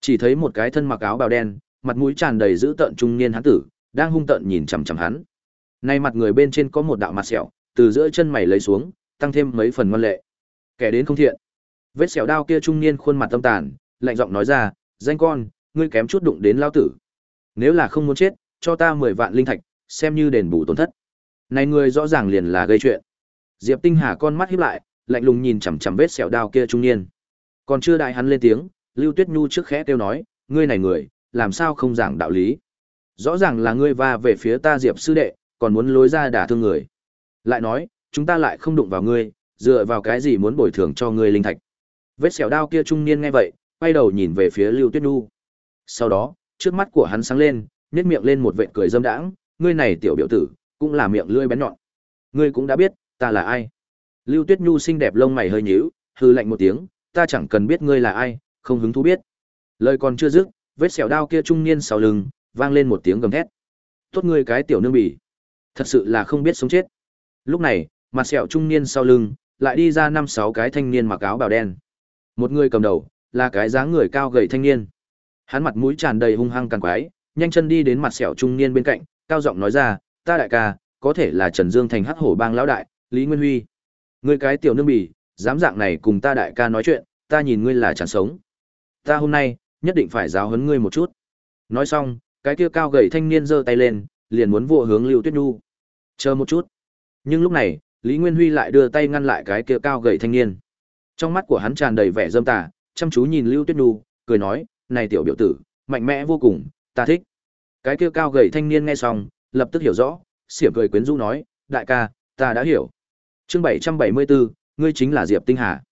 Chỉ thấy một cái thân mặc áo bào đen, mặt mũi tràn đầy dữ tợn trung niên hắn tử, đang hung tợn nhìn chằm chằm hắn. Nay mặt người bên trên có một đạo mặt sẹo, từ giữa chân mày lấy xuống, tăng thêm mấy phần ngoan lệ. Kẻ đến không thiện. Vết sẹo đao kia trung niên khuôn mặt tâm tàn, lạnh giọng nói ra, "Danh con, ngươi kém chút đụng đến lao tử. Nếu là không muốn chết, cho ta 10 vạn linh thạch, xem như đền bù tổn thất." Này người rõ ràng liền là gây chuyện. Diệp Tinh Hà con mắt híp lại, lạnh lùng nhìn chằm chằm vết sẹo đao kia trung niên. Còn chưa đại hắn lên tiếng, Lưu Tuyết Nhu trước khẽ kêu nói, "Ngươi này người, làm sao không giảng đạo lý? Rõ ràng là ngươi va về phía ta Diệp sư đệ, còn muốn lối ra đả thương người. Lại nói, chúng ta lại không đụng vào ngươi, dựa vào cái gì muốn bồi thường cho ngươi linh thạch?" Vết xẻo đao kia trung niên nghe vậy, quay đầu nhìn về phía Lưu Tuyết Nhu. Sau đó, trước mắt của hắn sáng lên, nhếch miệng lên một vệt cười dâm đãng, "Ngươi này tiểu biểu tử, cũng là miệng lưỡi bén nhọn. Ngươi cũng đã biết, ta là ai?" Lưu Tuyết Nhu xinh đẹp lông mày hơi nhíu, hừ lạnh một tiếng, "Ta chẳng cần biết ngươi là ai, không hứng thú biết." Lời còn chưa dứt, vết sẹo đao kia trung niên sau lưng, vang lên một tiếng gầm thét. Tốt ngươi cái tiểu nương bỉ, thật sự là không biết sống chết. Lúc này, mặt sẹo trung niên sau lưng, lại đi ra năm sáu cái thanh niên mặc áo bào đen. Một người cầm đầu, là cái dáng người cao gầy thanh niên. Hắn mặt mũi tràn đầy hung hăng càng quái, nhanh chân đi đến mặt sẹo trung niên bên cạnh, cao giọng nói ra, ta đại ca, có thể là Trần Dương thành hắc hổ bang lão đại, Lý Nguyên Huy. Ngươi cái tiểu nương bỉ, dám dạng này cùng ta đại ca nói chuyện, ta nhìn ngươi là chẳng sống. Ta hôm nay, nhất định phải giáo huấn ngươi một chút. Nói xong, cái kia cao gầy thanh niên giơ tay lên, liền muốn vụa hướng Lưu Tuyết Nhu. Chờ một chút. Nhưng lúc này, Lý Nguyên Huy lại đưa tay ngăn lại cái kia cao gầy thanh niên. Trong mắt của hắn tràn đầy vẻ dâm tà, chăm chú nhìn Lưu Tuyết Nhu, cười nói, "Này tiểu biểu tử, mạnh mẽ vô cùng, ta thích." Cái kia cao gầy thanh niên nghe xong, lập tức hiểu rõ, xỉm cười quyến rũ nói, "Đại ca, ta đã hiểu." Chương 774, ngươi chính là Diệp Tinh Hà.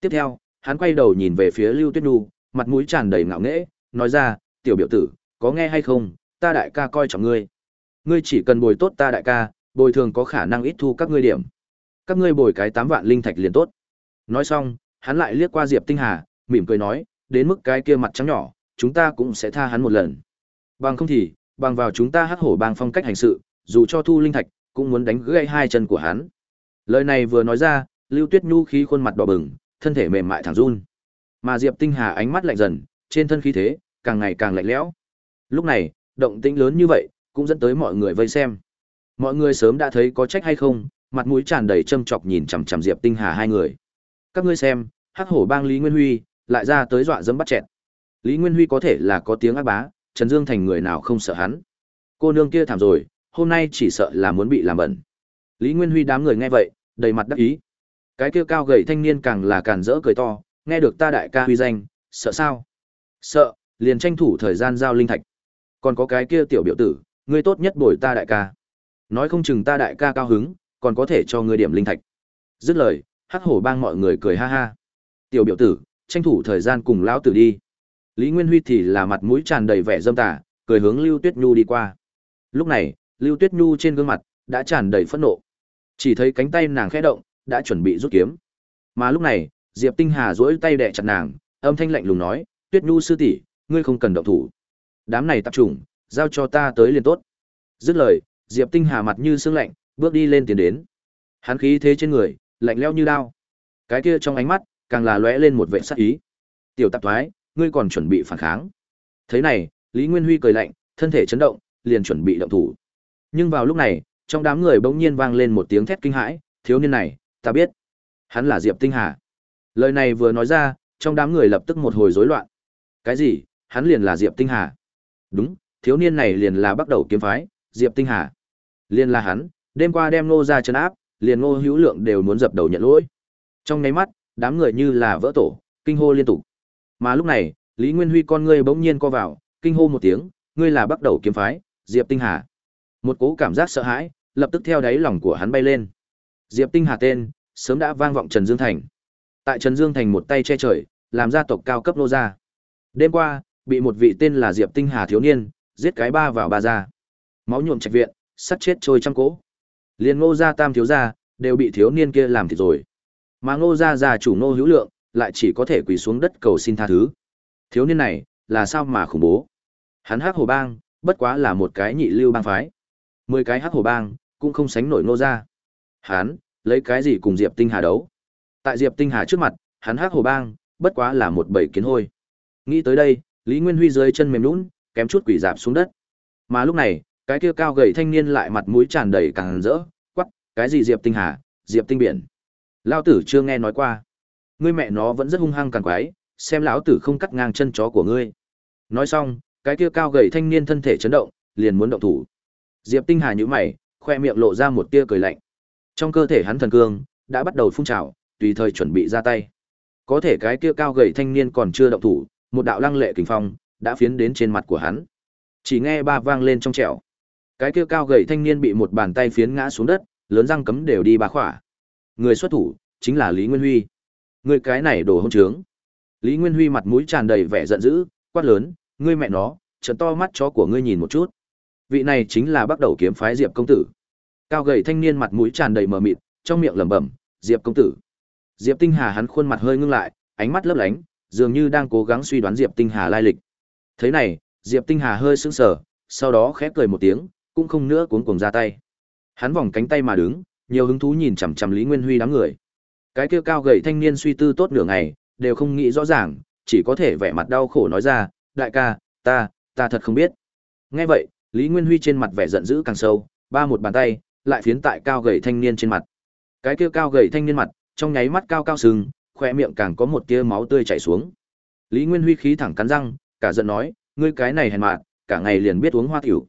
Tiếp theo, hắn quay đầu nhìn về phía Lưu Tuyết Nhu, mặt mũi tràn đầy ngạo nghễ, nói ra, "Tiểu biểu tử, có nghe hay không, ta đại ca coi trọng ngươi. Ngươi chỉ cần bồi tốt ta đại ca, bồi thường có khả năng ít thu các ngươi điểm. Các ngươi bồi cái 8 vạn linh thạch liền tốt." Nói xong, hắn lại liếc qua Diệp Tinh Hà, mỉm cười nói, đến mức cái kia mặt trắng nhỏ, chúng ta cũng sẽ tha hắn một lần. Bằng không thì, bằng vào chúng ta hắc hổ bang phong cách hành sự, dù cho thu linh thạch, cũng muốn đánh gãy hai chân của hắn. Lời này vừa nói ra, Lưu Tuyết Nhu khí khuôn mặt đỏ bừng, thân thể mềm mại thẳng run. Mà Diệp Tinh Hà ánh mắt lạnh dần, trên thân khí thế càng ngày càng lạnh lẽo. Lúc này, động tĩnh lớn như vậy, cũng dẫn tới mọi người vây xem. Mọi người sớm đã thấy có trách hay không, mặt mũi tràn đầy châm chọc nhìn chằm chằm Diệp Tinh Hà hai người. Các ngươi xem, Hắc Hổ Bang Lý Nguyên Huy lại ra tới dọa dẫm bắt chẹt. Lý Nguyên Huy có thể là có tiếng ác bá, Trần Dương thành người nào không sợ hắn. Cô nương kia thảm rồi, hôm nay chỉ sợ là muốn bị làm bẩn. Lý Nguyên Huy đám người nghe vậy, đầy mặt đắc ý. Cái kia cao gầy thanh niên càng là càng rỡ cười to, nghe được ta đại ca huy danh, sợ sao? Sợ, liền tranh thủ thời gian giao linh thạch. Còn có cái kia tiểu biểu tử, ngươi tốt nhất bồi ta đại ca. Nói không chừng ta đại ca cao hứng, còn có thể cho ngươi điểm linh thạch. Dứt lời, hắc hổ bang mọi người cười ha ha. Tiểu biểu tử, tranh thủ thời gian cùng lão tử đi. Lý Nguyên Huy thì là mặt mũi tràn đầy vẻ dâm tà, cười hướng Lưu Tuyết Nhu đi qua. Lúc này, Lưu Tuyết Nhu trên gương mặt đã tràn đầy phẫn nộ. Chỉ thấy cánh tay nàng khẽ động, đã chuẩn bị rút kiếm. Mà lúc này, Diệp Tinh Hà duỗi tay đè chặt nàng, âm thanh lạnh lùng nói, "Tuyết Nhu sư tỷ, ngươi không cần động thủ. Đám này tập trung, giao cho ta tới liền tốt." Dứt lời, Diệp Tinh Hà mặt như sương lạnh, bước đi lên tiến đến. Hắn khí thế trên người, lạnh lẽo như đao. Cái kia trong ánh mắt, càng là lóe lên một vẻ sắc ý. "Tiểu tạp thoái, ngươi còn chuẩn bị phản kháng?" Thế này, Lý Nguyên Huy cười lạnh, thân thể chấn động, liền chuẩn bị động thủ. Nhưng vào lúc này, trong đám người bỗng nhiên vang lên một tiếng thét kinh hãi, thiếu niên này, ta biết. Hắn là Diệp Tinh Hà. Lời này vừa nói ra, trong đám người lập tức một hồi rối loạn. Cái gì? Hắn liền là Diệp Tinh Hà? Đúng, thiếu niên này liền là bắt đầu kiếm phái, Diệp Tinh Hà. Liền là hắn, đêm qua đem Ngô ra chấn áp, liền Ngô Hữu Lượng đều muốn dập đầu nhận lỗi. Trong nháy mắt, đám người như là vỡ tổ, kinh hô liên tục. Mà lúc này, Lý Nguyên Huy con ngươi bỗng nhiên co vào, kinh hô một tiếng, ngươi là bắt đầu kiếm phái, Diệp Tinh Hà. Một cố cảm giác sợ hãi, lập tức theo đáy lòng của hắn bay lên. Diệp Tinh Hà tên, sớm đã vang vọng Trần Dương Thành. Tại Trần Dương Thành một tay che trời, làm gia tộc cao cấp nô gia. Đêm qua, bị một vị tên là Diệp Tinh Hà thiếu niên, giết cái ba vào ba ra. Máu nhuộm trạch viện, sắt chết trôi trăm cỗ. Liên ngô gia tam thiếu gia, đều bị thiếu niên kia làm thịt rồi. Mà ngô gia già chủ ngô hữu lượng, lại chỉ có thể quỳ xuống đất cầu xin tha thứ. Thiếu niên này, là sao mà khủng bố. Hắn hắc hồ bang, bất quá là một cái nhị lưu bang phái. Mười cái hắc hồ bang, cũng không sánh nổi ngô gia. Hắn, lấy cái gì cùng Diệp Tinh Hà đấu? Tại Diệp Tinh Hà trước mặt, hắn hắc hồ bang, bất quá là một bầy kiến hôi. Nghĩ tới đây, Lý Nguyên Huy dưới chân mềm nhũn, kém chút quỷ dạp xuống đất. Mà lúc này, cái kia cao gầy thanh niên lại mặt mũi tràn đầy càng rỡ, quắc, cái gì Diệp Tinh Hà, Diệp Tinh Biển. Lão tử chưa nghe nói qua. Ngươi mẹ nó vẫn rất hung hăng càng quái, xem lão tử không cắt ngang chân chó của ngươi. Nói xong, cái kia cao gầy thanh niên thân thể chấn động, liền muốn động thủ. Diệp Tinh Hà nhíu mày, khoe miệng lộ ra một tia cười lạnh. Trong cơ thể hắn thần cương đã bắt đầu phun trào, tùy thời chuẩn bị ra tay. Có thể cái kia cao gầy thanh niên còn chưa động thủ, một đạo lăng lệ kình phong đã phiến đến trên mặt của hắn. Chỉ nghe ba vang lên trong trẻo. Cái kia cao gầy thanh niên bị một bàn tay phiến ngã xuống đất, lớn răng cấm đều đi ba khỏa. Người xuất thủ chính là Lý Nguyên Huy. Người cái này đồ hỗn trướng. Lý Nguyên Huy mặt mũi tràn đầy vẻ giận dữ, quát lớn, ngươi mẹ nó, trợn to mắt chó của ngươi nhìn một chút. Vị này chính là bắt đầu kiếm phái Diệp công tử. Cao gầy thanh niên mặt mũi tràn đầy mờ mịt, trong miệng lẩm bẩm, "Diệp công tử." Diệp Tinh Hà hắn khuôn mặt hơi ngưng lại, ánh mắt lấp lánh, dường như đang cố gắng suy đoán Diệp Tinh Hà lai lịch. Thế này, Diệp Tinh Hà hơi sững sờ, sau đó khẽ cười một tiếng, cũng không nữa cuống cuồng ra tay. Hắn vòng cánh tay mà đứng, nhiều hứng thú nhìn chằm chằm Lý Nguyên Huy đám người. Cái kia cao gầy thanh niên suy tư tốt nửa ngày, đều không nghĩ rõ ràng, chỉ có thể vẻ mặt đau khổ nói ra, "Đại ca, ta, ta thật không biết." Nghe vậy, Lý Nguyên Huy trên mặt vẻ giận dữ càng sâu, ba một bàn tay, lại phiến tại cao gầy thanh niên trên mặt. Cái kia cao gầy thanh niên mặt, trong nháy mắt cao cao sừng, khoe miệng càng có một tia máu tươi chảy xuống. Lý Nguyên Huy khí thẳng cắn răng, cả giận nói, ngươi cái này hèn mạn, cả ngày liền biết uống hoa tiểu.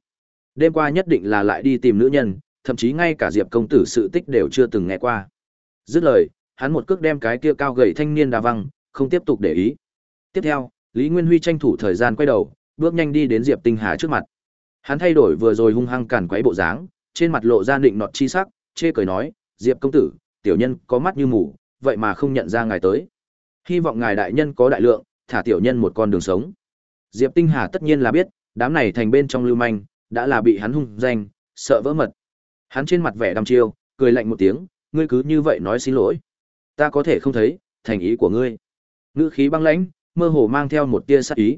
Đêm qua nhất định là lại đi tìm nữ nhân, thậm chí ngay cả Diệp công tử sự tích đều chưa từng nghe qua. Dứt lời, hắn một cước đem cái kia cao gầy thanh niên đá văng, không tiếp tục để ý. Tiếp theo, Lý Nguyên Huy tranh thủ thời gian quay đầu, bước nhanh đi đến Diệp Tinh Hà trước mặt. Hắn thay đổi vừa rồi hung hăng cản quấy bộ dáng, trên mặt lộ ra định nọt chi sắc, chê cười nói, "Diệp công tử, tiểu nhân có mắt như mù, vậy mà không nhận ra ngài tới. Hy vọng ngài đại nhân có đại lượng, thả tiểu nhân một con đường sống." Diệp Tinh Hà tất nhiên là biết, đám này thành bên trong lưu manh, đã là bị hắn hung danh, sợ vỡ mật. Hắn trên mặt vẻ đăm chiêu, cười lạnh một tiếng, ngươi cứ như vậy nói xin lỗi. Ta có thể không thấy, thành ý của ngươi. Ngữ khí băng lãnh, mơ hồ mang theo một tia sát ý.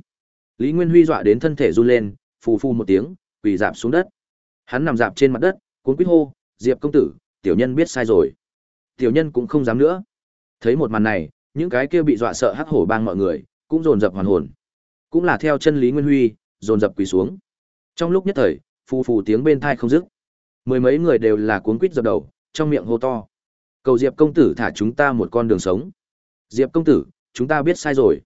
Lý Nguyên Huy dọa đến thân thể run lên, phù phù một tiếng, quỳ dạp xuống đất. Hắn nằm dạp trên mặt đất, cuốn quýt hô, "Diệp công tử, tiểu nhân biết sai rồi." Tiểu nhân cũng không dám nữa. Thấy một màn này, những cái kia bị dọa sợ hắc hổ bang mọi người, cũng dồn dập hoàn hồn. Cũng là theo chân Lý Nguyên Huy, dồn dập quỳ xuống. Trong lúc nhất thời, phù phù tiếng bên thai không dứt. Mười mấy người đều là cuốn quýt dập đầu, trong miệng hô to. Cầu Diệp công tử thả chúng ta một con đường sống. Diệp công tử, chúng ta biết sai rồi.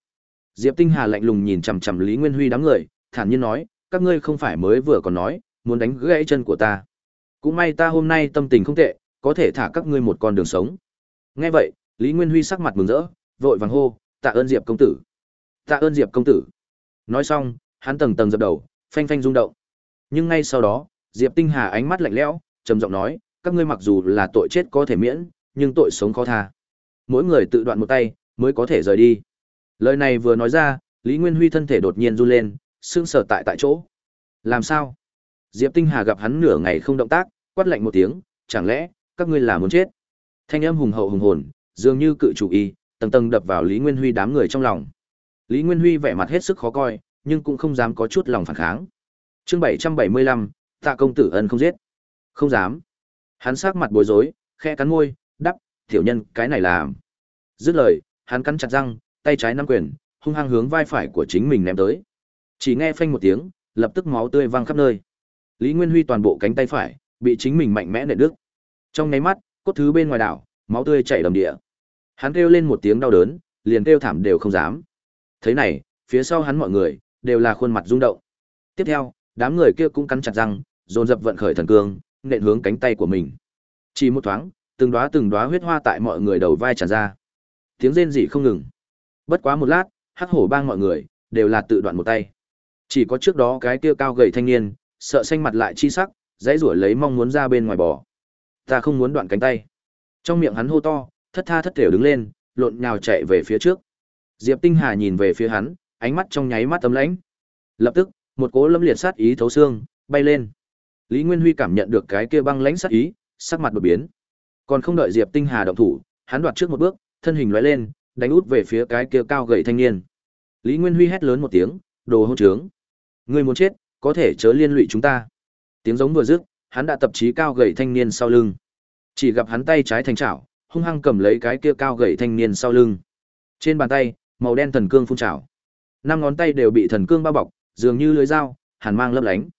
Diệp Tinh Hà lạnh lùng nhìn chằm chằm Lý Nguyên Huy đám người, thản nhiên nói, các ngươi không phải mới vừa còn nói, muốn đánh gãy chân của ta. Cũng may ta hôm nay tâm tình không tệ, có thể thả các ngươi một con đường sống. Nghe vậy, Lý Nguyên Huy sắc mặt mừng rỡ, vội vàng hô, tạ ơn Diệp công tử. Tạ ơn Diệp công tử. Nói xong, hắn tầng tầng dập đầu, phanh phanh rung động. Nhưng ngay sau đó, Diệp Tinh Hà ánh mắt lạnh lẽo, trầm giọng nói, các ngươi mặc dù là tội chết có thể miễn, nhưng tội sống khó tha. Mỗi người tự đoạn một tay, mới có thể rời đi. Lời này vừa nói ra, Lý Nguyên Huy thân thể đột nhiên run lên, sững sờ tại tại chỗ. Làm sao? Diệp Tinh Hà gặp hắn nửa ngày không động tác, quát lạnh một tiếng, chẳng lẽ các ngươi là muốn chết? Thanh âm hùng hậu hùng hồn, dường như cự chủ y, tầng tầng đập vào Lý Nguyên Huy đám người trong lòng. Lý Nguyên Huy vẻ mặt hết sức khó coi, nhưng cũng không dám có chút lòng phản kháng. Chương 775, Tạ công tử ân không giết. Không dám. Hắn sắc mặt bối rối, khẽ cắn môi, đắp, tiểu nhân, cái này làm. Dứt lời, hắn cắn chặt răng, tay trái nắm quyền, hung hăng hướng vai phải của chính mình ném tới. Chỉ nghe phanh một tiếng, lập tức máu tươi văng khắp nơi. Lý Nguyên Huy toàn bộ cánh tay phải bị chính mình mạnh mẽ nện đứt. Trong nháy mắt, cốt thứ bên ngoài đảo, máu tươi chảy đầm địa. Hắn kêu lên một tiếng đau đớn, liền kêu thảm đều không dám. Thế này, phía sau hắn mọi người đều là khuôn mặt rung động. Tiếp theo, đám người kia cũng cắn chặt răng, dồn dập vận khởi thần cương, nện hướng cánh tay của mình. Chỉ một thoáng, từng đóa từng đóa huyết hoa tại mọi người đầu vai tràn ra. Tiếng rên rỉ không ngừng. Bất quá một lát, hắc hổ bang mọi người đều là tự đoạn một tay. Chỉ có trước đó cái kia cao gầy thanh niên, sợ xanh mặt lại chi sắc, dãy rủa lấy mong muốn ra bên ngoài bò. Ta không muốn đoạn cánh tay. Trong miệng hắn hô to, thất tha thất thểu đứng lên, lộn nhào chạy về phía trước. Diệp Tinh Hà nhìn về phía hắn, ánh mắt trong nháy mắt tấm lãnh. Lập tức, một cỗ lâm liệt sát ý thấu xương, bay lên. Lý Nguyên Huy cảm nhận được cái kia băng lãnh sát ý, sắc mặt đột biến. Còn không đợi Diệp Tinh Hà động thủ, hắn đoạt trước một bước, thân hình lóe lên, đánh út về phía cái kia cao gầy thanh niên. Lý Nguyên Huy hét lớn một tiếng, đồ hỗn trướng. Ngươi muốn chết, có thể chớ liên lụy chúng ta. Tiếng giống vừa dứt, hắn đã tập trí cao gầy thanh niên sau lưng. Chỉ gặp hắn tay trái thành chảo, hung hăng cầm lấy cái kia cao gầy thanh niên sau lưng. Trên bàn tay, màu đen thần cương phun trào. Năm ngón tay đều bị thần cương bao bọc, dường như lưới dao, hàn mang lấp lánh.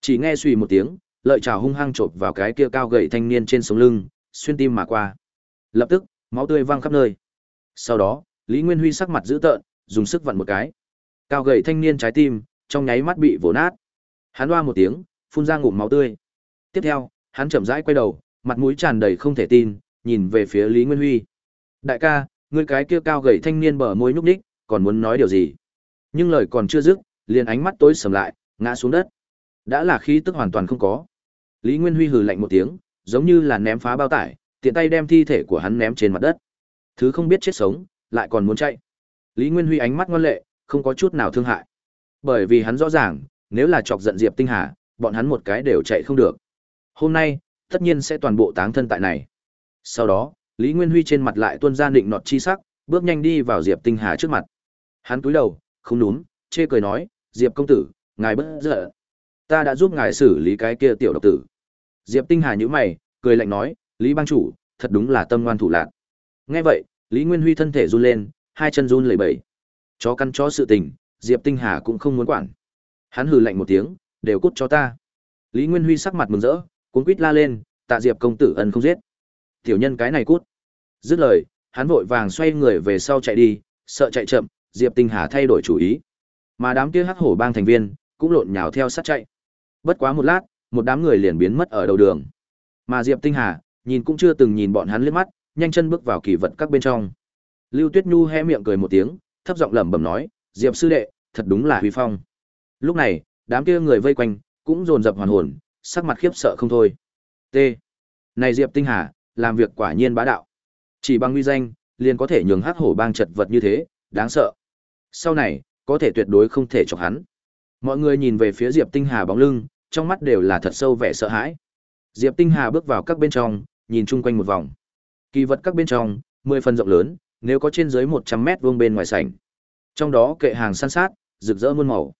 Chỉ nghe suy một tiếng, lợi trảo hung hăng chộp vào cái kia cao gầy thanh niên trên sống lưng, xuyên tim mà qua. Lập tức, máu tươi văng khắp nơi. Sau đó, Lý Nguyên Huy sắc mặt dữ tợn, dùng sức vặn một cái. Cao gầy thanh niên trái tim, trong nháy mắt bị vồ nát. Hắn oa một tiếng, phun ra ngụm máu tươi. Tiếp theo, hắn chậm rãi quay đầu, mặt mũi tràn đầy không thể tin, nhìn về phía Lý Nguyên Huy. Đại ca, người cái kia cao gầy thanh niên bờ môi nhúc nhích, còn muốn nói điều gì? Nhưng lời còn chưa dứt, liền ánh mắt tối sầm lại, ngã xuống đất. Đã là khí tức hoàn toàn không có. Lý Nguyên Huy hừ lạnh một tiếng, giống như là ném phá bao tải, tiện tay đem thi thể của hắn ném trên mặt đất. Thứ không biết chết sống, lại còn muốn chạy. Lý Nguyên Huy ánh mắt ngoan lệ, không có chút nào thương hại. Bởi vì hắn rõ ràng, nếu là chọc giận Diệp Tinh Hà, bọn hắn một cái đều chạy không được. Hôm nay, tất nhiên sẽ toàn bộ táng thân tại này. Sau đó, Lý Nguyên Huy trên mặt lại tuôn ra định nọt chi sắc, bước nhanh đi vào Diệp Tinh Hà trước mặt. Hắn cúi đầu, không đúng, chê cười nói, Diệp công tử, ngài bất giận. Ta đã giúp ngài xử lý cái kia tiểu độc tử. Diệp Tinh Hà nhíu mày, cười lạnh nói, Lý bang chủ, thật đúng là tâm ngoan thủ lạc. Nghe vậy, Lý Nguyên Huy thân thể run lên, hai chân run lẩy bẩy. Chó căn chó sự tình, Diệp Tinh Hà cũng không muốn quản. Hắn hừ lạnh một tiếng, đều cút cho ta. Lý Nguyên Huy sắc mặt mừng rỡ, cuống quýt la lên, tạ Diệp công tử ân không giết. Tiểu nhân cái này cút. Dứt lời, hắn vội vàng xoay người về sau chạy đi, sợ chạy chậm, Diệp Tinh Hà thay đổi chủ ý. Mà đám kia hắc hổ bang thành viên cũng lộn nhào theo sát chạy. Bất quá một lát, một đám người liền biến mất ở đầu đường. Mà Diệp Tinh Hà nhìn cũng chưa từng nhìn bọn hắn liếc mắt, nhanh chân bước vào kỳ vật các bên trong. Lưu Tuyết Nhu hé miệng cười một tiếng, thấp giọng lẩm bẩm nói, "Diệp sư đệ, thật đúng là huy phong." Lúc này, đám kia người vây quanh cũng dồn dập hoàn hồn, sắc mặt khiếp sợ không thôi. T. Này Diệp Tinh Hà, làm việc quả nhiên bá đạo. Chỉ bằng uy danh, liền có thể nhường hắc hổ bang chật vật như thế, đáng sợ. Sau này, có thể tuyệt đối không thể chọc hắn. Mọi người nhìn về phía Diệp Tinh Hà bóng lưng, trong mắt đều là thật sâu vẻ sợ hãi. Diệp Tinh Hà bước vào các bên trong, nhìn chung quanh một vòng. Kỳ vật các bên trong, 10 phần rộng lớn, nếu có trên dưới 100 mét vuông bên ngoài sảnh. Trong đó kệ hàng san sát, rực rỡ muôn màu.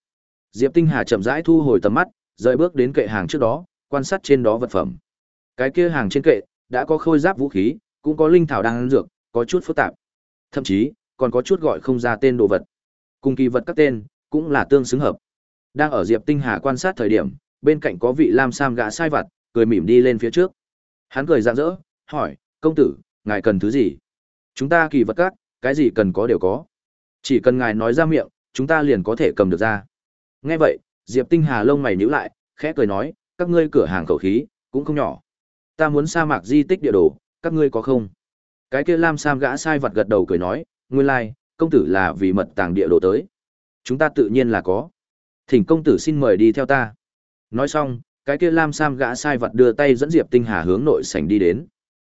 Diệp Tinh Hà chậm rãi thu hồi tầm mắt, rời bước đến kệ hàng trước đó, quan sát trên đó vật phẩm. Cái kia hàng trên kệ đã có khôi giáp vũ khí, cũng có linh thảo đang ăn dược, có chút phức tạp. Thậm chí, còn có chút gọi không ra tên đồ vật. Cùng kỳ vật các tên, cũng là tương xứng hợp. Đang ở Diệp Tinh Hà quan sát thời điểm, bên cạnh có vị lam sam gã sai vặt, cười mỉm đi lên phía trước. Hắn cười rạng rỡ, hỏi, công tử, ngài cần thứ gì? Chúng ta kỳ vật các, cái gì cần có đều có. Chỉ cần ngài nói ra miệng, chúng ta liền có thể cầm được ra. Nghe vậy, Diệp Tinh Hà lông mày nhíu lại, khẽ cười nói, các ngươi cửa hàng khẩu khí, cũng không nhỏ. Ta muốn sa mạc di tích địa đồ, các ngươi có không? Cái kia Lam Sam gã sai vật gật đầu cười nói, nguyên lai、like, công tử là vì mật tàng địa đồ tới. Chúng ta tự nhiên là có. Thỉnh công tử xin mời đi theo ta. Nói xong, cái kia Lam Sam gã sai vật đưa tay dẫn Diệp Tinh Hà hướng nội sảnh đi đến.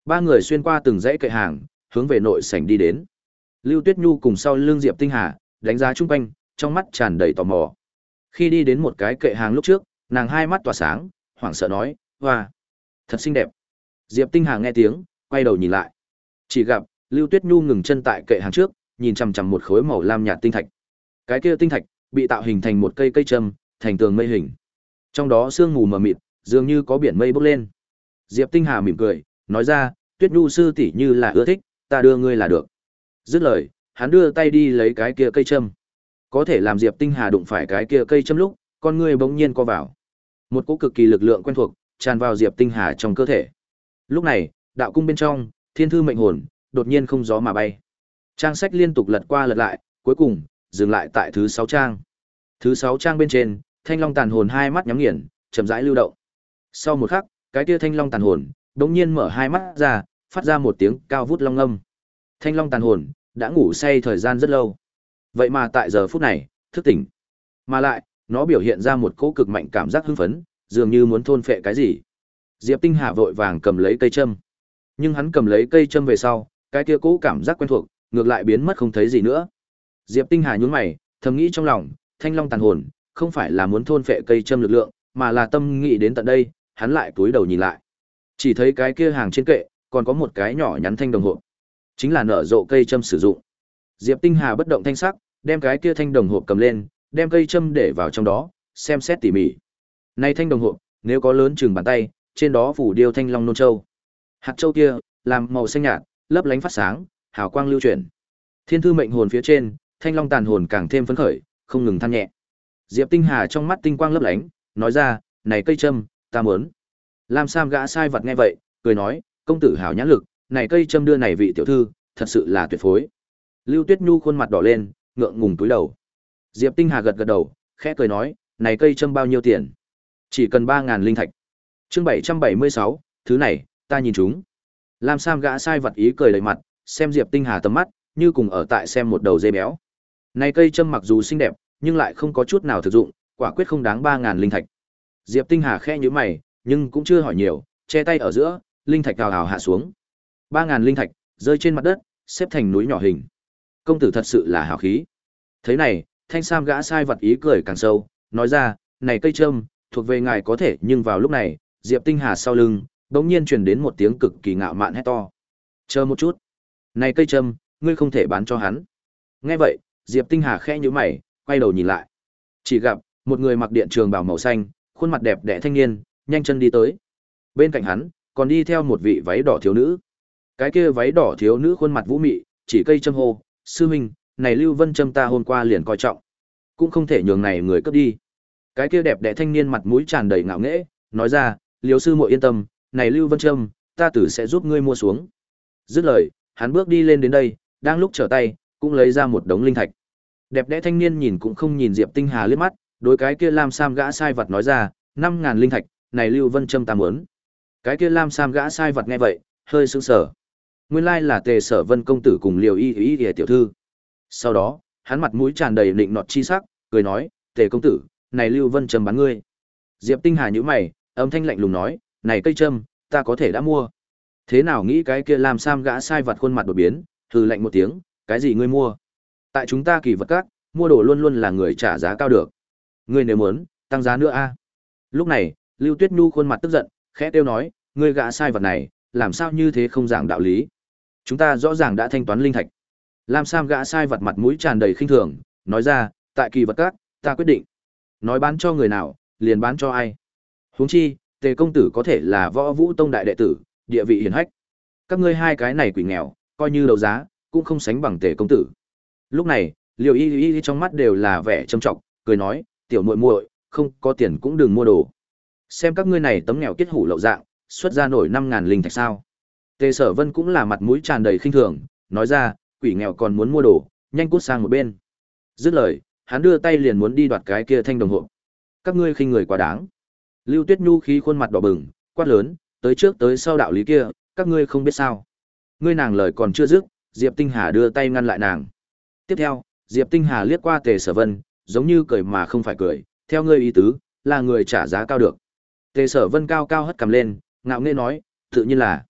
Ba người xuyên qua từng dãy kệ hàng, hướng về nội sảnh đi đến. Lưu Tuyết Nhu cùng sau lưng Diệp Tinh Hà, đánh giá chung quanh, trong mắt tràn đầy tò mò. Khi đi đến một cái kệ hàng lúc trước, nàng hai mắt tỏa sáng, hoảng sợ nói, "Hoa, thật xinh đẹp." Diệp Tinh Hà nghe tiếng, quay đầu nhìn lại. Chỉ gặp Lưu Tuyết Nhu ngừng chân tại kệ hàng trước, nhìn chằm chằm một khối màu lam nhạt tinh thạch. Cái kia tinh thạch bị tạo hình thành một cây cây châm, thành tường mây hình. Trong đó sương mù mờ mịt, dường như có biển mây bốc lên. Diệp Tinh Hà mỉm cười, nói ra, Tuyết Nhu sư tỷ như là ưa thích, ta đưa ngươi là được. Dứt lời, hắn đưa tay đi lấy cái kia cây châm. Có thể làm Diệp Tinh Hà đụng phải cái kia cây châm lúc, con ngươi bỗng nhiên co vào. Một cỗ cực kỳ lực lượng quen thuộc tràn vào Diệp Tinh Hà trong cơ thể. Lúc này, đạo cung bên trong, thiên thư mệnh hồn đột nhiên không gió mà bay. Trang sách liên tục lật qua lật lại, cuối cùng dừng lại tại thứ sáu trang. Thứ sáu trang bên trên, Thanh Long tàn hồn hai mắt nhắm nghiền, chậm rãi lưu động. Sau một khắc, cái tia Thanh Long tàn hồn đột nhiên mở hai mắt ra, phát ra một tiếng cao vút long âm. Thanh Long tàn hồn đã ngủ say thời gian rất lâu. Vậy mà tại giờ phút này, thức tỉnh. Mà lại, nó biểu hiện ra một cỗ cực mạnh cảm giác hưng phấn, dường như muốn thôn phệ cái gì. Diệp Tinh Hà vội vàng cầm lấy cây châm. Nhưng hắn cầm lấy cây châm về sau, cái kia cũ cảm giác quen thuộc, ngược lại biến mất không thấy gì nữa. Diệp Tinh Hà nhún mày, thầm nghĩ trong lòng, Thanh Long tàn hồn, không phải là muốn thôn phệ cây châm lực lượng, mà là tâm nghĩ đến tận đây, hắn lại cúi đầu nhìn lại. Chỉ thấy cái kia hàng trên kệ, còn có một cái nhỏ nhắn thanh đồng hộp. Chính là nở rộ cây châm sử dụng. Diệp Tinh Hà bất động thanh sắc, đem cái kia thanh đồng hộp cầm lên, đem cây châm để vào trong đó, xem xét tỉ mỉ. Này thanh đồng hộp, nếu có lớn chừng bàn tay, trên đó phủ điêu thanh long nôn châu. Hạt châu kia, làm màu xanh nhạt, lấp lánh phát sáng, hào quang lưu chuyển. Thiên thư mệnh hồn phía trên, thanh long tàn hồn càng thêm phấn khởi, không ngừng than nhẹ. Diệp Tinh Hà trong mắt tinh quang lấp lánh, nói ra, "Này cây châm, ta muốn." Lam Sam gã sai vật nghe vậy, cười nói, "Công tử hảo nhãn lực, này cây châm đưa này vị tiểu thư, thật sự là tuyệt phối." Lưu Tuyết Nhu khuôn mặt đỏ lên, ngượng ngùng túi đầu. Diệp Tinh Hà gật gật đầu, khẽ cười nói, "Này cây châm bao nhiêu tiền?" "Chỉ cần 3000 linh thạch." Chương 776, thứ này, ta nhìn chúng. Lam Sam gã sai vật ý cười đầy mặt, xem Diệp Tinh Hà tầm mắt, như cùng ở tại xem một đầu dê béo. Này cây châm mặc dù xinh đẹp, nhưng lại không có chút nào thực dụng, quả quyết không đáng 3000 linh thạch. Diệp Tinh Hà khẽ nhíu mày, nhưng cũng chưa hỏi nhiều, che tay ở giữa, linh thạch gào hào hạ xuống. 3000 linh thạch rơi trên mặt đất, xếp thành núi nhỏ hình. Công tử thật sự là hào khí. Thế này, Thanh Sam gã sai vật ý cười càng sâu, nói ra, "Này cây châm, thuộc về ngài có thể, nhưng vào lúc này, Diệp Tinh Hà sau lưng, bỗng nhiên truyền đến một tiếng cực kỳ ngạo mạn hét to. "Chờ một chút, này cây châm, ngươi không thể bán cho hắn." Nghe vậy, Diệp Tinh Hà khẽ nhíu mày, quay đầu nhìn lại. Chỉ gặp một người mặc điện trường bào màu xanh, khuôn mặt đẹp đẽ thanh niên, nhanh chân đi tới. Bên cạnh hắn, còn đi theo một vị váy đỏ thiếu nữ. Cái kia váy đỏ thiếu nữ khuôn mặt vũ mị, chỉ cây châm hô, "Sư huynh, này Lưu Vân châm ta hôm qua liền coi trọng, cũng không thể nhường này người cướp đi." Cái kia đẹp đẽ thanh niên mặt mũi tràn đầy ngạo nghễ, nói ra, liễu sư muội yên tâm, này Lưu Vân Trâm, ta tử sẽ giúp ngươi mua xuống." Dứt lời, hắn bước đi lên đến đây, đang lúc trở tay, cũng lấy ra một đống linh thạch. Đẹp đẽ thanh niên nhìn cũng không nhìn Diệp Tinh Hà liếc mắt, đối cái kia Lam Sam gã sai vật nói ra, năm ngàn linh thạch, này Lưu Vân Trâm ta muốn. Cái kia Lam Sam gã sai vật nghe vậy, hơi sững sờ. Nguyên lai là Tề Sở Vân công tử cùng Liều Y Y Y tiểu thư. Sau đó, hắn mặt mũi tràn đầy định nọt chi sắc, cười nói, "Tề công tử, này Lưu Vân Trầm bán ngươi." Diệp Tinh Hà nhíu mày, âm thanh lạnh lùng nói, "Này cây trâm, ta có thể đã mua." Thế nào nghĩ cái kia Lam Sam gã sai vật khuôn mặt đột biến, hừ lạnh một tiếng, "Cái gì ngươi mua?" Tại chúng ta kỳ vật các, mua đồ luôn luôn là người trả giá cao được. Ngươi nếu muốn, tăng giá nữa a. Lúc này, Lưu Tuyết Nhu khuôn mặt tức giận, khẽ kêu nói, ngươi gã sai vật này, làm sao như thế không giảng đạo lý? Chúng ta rõ ràng đã thanh toán linh thạch. Lam Sam gã sai vật mặt mũi tràn đầy khinh thường, nói ra, tại kỳ vật các, ta quyết định. Nói bán cho người nào, liền bán cho ai. Huống chi, Tề công tử có thể là Võ Vũ Tông đại đệ tử, địa vị hiển hách. Các ngươi hai cái này quỷ nghèo, coi như đấu giá, cũng không sánh bằng Tề công tử. Lúc này, Liêu Y Y trong mắt đều là vẻ trầm trọng, cười nói, "Tiểu muội muội, không có tiền cũng đừng mua đồ. Xem các ngươi này tấm nghèo kết hủ lậu dạng, xuất ra nổi năm ngàn linh thạch sao?" Tề Sở Vân cũng là mặt mũi tràn đầy khinh thường, nói ra, "Quỷ nghèo còn muốn mua đồ, nhanh cút sang một bên." Dứt lời, hắn đưa tay liền muốn đi đoạt cái kia thanh đồng hộ. "Các ngươi khinh người quá đáng." Lưu Tuyết Nhu khí khuôn mặt đỏ bừng, quát lớn, "Tới trước tới sau đạo lý kia, các ngươi không biết sao?" Ngươi nàng lời còn chưa dứt, Diệp Tinh Hà đưa tay ngăn lại nàng. Tiếp theo, Diệp Tinh Hà liếc qua Tề Sở Vân, giống như cười mà không phải cười, theo ngươi ý tứ, là người trả giá cao được. Tề Sở Vân cao cao hất cầm lên, ngạo nghễ nói, tự nhiên là.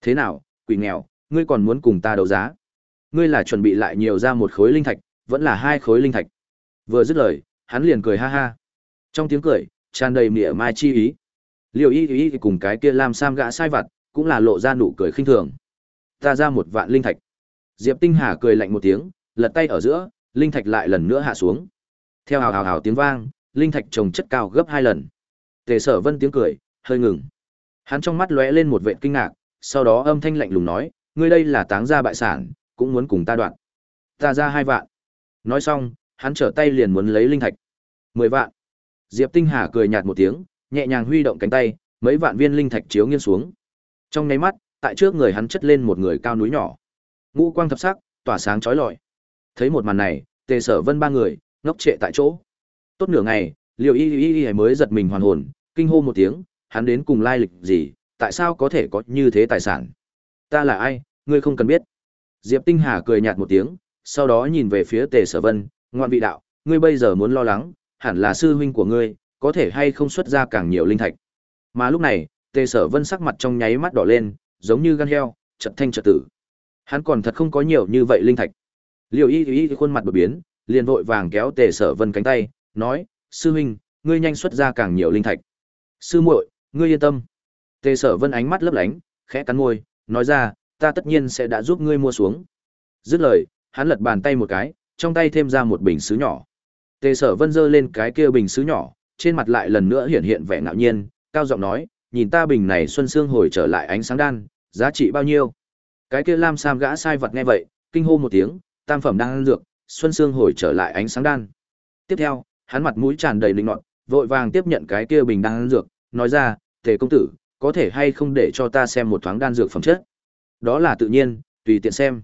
Thế nào, quỷ nghèo, ngươi còn muốn cùng ta đấu giá? Ngươi là chuẩn bị lại nhiều ra một khối linh thạch, vẫn là hai khối linh thạch. Vừa dứt lời, hắn liền cười ha ha. Trong tiếng cười, tràn đầy mỉa mai chi ý. liều y y cùng cái kia làm sam gã sai vặt, cũng là lộ ra nụ cười khinh thường. Ta ra một vạn linh thạch. Diệp Tinh Hà cười lạnh một tiếng, lật tay ở giữa, linh thạch lại lần nữa hạ xuống. Theo hào hào hào tiếng vang, linh thạch trồng chất cao gấp hai lần. Tề Sở Vân tiếng cười, hơi ngừng. Hắn trong mắt lóe lên một vệt kinh ngạc, sau đó âm thanh lạnh lùng nói, ngươi đây là táng gia bại sản, cũng muốn cùng ta đoạn. Ta ra hai vạn. Nói xong, hắn trở tay liền muốn lấy linh thạch. Mười vạn. Diệp Tinh Hà cười nhạt một tiếng, nhẹ nhàng huy động cánh tay, mấy vạn viên linh thạch chiếu nghiêng xuống. Trong nháy mắt, tại trước người hắn chất lên một người cao núi nhỏ. Ngũ quang thập sắc, tỏa sáng chói lọi. Thấy một màn này, Tề Sở Vân ba người ngốc trệ tại chỗ. Tốt nửa ngày, Liêu Y Y Y mới giật mình hoàn hồn, kinh hô một tiếng, hắn đến cùng lai lịch gì, tại sao có thể có như thế tài sản? Ta là ai, ngươi không cần biết. Diệp Tinh Hà cười nhạt một tiếng, sau đó nhìn về phía Tề Sở Vân, Ngoạn vị đạo, ngươi bây giờ muốn lo lắng, hẳn là sư huynh của ngươi, có thể hay không xuất ra càng nhiều linh thạch. Mà lúc này, Tề Sở Vân sắc mặt trong nháy mắt đỏ lên, giống như gan heo, chợt thanh chợt tử. Hắn còn thật không có nhiều như vậy linh thạch. Liêu Y Y khuôn mặt đột biến, liền vội vàng kéo Tề Sở Vân cánh tay, nói: "Sư huynh, ngươi nhanh xuất ra càng nhiều linh thạch." "Sư muội, ngươi yên tâm." Tề Sở Vân ánh mắt lấp lánh, khẽ cắn môi, nói ra: "Ta tất nhiên sẽ đã giúp ngươi mua xuống." Dứt lời, hắn lật bàn tay một cái, trong tay thêm ra một bình sứ nhỏ. Tề Sở Vân giơ lên cái kia bình sứ nhỏ, trên mặt lại lần nữa hiện hiện vẻ ngạo nhiên, cao giọng nói: "Nhìn ta bình này xuân xương hồi trở lại ánh sáng đan, giá trị bao nhiêu?" Cái kia Lam Sam gã sai vật nghe vậy, kinh hô một tiếng, tam phẩm đang dược, xuân xương hồi trở lại ánh sáng đan. Tiếp theo, hắn mặt mũi tràn đầy linh nọt, vội vàng tiếp nhận cái kia bình đan dược, nói ra, "Tề công tử, có thể hay không để cho ta xem một thoáng đan dược phẩm chất?" Đó là tự nhiên, tùy tiện xem.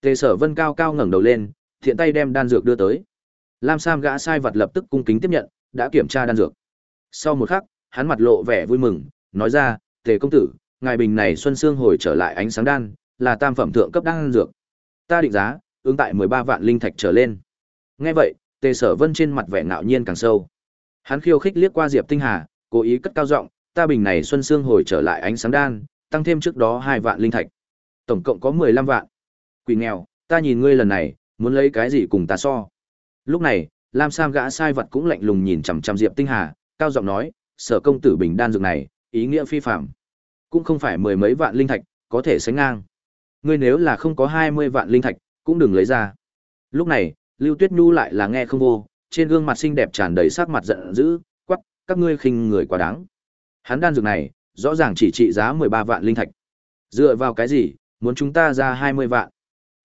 Tề Sở Vân cao cao ngẩng đầu lên, thiện tay đem đan dược đưa tới. Lam Sam gã sai vật lập tức cung kính tiếp nhận, đã kiểm tra đan dược. Sau một khắc, hắn mặt lộ vẻ vui mừng, nói ra, "Tề công tử, ngài bình này xuân xương hồi trở lại ánh sáng đan, là tam phẩm thượng cấp đan dược. Ta định giá, ứng tại 13 vạn linh thạch trở lên. Nghe vậy, Tề Sở Vân trên mặt vẻ ngạo nhiên càng sâu. Hắn khiêu khích liếc qua Diệp Tinh Hà, cố ý cất cao giọng, ta bình này xuân xương hồi trở lại ánh sáng đan, tăng thêm trước đó hai vạn linh thạch. Tổng cộng có 15 vạn. Quỷ nghèo, ta nhìn ngươi lần này, muốn lấy cái gì cùng ta so. Lúc này, Lam Sam gã sai vật cũng lạnh lùng nhìn chằm chằm Diệp Tinh Hà, cao giọng nói, sở công tử bình đan dược này, ý nghĩa phi phàm. Cũng không phải mười mấy vạn linh thạch, có thể sánh ngang. Ngươi nếu là không có 20 vạn linh thạch, cũng đừng lấy ra. Lúc này, Lưu Tuyết Nhu lại là nghe không vô, trên gương mặt xinh đẹp tràn đầy sắc mặt giận dữ, quắc, các ngươi khinh người quá đáng. Hắn đan dược này, rõ ràng chỉ trị giá 13 vạn linh thạch. Dựa vào cái gì, muốn chúng ta ra 20 vạn?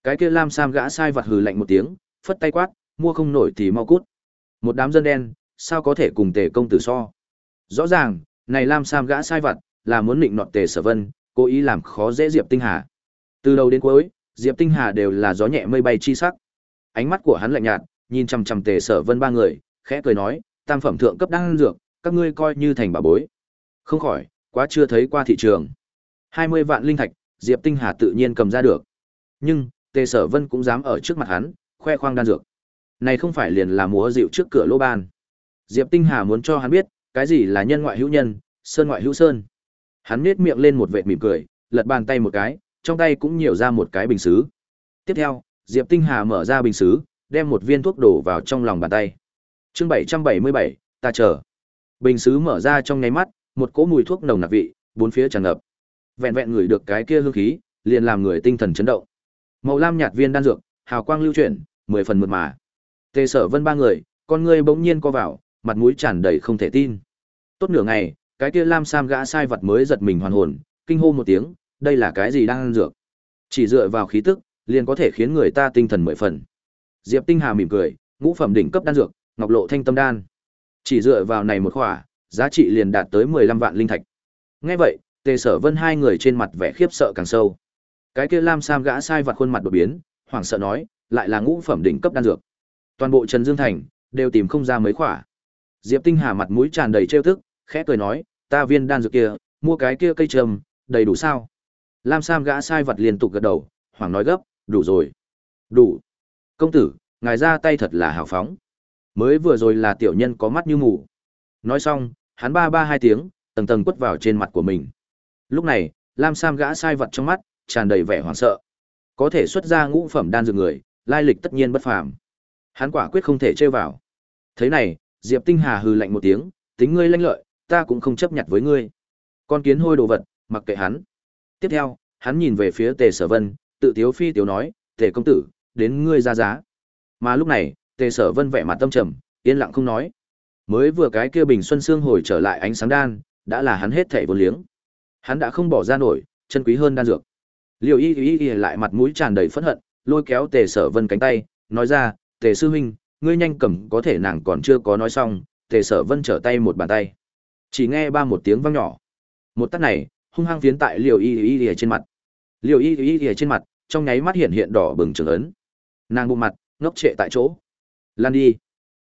Cái kia Lam Sam gã sai vật hừ lạnh một tiếng, phất tay quát, mua không nổi thì mau cút. Một đám dân đen, sao có thể cùng tề công tử so. Rõ ràng, này Lam Sam gã sai vặt, là muốn định nọt tề sở vân, cố ý làm khó dễ Diệp Tinh Hà. Từ đầu đến cuối, Diệp Tinh Hà đều là gió nhẹ mây bay chi sắc. Ánh mắt của hắn lạnh nhạt, nhìn chằm chằm tề sở vân ba người, khẽ cười nói, tam phẩm thượng cấp đang dược, các ngươi coi như thành bà bối. Không khỏi, quá chưa thấy qua thị trường. 20 vạn linh thạch, Diệp Tinh Hà tự nhiên cầm ra được. Nhưng, Tề Sở Vân cũng dám ở trước mặt hắn, khoe khoang đan dược. Này không phải liền là múa dịu trước cửa lô ban. Diệp Tinh Hà muốn cho hắn biết, cái gì là nhân ngoại hữu nhân, sơn ngoại hữu sơn. Hắn nhếch miệng lên một vệt mỉm cười, lật bàn tay một cái, trong tay cũng nhiều ra một cái bình sứ. Tiếp theo, Diệp Tinh Hà mở ra bình sứ, đem một viên thuốc đổ vào trong lòng bàn tay. Chương 777, ta chờ. Bình sứ mở ra trong nháy mắt, một cỗ mùi thuốc nồng nặc vị, bốn phía tràn ngập. Vẹn vẹn ngửi được cái kia hương khí, liền làm người tinh thần chấn động. Màu lam nhạt viên đan dược, hào quang lưu chuyển, mười phần mượt mà. Tề Sở Vân ba người, con người bỗng nhiên co vào, mặt mũi tràn đầy không thể tin. Tốt nửa ngày, cái kia lam sam gã sai vật mới giật mình hoàn hồn, kinh hô một tiếng, đây là cái gì đang ăn dược? Chỉ dựa vào khí tức, liền có thể khiến người ta tinh thần mười phần. Diệp Tinh Hà mỉm cười, ngũ phẩm đỉnh cấp đan dược, Ngọc Lộ Thanh Tâm đan. Chỉ dựa vào này một khỏa, giá trị liền đạt tới 15 vạn linh thạch. Nghe vậy, Tề Sở Vân hai người trên mặt vẻ khiếp sợ càng sâu. Cái kia Lam Sam gã sai vặt khuôn mặt đột biến, hoảng sợ nói, lại là ngũ phẩm đỉnh cấp đan dược. Toàn bộ Trần Dương Thành đều tìm không ra mấy khỏa. Diệp Tinh Hà mặt mũi tràn đầy trêu tức, khẽ cười nói, ta viên đan dược kia, mua cái kia cây trầm, đầy đủ sao? Lam Sam gã sai vật liên tục gật đầu, hoảng nói gấp, đủ rồi. Đủ. Công tử, ngài ra tay thật là hào phóng. Mới vừa rồi là tiểu nhân có mắt như mù. Nói xong, hắn ba ba hai tiếng, tầng tầng quất vào trên mặt của mình. Lúc này, Lam Sam gã sai vật trong mắt, tràn đầy vẻ hoảng sợ. Có thể xuất ra ngũ phẩm đan dược người, lai lịch tất nhiên bất phàm. Hắn quả quyết không thể chơi vào. Thế này, Diệp Tinh Hà hừ lạnh một tiếng, tính ngươi lanh lợi, ta cũng không chấp nhận với ngươi. Con kiến hôi đồ vật, mặc kệ hắn. Tiếp theo, hắn nhìn về phía Tề Sở Vân, tự tiếu phi tiếu nói, Tề công tử, đến ngươi ra giá. Mà lúc này, Tề Sở Vân vẻ mặt tâm trầm, yên lặng không nói. Mới vừa cái kia bình xuân xương hồi trở lại ánh sáng đan, đã là hắn hết thảy vô liếng. Hắn đã không bỏ ra nổi, chân quý hơn đan dược. Liều Y Y Y lại mặt mũi tràn đầy phẫn hận, lôi kéo Tề Sở Vân cánh tay, nói ra, "Tề sư huynh, ngươi nhanh cầm có thể nàng còn chưa có nói xong, Tề Sở Vân trở tay một bàn tay. Chỉ nghe ba một tiếng vang nhỏ. Một tát này, hung hăng phiến tại Liều Y Y Y trên mặt. Liều Y Y Y trên mặt, trong nháy mắt hiện hiện đỏ bừng trường ấn. Nàng bụng mặt, ngốc trệ tại chỗ. "Lan đi."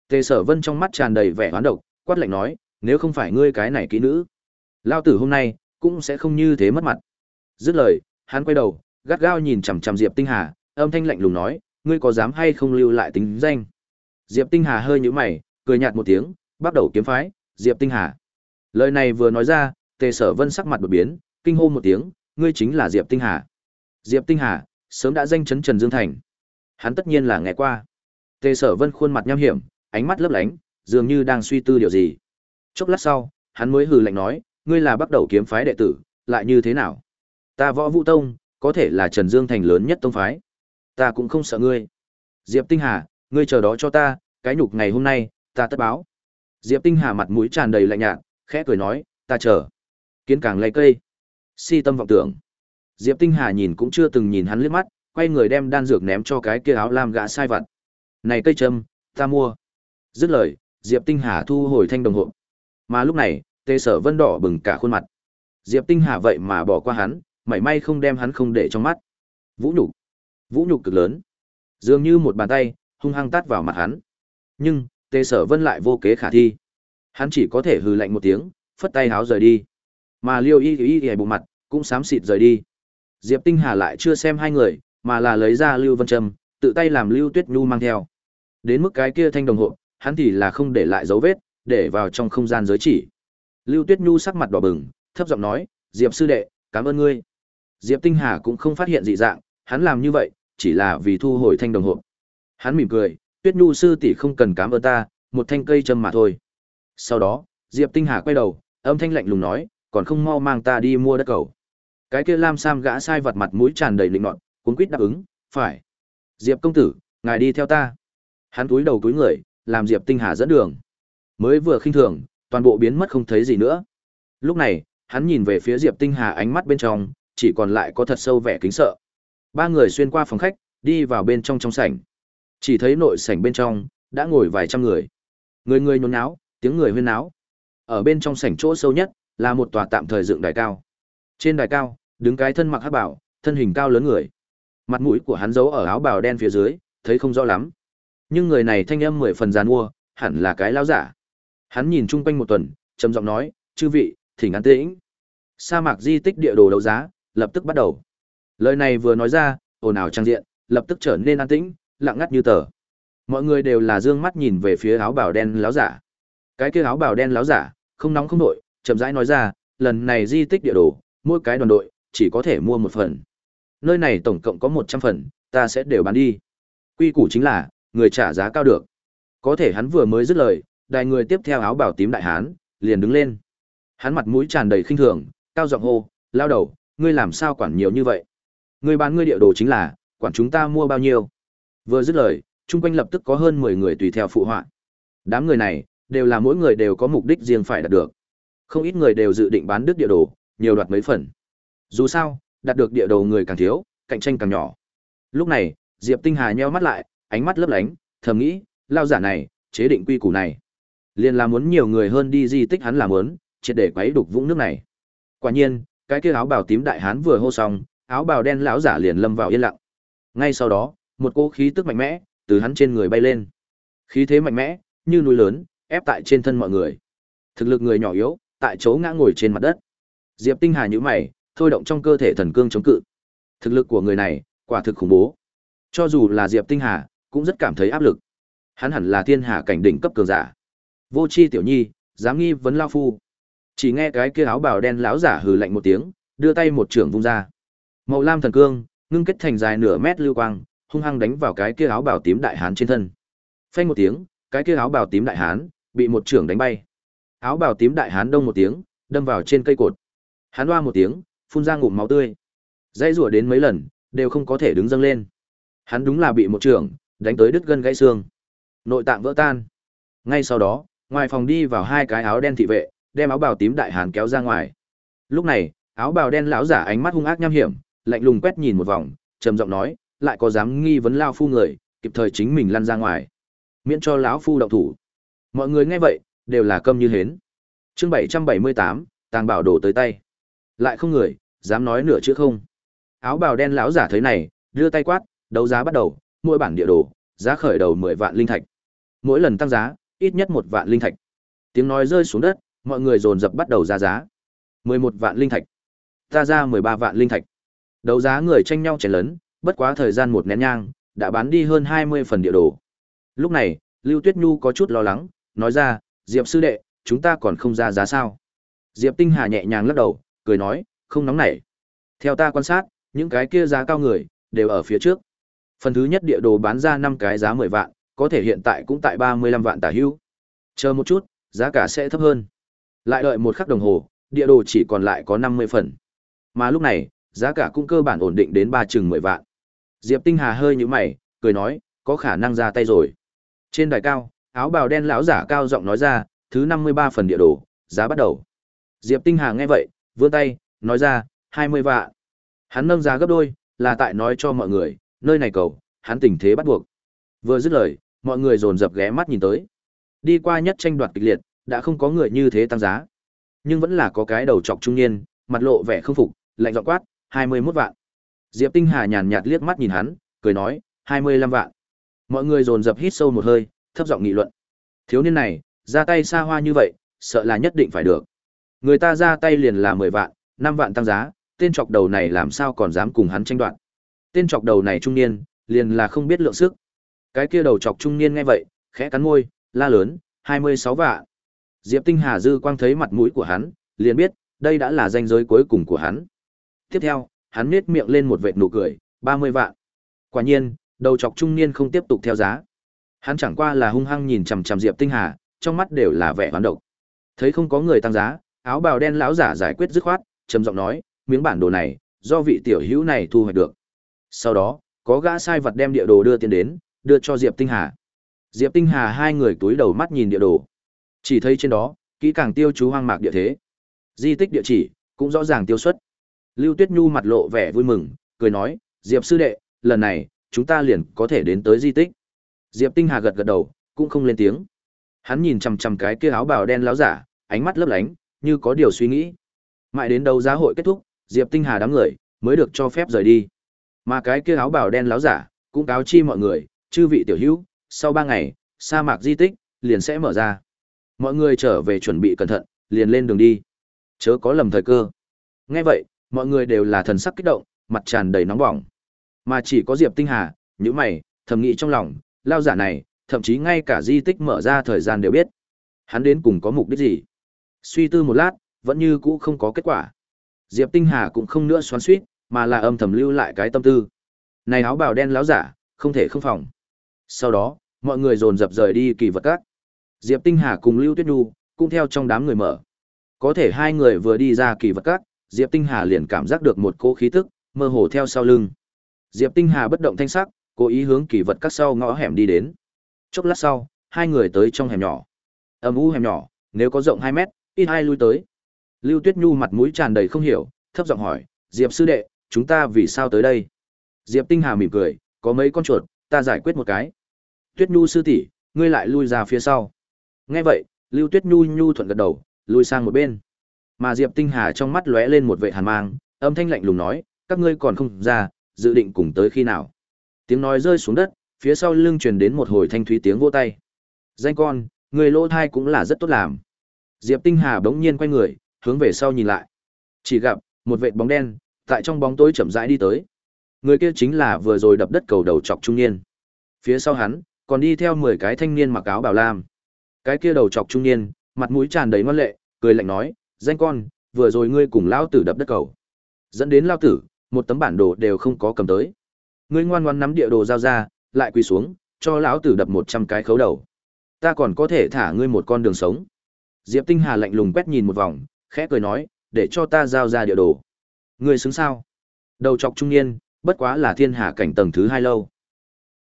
Tề Sở Vân trong mắt tràn đầy vẻ oán độc, quát lạnh nói, "Nếu không phải ngươi cái này kỹ nữ, lao tử hôm nay cũng sẽ không như thế mất mặt." Dứt lời, hắn quay đầu, gắt gao nhìn chằm chằm Diệp Tinh Hà, âm thanh lạnh lùng nói, "Ngươi có dám hay không lưu lại tính danh?" Diệp Tinh Hà hơi nhíu mày, cười nhạt một tiếng, bắt đầu kiếm phái, Diệp Tinh Hà. Lời này vừa nói ra, Tề Sở Vân sắc mặt đột biến, kinh hô một tiếng, ngươi chính là Diệp Tinh Hà. Diệp Tinh Hà, sớm đã danh chấn Trần Dương Thành. Hắn tất nhiên là nghe qua. Tề Sở Vân khuôn mặt nham hiểm, ánh mắt lấp lánh, dường như đang suy tư điều gì. Chốc lát sau, hắn mới hừ lạnh nói, ngươi là bắt đầu kiếm phái đệ tử, lại như thế nào? Ta Võ Vũ Tông, có thể là Trần Dương thành lớn nhất tông phái. Ta cũng không sợ ngươi. Diệp Tinh Hà, ngươi chờ đó cho ta, cái nhục ngày hôm nay, ta tất báo. Diệp Tinh Hà mặt mũi tràn đầy lạnh nhạt, khẽ cười nói, ta chờ. Kiến càng lấy cây. Si tâm vọng tưởng. Diệp Tinh Hà nhìn cũng chưa từng nhìn hắn liếc mắt, quay người đem đan dược ném cho cái kia áo lam gã sai vặt. Này cây châm, ta mua. Dứt lời, Diệp Tinh Hà thu hồi thanh đồng hộ. Mà lúc này, Tề Sở Vân đỏ bừng cả khuôn mặt. Diệp Tinh Hà vậy mà bỏ qua hắn, mảy may không đem hắn không để trong mắt. Vũ nhục, vũ nhục cực lớn, dường như một bàn tay hung hăng tát vào mặt hắn. Nhưng, Tề Sở Vân lại vô kế khả thi. Hắn chỉ có thể hừ lạnh một tiếng, phất tay háo rời đi. Mà Liêu Y Y Y bụng mặt, cũng xám xịt rời đi. Diệp Tinh Hà lại chưa xem hai người, mà là lấy ra Lưu Vân Trâm, tự tay làm Lưu Tuyết Nhu mang theo. Đến mức cái kia thanh đồng hộ, hắn thì là không để lại dấu vết, để vào trong không gian giới chỉ. Lưu Tuyết Nhu sắc mặt đỏ bừng, thấp giọng nói, "Diệp sư đệ, cảm ơn ngươi." Diệp Tinh Hà cũng không phát hiện dị dạng, hắn làm như vậy, chỉ là vì thu hồi thanh đồng hộ. Hắn mỉm cười, Tuyết Nhu sư tỷ không cần cảm ơn ta, một thanh cây châm mà thôi. Sau đó, Diệp Tinh Hà quay đầu, âm thanh lạnh lùng nói, còn không mau mang ta đi mua đất cầu. Cái kia Lam Sam gã sai vật mặt mũi tràn đầy lịnh nọt, cuốn quýt đáp ứng, phải. Diệp công tử, ngài đi theo ta. Hắn cúi đầu cúi người, làm Diệp Tinh Hà dẫn đường. Mới vừa khinh thường, toàn bộ biến mất không thấy gì nữa. Lúc này, hắn nhìn về phía Diệp Tinh Hà ánh mắt bên trong, chỉ còn lại có thật sâu vẻ kính sợ. Ba người xuyên qua phòng khách, đi vào bên trong trong sảnh. Chỉ thấy nội sảnh bên trong, đã ngồi vài trăm người. Người người nhốn náo, tiếng người huyên náo. Ở bên trong sảnh chỗ sâu nhất là một tòa tạm thời dựng đài cao. Trên đài cao, đứng cái thân mặc hắc bảo, thân hình cao lớn người. Mặt mũi của hắn giấu ở áo bào đen phía dưới, thấy không rõ lắm. Nhưng người này thanh âm mười phần giàn mua, hẳn là cái lão giả. Hắn nhìn chung quanh một tuần, trầm giọng nói, "Chư vị, thỉnh an tĩnh." Sa mạc di tích địa đồ đấu giá, lập tức bắt đầu. Lời này vừa nói ra, ồn ào trang diện, lập tức trở nên an tĩnh, lặng ngắt như tờ. Mọi người đều là dương mắt nhìn về phía áo bào đen láo giả. Cái kia áo bào đen láo giả, không nóng không nội, chậm rãi nói ra, lần này di tích địa đồ, mỗi cái đoàn đội chỉ có thể mua một phần. Nơi này tổng cộng có một trăm phần, ta sẽ đều bán đi. Quy củ chính là, người trả giá cao được. Có thể hắn vừa mới dứt lời, đài người tiếp theo áo bào tím đại hán, liền đứng lên. Hắn mặt mũi tràn đầy khinh thường, cao giọng hô, lao đầu, ngươi làm sao quản nhiều như vậy? Ngươi bán ngươi địa đồ chính là, quản chúng ta mua bao nhiêu? Vừa dứt lời, chung quanh lập tức có hơn 10 người tùy theo phụ họa. Đám người này, đều là mỗi người đều có mục đích riêng phải đạt được. Không ít người đều dự định bán đứt địa đồ, nhiều đoạt mấy phần. Dù sao, đạt được địa đồ người càng thiếu, cạnh tranh càng nhỏ. Lúc này, Diệp Tinh Hà nheo mắt lại, ánh mắt lấp lánh, thầm nghĩ, lao giả này, chế định quy củ này. Liền là muốn nhiều người hơn đi di tích hắn làm muốn, triệt để quấy đục vũng nước này. Quả nhiên, cái kia áo bào tím đại hán vừa hô xong, áo bào đen lão giả liền lâm vào yên lặng. Ngay sau đó, một cỗ khí tức mạnh mẽ từ hắn trên người bay lên. Khí thế mạnh mẽ, như núi lớn, ép tại trên thân mọi người. Thực lực người nhỏ yếu, tại chỗ ngã ngồi trên mặt đất. Diệp Tinh Hà nhíu mày, thôi động trong cơ thể thần cương chống cự. Thực lực của người này, quả thực khủng bố. Cho dù là Diệp Tinh Hà, cũng rất cảm thấy áp lực. Hắn hẳn là thiên hà cảnh đỉnh cấp cường giả. Vô Chi tiểu nhi, dám nghi vấn lao phu. Chỉ nghe cái kia áo bào đen lão giả hừ lạnh một tiếng, đưa tay một trưởng vung ra. Màu lam thần cương, ngưng kết thành dài nửa mét lưu quang, hung hăng đánh vào cái kia áo bào tím đại hán trên thân. Phanh một tiếng, cái kia áo bào tím đại hán bị một trưởng đánh bay. Áo bào tím đại hán đông một tiếng, đâm vào trên cây cột. Hắn oa một tiếng, phun ra ngụm máu tươi. Dãy rủa đến mấy lần, đều không có thể đứng dâng lên. Hắn đúng là bị một trưởng đánh tới đứt gân gãy xương. Nội tạng vỡ tan. Ngay sau đó, ngoài phòng đi vào hai cái áo đen thị vệ, đem áo bào tím đại hàn kéo ra ngoài. Lúc này, áo bào đen lão giả ánh mắt hung ác nham hiểm, lạnh lùng quét nhìn một vòng, trầm giọng nói, lại có dám nghi vấn lao phu người, kịp thời chính mình lăn ra ngoài, miễn cho lão phu động thủ. Mọi người nghe vậy, đều là câm như hến. Chương 778, tàng bảo đổ tới tay. Lại không người dám nói nửa chữ không. Áo bào đen lão giả thấy này, đưa tay quát, đấu giá bắt đầu, mỗi bản địa đồ, giá khởi đầu 10 vạn linh thạch. Mỗi lần tăng giá, ít nhất một vạn linh thạch. Tiếng nói rơi xuống đất, mọi người dồn dập bắt đầu ra giá. 11 vạn linh thạch. Ta ra 13 vạn linh thạch. Đấu giá người tranh nhau chèn lớn, bất quá thời gian một nén nhang, đã bán đi hơn 20 phần địa đồ. Lúc này, Lưu Tuyết Nhu có chút lo lắng, nói ra, Diệp sư đệ, chúng ta còn không ra giá sao. Diệp Tinh Hà nhẹ nhàng lắc đầu, cười nói, không nóng nảy. Theo ta quan sát, những cái kia giá cao người, đều ở phía trước. Phần thứ nhất địa đồ bán ra 5 cái giá 10 vạn, có thể hiện tại cũng tại 35 vạn tả hữu. Chờ một chút, giá cả sẽ thấp hơn. Lại đợi một khắc đồng hồ, địa đồ chỉ còn lại có 50 phần. Mà lúc này, giá cả cũng cơ bản ổn định đến ba chừng 10 vạn. Diệp Tinh Hà hơi nhíu mày, cười nói, có khả năng ra tay rồi. Trên đài cao, áo bào đen lão giả cao giọng nói ra, thứ 53 phần địa đồ, giá bắt đầu. Diệp Tinh Hà nghe vậy, vươn tay, nói ra, 20 vạn. Hắn nâng giá gấp đôi, là tại nói cho mọi người, nơi này cầu, hắn tình thế bắt buộc. Vừa dứt lời, mọi người dồn dập ghé mắt nhìn tới. Đi qua nhất tranh đoạt kịch liệt, đã không có người như thế tăng giá. Nhưng vẫn là có cái đầu trọc trung niên, mặt lộ vẻ không phục, lạnh giọng quát, 21 vạn. Diệp Tinh Hà nhàn nhạt liếc mắt nhìn hắn, cười nói, 25 vạn. Mọi người dồn dập hít sâu một hơi, thấp giọng nghị luận. Thiếu niên này, ra tay xa hoa như vậy, sợ là nhất định phải được. Người ta ra tay liền là 10 vạn, 5 vạn tăng giá, tên chọc đầu này làm sao còn dám cùng hắn tranh đoạt. Tên chọc đầu này trung niên, liền là không biết lượng sức. Cái kia đầu chọc trung niên nghe vậy, khẽ cắn môi, la lớn, 26 vạn. Diệp Tinh Hà dư quang thấy mặt mũi của hắn, liền biết, đây đã là danh giới cuối cùng của hắn. Tiếp theo, hắn nết miệng lên một vệt nụ cười, 30 vạn. Quả nhiên, đầu chọc trung niên không tiếp tục theo giá. Hắn chẳng qua là hung hăng nhìn chằm chằm Diệp Tinh Hà, trong mắt đều là vẻ hoán độc. Thấy không có người tăng giá, áo bào đen lão giả giải quyết dứt khoát, trầm giọng nói, miếng bản đồ này, do vị tiểu hữu này thu hoạch được. Sau đó, có gã sai vật đem địa đồ đưa tiền đến, đưa cho Diệp Tinh Hà. Diệp Tinh Hà hai người túi đầu mắt nhìn địa đồ. Chỉ thấy trên đó, kỹ càng tiêu chú hoang mạc địa thế. Di tích địa chỉ, cũng rõ ràng tiêu xuất. Lưu Tuyết Nhu mặt lộ vẻ vui mừng, cười nói, Diệp sư đệ, lần này, chúng ta liền có thể đến tới di tích. Diệp Tinh Hà gật gật đầu, cũng không lên tiếng. Hắn nhìn chằm chằm cái kia áo bào đen láo giả, ánh mắt lấp lánh, như có điều suy nghĩ. Mãi đến đầu giá hội kết thúc, Diệp Tinh Hà đám người mới được cho phép rời đi. Mà cái kia áo bào đen láo giả cũng cáo chi mọi người, chư vị tiểu hữu, sau ba ngày, sa mạc di tích liền sẽ mở ra. Mọi người trở về chuẩn bị cẩn thận, liền lên đường đi. Chớ có lầm thời cơ. Nghe vậy, mọi người đều là thần sắc kích động, mặt tràn đầy nóng bỏng. Mà chỉ có Diệp Tinh Hà, những mày, thầm nghĩ trong lòng, lao giả này, thậm chí ngay cả di tích mở ra thời gian đều biết. Hắn đến cùng có mục đích gì? Suy tư một lát, vẫn như cũ không có kết quả. Diệp Tinh Hà cũng không nữa xoắn suýt mà là âm thầm lưu lại cái tâm tư. Này áo bào đen láo giả, không thể không phòng. Sau đó, mọi người dồn dập rời đi kỳ vật cát. Diệp Tinh Hà cùng Lưu Tuyết Nhu cũng theo trong đám người mở. Có thể hai người vừa đi ra kỳ vật các, Diệp Tinh Hà liền cảm giác được một cỗ khí tức mơ hồ theo sau lưng. Diệp Tinh Hà bất động thanh sắc, cố ý hướng kỳ vật các sau ngõ hẻm đi đến. Chốc lát sau, hai người tới trong hẻm nhỏ. Âm u hẻm nhỏ, nếu có rộng 2 mét, ít ai lui tới. Lưu Tuyết Nhu mặt mũi tràn đầy không hiểu, thấp giọng hỏi, "Diệp sư đệ, chúng ta vì sao tới đây?" Diệp Tinh Hà mỉm cười, "Có mấy con chuột, ta giải quyết một cái." Tuyết Nhu sư tỷ, ngươi lại lui ra phía sau. Nghe vậy, Lưu Tuyết Nhu nhu thuận gật đầu, lui sang một bên. Mà Diệp Tinh Hà trong mắt lóe lên một vẻ hàn mang, âm thanh lạnh lùng nói, "Các ngươi còn không ra, dự định cùng tới khi nào?" Tiếng nói rơi xuống đất, phía sau lưng truyền đến một hồi thanh thúy tiếng vỗ tay. "Danh con, người lỗ thai cũng là rất tốt làm." Diệp Tinh Hà bỗng nhiên quay người, hướng về sau nhìn lại. Chỉ gặp một vệt bóng đen tại trong bóng tối chậm rãi đi tới. Người kia chính là vừa rồi đập đất cầu đầu chọc trung niên. Phía sau hắn còn đi theo 10 cái thanh niên mặc áo bảo lam. Cái kia đầu chọc trung niên, mặt mũi tràn đầy ngoan lệ, cười lạnh nói, "Danh con, vừa rồi ngươi cùng lão tử đập đất cầu, dẫn đến lão tử một tấm bản đồ đều không có cầm tới. Ngươi ngoan ngoãn nắm địa đồ giao ra, lại quỳ xuống, cho lão tử đập 100 cái khấu đầu. Ta còn có thể thả ngươi một con đường sống." Diệp Tinh Hà lạnh lùng quét nhìn một vòng, khẽ cười nói, "Để cho ta giao ra địa đồ." Ngươi xứng sao? Đầu chọc trung niên, bất quá là thiên hạ cảnh tầng thứ hai lâu.